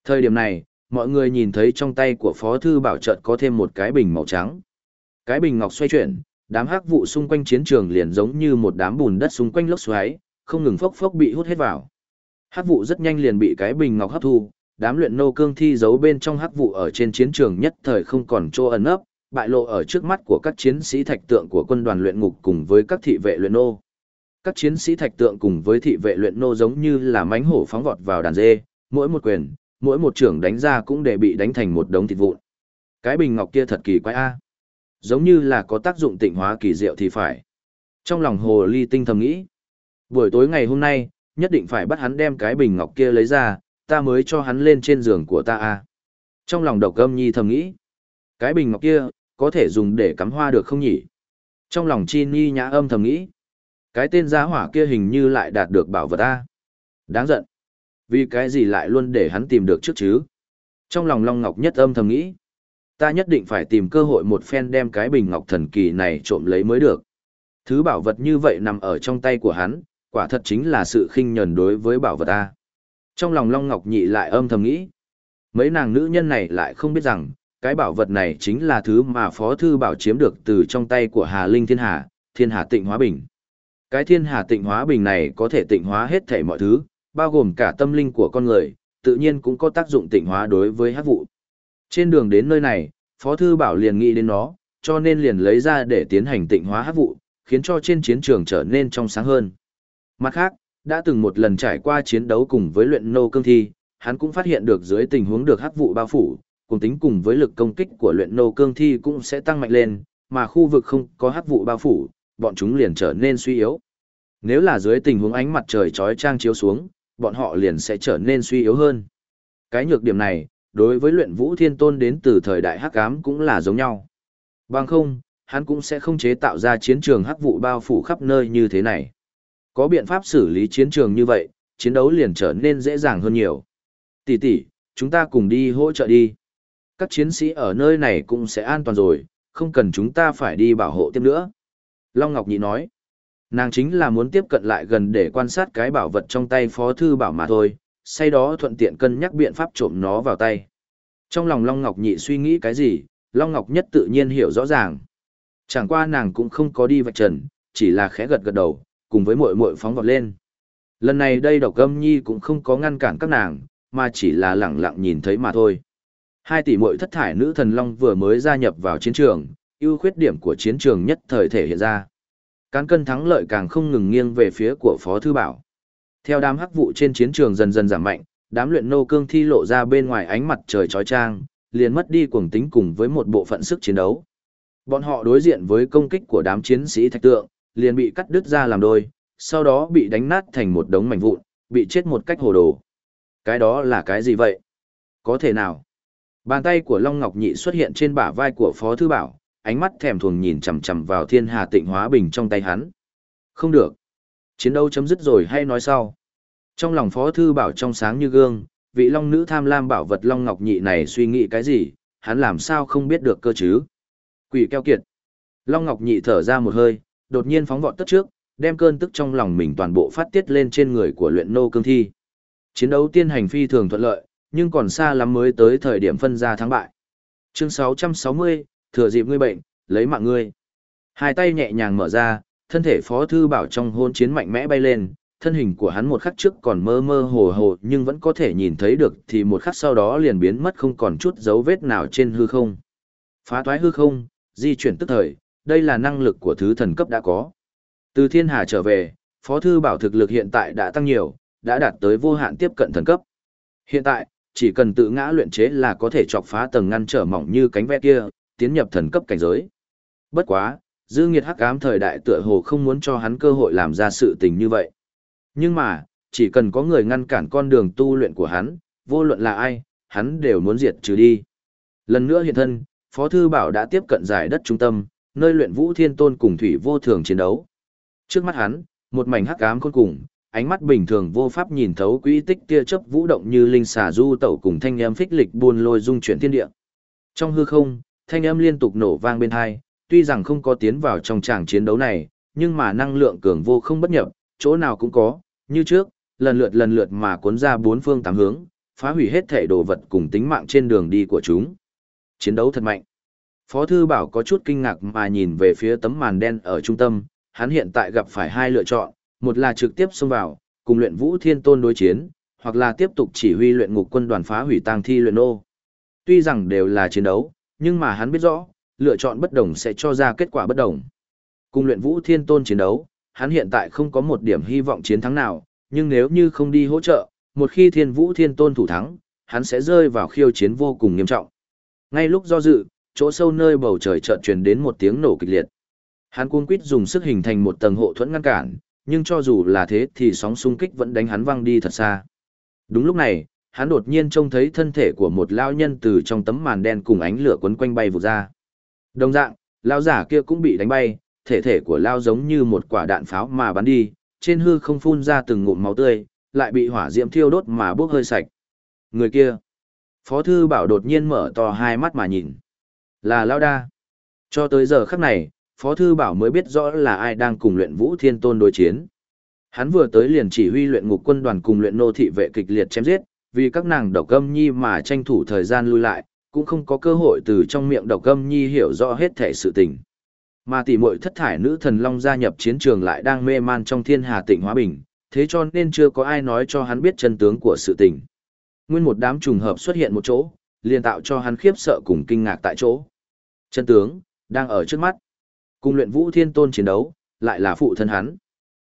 Thời điểm này, mọi người nhìn thấy trong tay của Phó Thư Bảo chợt có thêm một cái bình màu trắng. Cái bình ngọc xoay chuyển, đám hắc vụ xung quanh chiến trường liền giống như một đám bùn đất xung quanh lốc xoáy, không ngừng phốc phốc bị hút hết vào. Hắc vụ rất nhanh liền bị cái bình ngọc hấp thu, đám luyện nô cương thi giấu bên trong hắc vụ ở trên chiến trường nhất thời không còn chỗ ẩn ấp, bại lộ ở trước mắt của các chiến sĩ thạch tượng của quân đoàn luyện ngục cùng với các thị vệ luyện nô. Các chiến sĩ thạch tượng cùng với thị vệ luyện nô giống như là mánh hổ phóng vọt vào đàn dê, mỗi một quyền, mỗi một trưởng đánh ra cũng để bị đánh thành một đống thịt vụn. Cái bình ngọc kia thật kỳ quái a. Giống như là có tác dụng tịnh hóa kỳ diệu thì phải. Trong lòng hồ ly tinh thầm nghĩ. Buổi tối ngày hôm nay, nhất định phải bắt hắn đem cái bình ngọc kia lấy ra, ta mới cho hắn lên trên giường của ta a. Trong lòng độc âm nhi thầm nghĩ. Cái bình ngọc kia, có thể dùng để cắm hoa được không nhỉ? Trong lòng chi ni nhã âm thầm nghĩ. Cái tên giá hỏa kia hình như lại đạt được bảo vật a. Đáng giận. Vì cái gì lại luôn để hắn tìm được trước chứ? Trong lòng Long Ngọc nhất âm thầm nghĩ ta nhất định phải tìm cơ hội một phen đem cái bình ngọc thần kỳ này trộm lấy mới được. Thứ bảo vật như vậy nằm ở trong tay của hắn, quả thật chính là sự khinh nhẫn đối với bảo vật ta. Trong lòng Long Ngọc Nhị lại âm thầm nghĩ. Mấy nàng nữ nhân này lại không biết rằng, cái bảo vật này chính là thứ mà Phó Thư Bảo chiếm được từ trong tay của Hà Linh Thiên Hà, Thiên Hà Tịnh Hóa Bình. Cái Thiên Hà Tịnh Hóa Bình này có thể tịnh hóa hết thảy mọi thứ, bao gồm cả tâm linh của con người, tự nhiên cũng có tác dụng tịnh hóa đối với hắc vụ. Trên đường đến nơi này, Phó Thư Bảo liền nghĩ đến nó, cho nên liền lấy ra để tiến hành tịnh hóa hắc vụ, khiến cho trên chiến trường trở nên trong sáng hơn. Mặt khác, đã từng một lần trải qua chiến đấu cùng với luyện nô cương thi, hắn cũng phát hiện được dưới tình huống được hắc vụ bao phủ, cùng tính cùng với lực công kích của luyện nô cương thi cũng sẽ tăng mạnh lên, mà khu vực không có hắc vụ bao phủ, bọn chúng liền trở nên suy yếu. Nếu là dưới tình huống ánh mặt trời chói chang chiếu xuống, bọn họ liền sẽ trở nên suy yếu hơn. Cái nhược điểm này, đối với luyện vũ thiên tôn đến từ thời đại hắc ám cũng là giống nhau. Bằng không, hắn cũng sẽ không chế tạo ra chiến trường hắc vụ bao phủ khắp nơi như thế này. Có biện pháp xử lý chiến trường như vậy, chiến đấu liền trở nên dễ dàng hơn nhiều. Tỷ tỷ, chúng ta cùng đi hỗ trợ đi. Các chiến sĩ ở nơi này cũng sẽ an toàn rồi, không cần chúng ta phải đi bảo hộ tiếp nữa. Long Ngọc Nhị nói, nàng chính là muốn tiếp cận lại gần để quan sát cái bảo vật trong tay Phó Thư Bảo mà thôi, say đó thuận tiện cân nhắc biện pháp trộm nó vào tay. Trong lòng Long Ngọc Nhị suy nghĩ cái gì, Long Ngọc Nhất tự nhiên hiểu rõ ràng. Chẳng qua nàng cũng không có đi vạch trần, chỉ là khẽ gật gật đầu, cùng với muội muội phóng vọt lên. Lần này đây độc âm nhi cũng không có ngăn cản các nàng, mà chỉ là lẳng lặng nhìn thấy mà thôi. Hai tỷ muội thất thải nữ thần long vừa mới gia nhập vào chiến trường, ưu khuyết điểm của chiến trường nhất thời thể hiện ra. Cán cân thắng lợi càng không ngừng nghiêng về phía của Phó Thư Bảo. Theo đám hắc vụ trên chiến trường dần dần giảm mạnh, đám luyện nô cương thi lộ ra bên ngoài ánh mặt trời chói chang, liền mất đi cuồng tính cùng với một bộ phận sức chiến đấu. Bọn họ đối diện với công kích của đám chiến sĩ thạch tượng, liền bị cắt đứt ra làm đôi, sau đó bị đánh nát thành một đống mảnh vụn, bị chết một cách hồ đồ. Cái đó là cái gì vậy? Có thể nào? Bàn tay của Long Ngọc Nhị xuất hiện trên bả vai của Phó Thư Bảo, ánh mắt thèm thuồng nhìn chằm chằm vào thiên hà tịnh hóa bình trong tay hắn. Không được. Chiến đấu chấm dứt rồi hay nói sau. Trong lòng Phó Thư Bảo trong sáng như gương, vị Long nữ tham lam bảo vật Long Ngọc Nhị này suy nghĩ cái gì, hắn làm sao không biết được cơ chứ. Quỷ keo kiệt. Long Ngọc Nhị thở ra một hơi, đột nhiên phóng vọt tất trước, đem cơn tức trong lòng mình toàn bộ phát tiết lên trên người của luyện nô cương thi. Chiến đấu tiên hành phi thường thuận lợi, nhưng còn xa lắm mới tới thời điểm phân ra thắng bại. Chương 660, thừa dịp ngươi bệnh, lấy mạng ngươi. Hai tay nhẹ nhàng mở ra, thân thể Phó Thư Bảo trong hôn chiến mạnh mẽ bay lên, thân hình của hắn một khắc trước còn mơ mơ hồ hồ nhưng vẫn có thể nhìn thấy được thì một khắc sau đó liền biến mất không còn chút dấu vết nào trên hư không. Phá toái hư không, di chuyển tức thời, đây là năng lực của thứ thần cấp đã có. Từ thiên hà trở về, Phó Thư Bảo thực lực hiện tại đã tăng nhiều, đã đạt tới vô hạn tiếp cận thần cấp. Hiện tại, chỉ cần tự ngã luyện chế là có thể chọc phá tầng ngăn trở mỏng như cánh ve kia, tiến nhập thần cấp cảnh giới. Bất quá, dư nghiệt hắc ám thời đại tựa hồ không muốn cho hắn cơ hội làm ra sự tình như vậy. Nhưng mà, chỉ cần có người ngăn cản con đường tu luyện của hắn, vô luận là ai, hắn đều muốn diệt trừ đi. Lần nữa hiện thân, Phó Thư Bảo đã tiếp cận giải đất trung tâm, nơi luyện vũ thiên tôn cùng thủy vô thường chiến đấu. Trước mắt hắn, một mảnh hắc ám khôn cùng, ánh mắt bình thường vô pháp nhìn thấu quỹ tích tia chớp vũ động như linh xà du tẩu cùng thanh em phích lịch buôn lôi dung chuyển thiên địa. Trong hư không, thanh âm liên tục nổ vang bên hai, tuy rằng không có tiến vào trong tràng chiến đấu này, nhưng mà năng lượng cường vô không bất nhập, chỗ nào cũng có, như trước, lần lượt lần lượt mà cuốn ra bốn phương tám hướng, phá hủy hết thể đồ vật cùng tính mạng trên đường đi của chúng. Chiến đấu thật mạnh. Phó Thư Bảo có chút kinh ngạc mà nhìn về phía tấm màn đen ở trung tâm, hắn hiện tại gặp phải hai lựa chọn, một là trực tiếp xông vào, cùng luyện vũ thiên tôn đối chiến, hoặc là tiếp tục chỉ huy luyện ngục quân đoàn phá hủy tang thi luyện ô. Tuy rằng đều là chiến đấu, nhưng mà hắn biết rõ, lựa chọn bất đồng sẽ cho ra kết quả bất đồng. Cùng luyện vũ thiên tôn chiến đấu, hắn hiện tại không có một điểm hy vọng chiến thắng nào, nhưng nếu như không đi hỗ trợ, một khi thiên vũ thiên tôn thủ thắng, hắn sẽ rơi vào khiêu chiến vô cùng nghiêm trọng. Ngay lúc do dự, chỗ sâu nơi bầu trời chợt truyền đến một tiếng nổ kịch liệt. Hắn cuống quýt dùng sức hình thành một tầng hộ thuẫn ngăn cản, nhưng cho dù là thế thì sóng xung kích vẫn đánh hắn văng đi thật xa. Đúng lúc này, hắn đột nhiên trông thấy thân thể của một lao nhân từ trong tấm màn đen cùng ánh lửa quấn quanh bay vụt ra. Đồng dạng, lao giả kia cũng bị đánh bay, thể thể của lao giống như một quả đạn pháo mà bắn đi, trên hư không phun ra từng ngụm máu tươi, lại bị hỏa diễm thiêu đốt mà bốc hơi sạch. Người kia, Phó Thư Bảo đột nhiên mở to hai mắt mà nhìn. Là Lao Đa. Cho tới giờ khắc này, Phó Thư Bảo mới biết rõ là ai đang cùng luyện vũ thiên tôn đối chiến. Hắn vừa tới liền chỉ huy luyện ngục quân đoàn cùng luyện nô thị vệ kịch liệt chém giết, vì các nàng độc âm nhi mà tranh thủ thời gian lui lại, cũng không có cơ hội từ trong miệng độc âm nhi hiểu rõ hết thể sự tình. Mà tỷ muội thất thải nữ thần long gia nhập chiến trường lại đang mê man trong thiên hà tịnh hóa bình, thế cho nên chưa có ai nói cho hắn biết chân tướng của sự tình. Nguyên một đám trùng hợp xuất hiện một chỗ, liền tạo cho hắn khiếp sợ cùng kinh ngạc tại chỗ. Chân tướng, đang ở trước mắt. Cùng luyện vũ thiên tôn chiến đấu, lại là phụ thân hắn.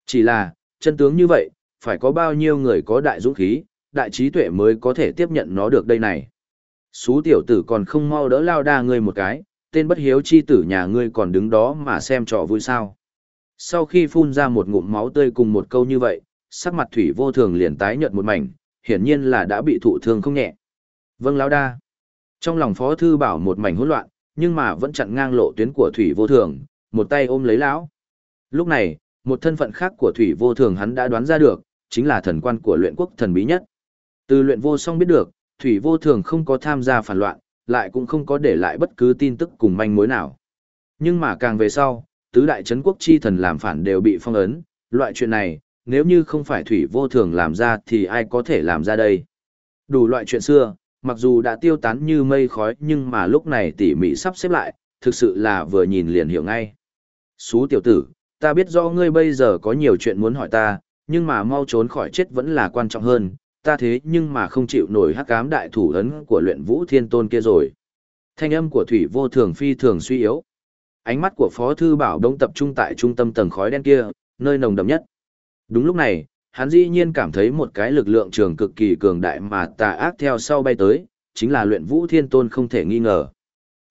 Chỉ là, chân tướng như vậy, phải có bao nhiêu người có đại dũng khí, đại trí tuệ mới có thể tiếp nhận nó được đây này. Xú tiểu tử còn không mau đỡ lao đa ngươi một cái, tên bất hiếu chi tử nhà ngươi còn đứng đó mà xem trò vui sao. Sau khi phun ra một ngụm máu tươi cùng một câu như vậy, sắc mặt thủy vô thường liền tái nhợt một mảnh, hiển nhiên là đã bị thụ thương không nhẹ. Vâng lão đa. Trong lòng phó thư bảo một mảnh hỗn loạn, nhưng mà vẫn chặn ngang lộ tuyến của thủy vô thường, một tay ôm lấy lão. Lúc này, một thân phận khác của thủy vô thường hắn đã đoán ra được, chính là thần quan của luyện quốc thần bí nhất. Từ luyện vô song biết được, thủy vô thường không có tham gia phản loạn, lại cũng không có để lại bất cứ tin tức cùng manh mối nào. Nhưng mà càng về sau, tứ đại chấn quốc chi thần làm phản đều bị phong ấn, loại chuyện này, nếu như không phải thủy vô thường làm ra thì ai có thể làm ra đây. Đủ loại chuyện xưa, mặc dù đã tiêu tán như mây khói nhưng mà lúc này tỉ mỉ sắp xếp lại, thực sự là vừa nhìn liền hiểu ngay. Xú tiểu tử, ta biết rõ ngươi bây giờ có nhiều chuyện muốn hỏi ta, nhưng mà mau trốn khỏi chết vẫn là quan trọng hơn, ta thế nhưng mà không chịu nổi hắc ám đại thủ ấn của luyện vũ thiên tôn kia rồi. Thanh âm của thủy vô thường phi thường suy yếu. Ánh mắt của phó thư bảo đông tập trung tại trung tâm tầng khói đen kia, nơi nồng đậm nhất. Đúng lúc này, hắn dĩ nhiên cảm thấy một cái lực lượng trường cực kỳ cường đại mà tà ác theo sau bay tới, chính là luyện vũ thiên tôn không thể nghi ngờ.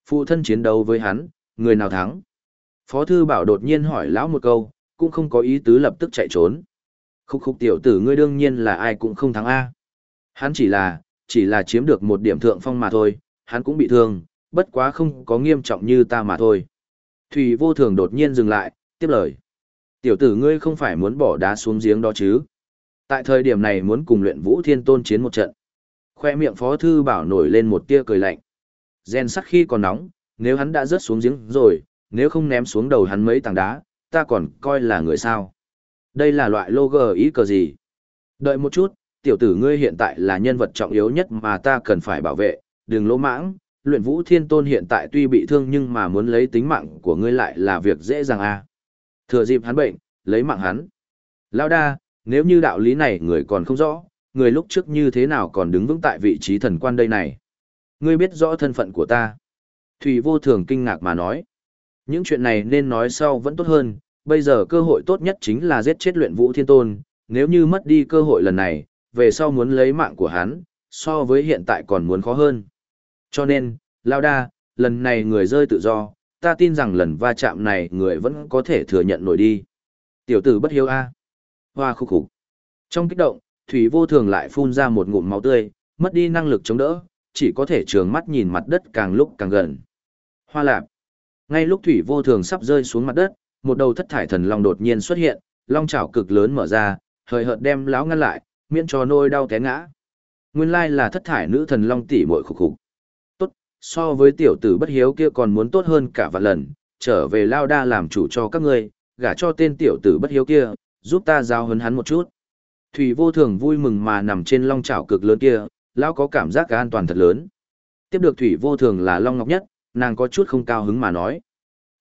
Phụ thân chiến đấu với hắn, người nào thắng? Phó thư bảo đột nhiên hỏi lão một câu, cũng không có ý tứ lập tức chạy trốn. Khúc khúc tiểu tử ngươi đương nhiên là ai cũng không thắng A. Hắn chỉ là, chỉ là chiếm được một điểm thượng phong mà thôi, hắn cũng bị thương, bất quá không có nghiêm trọng như ta mà thôi. Thủy vô thường đột nhiên dừng lại, tiếp lời. Tiểu tử ngươi không phải muốn bỏ đá xuống giếng đó chứ. Tại thời điểm này muốn cùng luyện vũ thiên tôn chiến một trận. Khoe miệng phó thư bảo nổi lên một tia cười lạnh. Gen sắc khi còn nóng, nếu hắn đã rớt xuống giếng rồi, nếu không ném xuống đầu hắn mấy tảng đá, ta còn coi là người sao. Đây là loại logo ý cờ gì? Đợi một chút, tiểu tử ngươi hiện tại là nhân vật trọng yếu nhất mà ta cần phải bảo vệ, đừng lỗ mãng. Luyện vũ thiên tôn hiện tại tuy bị thương nhưng mà muốn lấy tính mạng của ngươi lại là việc dễ dàng à. Thừa dịp hắn bệnh, lấy mạng hắn. Lao đa, nếu như đạo lý này người còn không rõ, người lúc trước như thế nào còn đứng vững tại vị trí thần quan đây này. Ngươi biết rõ thân phận của ta. Thủy vô thường kinh ngạc mà nói. Những chuyện này nên nói sau vẫn tốt hơn, bây giờ cơ hội tốt nhất chính là giết chết luyện vũ thiên tôn, nếu như mất đi cơ hội lần này, về sau muốn lấy mạng của hắn, so với hiện tại còn muốn khó hơn. Cho nên, Lao Đa, lần này người rơi tự do, ta tin rằng lần va chạm này người vẫn có thể thừa nhận nổi đi. Tiểu tử bất hiếu A. Hoa khúc khục. Trong kích động, Thủy vô thường lại phun ra một ngụm máu tươi, mất đi năng lực chống đỡ, chỉ có thể trường mắt nhìn mặt đất càng lúc càng gần. Hoa lạp. Ngay lúc Thủy vô thường sắp rơi xuống mặt đất, một đầu thất thải thần long đột nhiên xuất hiện, long chảo cực lớn mở ra, hời hợt đem lão ngăn lại, miễn cho nôi đau té ngã. Nguyên lai là thất thải nữ thần long tỷ muội khục khục. Tốt, so với tiểu tử bất hiếu kia còn muốn tốt hơn cả vạn lần, trở về lao đa làm chủ cho các ngươi, gả cho tên tiểu tử bất hiếu kia, giúp ta giao hấn hắn một chút. Thủy vô thường vui mừng mà nằm trên long chảo cực lớn kia, lão có cảm giác cả an toàn thật lớn. Tiếp được thủy vô thường là long ngọc nhất, nàng có chút không cao hứng mà nói.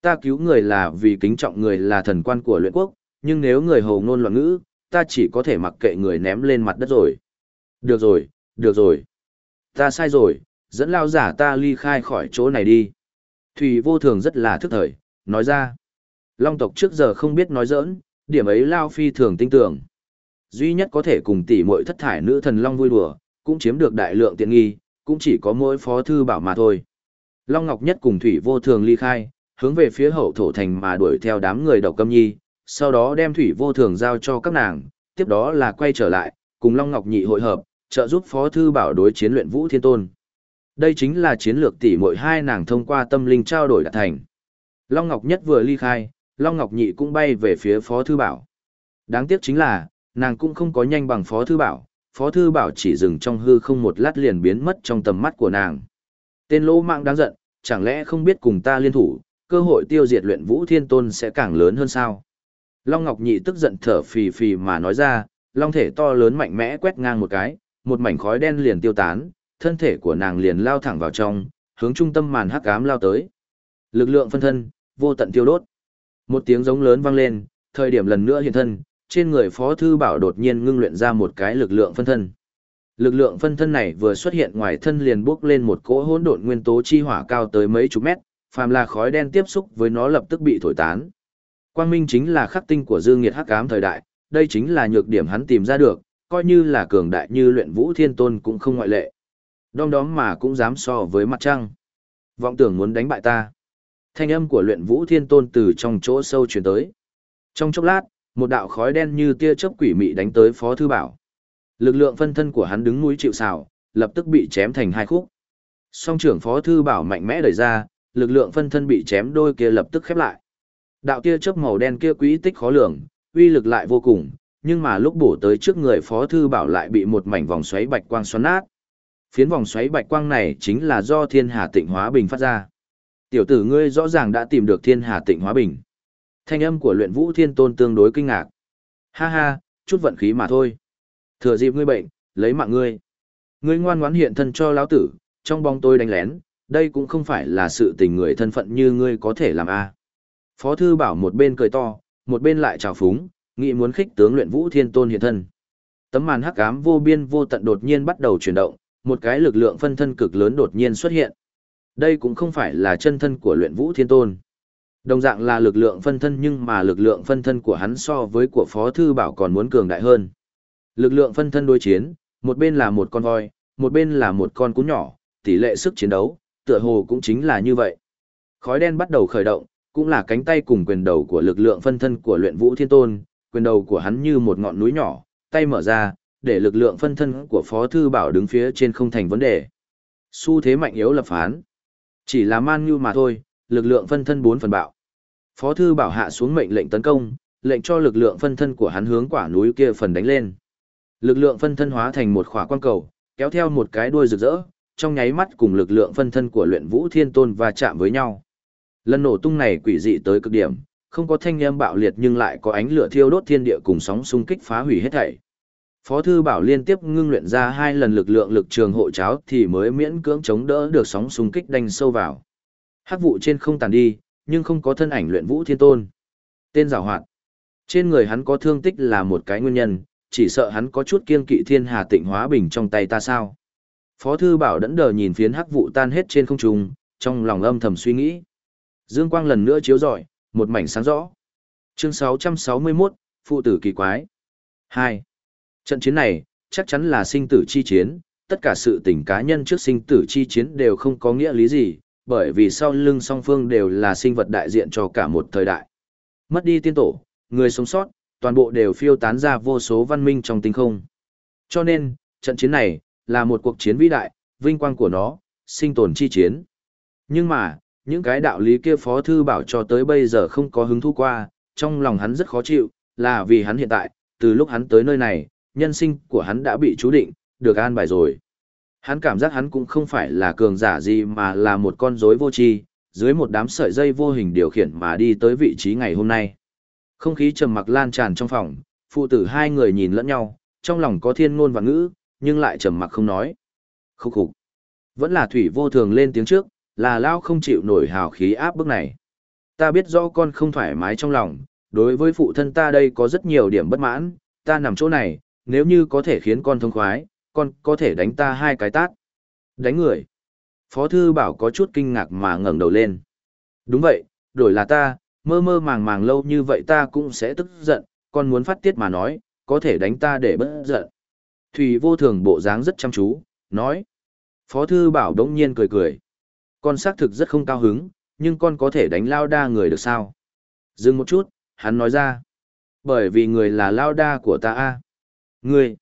Ta cứu người là vì kính trọng người là thần quan của luyện quốc, nhưng nếu người hầu ngôn loạn ngữ, ta chỉ có thể mặc kệ người ném lên mặt đất rồi. Được rồi, được rồi. Ta sai rồi, dẫn lao giả ta ly khai khỏi chỗ này đi. Thủy vô thường rất là thức thời, nói ra. Long tộc trước giờ không biết nói giỡn, điểm ấy lao phi thường tinh tưởng. Duy nhất có thể cùng tỷ muội thất thải nữ thần Long vui đùa, cũng chiếm được đại lượng tiện nghi, cũng chỉ có mỗi phó thư bảo mà thôi. Long Ngọc Nhất cùng Thủy vô thường ly khai, hướng về phía hậu thổ thành mà đuổi theo đám người độc câm nhi, sau đó đem Thủy vô thường giao cho các nàng, tiếp đó là quay trở lại, cùng Long Ngọc Nhị hội hợp, trợ giúp phó thư bảo đối chiến luyện vũ thiên tôn. Đây chính là chiến lược tỷ muội hai nàng thông qua tâm linh trao đổi đạt thành. Long Ngọc Nhất vừa ly khai, Long Ngọc Nhị cũng bay về phía Phó Thư Bảo. Đáng tiếc chính là, nàng cũng không có nhanh bằng Phó Thư Bảo, Phó Thư Bảo chỉ dừng trong hư không một lát liền biến mất trong tầm mắt của nàng. Tên lỗ mạng đáng giận, chẳng lẽ không biết cùng ta liên thủ, cơ hội tiêu diệt luyện vũ thiên tôn sẽ càng lớn hơn sao? Long Ngọc Nhị tức giận thở phì phì mà nói ra, long thể to lớn mạnh mẽ quét ngang một cái, một mảnh khói đen liền tiêu tán, thân thể của nàng liền lao thẳng vào trong, hướng trung tâm màn hắc ám lao tới. Lực lượng phân thân, vô tận tiêu đốt. Một tiếng giống lớn vang lên, thời điểm lần nữa hiện thân, trên người Phó Thư Bảo đột nhiên ngưng luyện ra một cái lực lượng phân thân. Lực lượng phân thân này vừa xuất hiện ngoài thân liền bước lên một cỗ hỗn độn nguyên tố chi hỏa cao tới mấy chục mét, phàm là khói đen tiếp xúc với nó lập tức bị thổi tán. Quang minh chính là khắc tinh của Dương Nghiệt Hắc Ám thời đại, đây chính là nhược điểm hắn tìm ra được, coi như là cường đại như luyện vũ thiên tôn cũng không ngoại lệ. Đom đóm mà cũng dám so với mặt trăng. Vọng tưởng muốn đánh bại ta. Thanh âm của luyện vũ thiên tôn từ trong chỗ sâu truyền tới. Trong chốc lát, một đạo khói đen như tia chớp quỷ mị đánh tới Phó Thư Bảo. Lực lượng phân thân của hắn đứng núi chịu xào, lập tức bị chém thành hai khúc. Song trưởng Phó Thư Bảo mạnh mẽ đẩy ra, lực lượng phân thân bị chém đôi kia lập tức khép lại. Đạo tia chớp màu đen kia quỹ tích khó lường, uy lực lại vô cùng, nhưng mà lúc bổ tới trước người Phó Thư Bảo lại bị một mảnh vòng xoáy bạch quang xoắn nát. Phiến vòng xoáy bạch quang này chính là do Thiên Hà Tịnh Hóa Bình phát ra. Tiểu tử ngươi rõ ràng đã tìm được Thiên Hà Tịnh Hóa Bình. Thanh âm của luyện vũ thiên tôn tương đối kinh ngạc. Ha ha, chút vận khí mà thôi. Thừa dịp ngươi bệnh, lấy mạng ngươi. Ngươi ngoan ngoãn hiện thân cho lão tử, trong bóng tôi đánh lén, đây cũng không phải là sự tình người thân phận như ngươi có thể làm a. Phó thư bảo một bên cười to, một bên lại trào phúng, nghĩ muốn khích tướng luyện vũ thiên tôn hiện thân. Tấm màn hắc ám vô biên vô tận đột nhiên bắt đầu chuyển động, một cái lực lượng phân thân cực lớn đột nhiên xuất hiện. Đây cũng không phải là chân thân của luyện vũ thiên tôn. Đồng dạng là lực lượng phân thân nhưng mà lực lượng phân thân của hắn so với của Phó Thư Bảo còn muốn cường đại hơn. Lực lượng phân thân đối chiến, một bên là một con voi, một bên là một con cún nhỏ, tỷ lệ sức chiến đấu, tựa hồ cũng chính là như vậy. Khói đen bắt đầu khởi động, cũng là cánh tay cùng quyền đầu của lực lượng phân thân của luyện vũ thiên tôn, quyền đầu của hắn như một ngọn núi nhỏ, tay mở ra, để lực lượng phân thân của Phó Thư Bảo đứng phía trên không thành vấn đề. Xu thế mạnh yếu lập phán. Chỉ là man như mà thôi, lực lượng phân thân 4 phần bạo. Phó Thư Bảo hạ xuống mệnh lệnh tấn công, lệnh cho lực lượng phân thân của hắn hướng quả núi kia phần đánh lên. Lực lượng phân thân hóa thành một khỏa quan cầu, kéo theo một cái đuôi rực rỡ, trong nháy mắt cùng lực lượng phân thân của luyện vũ thiên tôn va chạm với nhau. Lần nổ tung này quỷ dị tới cực điểm, không có thanh âm bạo liệt nhưng lại có ánh lửa thiêu đốt thiên địa cùng sóng xung kích phá hủy hết thảy. Phó thư bảo liên tiếp ngưng luyện ra hai lần lực lượng lực trường hộ cháo thì mới miễn cưỡng chống đỡ được sóng xung kích đánh sâu vào. Hắc vụ trên không tàn đi, nhưng không có thân ảnh luyện vũ thiên tôn. Tên giảo hoạt. Trên người hắn có thương tích là một cái nguyên nhân, chỉ sợ hắn có chút kiên kỵ thiên hà tịnh hóa bình trong tay ta sao. Phó thư bảo đẫn đờ nhìn phiến hắc vụ tan hết trên không trung, trong lòng âm thầm suy nghĩ. Dương quang lần nữa chiếu rọi, một mảnh sáng rõ. Chương 661, phụ tử kỳ quái. 2. Trận chiến này, chắc chắn là sinh tử chi chiến, tất cả sự tình cá nhân trước sinh tử chi chiến đều không có nghĩa lý gì, bởi vì sau lưng song phương đều là sinh vật đại diện cho cả một thời đại. Mất đi tiên tổ, người sống sót, toàn bộ đều phiêu tán ra vô số văn minh trong tinh không. Cho nên, trận chiến này, là một cuộc chiến vĩ đại, vinh quang của nó, sinh tồn chi chiến. Nhưng mà, những cái đạo lý kia Phó Thư Bảo cho tới bây giờ không có hứng thú qua, trong lòng hắn rất khó chịu, là vì hắn hiện tại, từ lúc hắn tới nơi này, nhân sinh của hắn đã bị chú định, được an bài rồi. Hắn cảm giác hắn cũng không phải là cường giả gì mà là một con rối vô tri, dưới một đám sợi dây vô hình điều khiển mà đi tới vị trí ngày hôm nay. Không khí trầm mặc lan tràn trong phòng, phụ tử hai người nhìn lẫn nhau, trong lòng có thiên ngôn và ngữ, nhưng lại trầm mặc không nói. Khúc khục. Vẫn là thủy vô thường lên tiếng trước, là lao không chịu nổi hào khí áp bức này. Ta biết rõ con không thoải mái trong lòng, đối với phụ thân ta đây có rất nhiều điểm bất mãn, ta nằm chỗ này, nếu như có thể khiến con thông khoái, con có thể đánh ta hai cái tát. Đánh người. Phó thư bảo có chút kinh ngạc mà ngẩng đầu lên. Đúng vậy, đổi là ta, mơ mơ màng màng lâu như vậy ta cũng sẽ tức giận, con muốn phát tiết mà nói, có thể đánh ta để bất giận. Thủy vô thường bộ dáng rất chăm chú, nói. Phó thư bảo đống nhiên cười cười. Con xác thực rất không cao hứng, nhưng con có thể đánh lao đa người được sao? Dừng một chút, hắn nói ra. Bởi vì người là lao đa của ta a người,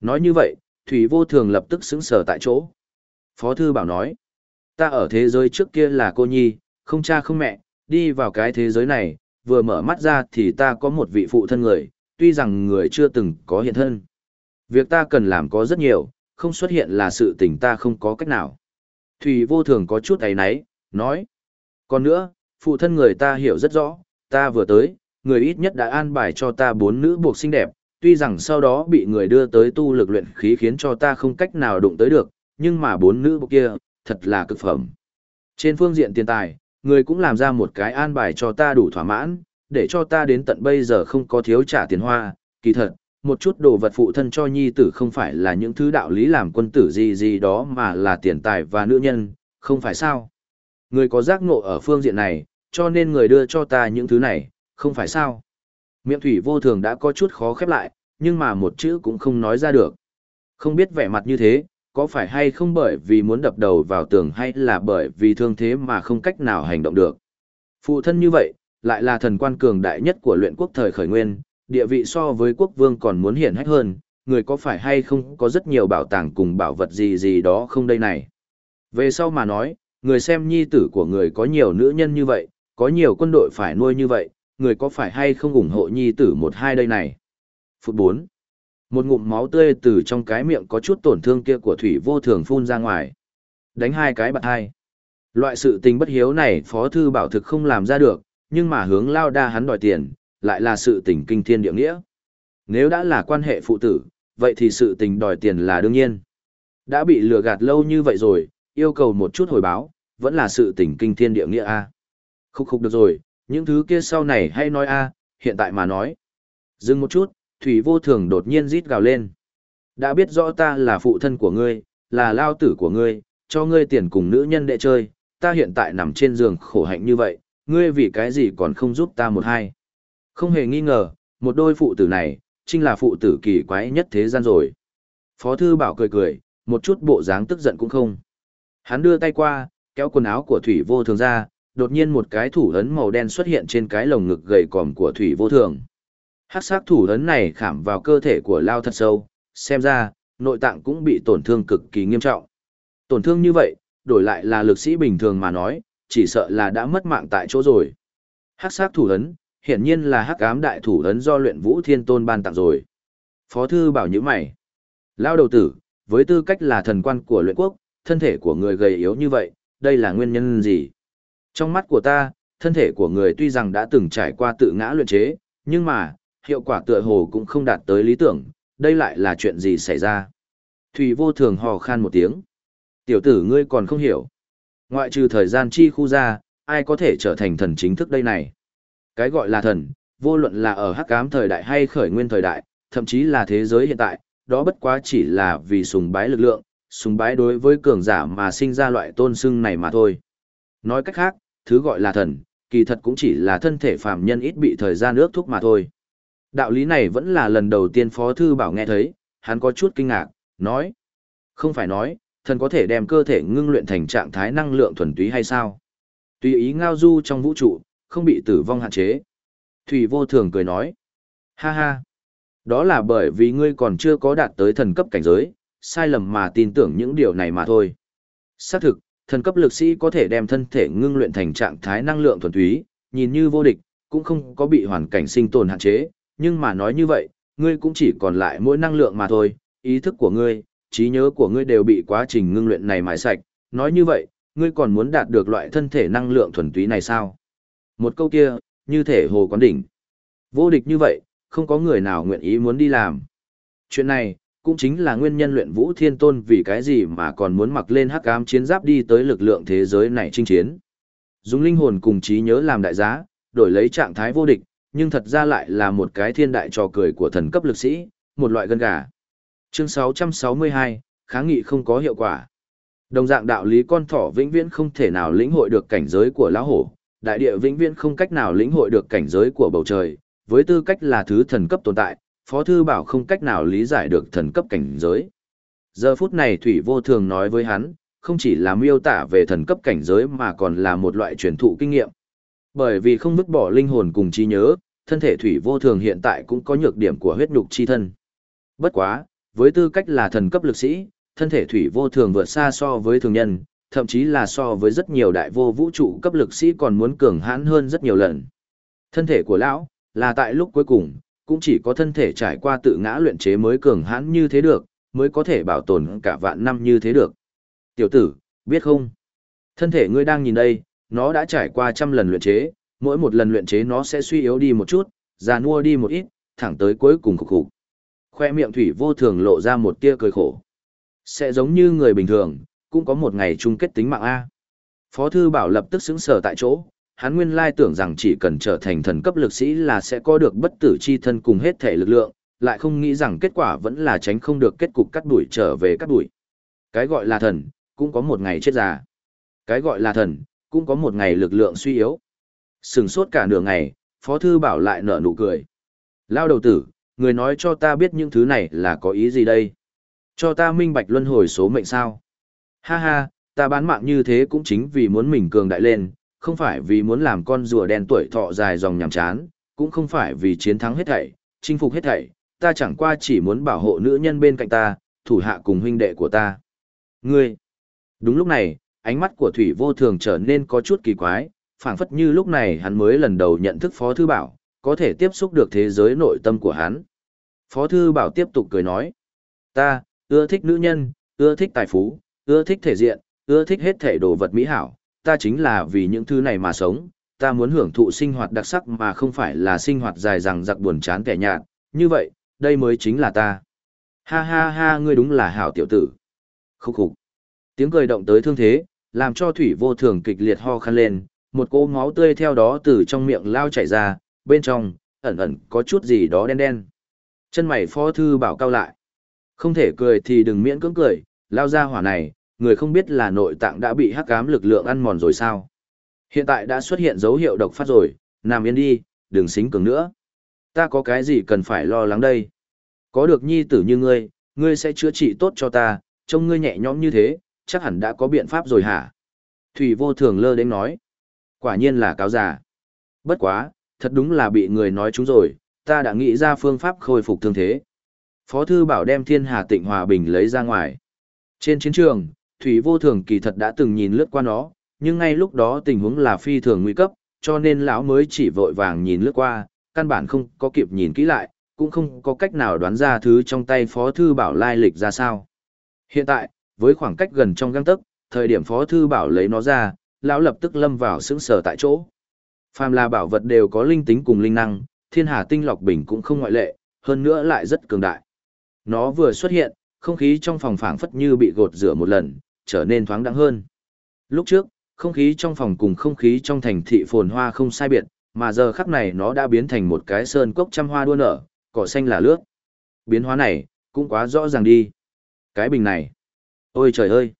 Nói như vậy, Thủy vô thường lập tức xứng sở tại chỗ. Phó thư bảo nói. Ta ở thế giới trước kia là cô nhi, không cha không mẹ, đi vào cái thế giới này, vừa mở mắt ra thì ta có một vị phụ thân người, tuy rằng người chưa từng có hiện thân. Việc ta cần làm có rất nhiều, không xuất hiện là sự tình ta không có cách nào. Thủy vô thường có chút ấy náy, nói. Còn nữa, phụ thân người ta hiểu rất rõ, ta vừa tới, người ít nhất đã an bài cho ta bốn nữ buộc xinh đẹp, tuy rằng sau đó bị người đưa tới tu lực luyện khí khiến cho ta không cách nào đụng tới được, nhưng mà bốn nữ buộc kia, thật là cực phẩm. Trên phương diện tiền tài, người cũng làm ra một cái an bài cho ta đủ thỏa mãn, để cho ta đến tận bây giờ không có thiếu trả tiền hoa, kỳ thật, một chút đồ vật phụ thân cho nhi tử không phải là những thứ đạo lý làm quân tử gì gì đó mà là tiền tài và nữ nhân, không phải sao. Người có giác ngộ ở phương diện này, cho nên người đưa cho ta những thứ này, không phải sao. Miệng thủy vô thường đã có chút khó khép lại, nhưng mà một chữ cũng không nói ra được. Không biết vẻ mặt như thế, có phải hay không bởi vì muốn đập đầu vào tường hay là bởi vì thương thế mà không cách nào hành động được. Phụ thân như vậy, lại là thần quan cường đại nhất của luyện quốc thời khởi nguyên, địa vị so với quốc vương còn muốn hiển hách hơn, người có phải hay không có rất nhiều bảo tàng cùng bảo vật gì gì đó không đây này. Về sau mà nói, người xem nhi tử của người có nhiều nữ nhân như vậy, có nhiều quân đội phải nuôi như vậy, người có phải hay không ủng hộ nhi tử một hai đây này. Phút 4. Một ngụm máu tươi từ trong cái miệng có chút tổn thương kia của thủy vô thường phun ra ngoài. Đánh hai cái bạc hai. Loại sự tình bất hiếu này phó thư bảo thực không làm ra được, nhưng mà hướng lao đa hắn đòi tiền, lại là sự tình kinh thiên địa nghĩa. Nếu đã là quan hệ phụ tử, vậy thì sự tình đòi tiền là đương nhiên. Đã bị lừa gạt lâu như vậy rồi, yêu cầu một chút hồi báo, vẫn là sự tình kinh thiên địa nghĩa a. Khúc khúc được rồi, những thứ kia sau này hay nói a, hiện tại mà nói. Dừng một chút, Thủy Vô Thường đột nhiên rít gào lên. Đã biết rõ ta là phụ thân của ngươi, là lao tử của ngươi, cho ngươi tiền cùng nữ nhân để chơi, ta hiện tại nằm trên giường khổ hạnh như vậy, ngươi vì cái gì còn không giúp ta một hai. Không hề nghi ngờ, một đôi phụ tử này, chính là phụ tử kỳ quái nhất thế gian rồi. Phó thư bảo cười cười, một chút bộ dáng tức giận cũng không. Hắn đưa tay qua, kéo quần áo của Thủy Vô Thường ra, đột nhiên một cái thủ ấn màu đen xuất hiện trên cái lồng ngực gầy còm của Thủy Vô Thường. Hắc sắc thủ ấn này khảm vào cơ thể của Lao thật sâu, xem ra, nội tạng cũng bị tổn thương cực kỳ nghiêm trọng. Tổn thương như vậy, đổi lại là lực sĩ bình thường mà nói, chỉ sợ là đã mất mạng tại chỗ rồi. Hắc sắc thủ ấn, hiển nhiên là hắc ám đại thủ ấn do luyện vũ thiên tôn ban tặng rồi. Phó thư bảo như mày. Lao đầu tử, với tư cách là thần quan của luyện quốc, thân thể của người gầy yếu như vậy, đây là nguyên nhân gì? Trong mắt của ta, thân thể của người tuy rằng đã từng trải qua tự ngã luyện chế, nhưng mà, hiệu quả tựa hồ cũng không đạt tới lý tưởng, đây lại là chuyện gì xảy ra? Thủy vô thường hò khan một tiếng. Tiểu tử ngươi còn không hiểu. Ngoại trừ thời gian chi khu ra, ai có thể trở thành thần chính thức đây này? Cái gọi là thần, vô luận là ở hắc ám thời đại hay khởi nguyên thời đại, thậm chí là thế giới hiện tại, đó bất quá chỉ là vì sùng bái lực lượng, sùng bái đối với cường giả mà sinh ra loại tôn sưng này mà thôi. Nói cách khác, thứ gọi là thần, kỳ thật cũng chỉ là thân thể phàm nhân ít bị thời gian ước thúc mà thôi. Đạo lý này vẫn là lần đầu tiên Phó Thư Bảo nghe thấy, hắn có chút kinh ngạc, nói. Không phải nói, thần có thể đem cơ thể ngưng luyện thành trạng thái năng lượng thuần túy hay sao? Tùy ý ngao du trong vũ trụ, không bị tử vong hạn chế. Thủy vô thường cười nói. Ha ha. Đó là bởi vì ngươi còn chưa có đạt tới thần cấp cảnh giới, sai lầm mà tin tưởng những điều này mà thôi. Xác thực, thần cấp lực sĩ có thể đem thân thể ngưng luyện thành trạng thái năng lượng thuần túy, nhìn như vô địch, cũng không có bị hoàn cảnh sinh tồn hạn chế, nhưng mà nói như vậy, ngươi cũng chỉ còn lại mỗi năng lượng mà thôi, ý thức của ngươi, trí nhớ của ngươi đều bị quá trình ngưng luyện này mài sạch, nói như vậy, ngươi còn muốn đạt được loại thân thể năng lượng thuần túy này sao? Một câu kia, như thể hồ quán đỉnh. Vô địch như vậy, không có người nào nguyện ý muốn đi làm. Chuyện này, cũng chính là nguyên nhân luyện vũ thiên tôn vì cái gì mà còn muốn mặc lên hắc ám chiến giáp đi tới lực lượng thế giới này chinh chiến. Dùng linh hồn cùng trí nhớ làm đại giá, đổi lấy trạng thái vô địch, nhưng thật ra lại là một cái thiên đại trò cười của thần cấp lực sĩ, một loại gân gà. Chương 662, kháng nghị không có hiệu quả. Đồng dạng đạo lý con thỏ vĩnh viễn không thể nào lĩnh hội được cảnh giới của lão hổ, đại địa vĩnh viễn không cách nào lĩnh hội được cảnh giới của bầu trời, với tư cách là thứ thần cấp tồn tại, Phó Thư Bảo không cách nào lý giải được thần cấp cảnh giới. Giờ phút này Thủy Vô Thường nói với hắn, không chỉ là miêu tả về thần cấp cảnh giới mà còn là một loại truyền thụ kinh nghiệm. Bởi vì không vứt bỏ linh hồn cùng trí nhớ, thân thể Thủy Vô Thường hiện tại cũng có nhược điểm của huyết nhục chi thân. Bất quá, với tư cách là thần cấp lực sĩ, thân thể Thủy Vô Thường vượt xa so với thường nhân, thậm chí là so với rất nhiều đại vô vũ trụ cấp lực sĩ còn muốn cường hãn hơn rất nhiều lần. Thân thể của lão là tại lúc cuối cùng, cũng chỉ có thân thể trải qua tự ngã luyện chế mới cường hãn như thế được, mới có thể bảo tồn cả vạn năm như thế được. Tiểu tử, biết không? Thân thể ngươi đang nhìn đây, nó đã trải qua trăm lần luyện chế, mỗi một lần luyện chế nó sẽ suy yếu đi một chút, già nua đi một ít, thẳng tới cuối cùng khục khục. Khoe miệng thủy vô thường lộ ra một tia cười khổ. Sẽ giống như người bình thường, cũng có một ngày chung kết tính mạng A. Phó thư bảo lập tức xứng sở tại chỗ, hắn nguyên lai tưởng rằng chỉ cần trở thành thần cấp lực sĩ là sẽ có được bất tử chi thân cùng hết thể lực lượng, lại không nghĩ rằng kết quả vẫn là tránh không được kết cục cắt đuổi trở về cắt đuổi. Cái gọi là thần, cũng có một ngày chết già. Cái gọi là thần, cũng có một ngày lực lượng suy yếu. Sừng sốt cả nửa ngày, Phó Thư Bảo lại nở nụ cười. Lao đầu tử, người nói cho ta biết những thứ này là có ý gì đây? Cho ta minh bạch luân hồi số mệnh sao? Ha ha, ta bán mạng như thế cũng chính vì muốn mình cường đại lên, không phải vì muốn làm con rùa đen tuổi thọ dài dòng nhàm chán, cũng không phải vì chiến thắng hết thảy, chinh phục hết thảy, ta chẳng qua chỉ muốn bảo hộ nữ nhân bên cạnh ta, thủ hạ cùng huynh đệ của ta. Ngươi! Đúng lúc này, ánh mắt của Thủy Vô Thường trở nên có chút kỳ quái, phảng phất như lúc này hắn mới lần đầu nhận thức Phó Thư Bảo, có thể tiếp xúc được thế giới nội tâm của hắn. Phó Thư Bảo tiếp tục cười nói, ta, ưa thích nữ nhân, ưa thích tài phú, ưa thích thể diện, ưa thích hết thể đồ vật mỹ hảo, ta chính là vì những thứ này mà sống, ta muốn hưởng thụ sinh hoạt đặc sắc mà không phải là sinh hoạt dài dằng dặc buồn chán kẻ nhạt, như vậy, đây mới chính là ta. Ha ha ha ngươi đúng là hảo tiểu tử. Khúc khục. Tiếng cười động tới thương thế, làm cho thủy vô thường kịch liệt ho khăn lên, một cỗ máu tươi theo đó từ trong miệng lao chảy ra, bên trong, ẩn ẩn có chút gì đó đen đen. Chân mày phó thư bảo cao lại. Không thể cười thì đừng miễn cưỡng cười, lao ra hỏa này, người không biết là nội tạng đã bị hắc ám lực lượng ăn mòn rồi sao. Hiện tại đã xuất hiện dấu hiệu độc phát rồi, nằm yên đi, đừng xính cường nữa. Ta có cái gì cần phải lo lắng đây? Có được nhi tử như ngươi, ngươi sẽ chữa trị tốt cho ta, trông ngươi nhẹ nhõm như thế, chắc hẳn đã có biện pháp rồi hả? Thủy vô thường lơ đến nói. Quả nhiên là cáo già. Bất quá, thật đúng là bị người nói chúng rồi, ta đã nghĩ ra phương pháp khôi phục thương thế. Phó thư bảo đem thiên hà tịnh hòa bình lấy ra ngoài. Trên chiến trường, Thủy vô thường kỳ thật đã từng nhìn lướt qua nó, nhưng ngay lúc đó tình huống là phi thường nguy cấp, cho nên lão mới chỉ vội vàng nhìn lướt qua, căn bản không có kịp nhìn kỹ lại, cũng không có cách nào đoán ra thứ trong tay Phó Thư Bảo lai lịch ra sao. Hiện tại, với khoảng cách gần trong găng tức, thời điểm Phó Thư Bảo lấy nó ra, lão lập tức lâm vào sững sờ tại chỗ. Phàm là bảo vật đều có linh tính cùng linh năng, thiên hà tinh lọc bình cũng không ngoại lệ, hơn nữa lại rất cường đại. Nó vừa xuất hiện, không khí trong phòng phảng phất như bị gột rửa một lần, trở nên thoáng đẳng hơn. Lúc trước, không khí trong phòng cùng không khí trong thành thị phồn hoa không sai biệt, mà giờ khắc này nó đã biến thành một cái sơn cốc trăm hoa đua nở, cỏ xanh là lướt. Biến hóa này, cũng quá rõ ràng đi. Cái bình này. Ôi trời ơi!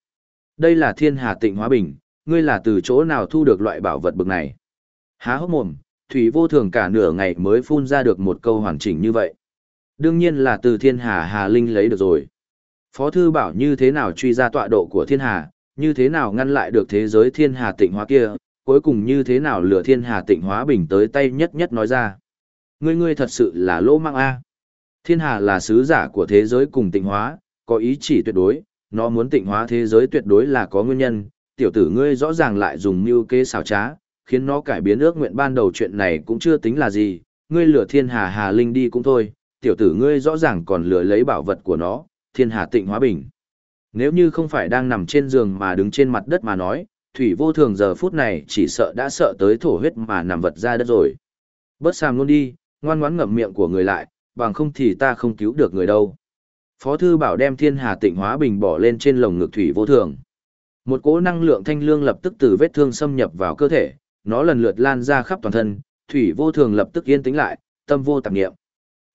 Đây là thiên hà tịnh hóa bình, ngươi là từ chỗ nào thu được loại bảo vật bực này? Há hốc mồm, Thủy vô thường cả nửa ngày mới phun ra được một câu hoàn chỉnh như vậy. Đương nhiên là từ thiên hà hà linh lấy được rồi. Phó thư bảo như thế nào truy ra tọa độ của thiên hà, như thế nào ngăn lại được thế giới thiên hà tịnh hóa kia, cuối cùng như thế nào lừa thiên hà tịnh hóa bình tới tay nhất nhất nói ra. Ngươi ngươi thật sự là lỗ mạng A. Thiên hà là sứ giả của thế giới cùng tịnh hóa, có ý chỉ tuyệt đối, nó muốn tịnh hóa thế giới tuyệt đối là có nguyên nhân, tiểu tử ngươi rõ ràng lại dùng mưu kế xảo trá, khiến nó cải biến ước nguyện ban đầu chuyện này cũng chưa tính là gì, ngươi lừa thiên hà hà linh đi cũng thôi, tiểu tử ngươi rõ ràng còn lừa lấy bảo vật của nó, thiên hà tịnh hóa bình. Nếu như không phải đang nằm trên giường mà đứng trên mặt đất mà nói, thủy vô thường giờ phút này chỉ sợ đã sợ tới thổ huyết mà nằm vật ra đất rồi. Bớt sàm luôn đi, ngoan ngoãn ngậm miệng của người lại, bằng không thì ta không cứu được người đâu. Phó thư bảo đem thiên hà tịnh hóa bình bỏ lên trên lồng ngực thủy vô thường. Một cỗ năng lượng thanh lương lập tức từ vết thương xâm nhập vào cơ thể, nó lần lượt lan ra khắp toàn thân, thủy vô thường lập tức yên tĩnh lại, tâm vô tạp niệm.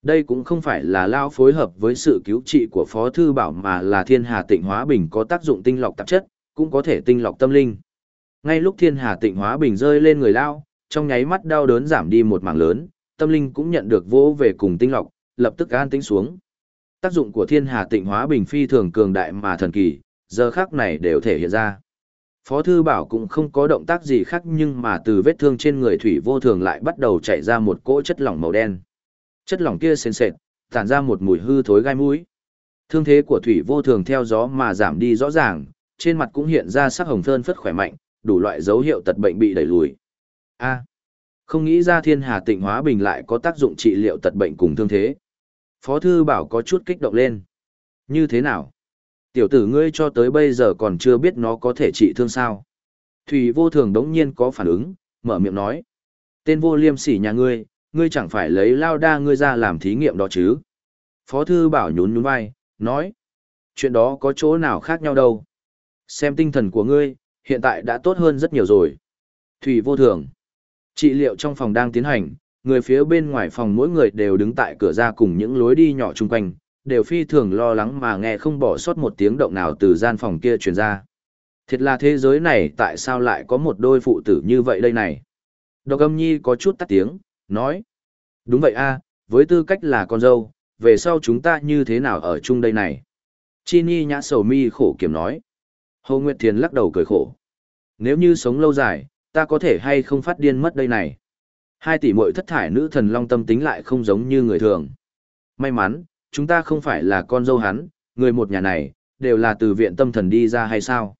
Đây cũng không phải là lao phối hợp với sự cứu trị của Phó Thư Bảo mà là thiên hà tịnh hóa bình có tác dụng tinh lọc tạp chất, cũng có thể tinh lọc tâm linh. Ngay lúc thiên hà tịnh hóa bình rơi lên người lao, trong nháy mắt đau đớn giảm đi một mảng lớn, tâm linh cũng nhận được vỗ về cùng tinh lọc, lập tức an tính xuống. Tác dụng của thiên hà tịnh hóa bình phi thường cường đại mà thần kỳ, giờ khác này đều thể hiện ra. Phó Thư Bảo cũng không có động tác gì khác nhưng mà từ vết thương trên người thủy vô thường lại bắt đầu chảy ra một cỗ chất lỏng màu đen. Chất lỏng kia sền sệt, tản ra một mùi hư thối gai mũi. Thương thế của thủy vô thường theo gió mà giảm đi rõ ràng, trên mặt cũng hiện ra sắc hồng phơn phất khỏe mạnh, đủ loại dấu hiệu tật bệnh bị đẩy lùi. A, không nghĩ ra thiên hà tịnh hóa bình lại có tác dụng trị liệu tật bệnh cùng thương thế. Phó thư bảo có chút kích động lên. Như thế nào? Tiểu tử ngươi cho tới bây giờ còn chưa biết nó có thể trị thương sao. Thủy vô thường đống nhiên có phản ứng, mở miệng nói. Tên vô liêm sỉ nhà ngươi, ngươi chẳng phải lấy lao đa ngươi ra làm thí nghiệm đó chứ. Phó thư bảo nhún nhún vai, nói. Chuyện đó có chỗ nào khác nhau đâu. Xem tinh thần của ngươi, hiện tại đã tốt hơn rất nhiều rồi. Thủy vô thường. Trị liệu trong phòng đang tiến hành, người phía bên ngoài phòng mỗi người đều đứng tại cửa ra cùng những lối đi nhỏ chung quanh, đều phi thường lo lắng mà nghe không bỏ sót một tiếng động nào từ gian phòng kia truyền ra. Thiệt là thế giới này tại sao lại có một đôi phụ tử như vậy đây này? Độc âm nhi có chút tắt tiếng, nói. Đúng vậy a với tư cách là con dâu, về sau chúng ta như thế nào ở chung đây này? Chi Ni nhã sầu mi khổ kiểm nói. Hồ Nguyệt Thiền lắc đầu cười khổ. Nếu như sống lâu dài, ta có thể hay không phát điên mất đây này? Hai tỷ muội thất thải nữ thần long tâm tính lại không giống như người thường. May mắn, chúng ta không phải là con dâu hắn, người một nhà này, đều là từ viện tâm thần đi ra hay sao?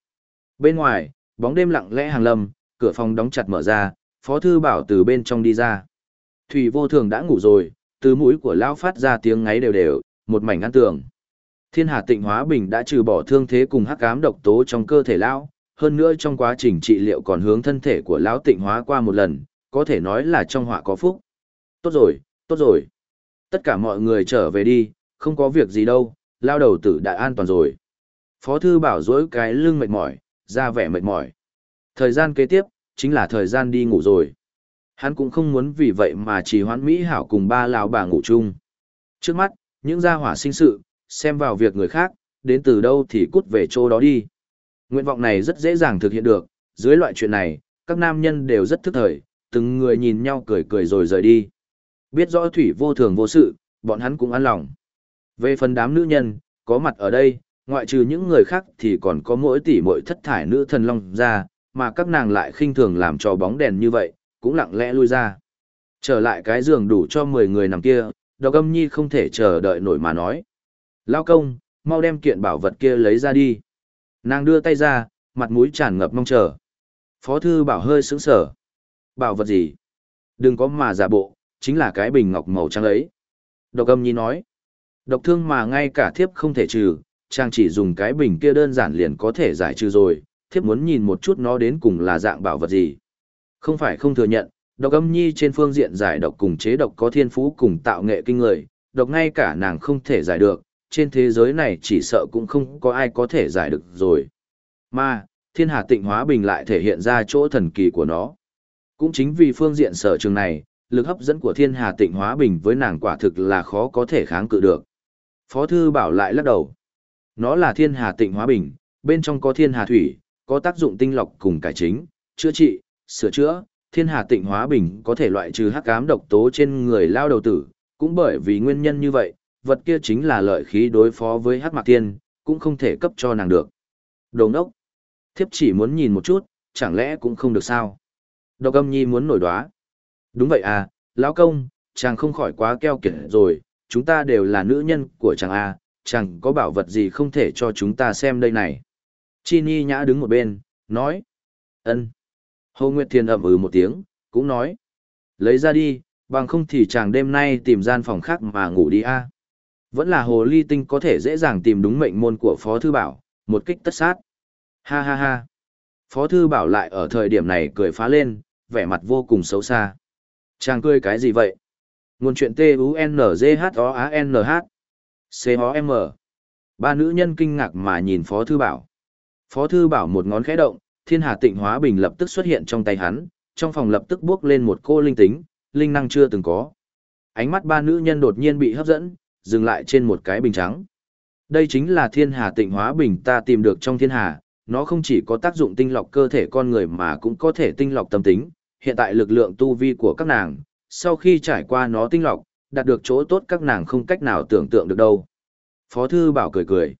Bên ngoài, Bóng đêm lặng lẽ hàng lâm, cửa phòng đóng chặt mở ra, Phó Thư Bảo từ bên trong đi ra. Thủy vô thường đã ngủ rồi, từ mũi của lão phát ra tiếng ngáy đều đều, một mảnh ăn tường. Thiên Hà Tịnh Hóa Bình đã trừ bỏ thương thế cùng hắc ám độc tố trong cơ thể lão, hơn nữa trong quá trình trị liệu còn hướng thân thể của lão tịnh hóa qua một lần, có thể nói là trong họa có phúc. Tốt rồi, tốt rồi. Tất cả mọi người trở về đi, không có việc gì đâu, lao đầu tử đã an toàn rồi. Phó thư bảo dối cái lưng mệt mỏi, ra vẻ mệt mỏi. Thời gian kế tiếp, chính là thời gian đi ngủ rồi. Hắn cũng không muốn vì vậy mà chỉ hoãn Mỹ Hảo cùng ba lão bà ngủ chung. Trước mắt, những gia hỏa sinh sự, xem vào việc người khác, đến từ đâu thì cút về chỗ đó đi. Nguyện vọng này rất dễ dàng thực hiện được, dưới loại chuyện này, các nam nhân đều rất thức thời, từng người nhìn nhau cười cười rồi rời đi. Biết rõ thủy vô thường vô sự, bọn hắn cũng an lòng. Về phần đám nữ nhân, có mặt ở đây, ngoại trừ những người khác thì còn có mỗi tỷ mỗi thất thải nữ thần long ra, mà các nàng lại khinh thường làm cho bóng đèn như vậy, cũng lặng lẽ lui ra. Trở lại cái giường đủ cho 10 người nằm kia, độc âm nhi không thể chờ đợi nổi mà nói. Lao công, mau đem kiện bảo vật kia lấy ra đi. Nàng đưa tay ra, mặt mũi tràn ngập mong chờ. Phó thư bảo hơi sững sở. Bảo vật gì? Đừng có mà giả bộ, chính là cái bình ngọc màu trắng ấy. Độc âm nhi nói. Độc thương mà ngay cả thiếp không thể trừ, chàng chỉ dùng cái bình kia đơn giản liền có thể giải trừ rồi, thiếp muốn nhìn một chút nó đến cùng là dạng bảo vật gì. Không phải không thừa nhận, độc âm nhi trên phương diện giải độc cùng chế độc có thiên phú cùng tạo nghệ kinh người, độc ngay cả nàng không thể giải được, trên thế giới này chỉ sợ cũng không có ai có thể giải được rồi. Mà, thiên hà tịnh hóa bình lại thể hiện ra chỗ thần kỳ của nó. Cũng chính vì phương diện sở trường này, lực hấp dẫn của thiên hà tịnh hóa bình với nàng quả thực là khó có thể kháng cự được. Phó thư bảo lại lắc đầu. Nó là thiên hà tịnh hóa bình, bên trong có thiên hà thủy, có tác dụng tinh lọc cùng cải chính, chữa trị, sửa chữa. Thiên hà tịnh hóa bình có thể loại trừ hắc ám độc tố trên người lao đầu tử, cũng bởi vì nguyên nhân như vậy, vật kia chính là lợi khí đối phó với hắc mạc tiên, cũng không thể cấp cho nàng được. Đồ ngốc! Thiếp chỉ muốn nhìn một chút, chẳng lẽ cũng không được sao? Độc âm nhi muốn nổi đoá. Đúng vậy à, lão công, chàng không khỏi quá keo kiệt rồi, chúng ta đều là nữ nhân của chàng à, chàng có bảo vật gì không thể cho chúng ta xem đây này. Chi Ni nhã đứng một bên, nói. ân. Hồ Nguyệt Thiền ậm ừ một tiếng, cũng nói. Lấy ra đi, bằng không thì chàng đêm nay tìm gian phòng khác mà ngủ đi a. À. Vẫn là hồ ly tinh có thể dễ dàng tìm đúng mệnh môn của Phó Thư Bảo, một kích tất sát. Ha ha ha. Phó Thư Bảo lại ở thời điểm này cười phá lên, vẻ mặt vô cùng xấu xa. Chàng cười cái gì vậy? Nguồn chuyện T-U-N-G-H-O-A-N-H. C-O-M. Ba nữ nhân kinh ngạc mà nhìn Phó Thư Bảo. Phó Thư Bảo một ngón khẽ động, thiên hà tịnh hóa bình lập tức xuất hiện trong tay hắn, trong phòng lập tức bước lên một cô linh tính, linh năng chưa từng có. Ánh mắt ba nữ nhân đột nhiên bị hấp dẫn, dừng lại trên một cái bình trắng. Đây chính là thiên hà tịnh hóa bình ta tìm được trong thiên hà, nó không chỉ có tác dụng tinh lọc cơ thể con người mà cũng có thể tinh lọc tâm tính, hiện tại lực lượng tu vi của các nàng, sau khi trải qua nó tinh lọc, đạt được chỗ tốt các nàng không cách nào tưởng tượng được đâu. Phó Thư Bảo cười cười.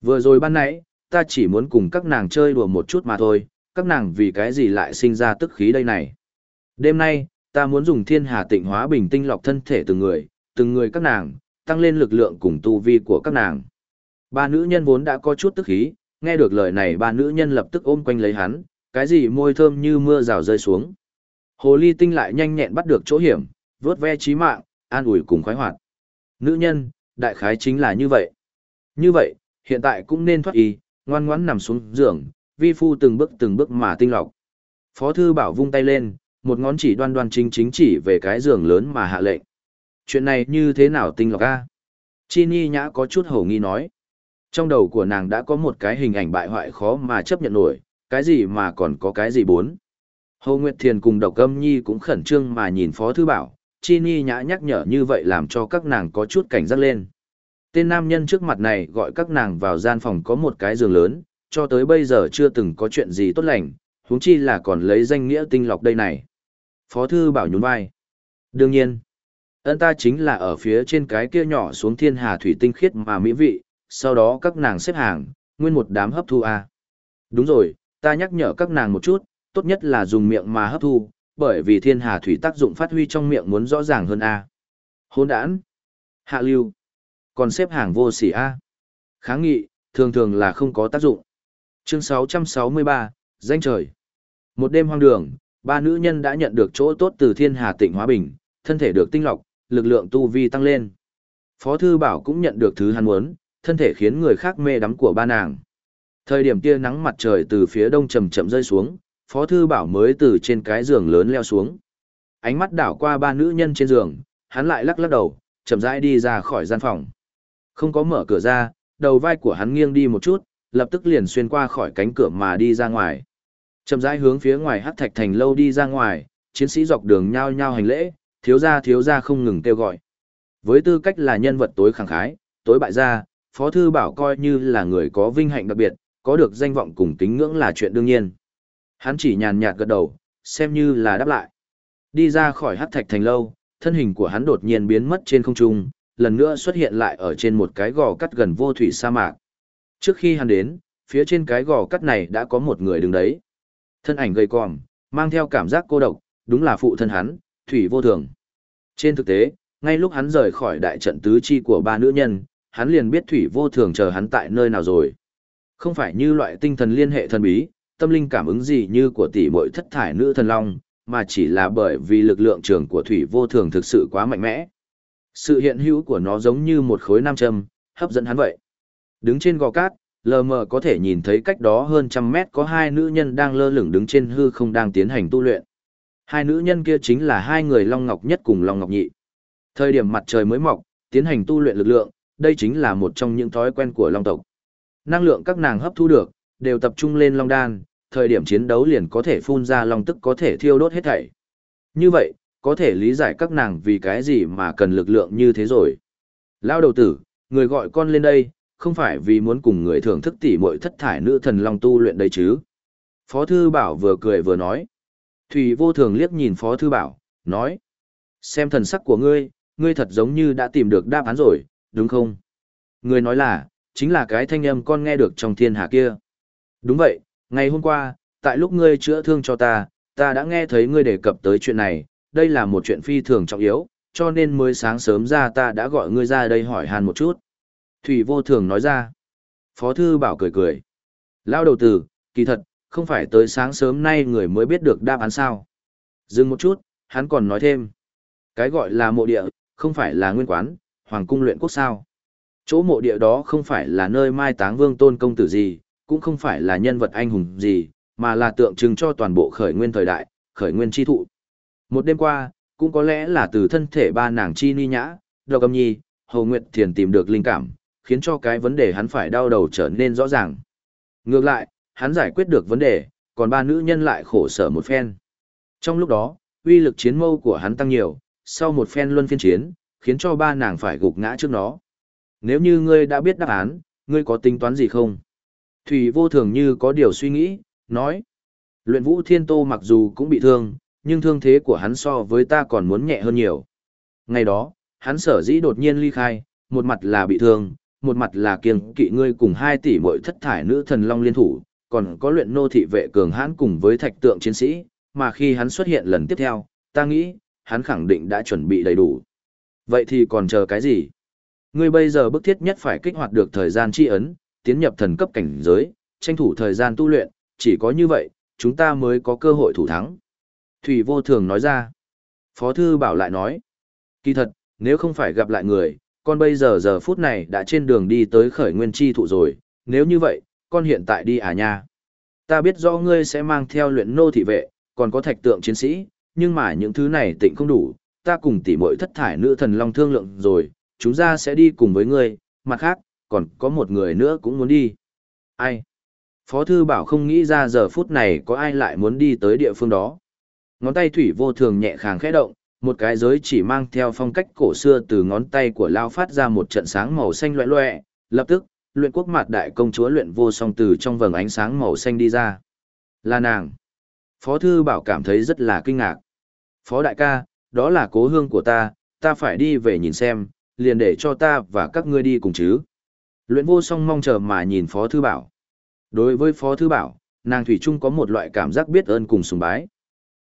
Vừa rồi ban nãy, ta chỉ muốn cùng các nàng chơi đùa một chút mà thôi, các nàng vì cái gì lại sinh ra tức khí đây này. Đêm nay, ta muốn dùng thiên hà tịnh hóa bình tinh lọc thân thể từng người, từng người các nàng, tăng lên lực lượng cùng tu vi của các nàng. Ba nữ nhân vốn đã có chút tức khí, nghe được lời này ba nữ nhân lập tức ôm quanh lấy hắn, cái gì môi thơm như mưa rào rơi xuống. Hồ ly tinh lại nhanh nhẹn bắt được chỗ hiểm, vớt ve trí mạng, an ủi cùng khoái hoạt. Nữ nhân, đại khái chính là như vậy. Như vậy, hiện tại cũng nên thoát y, ngoan ngoãn nằm xuống giường, vi phu từng bước từng bước mà tinh lọc. Phó thư bảo vung tay lên, một ngón chỉ đoan đoan chính chính chỉ về cái giường lớn mà hạ lệnh. Chuyện này như thế nào tinh lọc a? Chi Ni Nhã có chút hổ nghi nói. Trong đầu của nàng đã có một cái hình ảnh bại hoại khó mà chấp nhận nổi, cái gì mà còn có cái gì bốn. Hồ Nguyệt Thiền cùng Độc Âm Nhi cũng khẩn trương mà nhìn Phó Thư Bảo, Chi Ni Nhã nhắc nhở như vậy làm cho các nàng có chút cảnh giác lên. Tên nam nhân trước mặt này gọi các nàng vào gian phòng có một cái giường lớn, cho tới bây giờ chưa từng có chuyện gì tốt lành, huống chi là còn lấy danh nghĩa tinh lọc đây này. Phó Thư Bảo nhún vai. Đương nhiên, ân ta chính là ở phía trên cái kia nhỏ xuống thiên hà thủy tinh khiết mà mỹ vị, sau đó các nàng xếp hàng, nguyên một đám hấp thu a. Đúng rồi, ta nhắc nhở các nàng một chút, tốt nhất là dùng miệng mà hấp thu, bởi vì thiên hà thủy tác dụng phát huy trong miệng muốn rõ ràng hơn a. Hôn đản, hạ lưu, còn xếp hàng vô sỉ a. Kháng nghị, thường thường là không có tác dụng. Chương 663, Danh trời. Một đêm hoang đường, ba nữ nhân đã nhận được chỗ tốt từ thiên hà tịnh hóa bình, thân thể được tinh lọc, lực lượng tu vi tăng lên. Phó Thư Bảo cũng nhận được thứ hắn muốn, thân thể khiến người khác mê đắm của ba nàng. Thời điểm tia nắng mặt trời từ phía đông chậm chậm rơi xuống, Phó Thư Bảo mới từ trên cái giường lớn leo xuống. Ánh mắt đảo qua ba nữ nhân trên giường, hắn lại lắc lắc đầu, chậm rãi đi ra khỏi gian phòng. Không có mở cửa ra, đầu vai của hắn nghiêng đi một chút, lập tức liền xuyên qua khỏi cánh cửa mà đi ra ngoài. Chậm rãi hướng phía ngoài hắc thạch thành lâu đi ra ngoài, chiến sĩ dọc đường nhao nhao hành lễ, thiếu gia thiếu gia không ngừng kêu gọi. Với tư cách là nhân vật tối khẳng khái, tối bại gia, Phó Thư Bảo coi như là người có vinh hạnh đặc biệt, có được danh vọng cùng kính ngưỡng là chuyện đương nhiên. Hắn chỉ nhàn nhạt gật đầu, xem như là đáp lại. Đi ra khỏi hắc thạch thành lâu, thân hình của hắn đột nhiên biến mất trên không trung, lần nữa xuất hiện lại ở trên một cái gò cắt gần vô thủy sa mạc. Trước khi hắn đến, phía trên cái gò cắt này đã có một người đứng đấy. Thân ảnh gầy còm, mang theo cảm giác cô độc, đúng là phụ thân hắn, Thủy Vô Thường. Trên thực tế, ngay lúc hắn rời khỏi đại trận tứ chi của ba nữ nhân, hắn liền biết Thủy Vô Thường chờ hắn tại nơi nào rồi. Không phải như loại tinh thần liên hệ thần bí, tâm linh cảm ứng gì như của tỷ muội thất thải nữ thần long, mà chỉ là bởi vì lực lượng trường của Thủy Vô Thường thực sự quá mạnh mẽ. Sự hiện hữu của nó giống như một khối nam châm, hấp dẫn hắn vậy. Đứng trên gò cát, lờ mờ có thể nhìn thấy cách đó hơn trăm mét có hai nữ nhân đang lơ lửng đứng trên hư không đang tiến hành tu luyện. Hai nữ nhân kia chính là hai người Long Ngọc nhất cùng Long Ngọc nhị. Thời điểm mặt trời mới mọc, tiến hành tu luyện lực lượng, đây chính là một trong những thói quen của Long tộc. Năng lượng các nàng hấp thu được, đều tập trung lên Long đan, thời điểm chiến đấu liền có thể phun ra Long tức có thể thiêu đốt hết thảy. Như vậy, có thể lý giải các nàng vì cái gì mà cần lực lượng như thế rồi. Lao đầu tử, người gọi con lên đây, không phải vì muốn cùng người thưởng thức tỉ muội thất thải nữ thần long tu luyện đấy chứ. Phó Thư Bảo vừa cười vừa nói. Thủy vô thường liếc nhìn Phó Thư Bảo, nói. Xem thần sắc của ngươi, ngươi thật giống như đã tìm được đáp án rồi, đúng không? Ngươi nói là, chính là cái thanh âm con nghe được trong thiên hạ kia. Đúng vậy, ngày hôm qua, tại lúc ngươi chữa thương cho ta, ta đã nghe thấy ngươi đề cập tới chuyện này, đây là một chuyện phi thường trọng yếu, cho nên mới sáng sớm ra ta đã gọi ngươi ra đây hỏi hàn một chút. Thủy vô thường nói ra. Phó thư bảo cười cười. Lao đầu tử, kỳ thật, không phải tới sáng sớm nay người mới biết được đáp án sao. Dừng một chút, hắn còn nói thêm. Cái gọi là mộ địa, không phải là nguyên quán, hoàng cung luyện quốc sao. Chỗ mộ địa đó không phải là nơi mai táng vương tôn công tử gì, cũng không phải là nhân vật anh hùng gì, mà là tượng trưng cho toàn bộ khởi nguyên thời đại, khởi nguyên tri thụ. Một đêm qua, cũng có lẽ là từ thân thể ba nàng chi ni nhã, độc âm nhi, hầu nguyệt thiền tìm được linh cảm, khiến cho cái vấn đề hắn phải đau đầu trở nên rõ ràng. Ngược lại, hắn giải quyết được vấn đề, còn ba nữ nhân lại khổ sở một phen. Trong lúc đó, uy lực chiến mâu của hắn tăng nhiều, sau một phen luân phiên chiến, khiến cho ba nàng phải gục ngã trước nó. Nếu như ngươi đã biết đáp án, ngươi có tính toán gì không? Thủy vô thường như có điều suy nghĩ, nói. Luyện vũ thiên tô mặc dù cũng bị thương, nhưng thương thế của hắn so với ta còn muốn nhẹ hơn nhiều. Ngày đó, hắn sở dĩ đột nhiên ly khai, một mặt là bị thương, một mặt là kiêng kỵ ngươi cùng hai tỷ muội thất thải nữ thần long liên thủ, còn có luyện nô thị vệ cường hãn cùng với thạch tượng chiến sĩ, mà khi hắn xuất hiện lần tiếp theo, ta nghĩ, hắn khẳng định đã chuẩn bị đầy đủ. Vậy thì còn chờ cái gì? Ngươi bây giờ bức thiết nhất phải kích hoạt được thời gian tri ấn, tiến nhập thần cấp cảnh giới, tranh thủ thời gian tu luyện, chỉ có như vậy, chúng ta mới có cơ hội thủ thắng. Thủy vô thường nói ra. Phó thư bảo lại nói. Kỳ thật, nếu không phải gặp lại người, con bây giờ giờ phút này đã trên đường đi tới khởi nguyên chi thụ rồi, nếu như vậy, con hiện tại đi à nha. Ta biết rõ ngươi sẽ mang theo luyện nô thị vệ, còn có thạch tượng chiến sĩ, nhưng mà những thứ này tịnh không đủ, ta cùng tỷ muội thất thải nữ thần long thương lượng rồi, chúng ta sẽ đi cùng với ngươi, mặt khác, còn có một người nữa cũng muốn đi. Ai? Phó thư bảo không nghĩ ra giờ phút này có ai lại muốn đi tới địa phương đó. Ngón tay thủy vô thường nhẹ khàng khẽ động, một cái giới chỉ mang theo phong cách cổ xưa từ ngón tay của Lao phát ra một trận sáng màu xanh loẹ loẹ, lập tức, luyện quốc mặt đại công chúa luyện vô song từ trong vầng ánh sáng màu xanh đi ra. Là nàng. Phó thư bảo cảm thấy rất là kinh ngạc. Phó đại ca, đó là cố hương của ta, ta phải đi về nhìn xem, liền để cho ta và các ngươi đi cùng chứ. Luyện vô song mong chờ mà nhìn Phó Thư Bảo. Đối với Phó Thư Bảo, nàng Thủy Trung có một loại cảm giác biết ơn cùng sùng bái.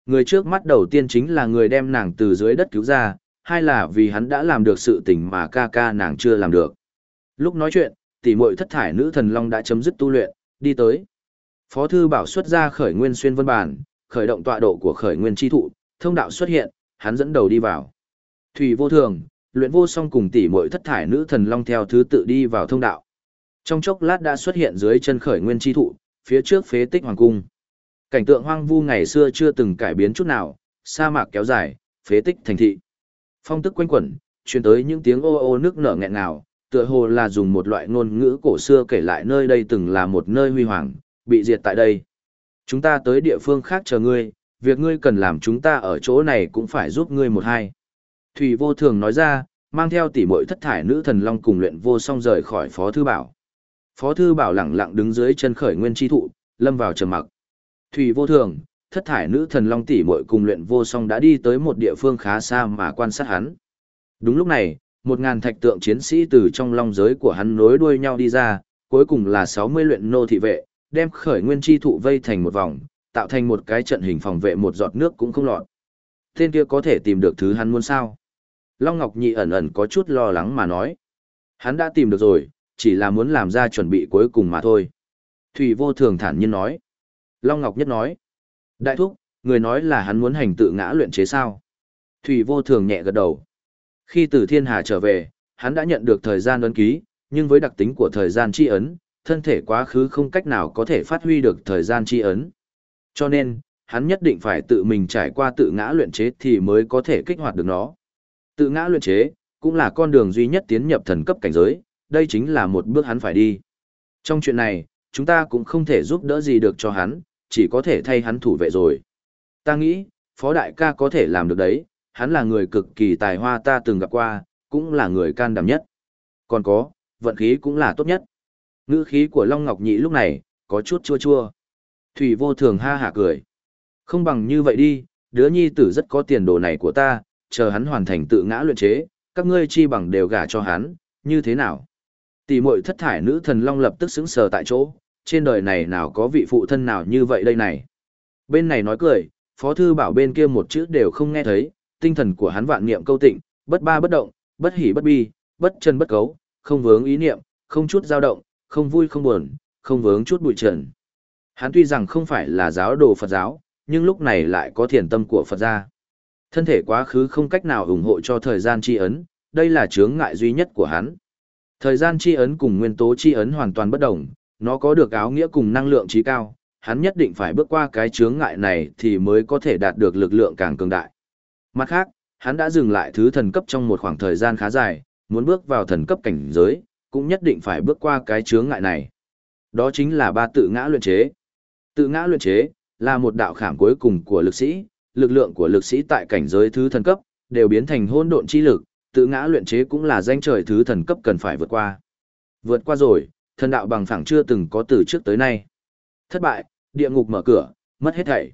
Người trước mắt đầu tiên chính là người đem nàng từ dưới đất cứu ra, hay là vì hắn đã làm được sự tình mà ca ca nàng chưa làm được. Lúc nói chuyện, tỷ muội thất thải nữ thần long đã chấm dứt tu luyện, đi tới. Phó thư bảo xuất ra khởi nguyên xuyên vân bản, khởi động tọa độ của khởi nguyên chi thụ, thông đạo xuất hiện, hắn dẫn đầu đi vào. Thủy vô thường, luyện vô song cùng tỷ muội thất thải nữ thần long theo thứ tự đi vào thông đạo. Trong chốc lát đã xuất hiện dưới chân khởi nguyên chi thụ, phía trước phế tích hoàng cung. Cảnh tượng hoang vu ngày xưa chưa từng cải biến chút nào, sa mạc kéo dài, phế tích thành thị. Phong tức quanh quẩn, truyền tới những tiếng ô ô nước nở nghẹn ngào, tựa hồ là dùng một loại ngôn ngữ cổ xưa kể lại nơi đây từng là một nơi huy hoàng, bị diệt tại đây. Chúng ta tới địa phương khác chờ ngươi, việc ngươi cần làm chúng ta ở chỗ này cũng phải giúp ngươi một hai. Thủy vô thường nói ra, mang theo tỷ muội thất thải nữ thần long cùng luyện vô song rời khỏi phó thư bảo. Phó thư bảo lặng lặng đứng dưới chân khởi nguyên chi thụ, lâm vào trầm mặc. Thủy vô thường, thất thải nữ thần long tỷ muội cùng luyện vô song đã đi tới một địa phương khá xa mà quan sát hắn. Đúng lúc này, một ngàn thạch tượng chiến sĩ từ trong long giới của hắn nối đuôi nhau đi ra, cuối cùng là 60 luyện nô thị vệ, đem khởi nguyên chi thụ vây thành một vòng, tạo thành một cái trận hình phòng vệ một giọt nước cũng không lọt. Tên kia có thể tìm được thứ hắn muốn sao? Long Ngọc Nhị ẩn ẩn có chút lo lắng mà nói. Hắn đã tìm được rồi, chỉ là muốn làm ra chuẩn bị cuối cùng mà thôi. Thủy vô thường thản nhiên nói. Long Ngọc Nhất nói. Đại thúc, người nói là hắn muốn hành tự ngã luyện chế sao? Thủy vô thường nhẹ gật đầu. Khi từ thiên hà trở về, hắn đã nhận được thời gian ấn ký, nhưng với đặc tính của thời gian chi ấn, thân thể quá khứ không cách nào có thể phát huy được thời gian chi ấn. Cho nên, hắn nhất định phải tự mình trải qua tự ngã luyện chế thì mới có thể kích hoạt được nó. Tự ngã luyện chế, cũng là con đường duy nhất tiến nhập thần cấp cảnh giới, đây chính là một bước hắn phải đi. Trong chuyện này, chúng ta cũng không thể giúp đỡ gì được cho hắn, chỉ có thể thay hắn thủ vệ rồi. Ta nghĩ, Phó Đại ca có thể làm được đấy, hắn là người cực kỳ tài hoa ta từng gặp qua, cũng là người can đảm nhất. Còn có, vận khí cũng là tốt nhất. Ngữ khí của Long Ngọc Nhị lúc này, có chút chua chua. Thủy vô thường ha hả cười. Không bằng như vậy đi, đứa nhi tử rất có tiền đồ này của ta, chờ hắn hoàn thành tự ngã luyện chế, các ngươi chi bằng đều gả cho hắn, như thế nào? Tỷ muội thất thải nữ thần Long lập tức sững sờ tại chỗ, trên đời này nào có vị phụ thân nào như vậy đây này. Bên này nói cười, phó thư bảo bên kia một chữ đều không nghe thấy, tinh thần của hắn vạn niệm câu tịnh, bất ba bất động, bất hỉ bất bi, bất chân bất cấu, không vướng ý niệm, không chút dao động, không vui không buồn, không vướng chút bụi trần. Hắn tuy rằng không phải là giáo đồ Phật giáo, nhưng lúc này lại có thiền tâm của Phật gia. Thân thể quá khứ không cách nào ủng hộ cho thời gian chi ấn, đây là chướng ngại duy nhất của hắn. Thời gian chi ấn cùng nguyên tố chi ấn hoàn toàn bất đồng, nó có được áo nghĩa cùng năng lượng trí cao, hắn nhất định phải bước qua cái chướng ngại này thì mới có thể đạt được lực lượng càng cường đại. Mặt khác, hắn đã dừng lại thứ thần cấp trong một khoảng thời gian khá dài, muốn bước vào thần cấp cảnh giới, cũng nhất định phải bước qua cái chướng ngại này. Đó chính là ba tự ngã luyện chế. Tự ngã luyện chế là một đạo khảm cuối cùng của lực sĩ, lực lượng của lực sĩ tại cảnh giới thứ thần cấp đều biến thành hỗn độn chi lực, tự ngã luyện chế cũng là danh trời thứ thần cấp cần phải vượt qua. Vượt qua rồi, thần đạo bằng phẳng chưa từng có từ trước tới nay. Thất bại, địa ngục mở cửa, mất hết thảy.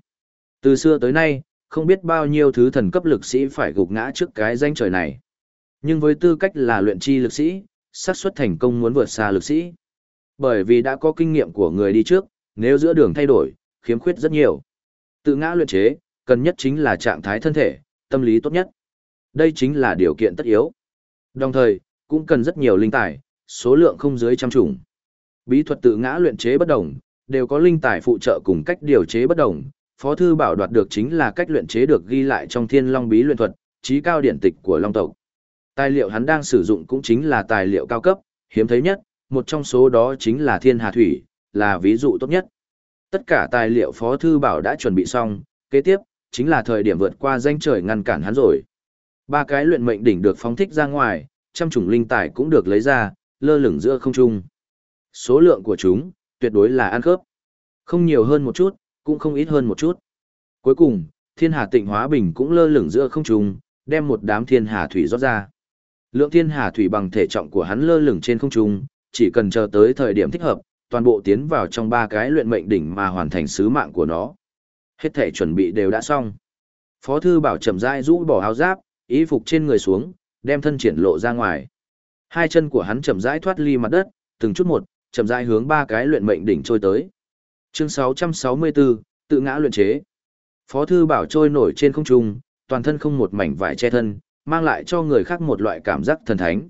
Từ xưa tới nay, không biết bao nhiêu thứ thần cấp lực sĩ phải gục ngã trước cái danh trời này. Nhưng với tư cách là luyện chi lực sĩ, xác suất thành công muốn vượt xa lực sĩ. Bởi vì đã có kinh nghiệm của người đi trước, nếu giữa đường thay đổi, khiếm khuyết rất nhiều. Tự ngã luyện chế, cần nhất chính là trạng thái thân thể, tâm lý tốt nhất. Đây chính là điều kiện tất yếu. Đồng thời, cũng cần rất nhiều linh tài, số lượng không dưới trăm chủng. Bí thuật tự ngã luyện chế bất đồng, đều có linh tài phụ trợ cùng cách điều chế bất đồng. Phó thư bảo đoạt được chính là cách luyện chế được ghi lại trong Thiên Long Bí luyện thuật, trí cao điển tịch của Long tộc. Tài liệu hắn đang sử dụng cũng chính là tài liệu cao cấp, hiếm thấy nhất, một trong số đó chính là Thiên Hà Thủy, là ví dụ tốt nhất. Tất cả tài liệu Phó Thư Bảo đã chuẩn bị xong, kế tiếp, chính là thời điểm vượt qua danh trời ngăn cản hắn rồi. Ba cái luyện mệnh đỉnh được phóng thích ra ngoài, trăm chủng linh tài cũng được lấy ra, lơ lửng giữa không trung. Số lượng của chúng, tuyệt đối là ăn khớp. Không nhiều hơn một chút, cũng không ít hơn một chút. Cuối cùng, thiên hà tịnh hóa bình cũng lơ lửng giữa không trung, đem một đám thiên hà thủy rót ra. Lượng thiên hà thủy bằng thể trọng của hắn lơ lửng trên không trung, chỉ cần chờ tới thời điểm thích hợp, toàn bộ tiến vào trong ba cái luyện mệnh đỉnh mà hoàn thành sứ mạng của nó. Hết thể chuẩn bị đều đã xong. Phó thư bảo chậm rãi rũ bỏ áo giáp, ý phục trên người xuống, đem thân triển lộ ra ngoài. Hai chân của hắn chậm rãi thoát ly mặt đất, từng chút một, chậm rãi hướng ba cái luyện mệnh đỉnh trôi tới. Chương 664, tự ngã luyện chế. Phó thư bảo trôi nổi trên không trung, toàn thân không một mảnh vải che thân, mang lại cho người khác một loại cảm giác thần thánh.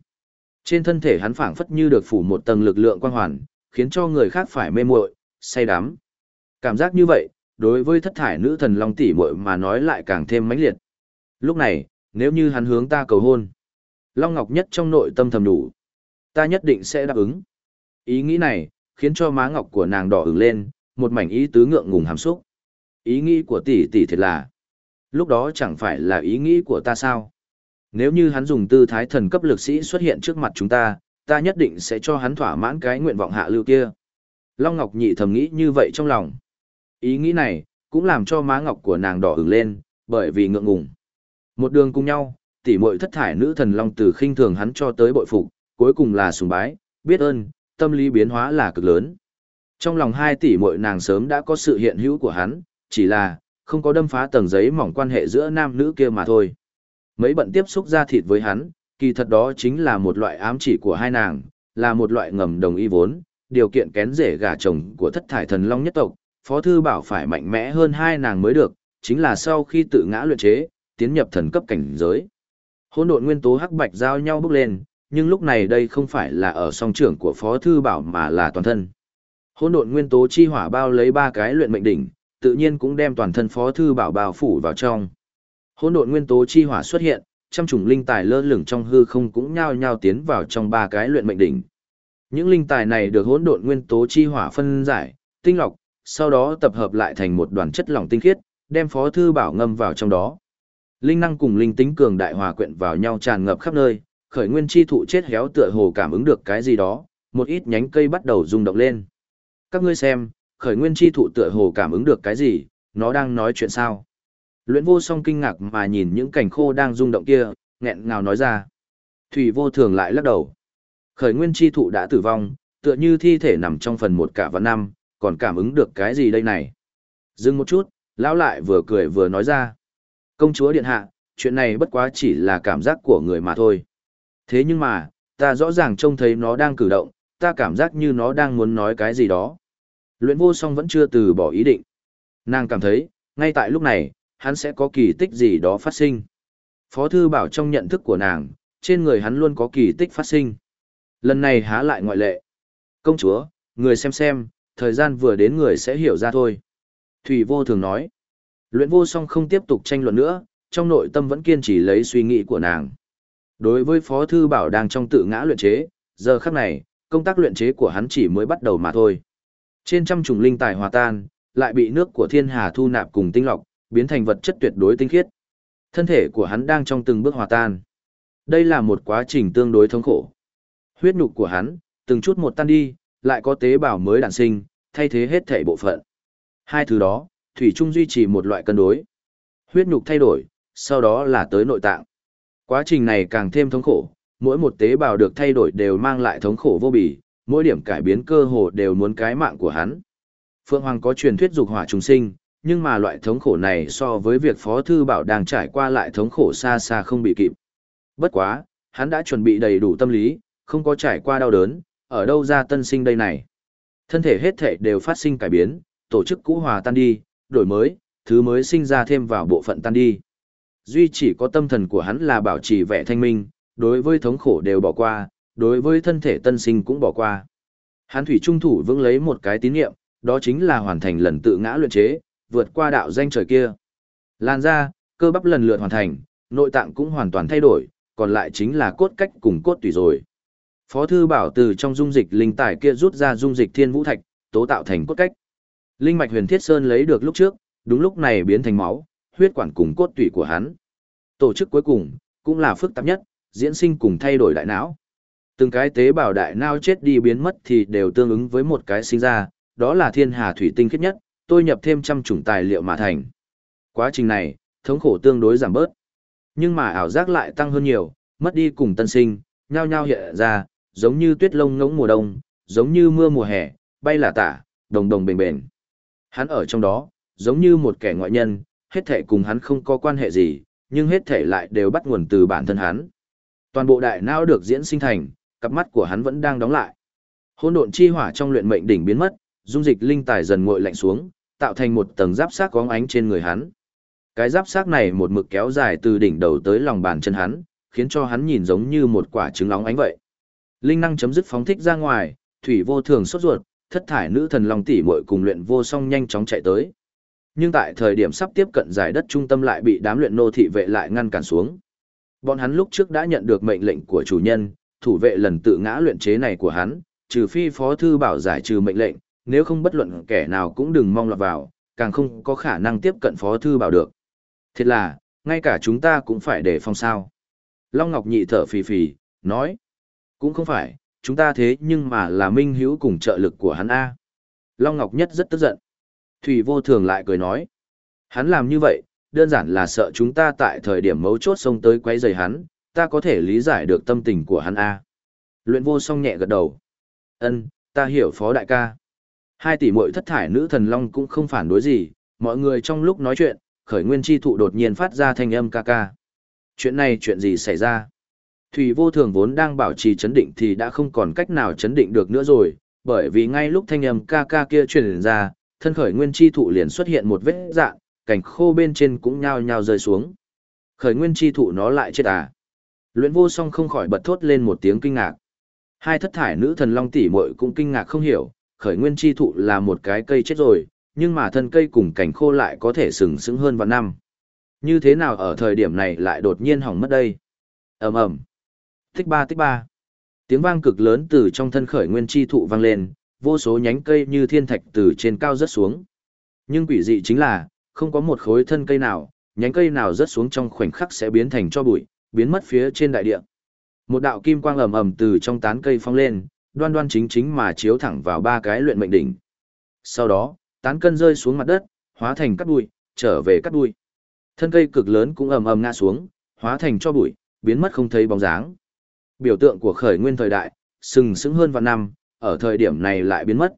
Trên thân thể hắn phảng phất như được phủ một tầng lực lượng quang hoàn, khiến cho người khác phải mê muội, say đắm. Cảm giác như vậy, đối với thất thải nữ thần long tỷ muội mà nói lại càng thêm mãnh liệt. Lúc này, nếu như hắn hướng ta cầu hôn, Long Ngọc Nhất trong nội tâm thầm đủ. Ta nhất định sẽ đáp ứng. Ý nghĩ này, khiến cho má ngọc của nàng đỏ ửng lên, một mảnh ý tứ ngượng ngùng hàm xúc. Ý nghĩ của tỷ tỷ thật là, lúc đó chẳng phải là ý nghĩ của ta sao? Nếu như hắn dùng tư thái thần cấp lực sĩ xuất hiện trước mặt chúng ta, ta nhất định sẽ cho hắn thỏa mãn cái nguyện vọng hạ lưu kia. Long Ngọc Nhị thầm nghĩ như vậy trong lòng. Ý nghĩ này, cũng làm cho má ngọc của nàng đỏ ửng lên, bởi vì ngượng ngùng. Một đường cùng nhau, tỷ muội thất thải nữ thần Long từ khinh thường hắn cho tới bội phục, cuối cùng là sùng bái, biết ơn, tâm lý biến hóa là cực lớn. Trong lòng hai tỷ muội nàng sớm đã có sự hiện hữu của hắn, chỉ là, không có đâm phá tầng giấy mỏng quan hệ giữa nam nữ kia mà thôi. Mấy bận tiếp xúc ra thịt với hắn, kỳ thật đó chính là một loại ám chỉ của hai nàng, là một loại ngầm đồng ý vốn, điều kiện kén rể gả chồng của thất thải thần long nhất tộc, Phó Thư Bảo phải mạnh mẽ hơn hai nàng mới được, chính là sau khi tự ngã luyện chế, tiến nhập thần cấp cảnh giới. hỗn độn nguyên tố hắc bạch giao nhau bước lên, nhưng lúc này đây không phải là ở song trưởng của Phó Thư Bảo mà là toàn thân. hỗn độn nguyên tố chi hỏa bao lấy ba cái luyện mệnh đỉnh, tự nhiên cũng đem toàn thân Phó Thư Bảo bao phủ vào trong. hỗn độn nguyên tố chi hỏa xuất hiện, trăm chủng linh tài lơ lửng trong hư không cũng nhao nhao tiến vào trong ba cái luyện mệnh đỉnh. Những linh tài này được hỗn độn nguyên tố chi hỏa phân giải, tinh lọc, sau đó tập hợp lại thành một đoàn chất lỏng tinh khiết, đem Phó thư bảo ngâm vào trong đó. Linh năng cùng linh tính cường đại hòa quyện vào nhau tràn ngập khắp nơi, khởi nguyên chi thụ chết héo tựa hồ cảm ứng được cái gì đó, một ít nhánh cây bắt đầu rung động lên. Các ngươi xem, khởi nguyên chi thụ tựa hồ cảm ứng được cái gì, nó đang nói chuyện sao? Luyện vô song kinh ngạc mà nhìn những cảnh khô đang rung động kia, nghẹn ngào nói ra. Thủy vô thường lại lắc đầu. Khởi nguyên chi thụ đã tử vong, tựa như thi thể nằm trong phần một cả vạn năm, còn cảm ứng được cái gì đây này? Dừng một chút, lão lại vừa cười vừa nói ra. Công chúa điện hạ, chuyện này bất quá chỉ là cảm giác của người mà thôi. Thế nhưng mà, ta rõ ràng trông thấy nó đang cử động, ta cảm giác như nó đang muốn nói cái gì đó. Luyện vô song vẫn chưa từ bỏ ý định. Nàng cảm thấy, ngay tại lúc này, hắn sẽ có kỳ tích gì đó phát sinh. Phó thư bảo trong nhận thức của nàng, trên người hắn luôn có kỳ tích phát sinh. Lần này há lại ngoại lệ. Công chúa, người xem xem, thời gian vừa đến người sẽ hiểu ra thôi. Thủy vô thường nói. Luyện vô song không tiếp tục tranh luận nữa, trong nội tâm vẫn kiên trì lấy suy nghĩ của nàng. Đối với Phó Thư Bảo đang trong tự ngã luyện chế, giờ khắc này, công tác luyện chế của hắn chỉ mới bắt đầu mà thôi. Trên trăm trùng linh tài hòa tan, lại bị nước của thiên hà thu nạp cùng tinh lọc, biến thành vật chất tuyệt đối tinh khiết. Thân thể của hắn đang trong từng bước hòa tan. Đây là một quá trình tương đối thống khổ. Huyết nhục của hắn, từng chút một tan đi, lại có tế bào mới đản sinh, thay thế hết thể bộ phận. Hai thứ đó, thủy chung duy trì một loại cân đối. Huyết nhục thay đổi, sau đó là tới nội tạng. Quá trình này càng thêm thống khổ, mỗi một tế bào được thay đổi đều mang lại thống khổ vô bì, mỗi điểm cải biến cơ hồ đều muốn cái mạng của hắn. Phượng Hoàng có truyền thuyết dục hỏa trùng sinh, nhưng mà loại thống khổ này so với việc Phó Thư Bảo đang trải qua lại thống khổ xa xa không bị kịp. Bất quá, hắn đã chuẩn bị đầy đủ tâm lý, không có trải qua đau đớn, ở đâu ra tân sinh đây này. Thân thể hết thể đều phát sinh cải biến, tổ chức cũ hòa tan đi, đổi mới, thứ mới sinh ra thêm vào bộ phận tan đi. Duy chỉ có tâm thần của hắn là bảo trì vẻ thanh minh, đối với thống khổ đều bỏ qua, đối với thân thể tân sinh cũng bỏ qua. Hắn thủy trung thủ vững lấy một cái tín niệm, đó chính là hoàn thành lần tự ngã luyện chế, vượt qua đạo danh trời kia. Lan ra, cơ bắp lần lượt hoàn thành, nội tạng cũng hoàn toàn thay đổi, còn lại chính là cốt cách cùng cốt tùy rồi. Phó thư bảo từ trong dung dịch linh tài kia rút ra dung dịch thiên vũ thạch, tố tạo thành cốt cách. Linh mạch huyền thiết sơn lấy được lúc trước, đúng lúc này biến thành máu, huyết quản cùng cốt tủy của hắn. Tổ chức cuối cùng, cũng là phức tạp nhất, diễn sinh cùng thay đổi đại não. Từng cái tế bào đại não chết đi biến mất thì đều tương ứng với một cái sinh ra, đó là thiên hà thủy tinh khiết nhất, tôi nhập thêm trăm chủng tài liệu mà thành. Quá trình này, thống khổ tương đối giảm bớt. Nhưng mà ảo giác lại tăng hơn nhiều, mất đi cùng tân sinh, nhao nhao hiện ra, giống như tuyết lông ngỗng mùa đông, giống như mưa mùa hè, bay là tả, đồng đồng bền bền. Hắn ở trong đó, giống như một kẻ ngoại nhân, hết thể cùng hắn không có quan hệ gì, nhưng hết thể lại đều bắt nguồn từ bản thân hắn. Toàn bộ đại não được diễn sinh thành, cặp mắt của hắn vẫn đang đóng lại. Hỗn độn chi hỏa trong luyện mệnh đỉnh biến mất, dung dịch linh tài dần nguội lạnh xuống, tạo thành một tầng giáp xác có ánh trên người hắn. Cái giáp xác này một mực kéo dài từ đỉnh đầu tới lòng bàn chân hắn, khiến cho hắn nhìn giống như một quả trứng óng ánh vậy. Linh năng chấm dứt phóng thích ra ngoài, thủy vô thường sốt ruột, thất thải nữ thần long tỷ muội cùng luyện vô song nhanh chóng chạy tới. Nhưng tại thời điểm sắp tiếp cận giải đất trung tâm lại bị đám luyện nô thị vệ lại ngăn cản xuống. Bọn hắn lúc trước đã nhận được mệnh lệnh của chủ nhân, thủ vệ lần tự ngã luyện chế này của hắn, trừ phi phó thư bảo giải trừ mệnh lệnh, nếu không bất luận kẻ nào cũng đừng mong lọt vào, càng không có khả năng tiếp cận phó thư bảo được. Thật là, ngay cả chúng ta cũng phải để phòng sao. Long Ngọc nhị thở phì phì, nói, cũng không phải, chúng ta thế nhưng mà là minh hữu cùng trợ lực của hắn A. Long Ngọc nhất rất tức giận. Thủy vô thường lại cười nói, hắn làm như vậy, đơn giản là sợ chúng ta tại thời điểm mấu chốt xông tới quấy rầy hắn, ta có thể lý giải được tâm tình của hắn A. Luyện vô song nhẹ gật đầu. ân ta hiểu phó đại ca. Hai tỷ muội thất thải nữ thần long cũng không phản đối gì, mọi người trong lúc nói chuyện, khởi nguyên chi thụ đột nhiên phát ra thanh âm ca ca. Chuyện này chuyện gì xảy ra? Thủy vô thường vốn đang bảo trì chấn định thì đã không còn cách nào chấn định được nữa rồi, bởi vì ngay lúc thanh âm ca ca kia truyền ra, thân khởi nguyên chi thụ liền xuất hiện một vết dạng, cảnh khô bên trên cũng nhao nhao rơi xuống. Khởi nguyên chi thụ nó lại chết à? Luyện vô song không khỏi bật thốt lên một tiếng kinh ngạc. Hai thất thải nữ thần long tỷ muội cũng kinh ngạc không hiểu, khởi nguyên chi thụ là một cái cây chết rồi, nhưng mà thân cây cùng cảnh khô lại có thể sừng sững hơn vạn năm. Như thế nào ở thời điểm này lại đột nhiên hỏng mất đây? ầm ầm Tích ba tích ba. Tiếng vang cực lớn từ trong thân khởi nguyên chi thụ vang lên, vô số nhánh cây như thiên thạch từ trên cao rớt xuống. Nhưng quỷ dị chính là, không có một khối thân cây nào, nhánh cây nào rớt xuống trong khoảnh khắc sẽ biến thành cho bụi, biến mất phía trên đại địa. Một đạo kim quang ầm ầm từ trong tán cây phong lên, đoan đoan chính chính mà chiếu thẳng vào ba cái luyện mệnh đỉnh. Sau đó, tán cân rơi xuống mặt đất, hóa thành cát bụi, trở về cát bụi. Thân cây cực lớn cũng ầm ầm ngã xuống, hóa thành cho bụi, biến mất không thấy bóng dáng. Biểu tượng của khởi nguyên thời đại, sừng sững hơn vạn năm, ở thời điểm này lại biến mất.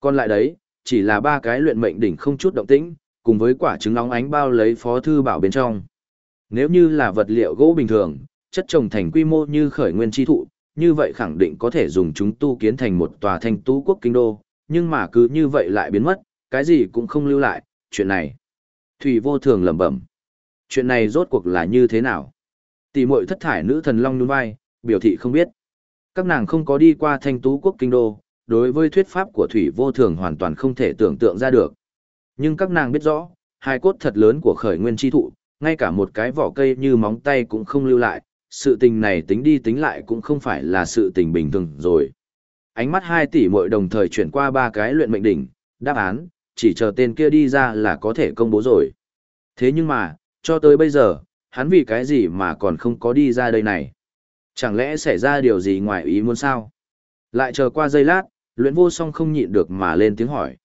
Còn lại đấy, chỉ là ba cái luyện mệnh đỉnh không chút động tĩnh, cùng với quả trứng nóng ánh bao lấy phó thư bảo bên trong. Nếu như là vật liệu gỗ bình thường, chất trồng thành quy mô như khởi nguyên chi thụ, như vậy khẳng định có thể dùng chúng tu kiến thành một tòa thanh tú quốc kinh đô, nhưng mà cứ như vậy lại biến mất, cái gì cũng không lưu lại, chuyện này. Thủy vô thường lẩm bẩm. Chuyện này rốt cuộc là như thế nào? Tỷ muội thất thải nữ thần long nhún vai, biểu thị không biết. Các nàng không có đi qua thanh tú quốc kinh đô, đối với thuyết pháp của thủy vô thường hoàn toàn không thể tưởng tượng ra được. Nhưng các nàng biết rõ, hai cốt thật lớn của khởi nguyên chi thụ, ngay cả một cái vỏ cây như móng tay cũng không lưu lại, sự tình này tính đi tính lại cũng không phải là sự tình bình thường rồi. Ánh mắt hai tỷ muội đồng thời chuyển qua ba cái luyện mệnh đỉnh, đáp án, chỉ chờ tên kia đi ra là có thể công bố rồi. Thế nhưng mà, cho tới bây giờ, hắn vì cái gì mà còn không có đi ra đây này? Chẳng lẽ xảy ra điều gì ngoài ý muốn sao? Lại chờ qua giây lát, luyện vô song không nhịn được mà lên tiếng hỏi.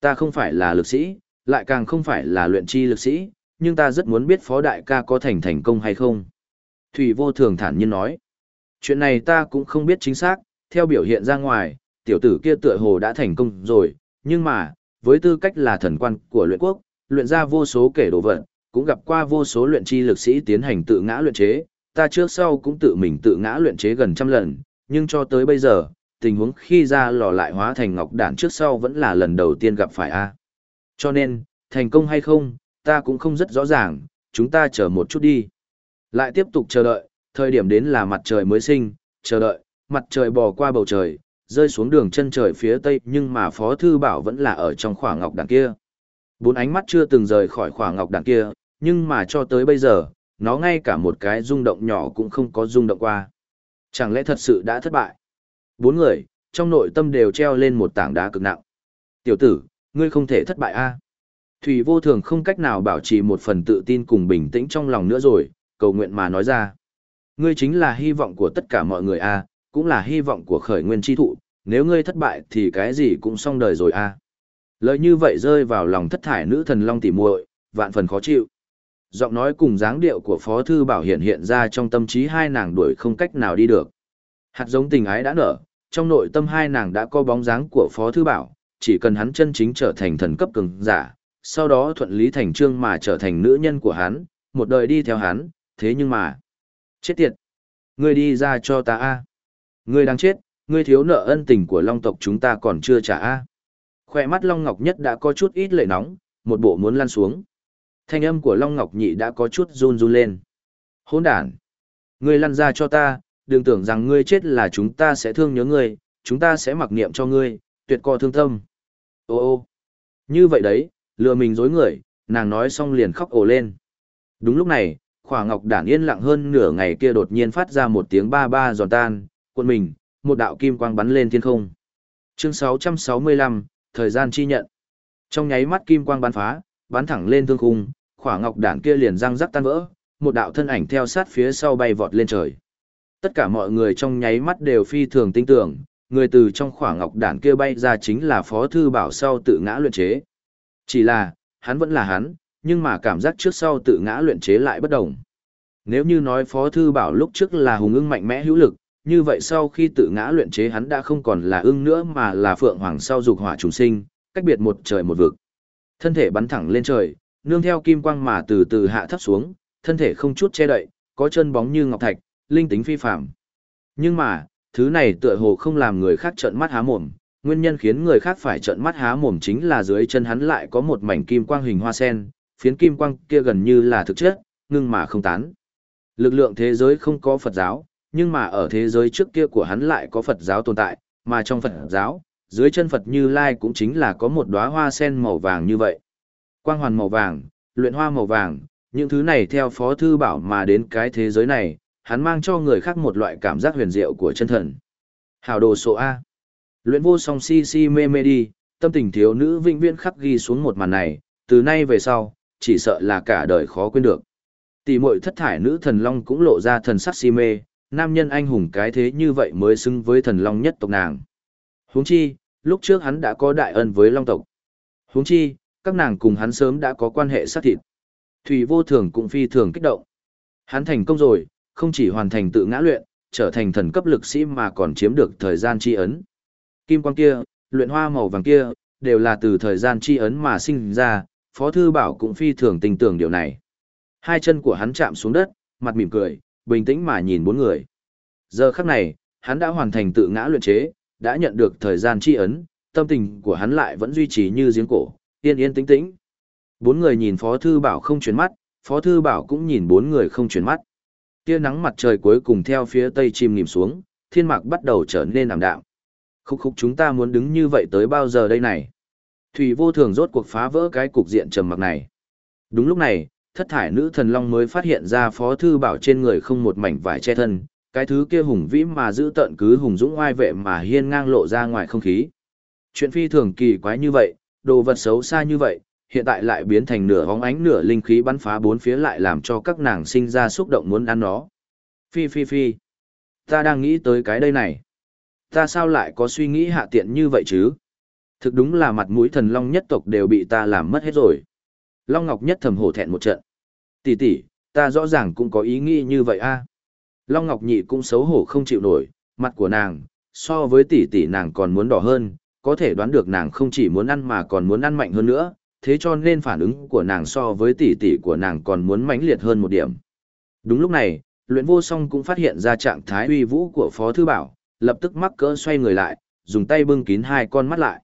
Ta không phải là lực sĩ, lại càng không phải là luyện chi lực sĩ, nhưng ta rất muốn biết phó đại ca có thành thành công hay không. Thủy vô thường thản nhiên nói. Chuyện này ta cũng không biết chính xác, theo biểu hiện ra ngoài, tiểu tử kia tựa hồ đã thành công rồi, nhưng mà, với tư cách là thần quan của luyện quốc, luyện ra vô số kể đồ vật, cũng gặp qua vô số luyện chi lực sĩ tiến hành tự ngã luyện chế, ta trước sau cũng tự mình tự ngã luyện chế gần trăm lần, nhưng cho tới bây giờ, tình huống khi ra lò lại hóa thành ngọc đản trước sau vẫn là lần đầu tiên gặp phải a. Cho nên, thành công hay không, ta cũng không rất rõ ràng, chúng ta chờ một chút đi. Lại tiếp tục chờ đợi, thời điểm đến là mặt trời mới sinh, chờ đợi, mặt trời bò qua bầu trời, rơi xuống đường chân trời phía tây nhưng mà Phó Thư Bảo vẫn là ở trong khoảng ngọc đằng kia. Bốn ánh mắt chưa từng rời khỏi khoảng ngọc đằng kia, nhưng mà cho tới bây giờ, nó ngay cả một cái rung động nhỏ cũng không có rung động qua. Chẳng lẽ thật sự đã thất bại? Bốn người, trong nội tâm đều treo lên một tảng đá cực nặng. Tiểu tử, ngươi không thể thất bại a Thủy vô thường không cách nào bảo trì một phần tự tin cùng bình tĩnh trong lòng nữa rồi, cầu nguyện mà nói ra. Ngươi chính là hy vọng của tất cả mọi người a cũng là hy vọng của khởi nguyên tri thụ, nếu ngươi thất bại thì cái gì cũng xong đời rồi a Lời như vậy rơi vào lòng thất thải nữ thần long tỉ muội vạn phần khó chịu. Giọng nói cùng dáng điệu của Phó Thư Bảo hiện hiện ra trong tâm trí hai nàng đuổi không cách nào đi được. Hạt giống tình ái đã nở, trong nội tâm hai nàng đã có bóng dáng của Phó Thư Bảo, chỉ cần hắn chân chính trở thành thần cấp cường giả, sau đó thuận lý thành trương mà trở thành nữ nhân của hắn, một đời đi theo hắn, thế nhưng mà... Chết tiệt! Ngươi đi ra cho ta a Ngươi đang chết, ngươi thiếu nợ ân tình của long tộc chúng ta còn chưa trả a Khoe mắt Long Ngọc Nhất đã có chút ít lệ nóng, một bộ muốn lăn xuống. Thanh âm của Long Ngọc Nhị đã có chút run run lên. Hỗn đản! Ngươi lăn ra cho ta, đừng tưởng rằng ngươi chết là chúng ta sẽ thương nhớ ngươi, chúng ta sẽ mặc niệm cho ngươi, tuyệt co thương tâm. Ô ô, như vậy đấy, lừa mình dối người, nàng nói xong liền khóc ồ lên. Đúng lúc này, khỏa ngọc đản yên lặng hơn nửa ngày kia đột nhiên phát ra một tiếng ba ba giòn tan, cuộn mình, một đạo kim quang bắn lên thiên không. Chương 665, thời gian chi nhận. Trong nháy mắt kim quang bắn phá, bắn thẳng lên thương khung, khỏa ngọc đản kia liền răng rắc tan vỡ, một đạo thân ảnh theo sát phía sau bay vọt lên trời. Tất cả mọi người trong nháy mắt đều phi thường tin tưởng, người từ trong khỏa ngọc đản kia bay ra chính là Phó Thư Bảo sau tự ngã luyện chế. Chỉ là, hắn vẫn là hắn, nhưng mà cảm giác trước sau tự ngã luyện chế lại bất đồng. Nếu như nói Phó Thư Bảo lúc trước là hùng ưng mạnh mẽ hữu lực, như vậy sau khi tự ngã luyện chế hắn đã không còn là ưng nữa mà là phượng hoàng sau dục hỏa trùng sinh, cách biệt một trời một vực. Thân thể bắn thẳng lên trời, nương theo kim quang mà từ từ hạ thấp xuống, thân thể không chút che đậy, có chân bóng như ngọc thạch, linh tính phi phàm. Nhưng mà, thứ này tựa hồ không làm người khác trợn mắt há mồm, nguyên nhân khiến người khác phải trợn mắt há mồm chính là dưới chân hắn lại có một mảnh kim quang hình hoa sen, phiến kim quang kia gần như là thực chất, ngưng mà không tán. Lực lượng thế giới không có Phật giáo, nhưng mà ở thế giới trước kia của hắn lại có Phật giáo tồn tại, mà trong Phật giáo, dưới chân Phật Như Lai cũng chính là có một đóa hoa sen màu vàng như vậy. Quang hoàn màu vàng, luyện hoa màu vàng, những thứ này theo Phó Thư Bảo mà đến cái thế giới này, hắn mang cho người khác một loại cảm giác huyền diệu của chân thần. Hào đồ số A. Luyện vô song si si mê mê đi, tâm tình thiếu nữ vĩnh viễn khắc ghi xuống một màn này, từ nay về sau, chỉ sợ là cả đời khó quên được. Tỷ muội thất thải nữ thần long cũng lộ ra thần sắc si mê, nam nhân anh hùng cái thế như vậy mới xứng với thần long nhất tộc nàng. Huống chi, lúc trước hắn đã có đại ân với long tộc. Huống chi, các nàng cùng hắn sớm đã có quan hệ sát thịt. Thủy vô thường cũng phi thường kích động. Hắn thành công rồi, không chỉ hoàn thành tự ngã luyện, trở thành thần cấp lực sĩ mà còn chiếm được thời gian chi ấn. Kim quang kia, luyện hoa màu vàng kia, đều là từ thời gian chi ấn mà sinh ra, Phó Thư Bảo cũng phi thường tình tưởng điều này. Hai chân của hắn chạm xuống đất, mặt mỉm cười, bình tĩnh mà nhìn bốn người. Giờ khắc này, hắn đã hoàn thành tự ngã luyện chế, đã nhận được thời gian chi ấn, tâm tình của hắn lại vẫn duy trì như giếng cổ, yên yên tĩnh tĩnh. Bốn người nhìn Phó Thư Bảo không chuyển mắt, Phó Thư Bảo cũng nhìn bốn người không chuyển mắt. Tia nắng mặt trời cuối cùng theo phía tây chim nghỉm xuống, thiên mạc bắt đầu trở nên ảm đạm. Khúc khúc chúng ta muốn đứng như vậy tới bao giờ đây này? Thủy vô thường rốt cuộc phá vỡ cái cục diện trầm mặc này. Đúng lúc này, thất thải nữ thần long mới phát hiện ra phó thư bảo trên người không một mảnh vải che thân, cái thứ kia hùng vĩ mà giữ tận cứ hùng dũng oai vệ mà hiên ngang lộ ra ngoài không khí. Chuyện phi thường kỳ quái như vậy, đồ vật xấu xa như vậy, hiện tại lại biến thành nửa bóng ánh nửa linh khí bắn phá bốn phía lại làm cho các nàng sinh ra xúc động muốn ăn nó. Phi phi phi. Ta đang nghĩ tới cái đây này. Ta sao lại có suy nghĩ hạ tiện như vậy chứ? Thực đúng là mặt mũi thần long nhất tộc đều bị ta làm mất hết rồi. Long Ngọc nhất thầm hổ thẹn một trận. Tỷ tỷ, ta rõ ràng cũng có ý nghĩ như vậy a. Long Ngọc nhị cũng xấu hổ không chịu nổi, mặt của nàng, so với tỷ tỷ nàng còn muốn đỏ hơn, có thể đoán được nàng không chỉ muốn ăn mà còn muốn ăn mạnh hơn nữa, thế cho nên phản ứng của nàng so với tỷ tỷ của nàng còn muốn mãnh liệt hơn một điểm. Đúng lúc này, luyện vô song cũng phát hiện ra trạng thái uy vũ của Phó Thư Bảo, lập tức mắc cỡ xoay người lại, dùng tay bưng kín hai con mắt lại.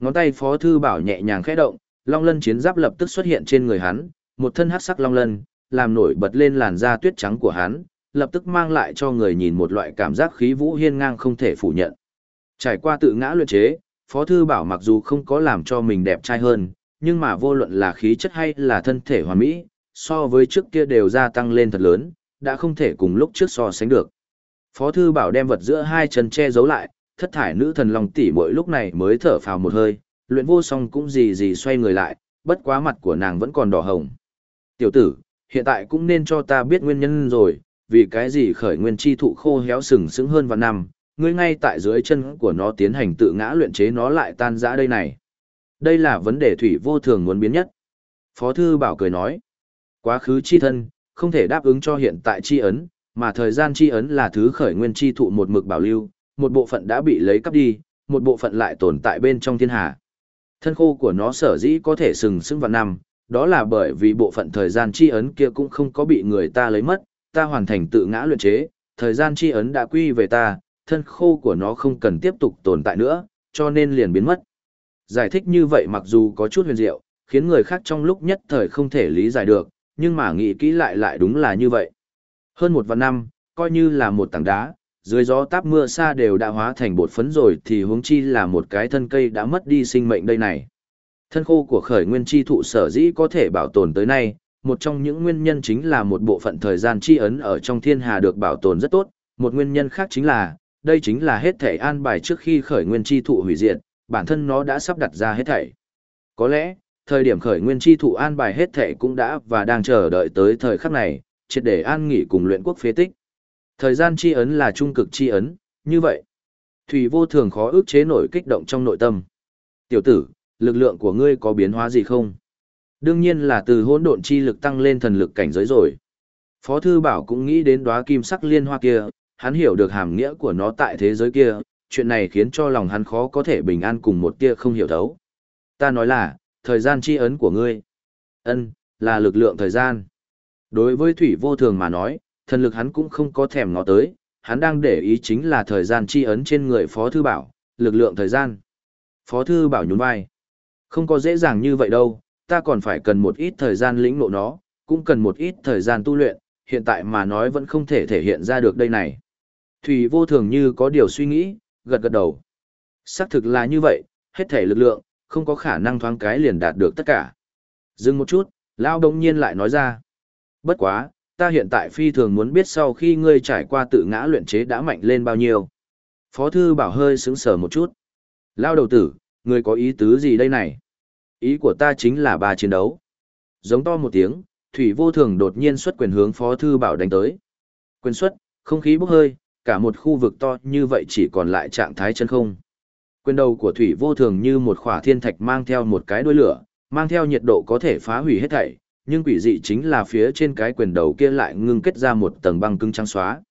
Ngón tay Phó Thư Bảo nhẹ nhàng khẽ động, long lân chiến giáp lập tức xuất hiện trên người hắn, một thân hắc sắc long lân, làm nổi bật lên làn da tuyết trắng của hắn, lập tức mang lại cho người nhìn một loại cảm giác khí vũ hiên ngang không thể phủ nhận. Trải qua tự ngã luyện chế, Phó Thư Bảo mặc dù không có làm cho mình đẹp trai hơn, nhưng mà vô luận là khí chất hay là thân thể hoàn mỹ, so với trước kia đều gia tăng lên thật lớn, đã không thể cùng lúc trước so sánh được. Phó Thư Bảo đem vật giữa hai chân che giấu lại, thất thải nữ thần long tỷ mỗi lúc này mới thở phào một hơi, luyện vô song cũng gì gì xoay người lại, bất quá mặt của nàng vẫn còn đỏ hồng. Tiểu tử, hiện tại cũng nên cho ta biết nguyên nhân rồi, vì cái gì khởi nguyên chi thụ khô héo sừng sững hơn vạn năm, ngươi ngay tại dưới chân của nó tiến hành tự ngã luyện chế nó lại tan rã đây này. Đây là vấn đề thủy vô thường muốn biến nhất. Phó thư bảo cười nói, quá khứ chi thân, không thể đáp ứng cho hiện tại chi ấn, mà thời gian chi ấn là thứ khởi nguyên chi thụ một mực bảo lưu, một bộ phận đã bị lấy cắp đi, một bộ phận lại tồn tại bên trong thiên hà. Thân khô của nó sở dĩ có thể sừng sững vạn năm, đó là bởi vì bộ phận thời gian chi ấn kia cũng không có bị người ta lấy mất, ta hoàn thành tự ngã luyện chế, thời gian chi ấn đã quy về ta, thân khô của nó không cần tiếp tục tồn tại nữa, cho nên liền biến mất. Giải thích như vậy mặc dù có chút huyền diệu, khiến người khác trong lúc nhất thời không thể lý giải được, nhưng mà nghĩ kỹ lại lại đúng là như vậy. Hơn một vạn năm, coi như là một tảng đá, dưới gió táp mưa xa đều đã hóa thành bột phấn rồi thì huống chi là một cái thân cây đã mất đi sinh mệnh đây này. Thân khô của khởi nguyên chi thụ sở dĩ có thể bảo tồn tới nay, một trong những nguyên nhân chính là một bộ phận thời gian chi ấn ở trong thiên hà được bảo tồn rất tốt, một nguyên nhân khác chính là, đây chính là hết thể an bài trước khi khởi nguyên chi thụ hủy diệt, bản thân nó đã sắp đặt ra hết thảy. Có lẽ, thời điểm khởi nguyên chi thụ an bài hết thảy cũng đã và đang chờ đợi tới thời khắc này, triệt để an nghỉ cùng luyện quốc phế tích. Thời gian chi ấn là trung cực chi ấn, như vậy. Thủy vô thường khó ức chế nổi kích động trong nội tâm. Tiểu tử, lực lượng của ngươi có biến hóa gì không? Đương nhiên là từ hỗn độn chi lực tăng lên thần lực cảnh giới rồi. Phó thư bảo cũng nghĩ đến đóa kim sắc liên hoa kia, hắn hiểu được hàm nghĩa của nó tại thế giới kia, chuyện này khiến cho lòng hắn khó có thể bình an cùng một tia không hiểu thấu. Ta nói là, thời gian chi ấn của ngươi. ân là lực lượng thời gian. Đối với thủy vô thường mà nói, thần lực hắn cũng không có thèm ngó tới, hắn đang để ý chính là thời gian chi ấn trên người Phó Thư Bảo, lực lượng thời gian. Phó Thư Bảo nhún vai. Không có dễ dàng như vậy đâu, ta còn phải cần một ít thời gian lĩnh ngộ nó, cũng cần một ít thời gian tu luyện, hiện tại mà nói vẫn không thể thể hiện ra được đây này. Thủy vô thường như có điều suy nghĩ, gật gật đầu. Xác thực là như vậy, hết thể lực lượng, không có khả năng thoáng cái liền đạt được tất cả. Dừng một chút, Lao đông nhiên lại nói ra. Bất quá, ta hiện tại phi thường muốn biết sau khi ngươi trải qua tự ngã luyện chế đã mạnh lên bao nhiêu. Phó thư bảo hơi sững sờ một chút. Lao đầu tử, ngươi có ý tứ gì đây này? Ý của ta chính là ba chiến đấu. Giống to một tiếng, Thủy vô thường đột nhiên xuất quyền hướng Phó thư bảo đánh tới. Quyền xuất, không khí bốc hơi, cả một khu vực to như vậy chỉ còn lại trạng thái chân không. Quyền đầu của Thủy vô thường như một khỏa thiên thạch mang theo một cái đuôi lửa, mang theo nhiệt độ có thể phá hủy hết thảy, nhưng quỷ dị chính là phía trên cái quyền đầu kia lại ngưng kết ra một tầng băng cứng trắng xóa.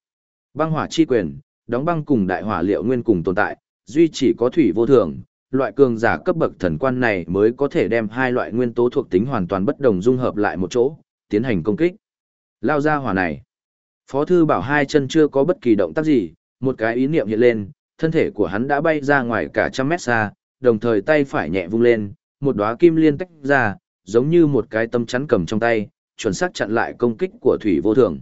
Băng hỏa chi quyền, đóng băng cùng đại hỏa liệu nguyên cùng tồn tại, duy chỉ có thủy vô thường, loại cường giả cấp bậc thần quan này mới có thể đem hai loại nguyên tố thuộc tính hoàn toàn bất đồng dung hợp lại một chỗ, tiến hành công kích. Lao ra hỏa này. Phó thư bảo hai chân chưa có bất kỳ động tác gì, một cái ý niệm hiện lên, thân thể của hắn đã bay ra ngoài cả trăm mét xa, đồng thời tay phải nhẹ vung lên, một đóa kim liên tách ra, giống như một cái tâm chắn cầm trong tay, chuẩn xác chặn lại công kích của Thủy Vô Thường.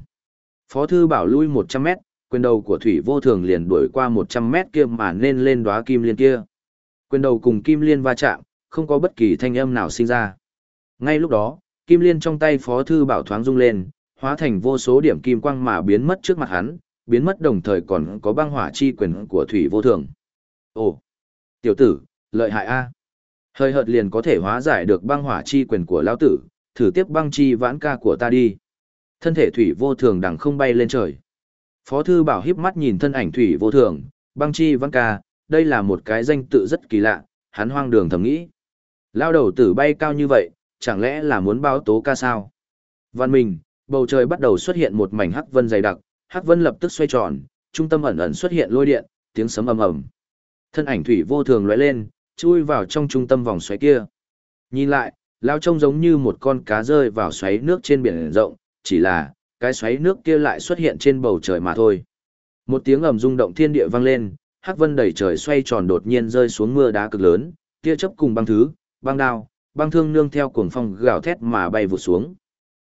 Phó thư bảo lui 100 mét, quyền đầu của Thủy Vô Thường liền đuổi qua 100 mét kia mà nên lên đóa kim liên kia. Quyền đầu cùng kim liên va chạm, không có bất kỳ thanh âm nào sinh ra. Ngay lúc đó, kim liên trong tay Phó thư bảo thoáng rung lên, hóa thành vô số điểm kim quang mà biến mất trước mặt hắn, biến mất đồng thời còn có băng hỏa chi quyền của Thủy Vô Thường. Ồ, tiểu tử, lợi hại a. Hơi hợt liền có thể hóa giải được băng hỏa chi quyền của lão tử, thử tiếp băng chi vãn ca của ta đi. Thân thể thủy vô thường đằng không bay lên trời. Phó thư bảo híp mắt nhìn thân ảnh thủy vô thường, băng chi vãn ca, đây là một cái danh tự rất kỳ lạ, hắn hoang đường thầm nghĩ. Lao đầu tử bay cao như vậy, chẳng lẽ là muốn báo tố ca sao? Văn Minh bầu trời bắt đầu xuất hiện một mảnh hắc vân dày đặc, hắc vân lập tức xoay tròn, trung tâm ẩn ẩn xuất hiện lôi điện, tiếng sấm ầm ầm. Thân ảnh thủy vô thường lóe lên, chui vào trong trung tâm vòng xoáy kia. Nhìn lại, lao trông giống như một con cá rơi vào xoáy nước trên biển rộng, chỉ là, cái xoáy nước kia lại xuất hiện trên bầu trời mà thôi. Một tiếng ầm rung động thiên địa vang lên, hắc vân đầy trời xoay tròn đột nhiên rơi xuống mưa đá cực lớn, tia chớp cùng băng thứ, băng đao, băng thương nương theo cuồng phong gào thét mà bay vụt xuống.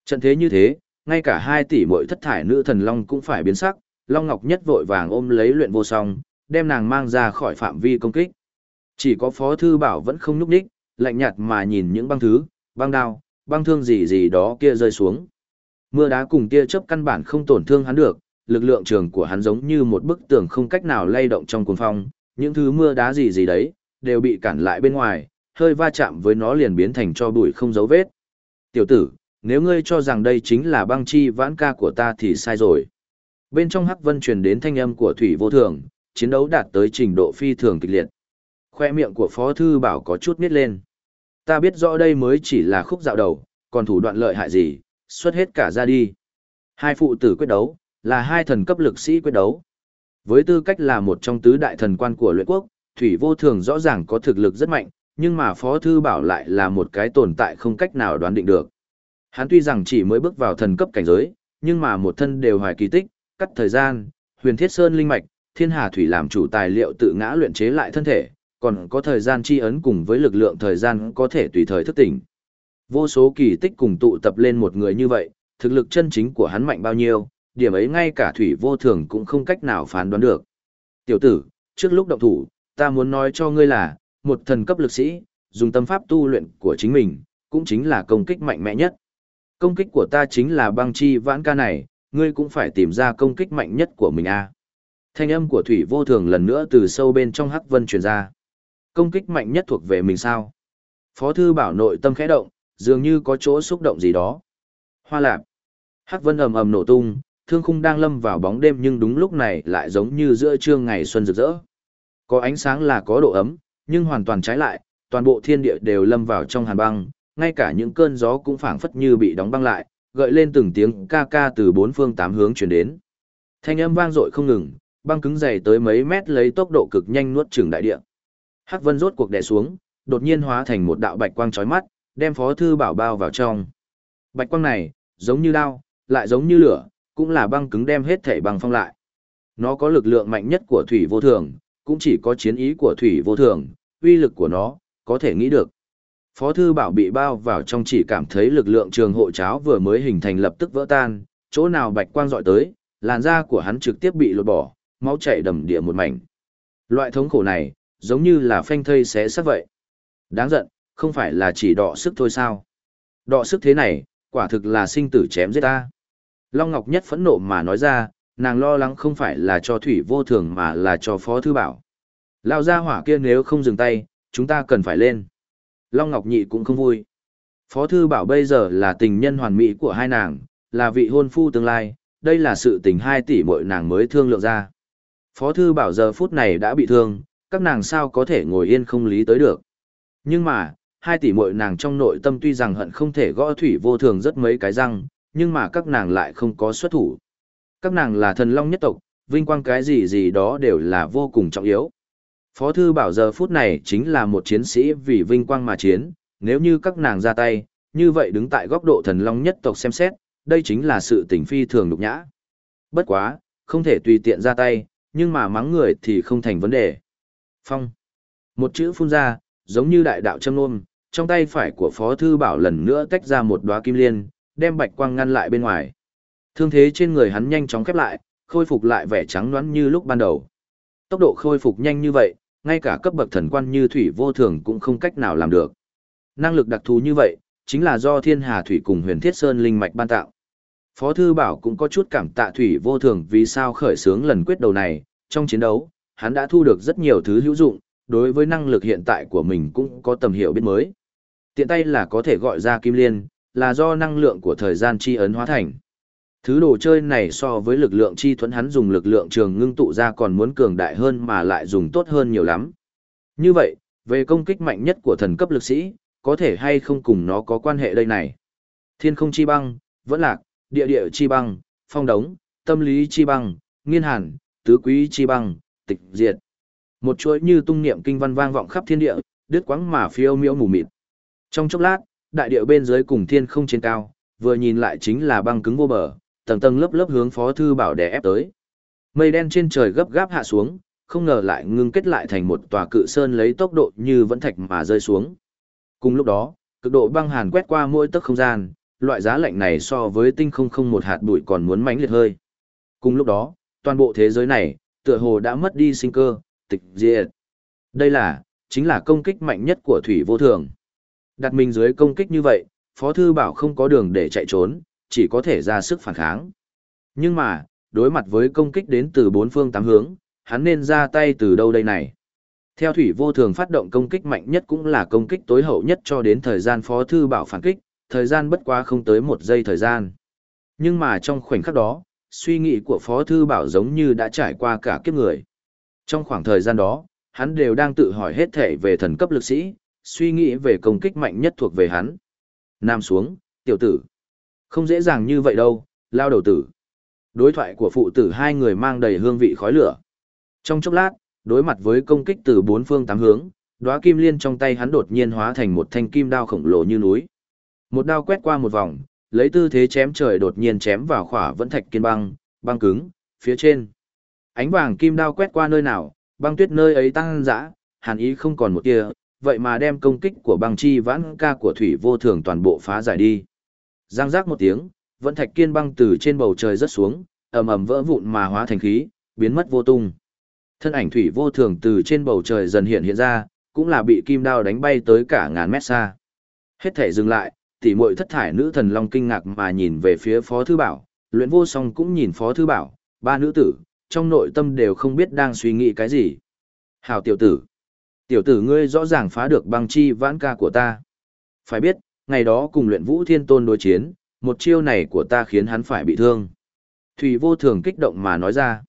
Trận thế như thế, ngay cả hai tỷ mỗi thất thải nữ thần long cũng phải biến sắc, Long Ngọc Nhất vội vàng ôm lấy luyện vô song, đem nàng mang ra khỏi phạm vi công kích. Chỉ có Phó Thư Bảo vẫn không núp đích, lạnh nhạt mà nhìn những băng thứ, băng đao, băng thương gì gì đó kia rơi xuống. Mưa đá cùng tia chớp căn bản không tổn thương hắn được, lực lượng trường của hắn giống như một bức tường không cách nào lay động trong cuồng phong, những thứ mưa đá gì gì đấy, đều bị cản lại bên ngoài, hơi va chạm với nó liền biến thành cho bụi không dấu vết. Tiểu tử, nếu ngươi cho rằng đây chính là băng chi vãn ca của ta thì sai rồi. Bên trong hắc vân truyền đến thanh âm của thủy vô thường, chiến đấu đạt tới trình độ phi thường kịch liệt. Khoe miệng của Phó Thư Bảo có chút nít lên. Ta biết rõ đây mới chỉ là khúc dạo đầu, còn thủ đoạn lợi hại gì, xuất hết cả ra đi. Hai phụ tử quyết đấu, là hai thần cấp lực sĩ quyết đấu. Với tư cách là một trong tứ đại thần quan của luyện quốc, Thủy Vô Thường rõ ràng có thực lực rất mạnh, nhưng mà Phó Thư Bảo lại là một cái tồn tại không cách nào đoán định được. Hắn tuy rằng chỉ mới bước vào thần cấp cảnh giới, nhưng mà một thân đều hoài kỳ tích, cắt thời gian, huyền thiết sơn linh mạch, thiên hà thủy làm chủ tài liệu tự ngã luyện chế lại thân thể, còn có thời gian chi ấn cùng với lực lượng thời gian có thể tùy thời thức tỉnh. Vô số kỳ tích cùng tụ tập lên một người như vậy, thực lực chân chính của hắn mạnh bao nhiêu, điểm ấy ngay cả thủy vô thường cũng không cách nào phán đoán được. Tiểu tử, trước lúc động thủ, ta muốn nói cho ngươi là, một thần cấp lực sĩ, dùng tâm pháp tu luyện của chính mình, cũng chính là công kích mạnh mẽ nhất. Công kích của ta chính là băng chi vãn ca này, ngươi cũng phải tìm ra công kích mạnh nhất của mình a. Thanh âm của Thủy Vô Thường lần nữa từ sâu bên trong Hắc Vân truyền ra. Công kích mạnh nhất thuộc về mình sao? Phó thư bảo nội tâm khẽ động, dường như có chỗ xúc động gì đó. Hoa lạp. Hắc Vân ầm ầm nổ tung, thương khung đang lâm vào bóng đêm nhưng đúng lúc này lại giống như giữa trưa ngày xuân rực rỡ. Có ánh sáng là có độ ấm, nhưng hoàn toàn trái lại, toàn bộ thiên địa đều lâm vào trong hàn băng, ngay cả những cơn gió cũng phảng phất như bị đóng băng lại, gợi lên từng tiếng ca ca từ bốn phương tám hướng truyền đến. Thanh âm vang dội không ngừng, băng cứng dày tới mấy mét lấy tốc độ cực nhanh nuốt chửng đại địa. Hắc Vân rốt cuộc đè xuống, đột nhiên hóa thành một đạo bạch quang chói mắt, đem Phó thư bảo bao vào trong. Bạch quang này, giống như đao, lại giống như lửa, cũng là băng cứng đem hết thể băng phong lại. Nó có lực lượng mạnh nhất của thủy vô thường, cũng chỉ có chiến ý của thủy vô thường, uy lực của nó, có thể nghĩ được. Phó thư bảo bị bao vào trong chỉ cảm thấy lực lượng trường hộ cháo vừa mới hình thành lập tức vỡ tan, chỗ nào bạch quang dọi tới, làn da của hắn trực tiếp bị lột bỏ, máu chảy đầm địa một mảnh. Loại thống khổ này, giống như là phanh thây xé xác vậy. Đáng giận, không phải là chỉ đọ sức thôi sao. Đọ sức thế này, quả thực là sinh tử chém giết ta. Long Ngọc Nhất phẫn nộ mà nói ra, nàng lo lắng không phải là cho thủy vô thường mà là cho phó thư bảo. Lao ra hỏa kia nếu không dừng tay, chúng ta cần phải lên. Long Ngọc Nhị cũng không vui. Phó thư bảo bây giờ là tình nhân hoàn mỹ của hai nàng, là vị hôn phu tương lai, đây là sự tình hai tỷ mội nàng mới thương lượng ra. Phó thư bảo giờ phút này đã bị thương, các nàng sao có thể ngồi yên không lý tới được. Nhưng mà, hai tỷ muội nàng trong nội tâm tuy rằng hận không thể gõ thủy vô thường rất mấy cái răng, nhưng mà các nàng lại không có xuất thủ. Các nàng là thần long nhất tộc, vinh quang cái gì gì đó đều là vô cùng trọng yếu. Phó thư bảo giờ phút này chính là một chiến sĩ vì vinh quang mà chiến, nếu như các nàng ra tay, như vậy đứng tại góc độ thần long nhất tộc xem xét, đây chính là sự tình phi thường nhục nhã. Bất quá, không thể tùy tiện ra tay, nhưng mà mắng người thì không thành vấn đề. Phong. Một chữ phun ra, giống như đại đạo châm nôm, trong tay phải của Phó Thư Bảo lần nữa tách ra một đóa kim liên, đem bạch quang ngăn lại bên ngoài. Thương thế trên người hắn nhanh chóng khép lại, khôi phục lại vẻ trắng nõn như lúc ban đầu. Tốc độ khôi phục nhanh như vậy, ngay cả cấp bậc thần quan như thủy vô thường cũng không cách nào làm được. Năng lực đặc thù như vậy, chính là do Thiên Hà Thủy cùng Huyền Thiết Sơn linh mạch ban tạo. Phó thư bảo cũng có chút cảm tạ thủy vô thường vì sao khởi xướng lần quyết đầu này, trong chiến đấu, hắn đã thu được rất nhiều thứ hữu dụng, đối với năng lực hiện tại của mình cũng có tầm hiểu biết mới. Tiện tay là có thể gọi ra kim liên, là do năng lượng của thời gian chi ấn hóa thành. Thứ đồ chơi này so với lực lượng chi thuẫn hắn dùng lực lượng trường ngưng tụ ra còn muốn cường đại hơn mà lại dùng tốt hơn nhiều lắm. Như vậy, về công kích mạnh nhất của thần cấp lực sĩ, có thể hay không cùng nó có quan hệ đây này. Thiên không chi băng, vẫn lạc, địa địa chi băng, phong đống, tâm lý chi băng, nghiên hàn, tứ quý chi băng, tịch diệt. Một chuỗi như tung niệm kinh văn vang vọng khắp thiên địa, đứt quãng mà phiêu miễu mù mịt. Trong chốc lát, đại địa bên dưới cùng thiên không trên cao, vừa nhìn lại chính là băng cứng vô bờ, tầng tầng lớp lớp hướng Phó thư bảo đè ép tới. Mây đen trên trời gấp gáp hạ xuống, không ngờ lại ngưng kết lại thành một tòa cự sơn lấy tốc độ như vẫn thạch mà rơi xuống. Cùng lúc đó, cực độ băng hàn quét qua mỗi tấc không gian, loại giá lạnh này so với tinh không không một hạt bụi còn muốn mãnh liệt hơi. Cùng lúc đó, toàn bộ thế giới này, tựa hồ đã mất đi sinh cơ, tịch diệt. Đây là, chính là công kích mạnh nhất của thủy vô thường. Đặt mình dưới công kích như vậy, Phó Thư Bảo không có đường để chạy trốn, chỉ có thể ra sức phản kháng. Nhưng mà, đối mặt với công kích đến từ bốn phương tám hướng, hắn nên ra tay từ đâu đây này? Theo thủy vô thường phát động công kích mạnh nhất cũng là công kích tối hậu nhất cho đến thời gian Phó Thư Bảo phản kích, thời gian bất quá không tới một giây thời gian. Nhưng mà trong khoảnh khắc đó, suy nghĩ của Phó Thư Bảo giống như đã trải qua cả kiếp người. Trong khoảng thời gian đó, hắn đều đang tự hỏi hết thể về thần cấp lực sĩ, suy nghĩ về công kích mạnh nhất thuộc về hắn. Nam xuống, tiểu tử. Không dễ dàng như vậy đâu, lao đầu tử. Đối thoại của phụ tử hai người mang đầy hương vị khói lửa. Trong chốc lát, đối mặt với công kích từ bốn phương tám hướng, đóa kim liên trong tay hắn đột nhiên hóa thành một thanh kim đao khổng lồ như núi. Một đao quét qua một vòng, lấy tư thế chém trời đột nhiên chém vào khỏa vẫn thạch kiên băng, băng cứng, phía trên. Ánh vàng kim đao quét qua nơi nào, băng tuyết nơi ấy tăng dã, hàn ý không còn một tia, vậy mà đem công kích của băng chi vãn ca của thủy vô thường toàn bộ phá giải đi. Giang giác một tiếng, vẫn thạch kiên băng từ trên bầu trời rớt xuống, ầm ầm vỡ vụn mà hóa thành khí, biến mất vô tung. Thân ảnh thủy vô thường từ trên bầu trời dần hiện hiện ra, cũng là bị kim đao đánh bay tới cả ngàn mét xa. Hết thể dừng lại, tỷ muội thất thải nữ thần long kinh ngạc mà nhìn về phía Phó Thư Bảo, luyện vô song cũng nhìn Phó Thư Bảo, ba nữ tử, trong nội tâm đều không biết đang suy nghĩ cái gì. Hảo tiểu tử, tiểu tử ngươi rõ ràng phá được băng chi vãn ca của ta. Phải biết, ngày đó cùng luyện vũ thiên tôn đối chiến, một chiêu này của ta khiến hắn phải bị thương. Thủy vô thường kích động mà nói ra.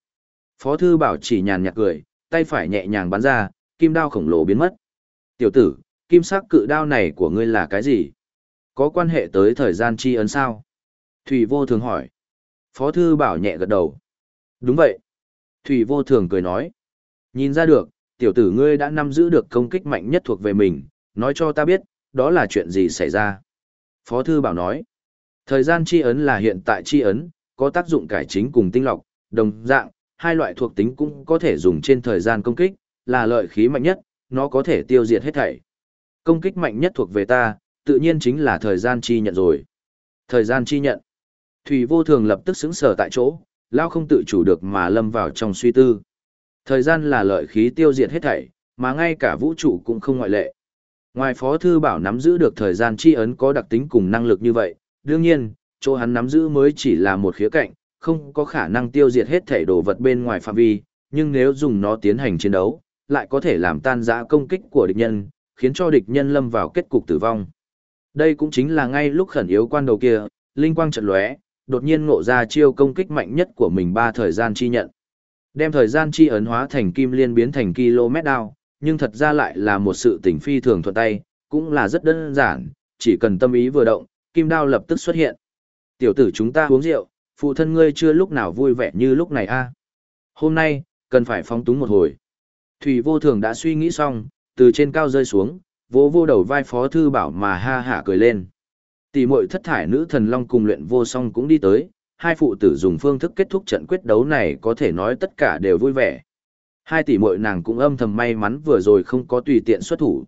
Phó thư bảo chỉ nhàn nhạt cười, tay phải nhẹ nhàng bắn ra, kim đao khổng lồ biến mất. Tiểu tử, kim sắc cự đao này của ngươi là cái gì? Có quan hệ tới thời gian chi ấn sao? Thủy vô thường hỏi. Phó thư bảo nhẹ gật đầu. Đúng vậy. Thủy vô thường cười nói. Nhìn ra được, tiểu tử ngươi đã nắm giữ được công kích mạnh nhất thuộc về mình, nói cho ta biết, đó là chuyện gì xảy ra. Phó thư bảo nói. Thời gian chi ấn là hiện tại chi ấn, có tác dụng cải chính cùng tinh lọc, đồng dạng, hai loại thuộc tính cũng có thể dùng trên thời gian công kích, là lợi khí mạnh nhất, nó có thể tiêu diệt hết thảy. Công kích mạnh nhất thuộc về ta, tự nhiên chính là thời gian chi nhận rồi. Thời gian chi nhận. Thủy vô thường lập tức xứng sở tại chỗ, lao không tự chủ được mà lâm vào trong suy tư. Thời gian là lợi khí tiêu diệt hết thảy, mà ngay cả vũ trụ cũng không ngoại lệ. Ngoài Phó Thư Bảo nắm giữ được thời gian chi ấn có đặc tính cùng năng lực như vậy, đương nhiên, chỗ hắn nắm giữ mới chỉ là một khía cạnh, không có khả năng tiêu diệt hết thể đồ vật bên ngoài phạm vi, nhưng nếu dùng nó tiến hành chiến đấu, lại có thể làm tan rã công kích của địch nhân, khiến cho địch nhân lâm vào kết cục tử vong. Đây cũng chính là ngay lúc khẩn yếu quan đầu kia, linh quang trận lóe, đột nhiên ngộ ra chiêu công kích mạnh nhất của mình ba thời gian chi nhận. Đem thời gian chi ấn hóa thành kim liên biến thành km đao, nhưng thật ra lại là một sự tình phi thường thuận tay, cũng là rất đơn giản, chỉ cần tâm ý vừa động, kim đao lập tức xuất hiện. Tiểu tử chúng ta uống rượu, phụ thân ngươi chưa lúc nào vui vẻ như lúc này a. À? Hôm nay, cần phải phóng túng một hồi. Thủy vô thường đã suy nghĩ xong, từ trên cao rơi xuống, vỗ vô đầu vai phó thư bảo mà ha hả cười lên. Tỷ muội thất thải nữ thần long cùng luyện vô song cũng đi tới, hai phụ tử dùng phương thức kết thúc trận quyết đấu này có thể nói tất cả đều vui vẻ. Hai tỷ muội nàng cũng âm thầm may mắn vừa rồi không có tùy tiện xuất thủ.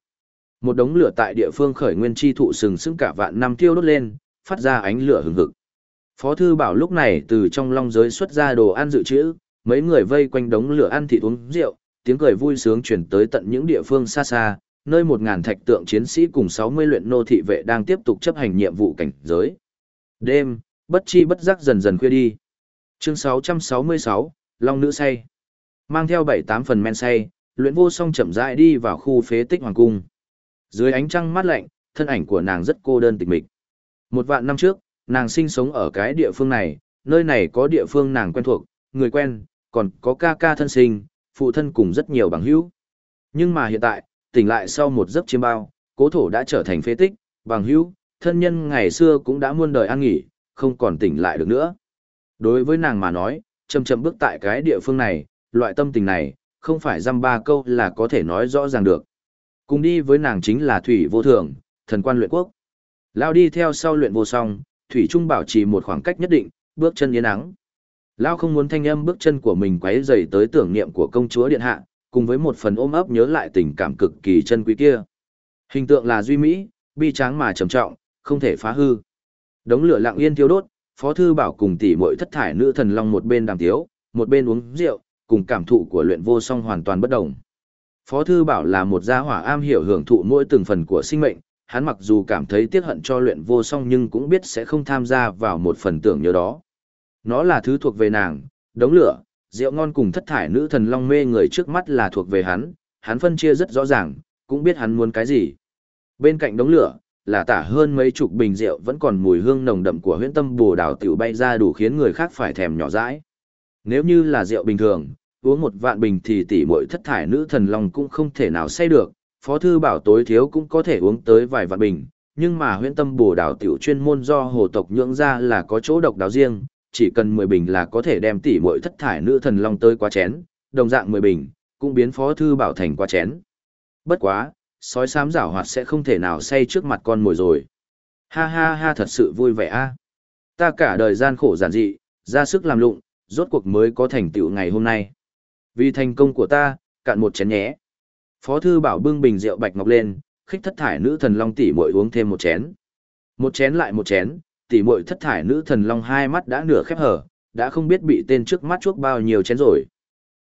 Một đống lửa tại địa phương khởi nguyên chi thụ sừng sững cả vạn năm thiêu đốt lên, phát ra ánh lửa hừng hực. Phó thư bảo lúc này từ trong long giới xuất ra đồ ăn dự trữ, mấy người vây quanh đống lửa ăn thịt uống rượu, tiếng cười vui sướng chuyển tới tận những địa phương xa xa, nơi một ngàn thạch tượng chiến sĩ cùng 60 luyện nô thị vệ đang tiếp tục chấp hành nhiệm vụ cảnh giới. Đêm, bất chi bất giác dần dần khuya đi. Chương 666, Long nữ say. Mang theo 7-8 phần men say, luyện vô song chậm rãi đi vào khu phế tích hoàng cung. Dưới ánh trăng mát lạnh, thân ảnh của nàng rất cô đơn tịch mịch. Một vạn năm trước, nàng sinh sống ở cái địa phương này, nơi này có địa phương nàng quen thuộc, người quen, còn có ca ca thân sinh, phụ thân cùng rất nhiều bằng hữu. Nhưng mà hiện tại, tỉnh lại sau một giấc chiêm bao, cố thổ đã trở thành phế tích, bằng hữu, thân nhân ngày xưa cũng đã muôn đời an nghỉ, không còn tỉnh lại được nữa. Đối với nàng mà nói, chậm chậm bước tại cái địa phương này, loại tâm tình này, không phải dăm ba câu là có thể nói rõ ràng được. Cùng đi với nàng chính là Thủy Vô Thường, thần quan luyện quốc. Lao đi theo sau luyện vô song, Thủy Trung bảo trì một khoảng cách nhất định, bước chân yên nắng. Lao không muốn thanh âm bước chân của mình quấy rầy tới tưởng niệm của công chúa điện hạ, cùng với một phần ôm ấp nhớ lại tình cảm cực kỳ chân quý kia. Hình tượng là duy mỹ, bi tráng mà trầm trọng, không thể phá hư. Đống lửa lặng yên thiêu đốt, Phó thư bảo cùng tỷ muội thất thải nữ thần long một bên đàm tiếu, một bên uống rượu, cùng cảm thụ của luyện vô song hoàn toàn bất động. Phó thư bảo là một gia hỏa am hiểu hưởng thụ mỗi từng phần của sinh mệnh, hắn mặc dù cảm thấy tiếc hận cho luyện vô song nhưng cũng biết sẽ không tham gia vào một phần tưởng nhớ đó. Nó là thứ thuộc về nàng, đống lửa, rượu ngon cùng thất thải nữ thần long mê người trước mắt là thuộc về hắn, hắn phân chia rất rõ ràng, cũng biết hắn muốn cái gì. Bên cạnh đống lửa, là tả hơn mấy chục bình rượu vẫn còn mùi hương nồng đậm của huyễn tâm bồ đào tiểu bay ra đủ khiến người khác phải thèm nhỏ dãi. Nếu như là rượu bình thường, uống một vạn bình thì tỷ muội thất thải nữ thần long cũng không thể nào say được, phó thư bảo tối thiếu cũng có thể uống tới vài vạn bình, nhưng mà huyễn tâm bồ đảo tiểu chuyên môn do hồ tộc nhưỡng ra là có chỗ độc đáo riêng, chỉ cần 10 bình là có thể đem tỷ muội thất thải nữ thần long tới quá chén, đồng dạng 10 bình, cũng biến phó thư bảo thành quá chén. Bất quá, sói xám giảo hoạt sẽ không thể nào say trước mặt con mồi rồi. Ha ha ha thật sự vui vẻ a. À? Ta cả đời gian khổ giản dị, ra sức làm lụng, rốt cuộc mới có thành tựu ngày hôm nay. Vì thành công của ta, cạn một chén nhé. Phó thư bảo bưng bình rượu bạch ngọc lên, khích thất thải nữ thần long tỷ muội uống thêm một chén. Một chén lại một chén, tỷ muội thất thải nữ thần long hai mắt đã nửa khép hở, đã không biết bị tên trước mắt chuốc bao nhiêu chén rồi.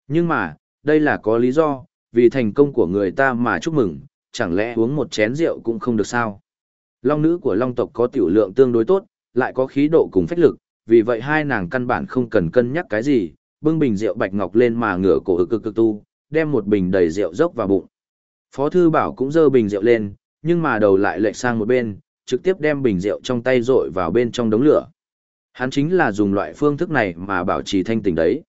Nhưng mà, đây là có lý do, vì thành công của người ta mà chúc mừng, chẳng lẽ uống một chén rượu cũng không được sao? Long nữ của Long tộc có tiểu lượng tương đối tốt, lại có khí độ cùng phách lực, vì vậy hai nàng căn bản không cần cân nhắc cái gì, bưng bình rượu bạch ngọc lên mà ngửa cổ ực ực ực tu, đem một bình đầy rượu dốc vào bụng. Phó thư bảo cũng dơ bình rượu lên, nhưng mà đầu lại lệch sang một bên, trực tiếp đem bình rượu trong tay rội vào bên trong đống lửa. Hắn chính là dùng loại phương thức này mà bảo trì thanh tỉnh đấy.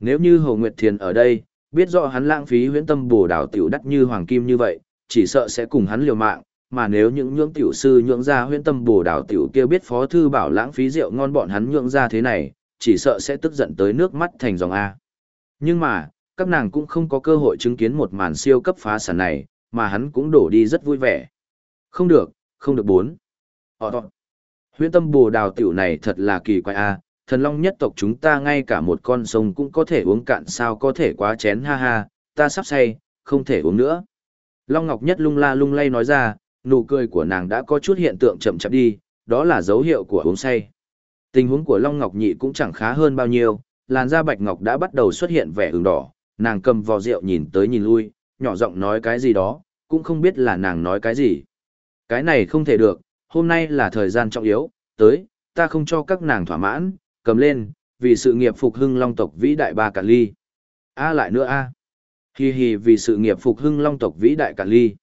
Nếu như Hồ Nguyệt Thiền ở đây, biết rõ hắn lãng phí huyễn tâm bổ đảo tiểu đắt như hoàng kim như vậy, chỉ sợ sẽ cùng hắn liều mạng, mà nếu những nhưỡng tiểu sư nhưỡng ra huyễn tâm bổ đảo tiểu kia biết phó thư bảo lãng phí rượu ngon bọn hắn nhưỡng ra thế này, chỉ sợ sẽ tức giận tới nước mắt thành dòng A. Nhưng mà, các nàng cũng không có cơ hội chứng kiến một màn siêu cấp phá sản này, mà hắn cũng đổ đi rất vui vẻ. Không được, không được bốn. Họ tọt. Huyễn tâm bồ đào tiểu này thật là kỳ quái a, thần long nhất tộc chúng ta ngay cả một con sông cũng có thể uống cạn sao có thể quá chén ha ha, ta sắp say, không thể uống nữa. Long Ngọc Nhất lung la lung lay nói ra, nụ cười của nàng đã có chút hiện tượng chậm chậm đi, đó là dấu hiệu của uống say. Tình huống của Long Ngọc Nhị cũng chẳng khá hơn bao nhiêu, làn da bạch ngọc đã bắt đầu xuất hiện vẻ ửng đỏ, nàng cầm vò rượu nhìn tới nhìn lui, nhỏ giọng nói cái gì đó, cũng không biết là nàng nói cái gì. Cái này không thể được, hôm nay là thời gian trọng yếu, tới, ta không cho các nàng thỏa mãn, cầm lên, vì sự nghiệp phục hưng long tộc vĩ đại ba Cả ly. A lại nữa a. Hi hi vì sự nghiệp phục hưng long tộc vĩ đại Cả ly.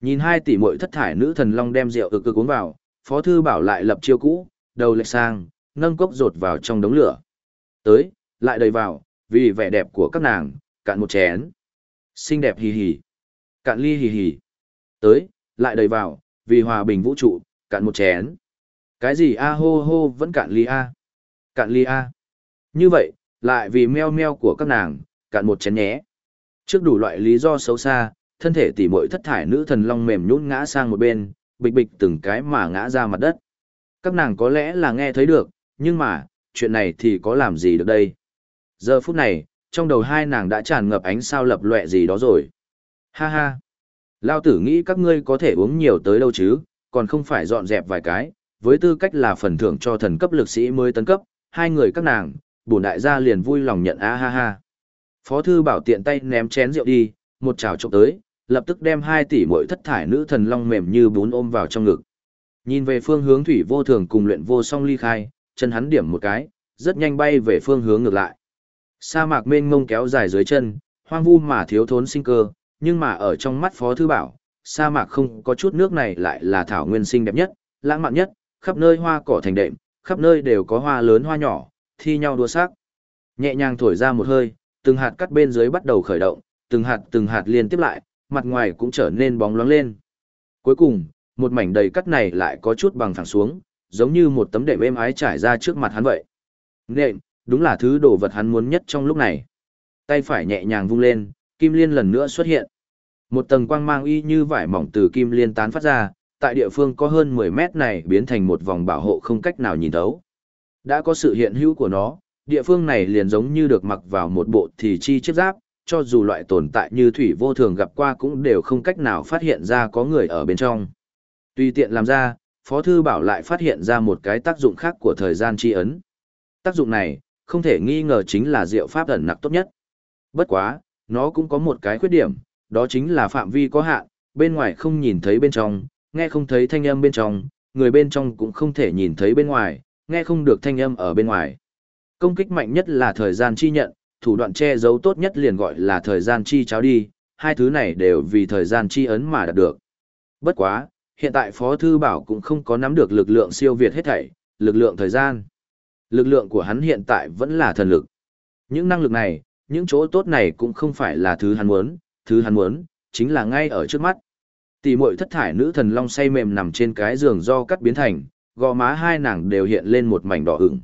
Nhìn hai tỷ muội thất thải nữ thần long đem rượu ực ực uống vào, Phó thư bảo lại lập chiêu cũ, đầu lệch sang, nâng cốc rột vào trong đống lửa. Tới, lại đầy vào, vì vẻ đẹp của các nàng, cạn một chén. Xinh đẹp hì hì. Cạn ly hì hì. Tới, lại đầy vào, vì hòa bình vũ trụ, cạn một chén. Cái gì a hô hô vẫn cạn ly a. Cạn ly a. Như vậy, lại vì meo meo của các nàng, cạn một chén nhé. Trước đủ loại lý do xấu xa, thân thể tỉ muội thất thải nữ thần long mềm nhũn ngã sang một bên, bịch bịch từng cái mà ngã ra mặt đất. Các nàng có lẽ là nghe thấy được, nhưng mà, chuyện này thì có làm gì được đây? Giờ phút này, trong đầu hai nàng đã tràn ngập ánh sao lập lệ gì đó rồi. Ha ha! Lao tử nghĩ các ngươi có thể uống nhiều tới đâu chứ, còn không phải dọn dẹp vài cái, với tư cách là phần thưởng cho thần cấp lực sĩ mới tấn cấp, hai người các nàng, bổn đại gia liền vui lòng nhận a ha ha. Phó thư bảo tiện tay ném chén rượu đi, một chảo trộm tới, lập tức đem hai tỷ mỗi thất thải nữ thần long mềm như bún ôm vào trong ngực. Nhìn về phương hướng thủy vô thường cùng luyện vô song ly khai, chân hắn điểm một cái, rất nhanh bay về phương hướng ngược lại. Sa mạc mênh mông kéo dài dưới chân, hoang vu mà thiếu thốn sinh cơ, nhưng mà ở trong mắt Phó Thư Bảo, sa mạc không có chút nước này lại là thảo nguyên sinh đẹp nhất, lãng mạn nhất, khắp nơi hoa cỏ thành đệm, khắp nơi đều có hoa lớn hoa nhỏ, thi nhau đua sắc. Nhẹ nhàng thổi ra một hơi, từng hạt cắt bên dưới bắt đầu khởi động, từng hạt từng hạt liên tiếp lại, mặt ngoài cũng trở nên bóng loáng lên. Cuối cùng, một mảnh đầy cắt này lại có chút bằng phẳng xuống, giống như một tấm đệm êm ái trải ra trước mặt hắn vậy. Nện, đúng là thứ đồ vật hắn muốn nhất trong lúc này. Tay phải nhẹ nhàng vung lên, kim liên lần nữa xuất hiện. Một tầng quang mang y như vải mỏng từ kim liên tán phát ra, tại địa phương có hơn 10 mét này biến thành một vòng bảo hộ không cách nào nhìn thấu. Đã có sự hiện hữu của nó, địa phương này liền giống như được mặc vào một bộ thì chi chiếc giáp, cho dù loại tồn tại như thủy vô thường gặp qua cũng đều không cách nào phát hiện ra có người ở bên trong. Tùy tiện làm ra, Phó Thư Bảo lại phát hiện ra một cái tác dụng khác của thời gian chi ấn. Tác dụng này, không thể nghi ngờ chính là diệu pháp ẩn nặc tốt nhất. Bất quá, nó cũng có một cái khuyết điểm, đó chính là phạm vi có hạn, bên ngoài không nhìn thấy bên trong, nghe không thấy thanh âm bên trong, người bên trong cũng không thể nhìn thấy bên ngoài, nghe không được thanh âm ở bên ngoài. Công kích mạnh nhất là thời gian chi nhận, thủ đoạn che giấu tốt nhất liền gọi là thời gian chi cháo đi, hai thứ này đều vì thời gian chi ấn mà đạt được. Bất quá, hiện tại Phó Thư Bảo cũng không có nắm được lực lượng siêu việt hết thảy, lực lượng thời gian. Lực lượng của hắn hiện tại vẫn là thần lực. Những năng lực này, những chỗ tốt này cũng không phải là thứ hắn muốn, thứ hắn muốn, chính là ngay ở trước mắt. Tỷ muội thất thải nữ thần long say mềm nằm trên cái giường do cắt biến thành, gò má hai nàng đều hiện lên một mảnh đỏ ửng.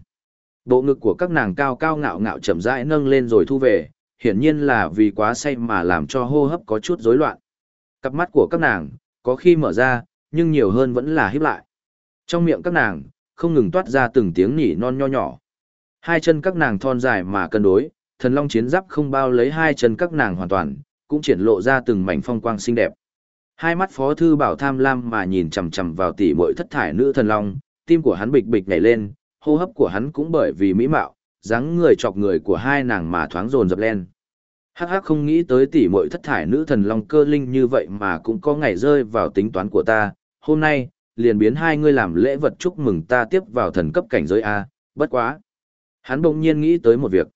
Bộ ngực của các nàng cao cao ngạo ngạo chậm rãi nâng lên rồi thu về, hiển nhiên là vì quá say mà làm cho hô hấp có chút rối loạn. Cặp mắt của các nàng, có khi mở ra, nhưng nhiều hơn vẫn là hiếp lại. Trong miệng các nàng, không ngừng toát ra từng tiếng nỉ non nho nhỏ. Hai chân các nàng thon dài mà cân đối, thần long chiến giáp không bao lấy hai chân các nàng hoàn toàn, cũng triển lộ ra từng mảnh phong quang xinh đẹp. Hai mắt Phó thư bảo tham lam mà nhìn chằm chằm vào tỷ muội thất thải nữ thần long, tim của hắn bịch bịch nhảy lên, hô hấp của hắn cũng bởi vì mỹ mạo dáng người chọc người của hai nàng mà thoáng rồn dập lên. Hắc hắc không nghĩ tới tỷ muội thất thải nữ thần long cơ linh như vậy mà cũng có ngày rơi vào tính toán của ta, hôm nay, liền biến hai ngươi làm lễ vật chúc mừng ta tiếp vào thần cấp cảnh giới A, bất quá. Hắn bỗng nhiên nghĩ tới một việc.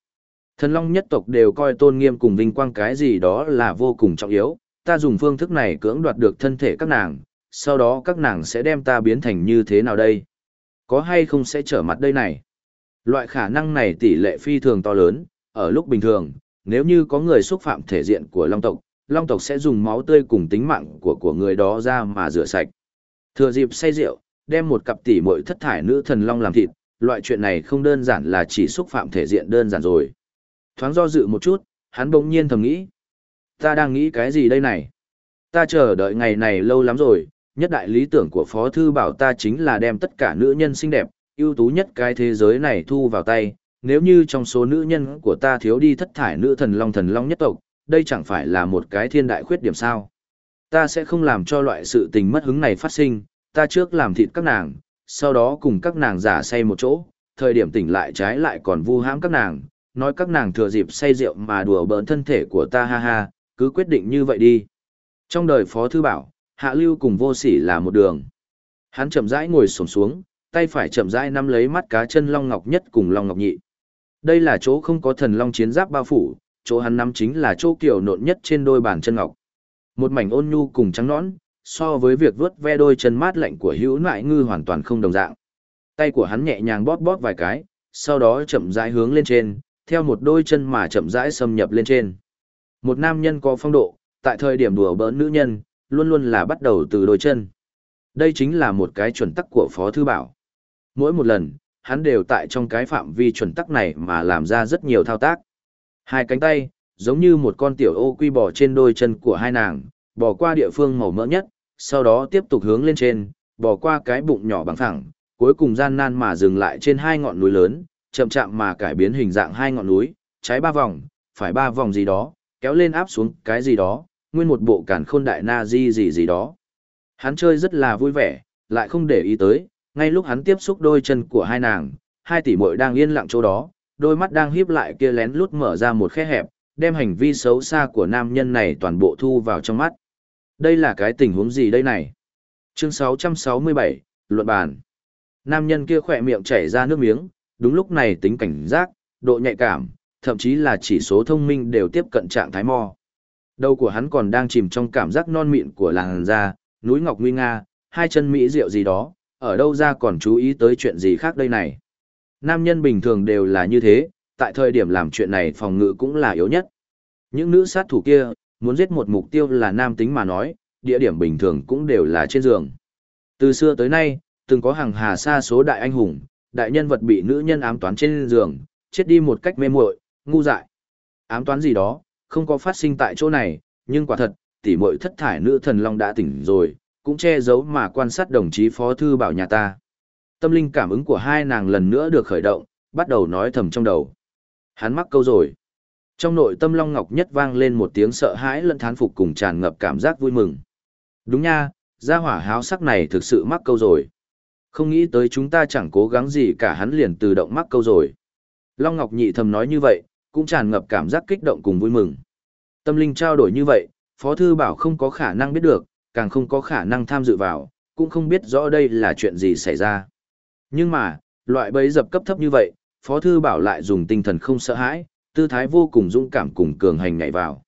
Thần long nhất tộc đều coi tôn nghiêm cùng vinh quang cái gì đó là vô cùng trọng yếu, ta dùng phương thức này cưỡng đoạt được thân thể các nàng, sau đó các nàng sẽ đem ta biến thành như thế nào đây? Có hay không sẽ trở mặt đây này? Loại khả năng này tỷ lệ phi thường to lớn, ở lúc bình thường, nếu như có người xúc phạm thể diện của long tộc, long tộc sẽ dùng máu tươi cùng tính mạng của của người đó ra mà rửa sạch. Thừa dịp say rượu, đem một cặp tỷ muội thất thải nữ thần long làm thịt, loại chuyện này không đơn giản là chỉ xúc phạm thể diện đơn giản rồi. Thoáng do dự một chút, hắn bỗng nhiên thầm nghĩ. Ta đang nghĩ cái gì đây này? Ta chờ đợi ngày này lâu lắm rồi, nhất đại lý tưởng của Phó Thư Bảo ta chính là đem tất cả nữ nhân xinh đẹp, ưu tú nhất cái thế giới này thu vào tay. Nếu như trong số nữ nhân của ta thiếu đi thất thải nữ thần long thần long nhất tộc, đây chẳng phải là một cái thiên đại khuyết điểm sao. Ta sẽ không làm cho loại sự tình mất hứng này phát sinh, ta trước làm thịt các nàng, sau đó cùng các nàng giả say một chỗ, thời điểm tỉnh lại trái lại còn vu hãm các nàng, nói các nàng thừa dịp say rượu mà đùa bỡn thân thể của ta ha ha, cứ quyết định như vậy đi. Trong đời Phó Thư Bảo, Hạ Lưu cùng vô sỉ là một đường. Hắn chậm rãi ngồi xổm xuống, tay phải chậm rãi nắm lấy mắt cá chân Long Ngọc nhất cùng Long Ngọc nhị. Đây là chỗ không có thần long chiến giáp bao phủ, chỗ hắn nắm chính là chỗ kiểu nộn nhất trên đôi bàn chân ngọc. Một mảnh ôn nhu cùng trắng nõn, so với việc vuốt ve đôi chân mát lạnh của hữu nại ngư hoàn toàn không đồng dạng. Tay của hắn nhẹ nhàng bóp bóp vài cái, sau đó chậm rãi hướng lên trên, theo một đôi chân mà chậm rãi xâm nhập lên trên. Một nam nhân có phong độ, tại thời điểm đùa bỡn nữ nhân, luôn luôn là bắt đầu từ đôi chân. Đây chính là một cái chuẩn tắc của Phó Thư Bảo. Mỗi một lần, hắn đều tại trong cái phạm vi chuẩn tắc này mà làm ra rất nhiều thao tác. Hai cánh tay, giống như một con tiểu ô quy bò trên đôi chân của hai nàng, bò qua địa phương màu mỡ nhất, sau đó tiếp tục hướng lên trên, bò qua cái bụng nhỏ bằng phẳng, cuối cùng gian nan mà dừng lại trên hai ngọn núi lớn, chậm chạm mà cải biến hình dạng hai ngọn núi, trái ba vòng, phải ba vòng gì đó, kéo lên áp xuống cái gì đó, nguyên một bộ cản khôn đại na di gì gì đó. Hắn chơi rất là vui vẻ, lại không để ý tới, ngay lúc hắn tiếp xúc đôi chân của hai nàng, hai tỷ muội đang yên lặng chỗ đó, đôi mắt đang híp lại kia lén lút mở ra một khe hẹp, đem hành vi xấu xa của nam nhân này toàn bộ thu vào trong mắt. Đây là cái tình huống gì đây này? Chương 667, Luận bàn. Nam nhân kia khỏe miệng chảy ra nước miếng, đúng lúc này tính cảnh giác, độ nhạy cảm, thậm chí là chỉ số thông minh đều tiếp cận trạng thái mo. Đầu của hắn còn đang chìm trong cảm giác non mịn của làng da, núi ngọc nguy nga, hai chân mỹ rượu gì đó, ở đâu ra còn chú ý tới chuyện gì khác đây này. Nam nhân bình thường đều là như thế, tại thời điểm làm chuyện này phòng ngự cũng là yếu nhất. Những nữ sát thủ kia, muốn giết một mục tiêu là nam tính mà nói, địa điểm bình thường cũng đều là trên giường. Từ xưa tới nay, từng có hàng hà xa số đại anh hùng, đại nhân vật bị nữ nhân ám toán trên giường, chết đi một cách mê muội, ngu dại. Ám toán gì đó, không có phát sinh tại chỗ này, nhưng quả thật, tỷ muội thất thải nữ thần long đã tỉnh rồi, cũng che giấu mà quan sát đồng chí phó thư bảo nhà ta. Tâm linh cảm ứng của hai nàng lần nữa được khởi động, bắt đầu nói thầm trong đầu. Hắn mắc câu rồi. Trong nội tâm Long Ngọc nhất vang lên một tiếng sợ hãi lẫn thán phục cùng tràn ngập cảm giác vui mừng. Đúng nha, gia hỏa háo sắc này thực sự mắc câu rồi. Không nghĩ tới chúng ta chẳng cố gắng gì cả hắn liền tự động mắc câu rồi. Long Ngọc nhị thầm nói như vậy, cũng tràn ngập cảm giác kích động cùng vui mừng. Tâm linh trao đổi như vậy, Phó Thư Bảo không có khả năng biết được, càng không có khả năng tham dự vào, cũng không biết rõ đây là chuyện gì xảy ra. Nhưng mà, loại bấy dập cấp thấp như vậy, Phó Thư Bảo lại dùng tinh thần không sợ hãi, tư thái vô cùng dũng cảm cùng cường hành nhảy vào.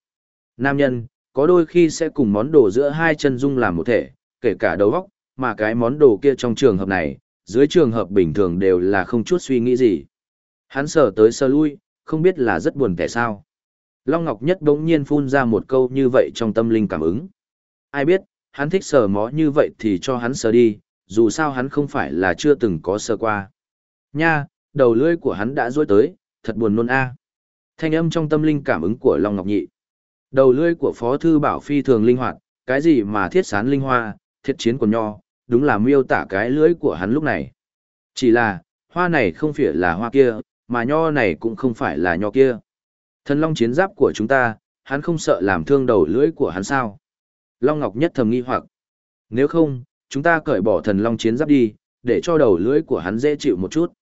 Nam nhân, có đôi khi sẽ cùng món đồ giữa hai chân dung làm một thể, kể cả đầu góc, mà cái món đồ kia trong trường hợp này, dưới trường hợp bình thường đều là không chút suy nghĩ gì. Hắn sở tới sơ lui, không biết là rất buồn kẻ sao. Long Ngọc Nhất bỗng nhiên phun ra một câu như vậy trong tâm linh cảm ứng. Ai biết, hắn thích sờ mó như vậy thì cho hắn sờ đi, dù sao hắn không phải là chưa từng có sờ qua. Nha, đầu lưỡi của hắn đã rối tới, thật buồn nôn a. Thanh âm trong tâm linh cảm ứng của Long Ngọc Nhị. Đầu lưỡi của Phó Thư Bảo phi thường linh hoạt, cái gì mà thiết sán linh hoa, thiết chiến của nho, đúng là miêu tả cái lưỡi của hắn lúc này. Chỉ là, hoa này không phải là hoa kia, mà nho này cũng không phải là nho kia. Thần Long chiến giáp của chúng ta, hắn không sợ làm thương đầu lưỡi của hắn sao? Long Ngọc nhất thầm nghi hoặc. Nếu không, chúng ta cởi bỏ thần Long chiến giáp đi, để cho đầu lưỡi của hắn dễ chịu một chút.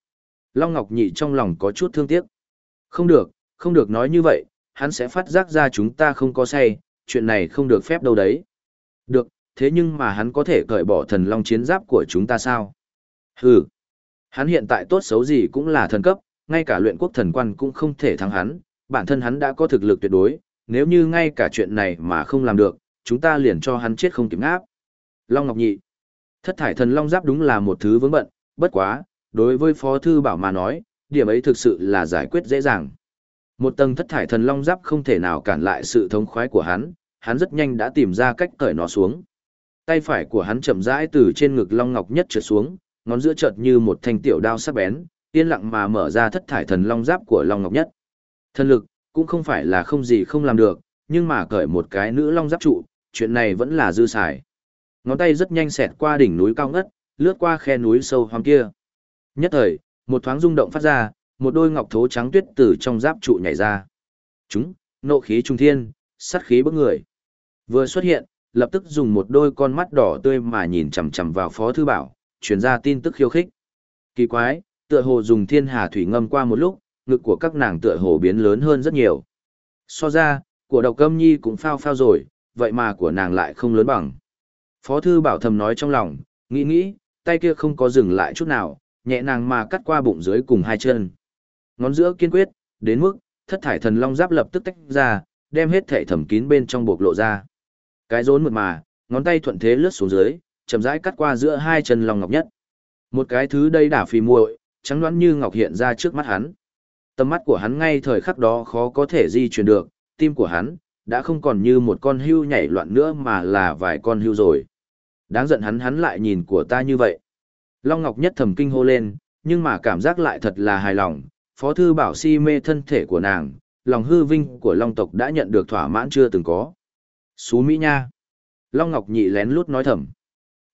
Long Ngọc Nhị trong lòng có chút thương tiếc. Không được, không được nói như vậy, hắn sẽ phát giác ra chúng ta không có say, chuyện này không được phép đâu đấy. Được, thế nhưng mà hắn có thể cởi bỏ thần long chiến giáp của chúng ta sao? Hừ, hắn hiện tại tốt xấu gì cũng là thần cấp, ngay cả luyện quốc thần quan cũng không thể thắng hắn, bản thân hắn đã có thực lực tuyệt đối, nếu như ngay cả chuyện này mà không làm được, chúng ta liền cho hắn chết không kịp ngáp. Long Ngọc Nhị, thất thải thần long giáp đúng là một thứ vướng bận, bất quá, đối với Phó Thư Bảo mà nói, điểm ấy thực sự là giải quyết dễ dàng. Một tầng thất thải thần long giáp không thể nào cản lại sự thống khoái của hắn, hắn rất nhanh đã tìm ra cách cởi nó xuống. Tay phải của hắn chậm rãi từ trên ngực long ngọc nhất trượt xuống, ngón giữa chợt như một thanh tiểu đao sắc bén, yên lặng mà mở ra thất thải thần long giáp của long ngọc nhất. Thần lực cũng không phải là không gì không làm được, nhưng mà cởi một cái nữ long giáp trụ, chuyện này vẫn là dư xài. Ngón tay rất nhanh xẹt qua đỉnh núi cao ngất, lướt qua khe núi sâu hoang kia. Nhất thời, một thoáng rung động phát ra, một đôi ngọc thố trắng tuyết từ trong giáp trụ nhảy ra. Chúng, nộ khí trung thiên, sát khí bức người. Vừa xuất hiện, lập tức dùng một đôi con mắt đỏ tươi mà nhìn chằm chằm vào Phó Thư Bảo, truyền ra tin tức khiêu khích. Kỳ quái, tựa hồ dùng thiên hà thủy ngâm qua một lúc, ngực của các nàng tựa hồ biến lớn hơn rất nhiều. So ra, của độc câm nhi cũng phao phao rồi, vậy mà của nàng lại không lớn bằng. Phó Thư Bảo thầm nói trong lòng, nghĩ nghĩ, tay kia không có dừng lại chút nào, nhẹ nàng mà cắt qua bụng dưới cùng hai chân. Ngón giữa kiên quyết, đến mức, thất thải thần long giáp lập tức tách ra, đem hết thể thẩm kín bên trong bộc lộ ra. Cái rốn mượt mà, ngón tay thuận thế lướt xuống dưới, chậm rãi cắt qua giữa hai chân long ngọc nhất. Một cái thứ đây đả phì muội, trắng đoán như ngọc hiện ra trước mắt hắn. Tầm mắt của hắn ngay thời khắc đó khó có thể di chuyển được, tim của hắn đã không còn như một con hưu nhảy loạn nữa mà là vài con hưu rồi. Đáng giận hắn hắn lại nhìn của ta như vậy. Long Ngọc nhất thầm kinh hô lên, nhưng mà cảm giác lại thật là hài lòng, Phó Thư Bảo si mê thân thể của nàng, lòng hư vinh của Long tộc đã nhận được thỏa mãn chưa từng có. Xú Mỹ Nha. Long Ngọc nhị lén lút nói thầm.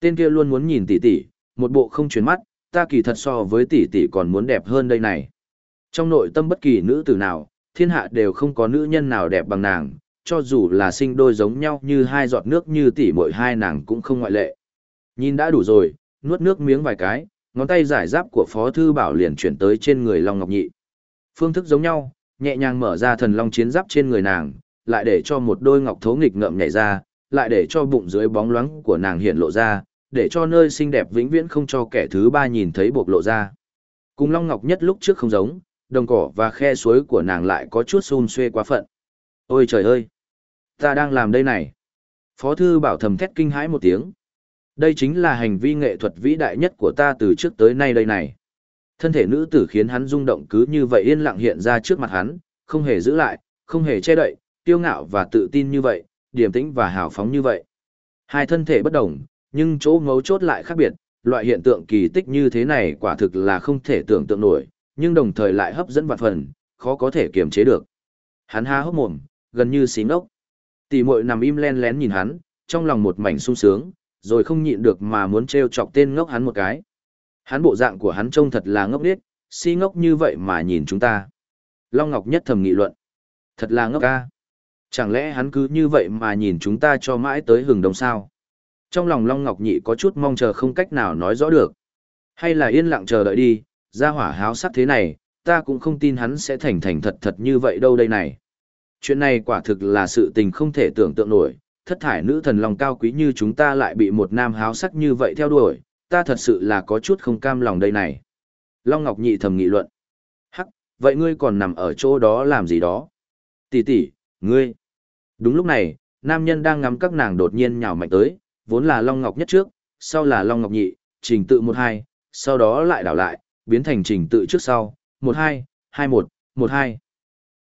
Tên kia luôn muốn nhìn tỷ tỷ, một bộ không chuyển mắt, ta kỳ thật so với tỷ tỷ còn muốn đẹp hơn đây này. Trong nội tâm bất kỳ nữ tử nào, thiên hạ đều không có nữ nhân nào đẹp bằng nàng, cho dù là sinh đôi giống nhau như hai giọt nước như tỷ mỗi hai nàng cũng không ngoại lệ. Nhìn đã đủ rồi, nuốt nước miếng vài cái, ngón tay giải giáp của Phó Thư Bảo liền chuyển tới trên người Long Ngọc Nhị. Phương thức giống nhau, nhẹ nhàng mở ra thần long chiến giáp trên người nàng, lại để cho một đôi ngọc thấu nghịch ngợm nhảy ra, lại để cho bụng dưới bóng loáng của nàng hiện lộ ra, để cho nơi xinh đẹp vĩnh viễn không cho kẻ thứ ba nhìn thấy bộc lộ ra. Cùng Long Ngọc nhất lúc trước không giống, đồng cỏ và khe suối của nàng lại có chút xun xuê quá phận. Ôi trời ơi! Ta đang làm đây này! Phó thư bảo thầm thét kinh hãi một tiếng. Đây chính là hành vi nghệ thuật vĩ đại nhất của ta từ trước tới nay đây này. Thân thể nữ tử khiến hắn rung động cứ như vậy yên lặng hiện ra trước mặt hắn, không hề giữ lại, không hề che đậy, tiêu ngạo và tự tin như vậy, điềm tĩnh và hào phóng như vậy. Hai thân thể bất đồng, nhưng chỗ ngấu chốt lại khác biệt, loại hiện tượng kỳ tích như thế này quả thực là không thể tưởng tượng nổi, nhưng đồng thời lại hấp dẫn vạn phần, khó có thể kiềm chế được. Hắn há hốc mồm, gần như xí ngốc. Tỷ muội nằm im len lén nhìn hắn, trong lòng một mảnh sung sướng, rồi không nhịn được mà muốn trêu chọc tên ngốc hắn một cái. Hắn bộ dạng của hắn trông thật là ngốc điếc, si ngốc như vậy mà nhìn chúng ta. Long Ngọc nhất thầm nghị luận. Thật là ngốc ca. Chẳng lẽ hắn cứ như vậy mà nhìn chúng ta cho mãi tới hừng đông sao? Trong lòng Long Ngọc nhị có chút mong chờ không cách nào nói rõ được. Hay là yên lặng chờ đợi đi, ra hỏa háo sắc thế này, ta cũng không tin hắn sẽ thành thành thật thật như vậy đâu đây này. Chuyện này quả thực là sự tình không thể tưởng tượng nổi, thất thải nữ thần lòng cao quý như chúng ta lại bị một nam háo sắc như vậy theo đuổi, ta thật sự là có chút không cam lòng đây này. Long Ngọc nhị thầm nghị luận. Hắc, vậy ngươi còn nằm ở chỗ đó làm gì đó? Tỷ tỷ, ngươi. Đúng lúc này, nam nhân đang ngắm các nàng đột nhiên nhào mạnh tới, vốn là Long Ngọc nhất trước, sau là Long Ngọc nhị, trình tự một hai, sau đó lại đảo lại, biến thành trình tự trước sau, một hai, hai một, một hai.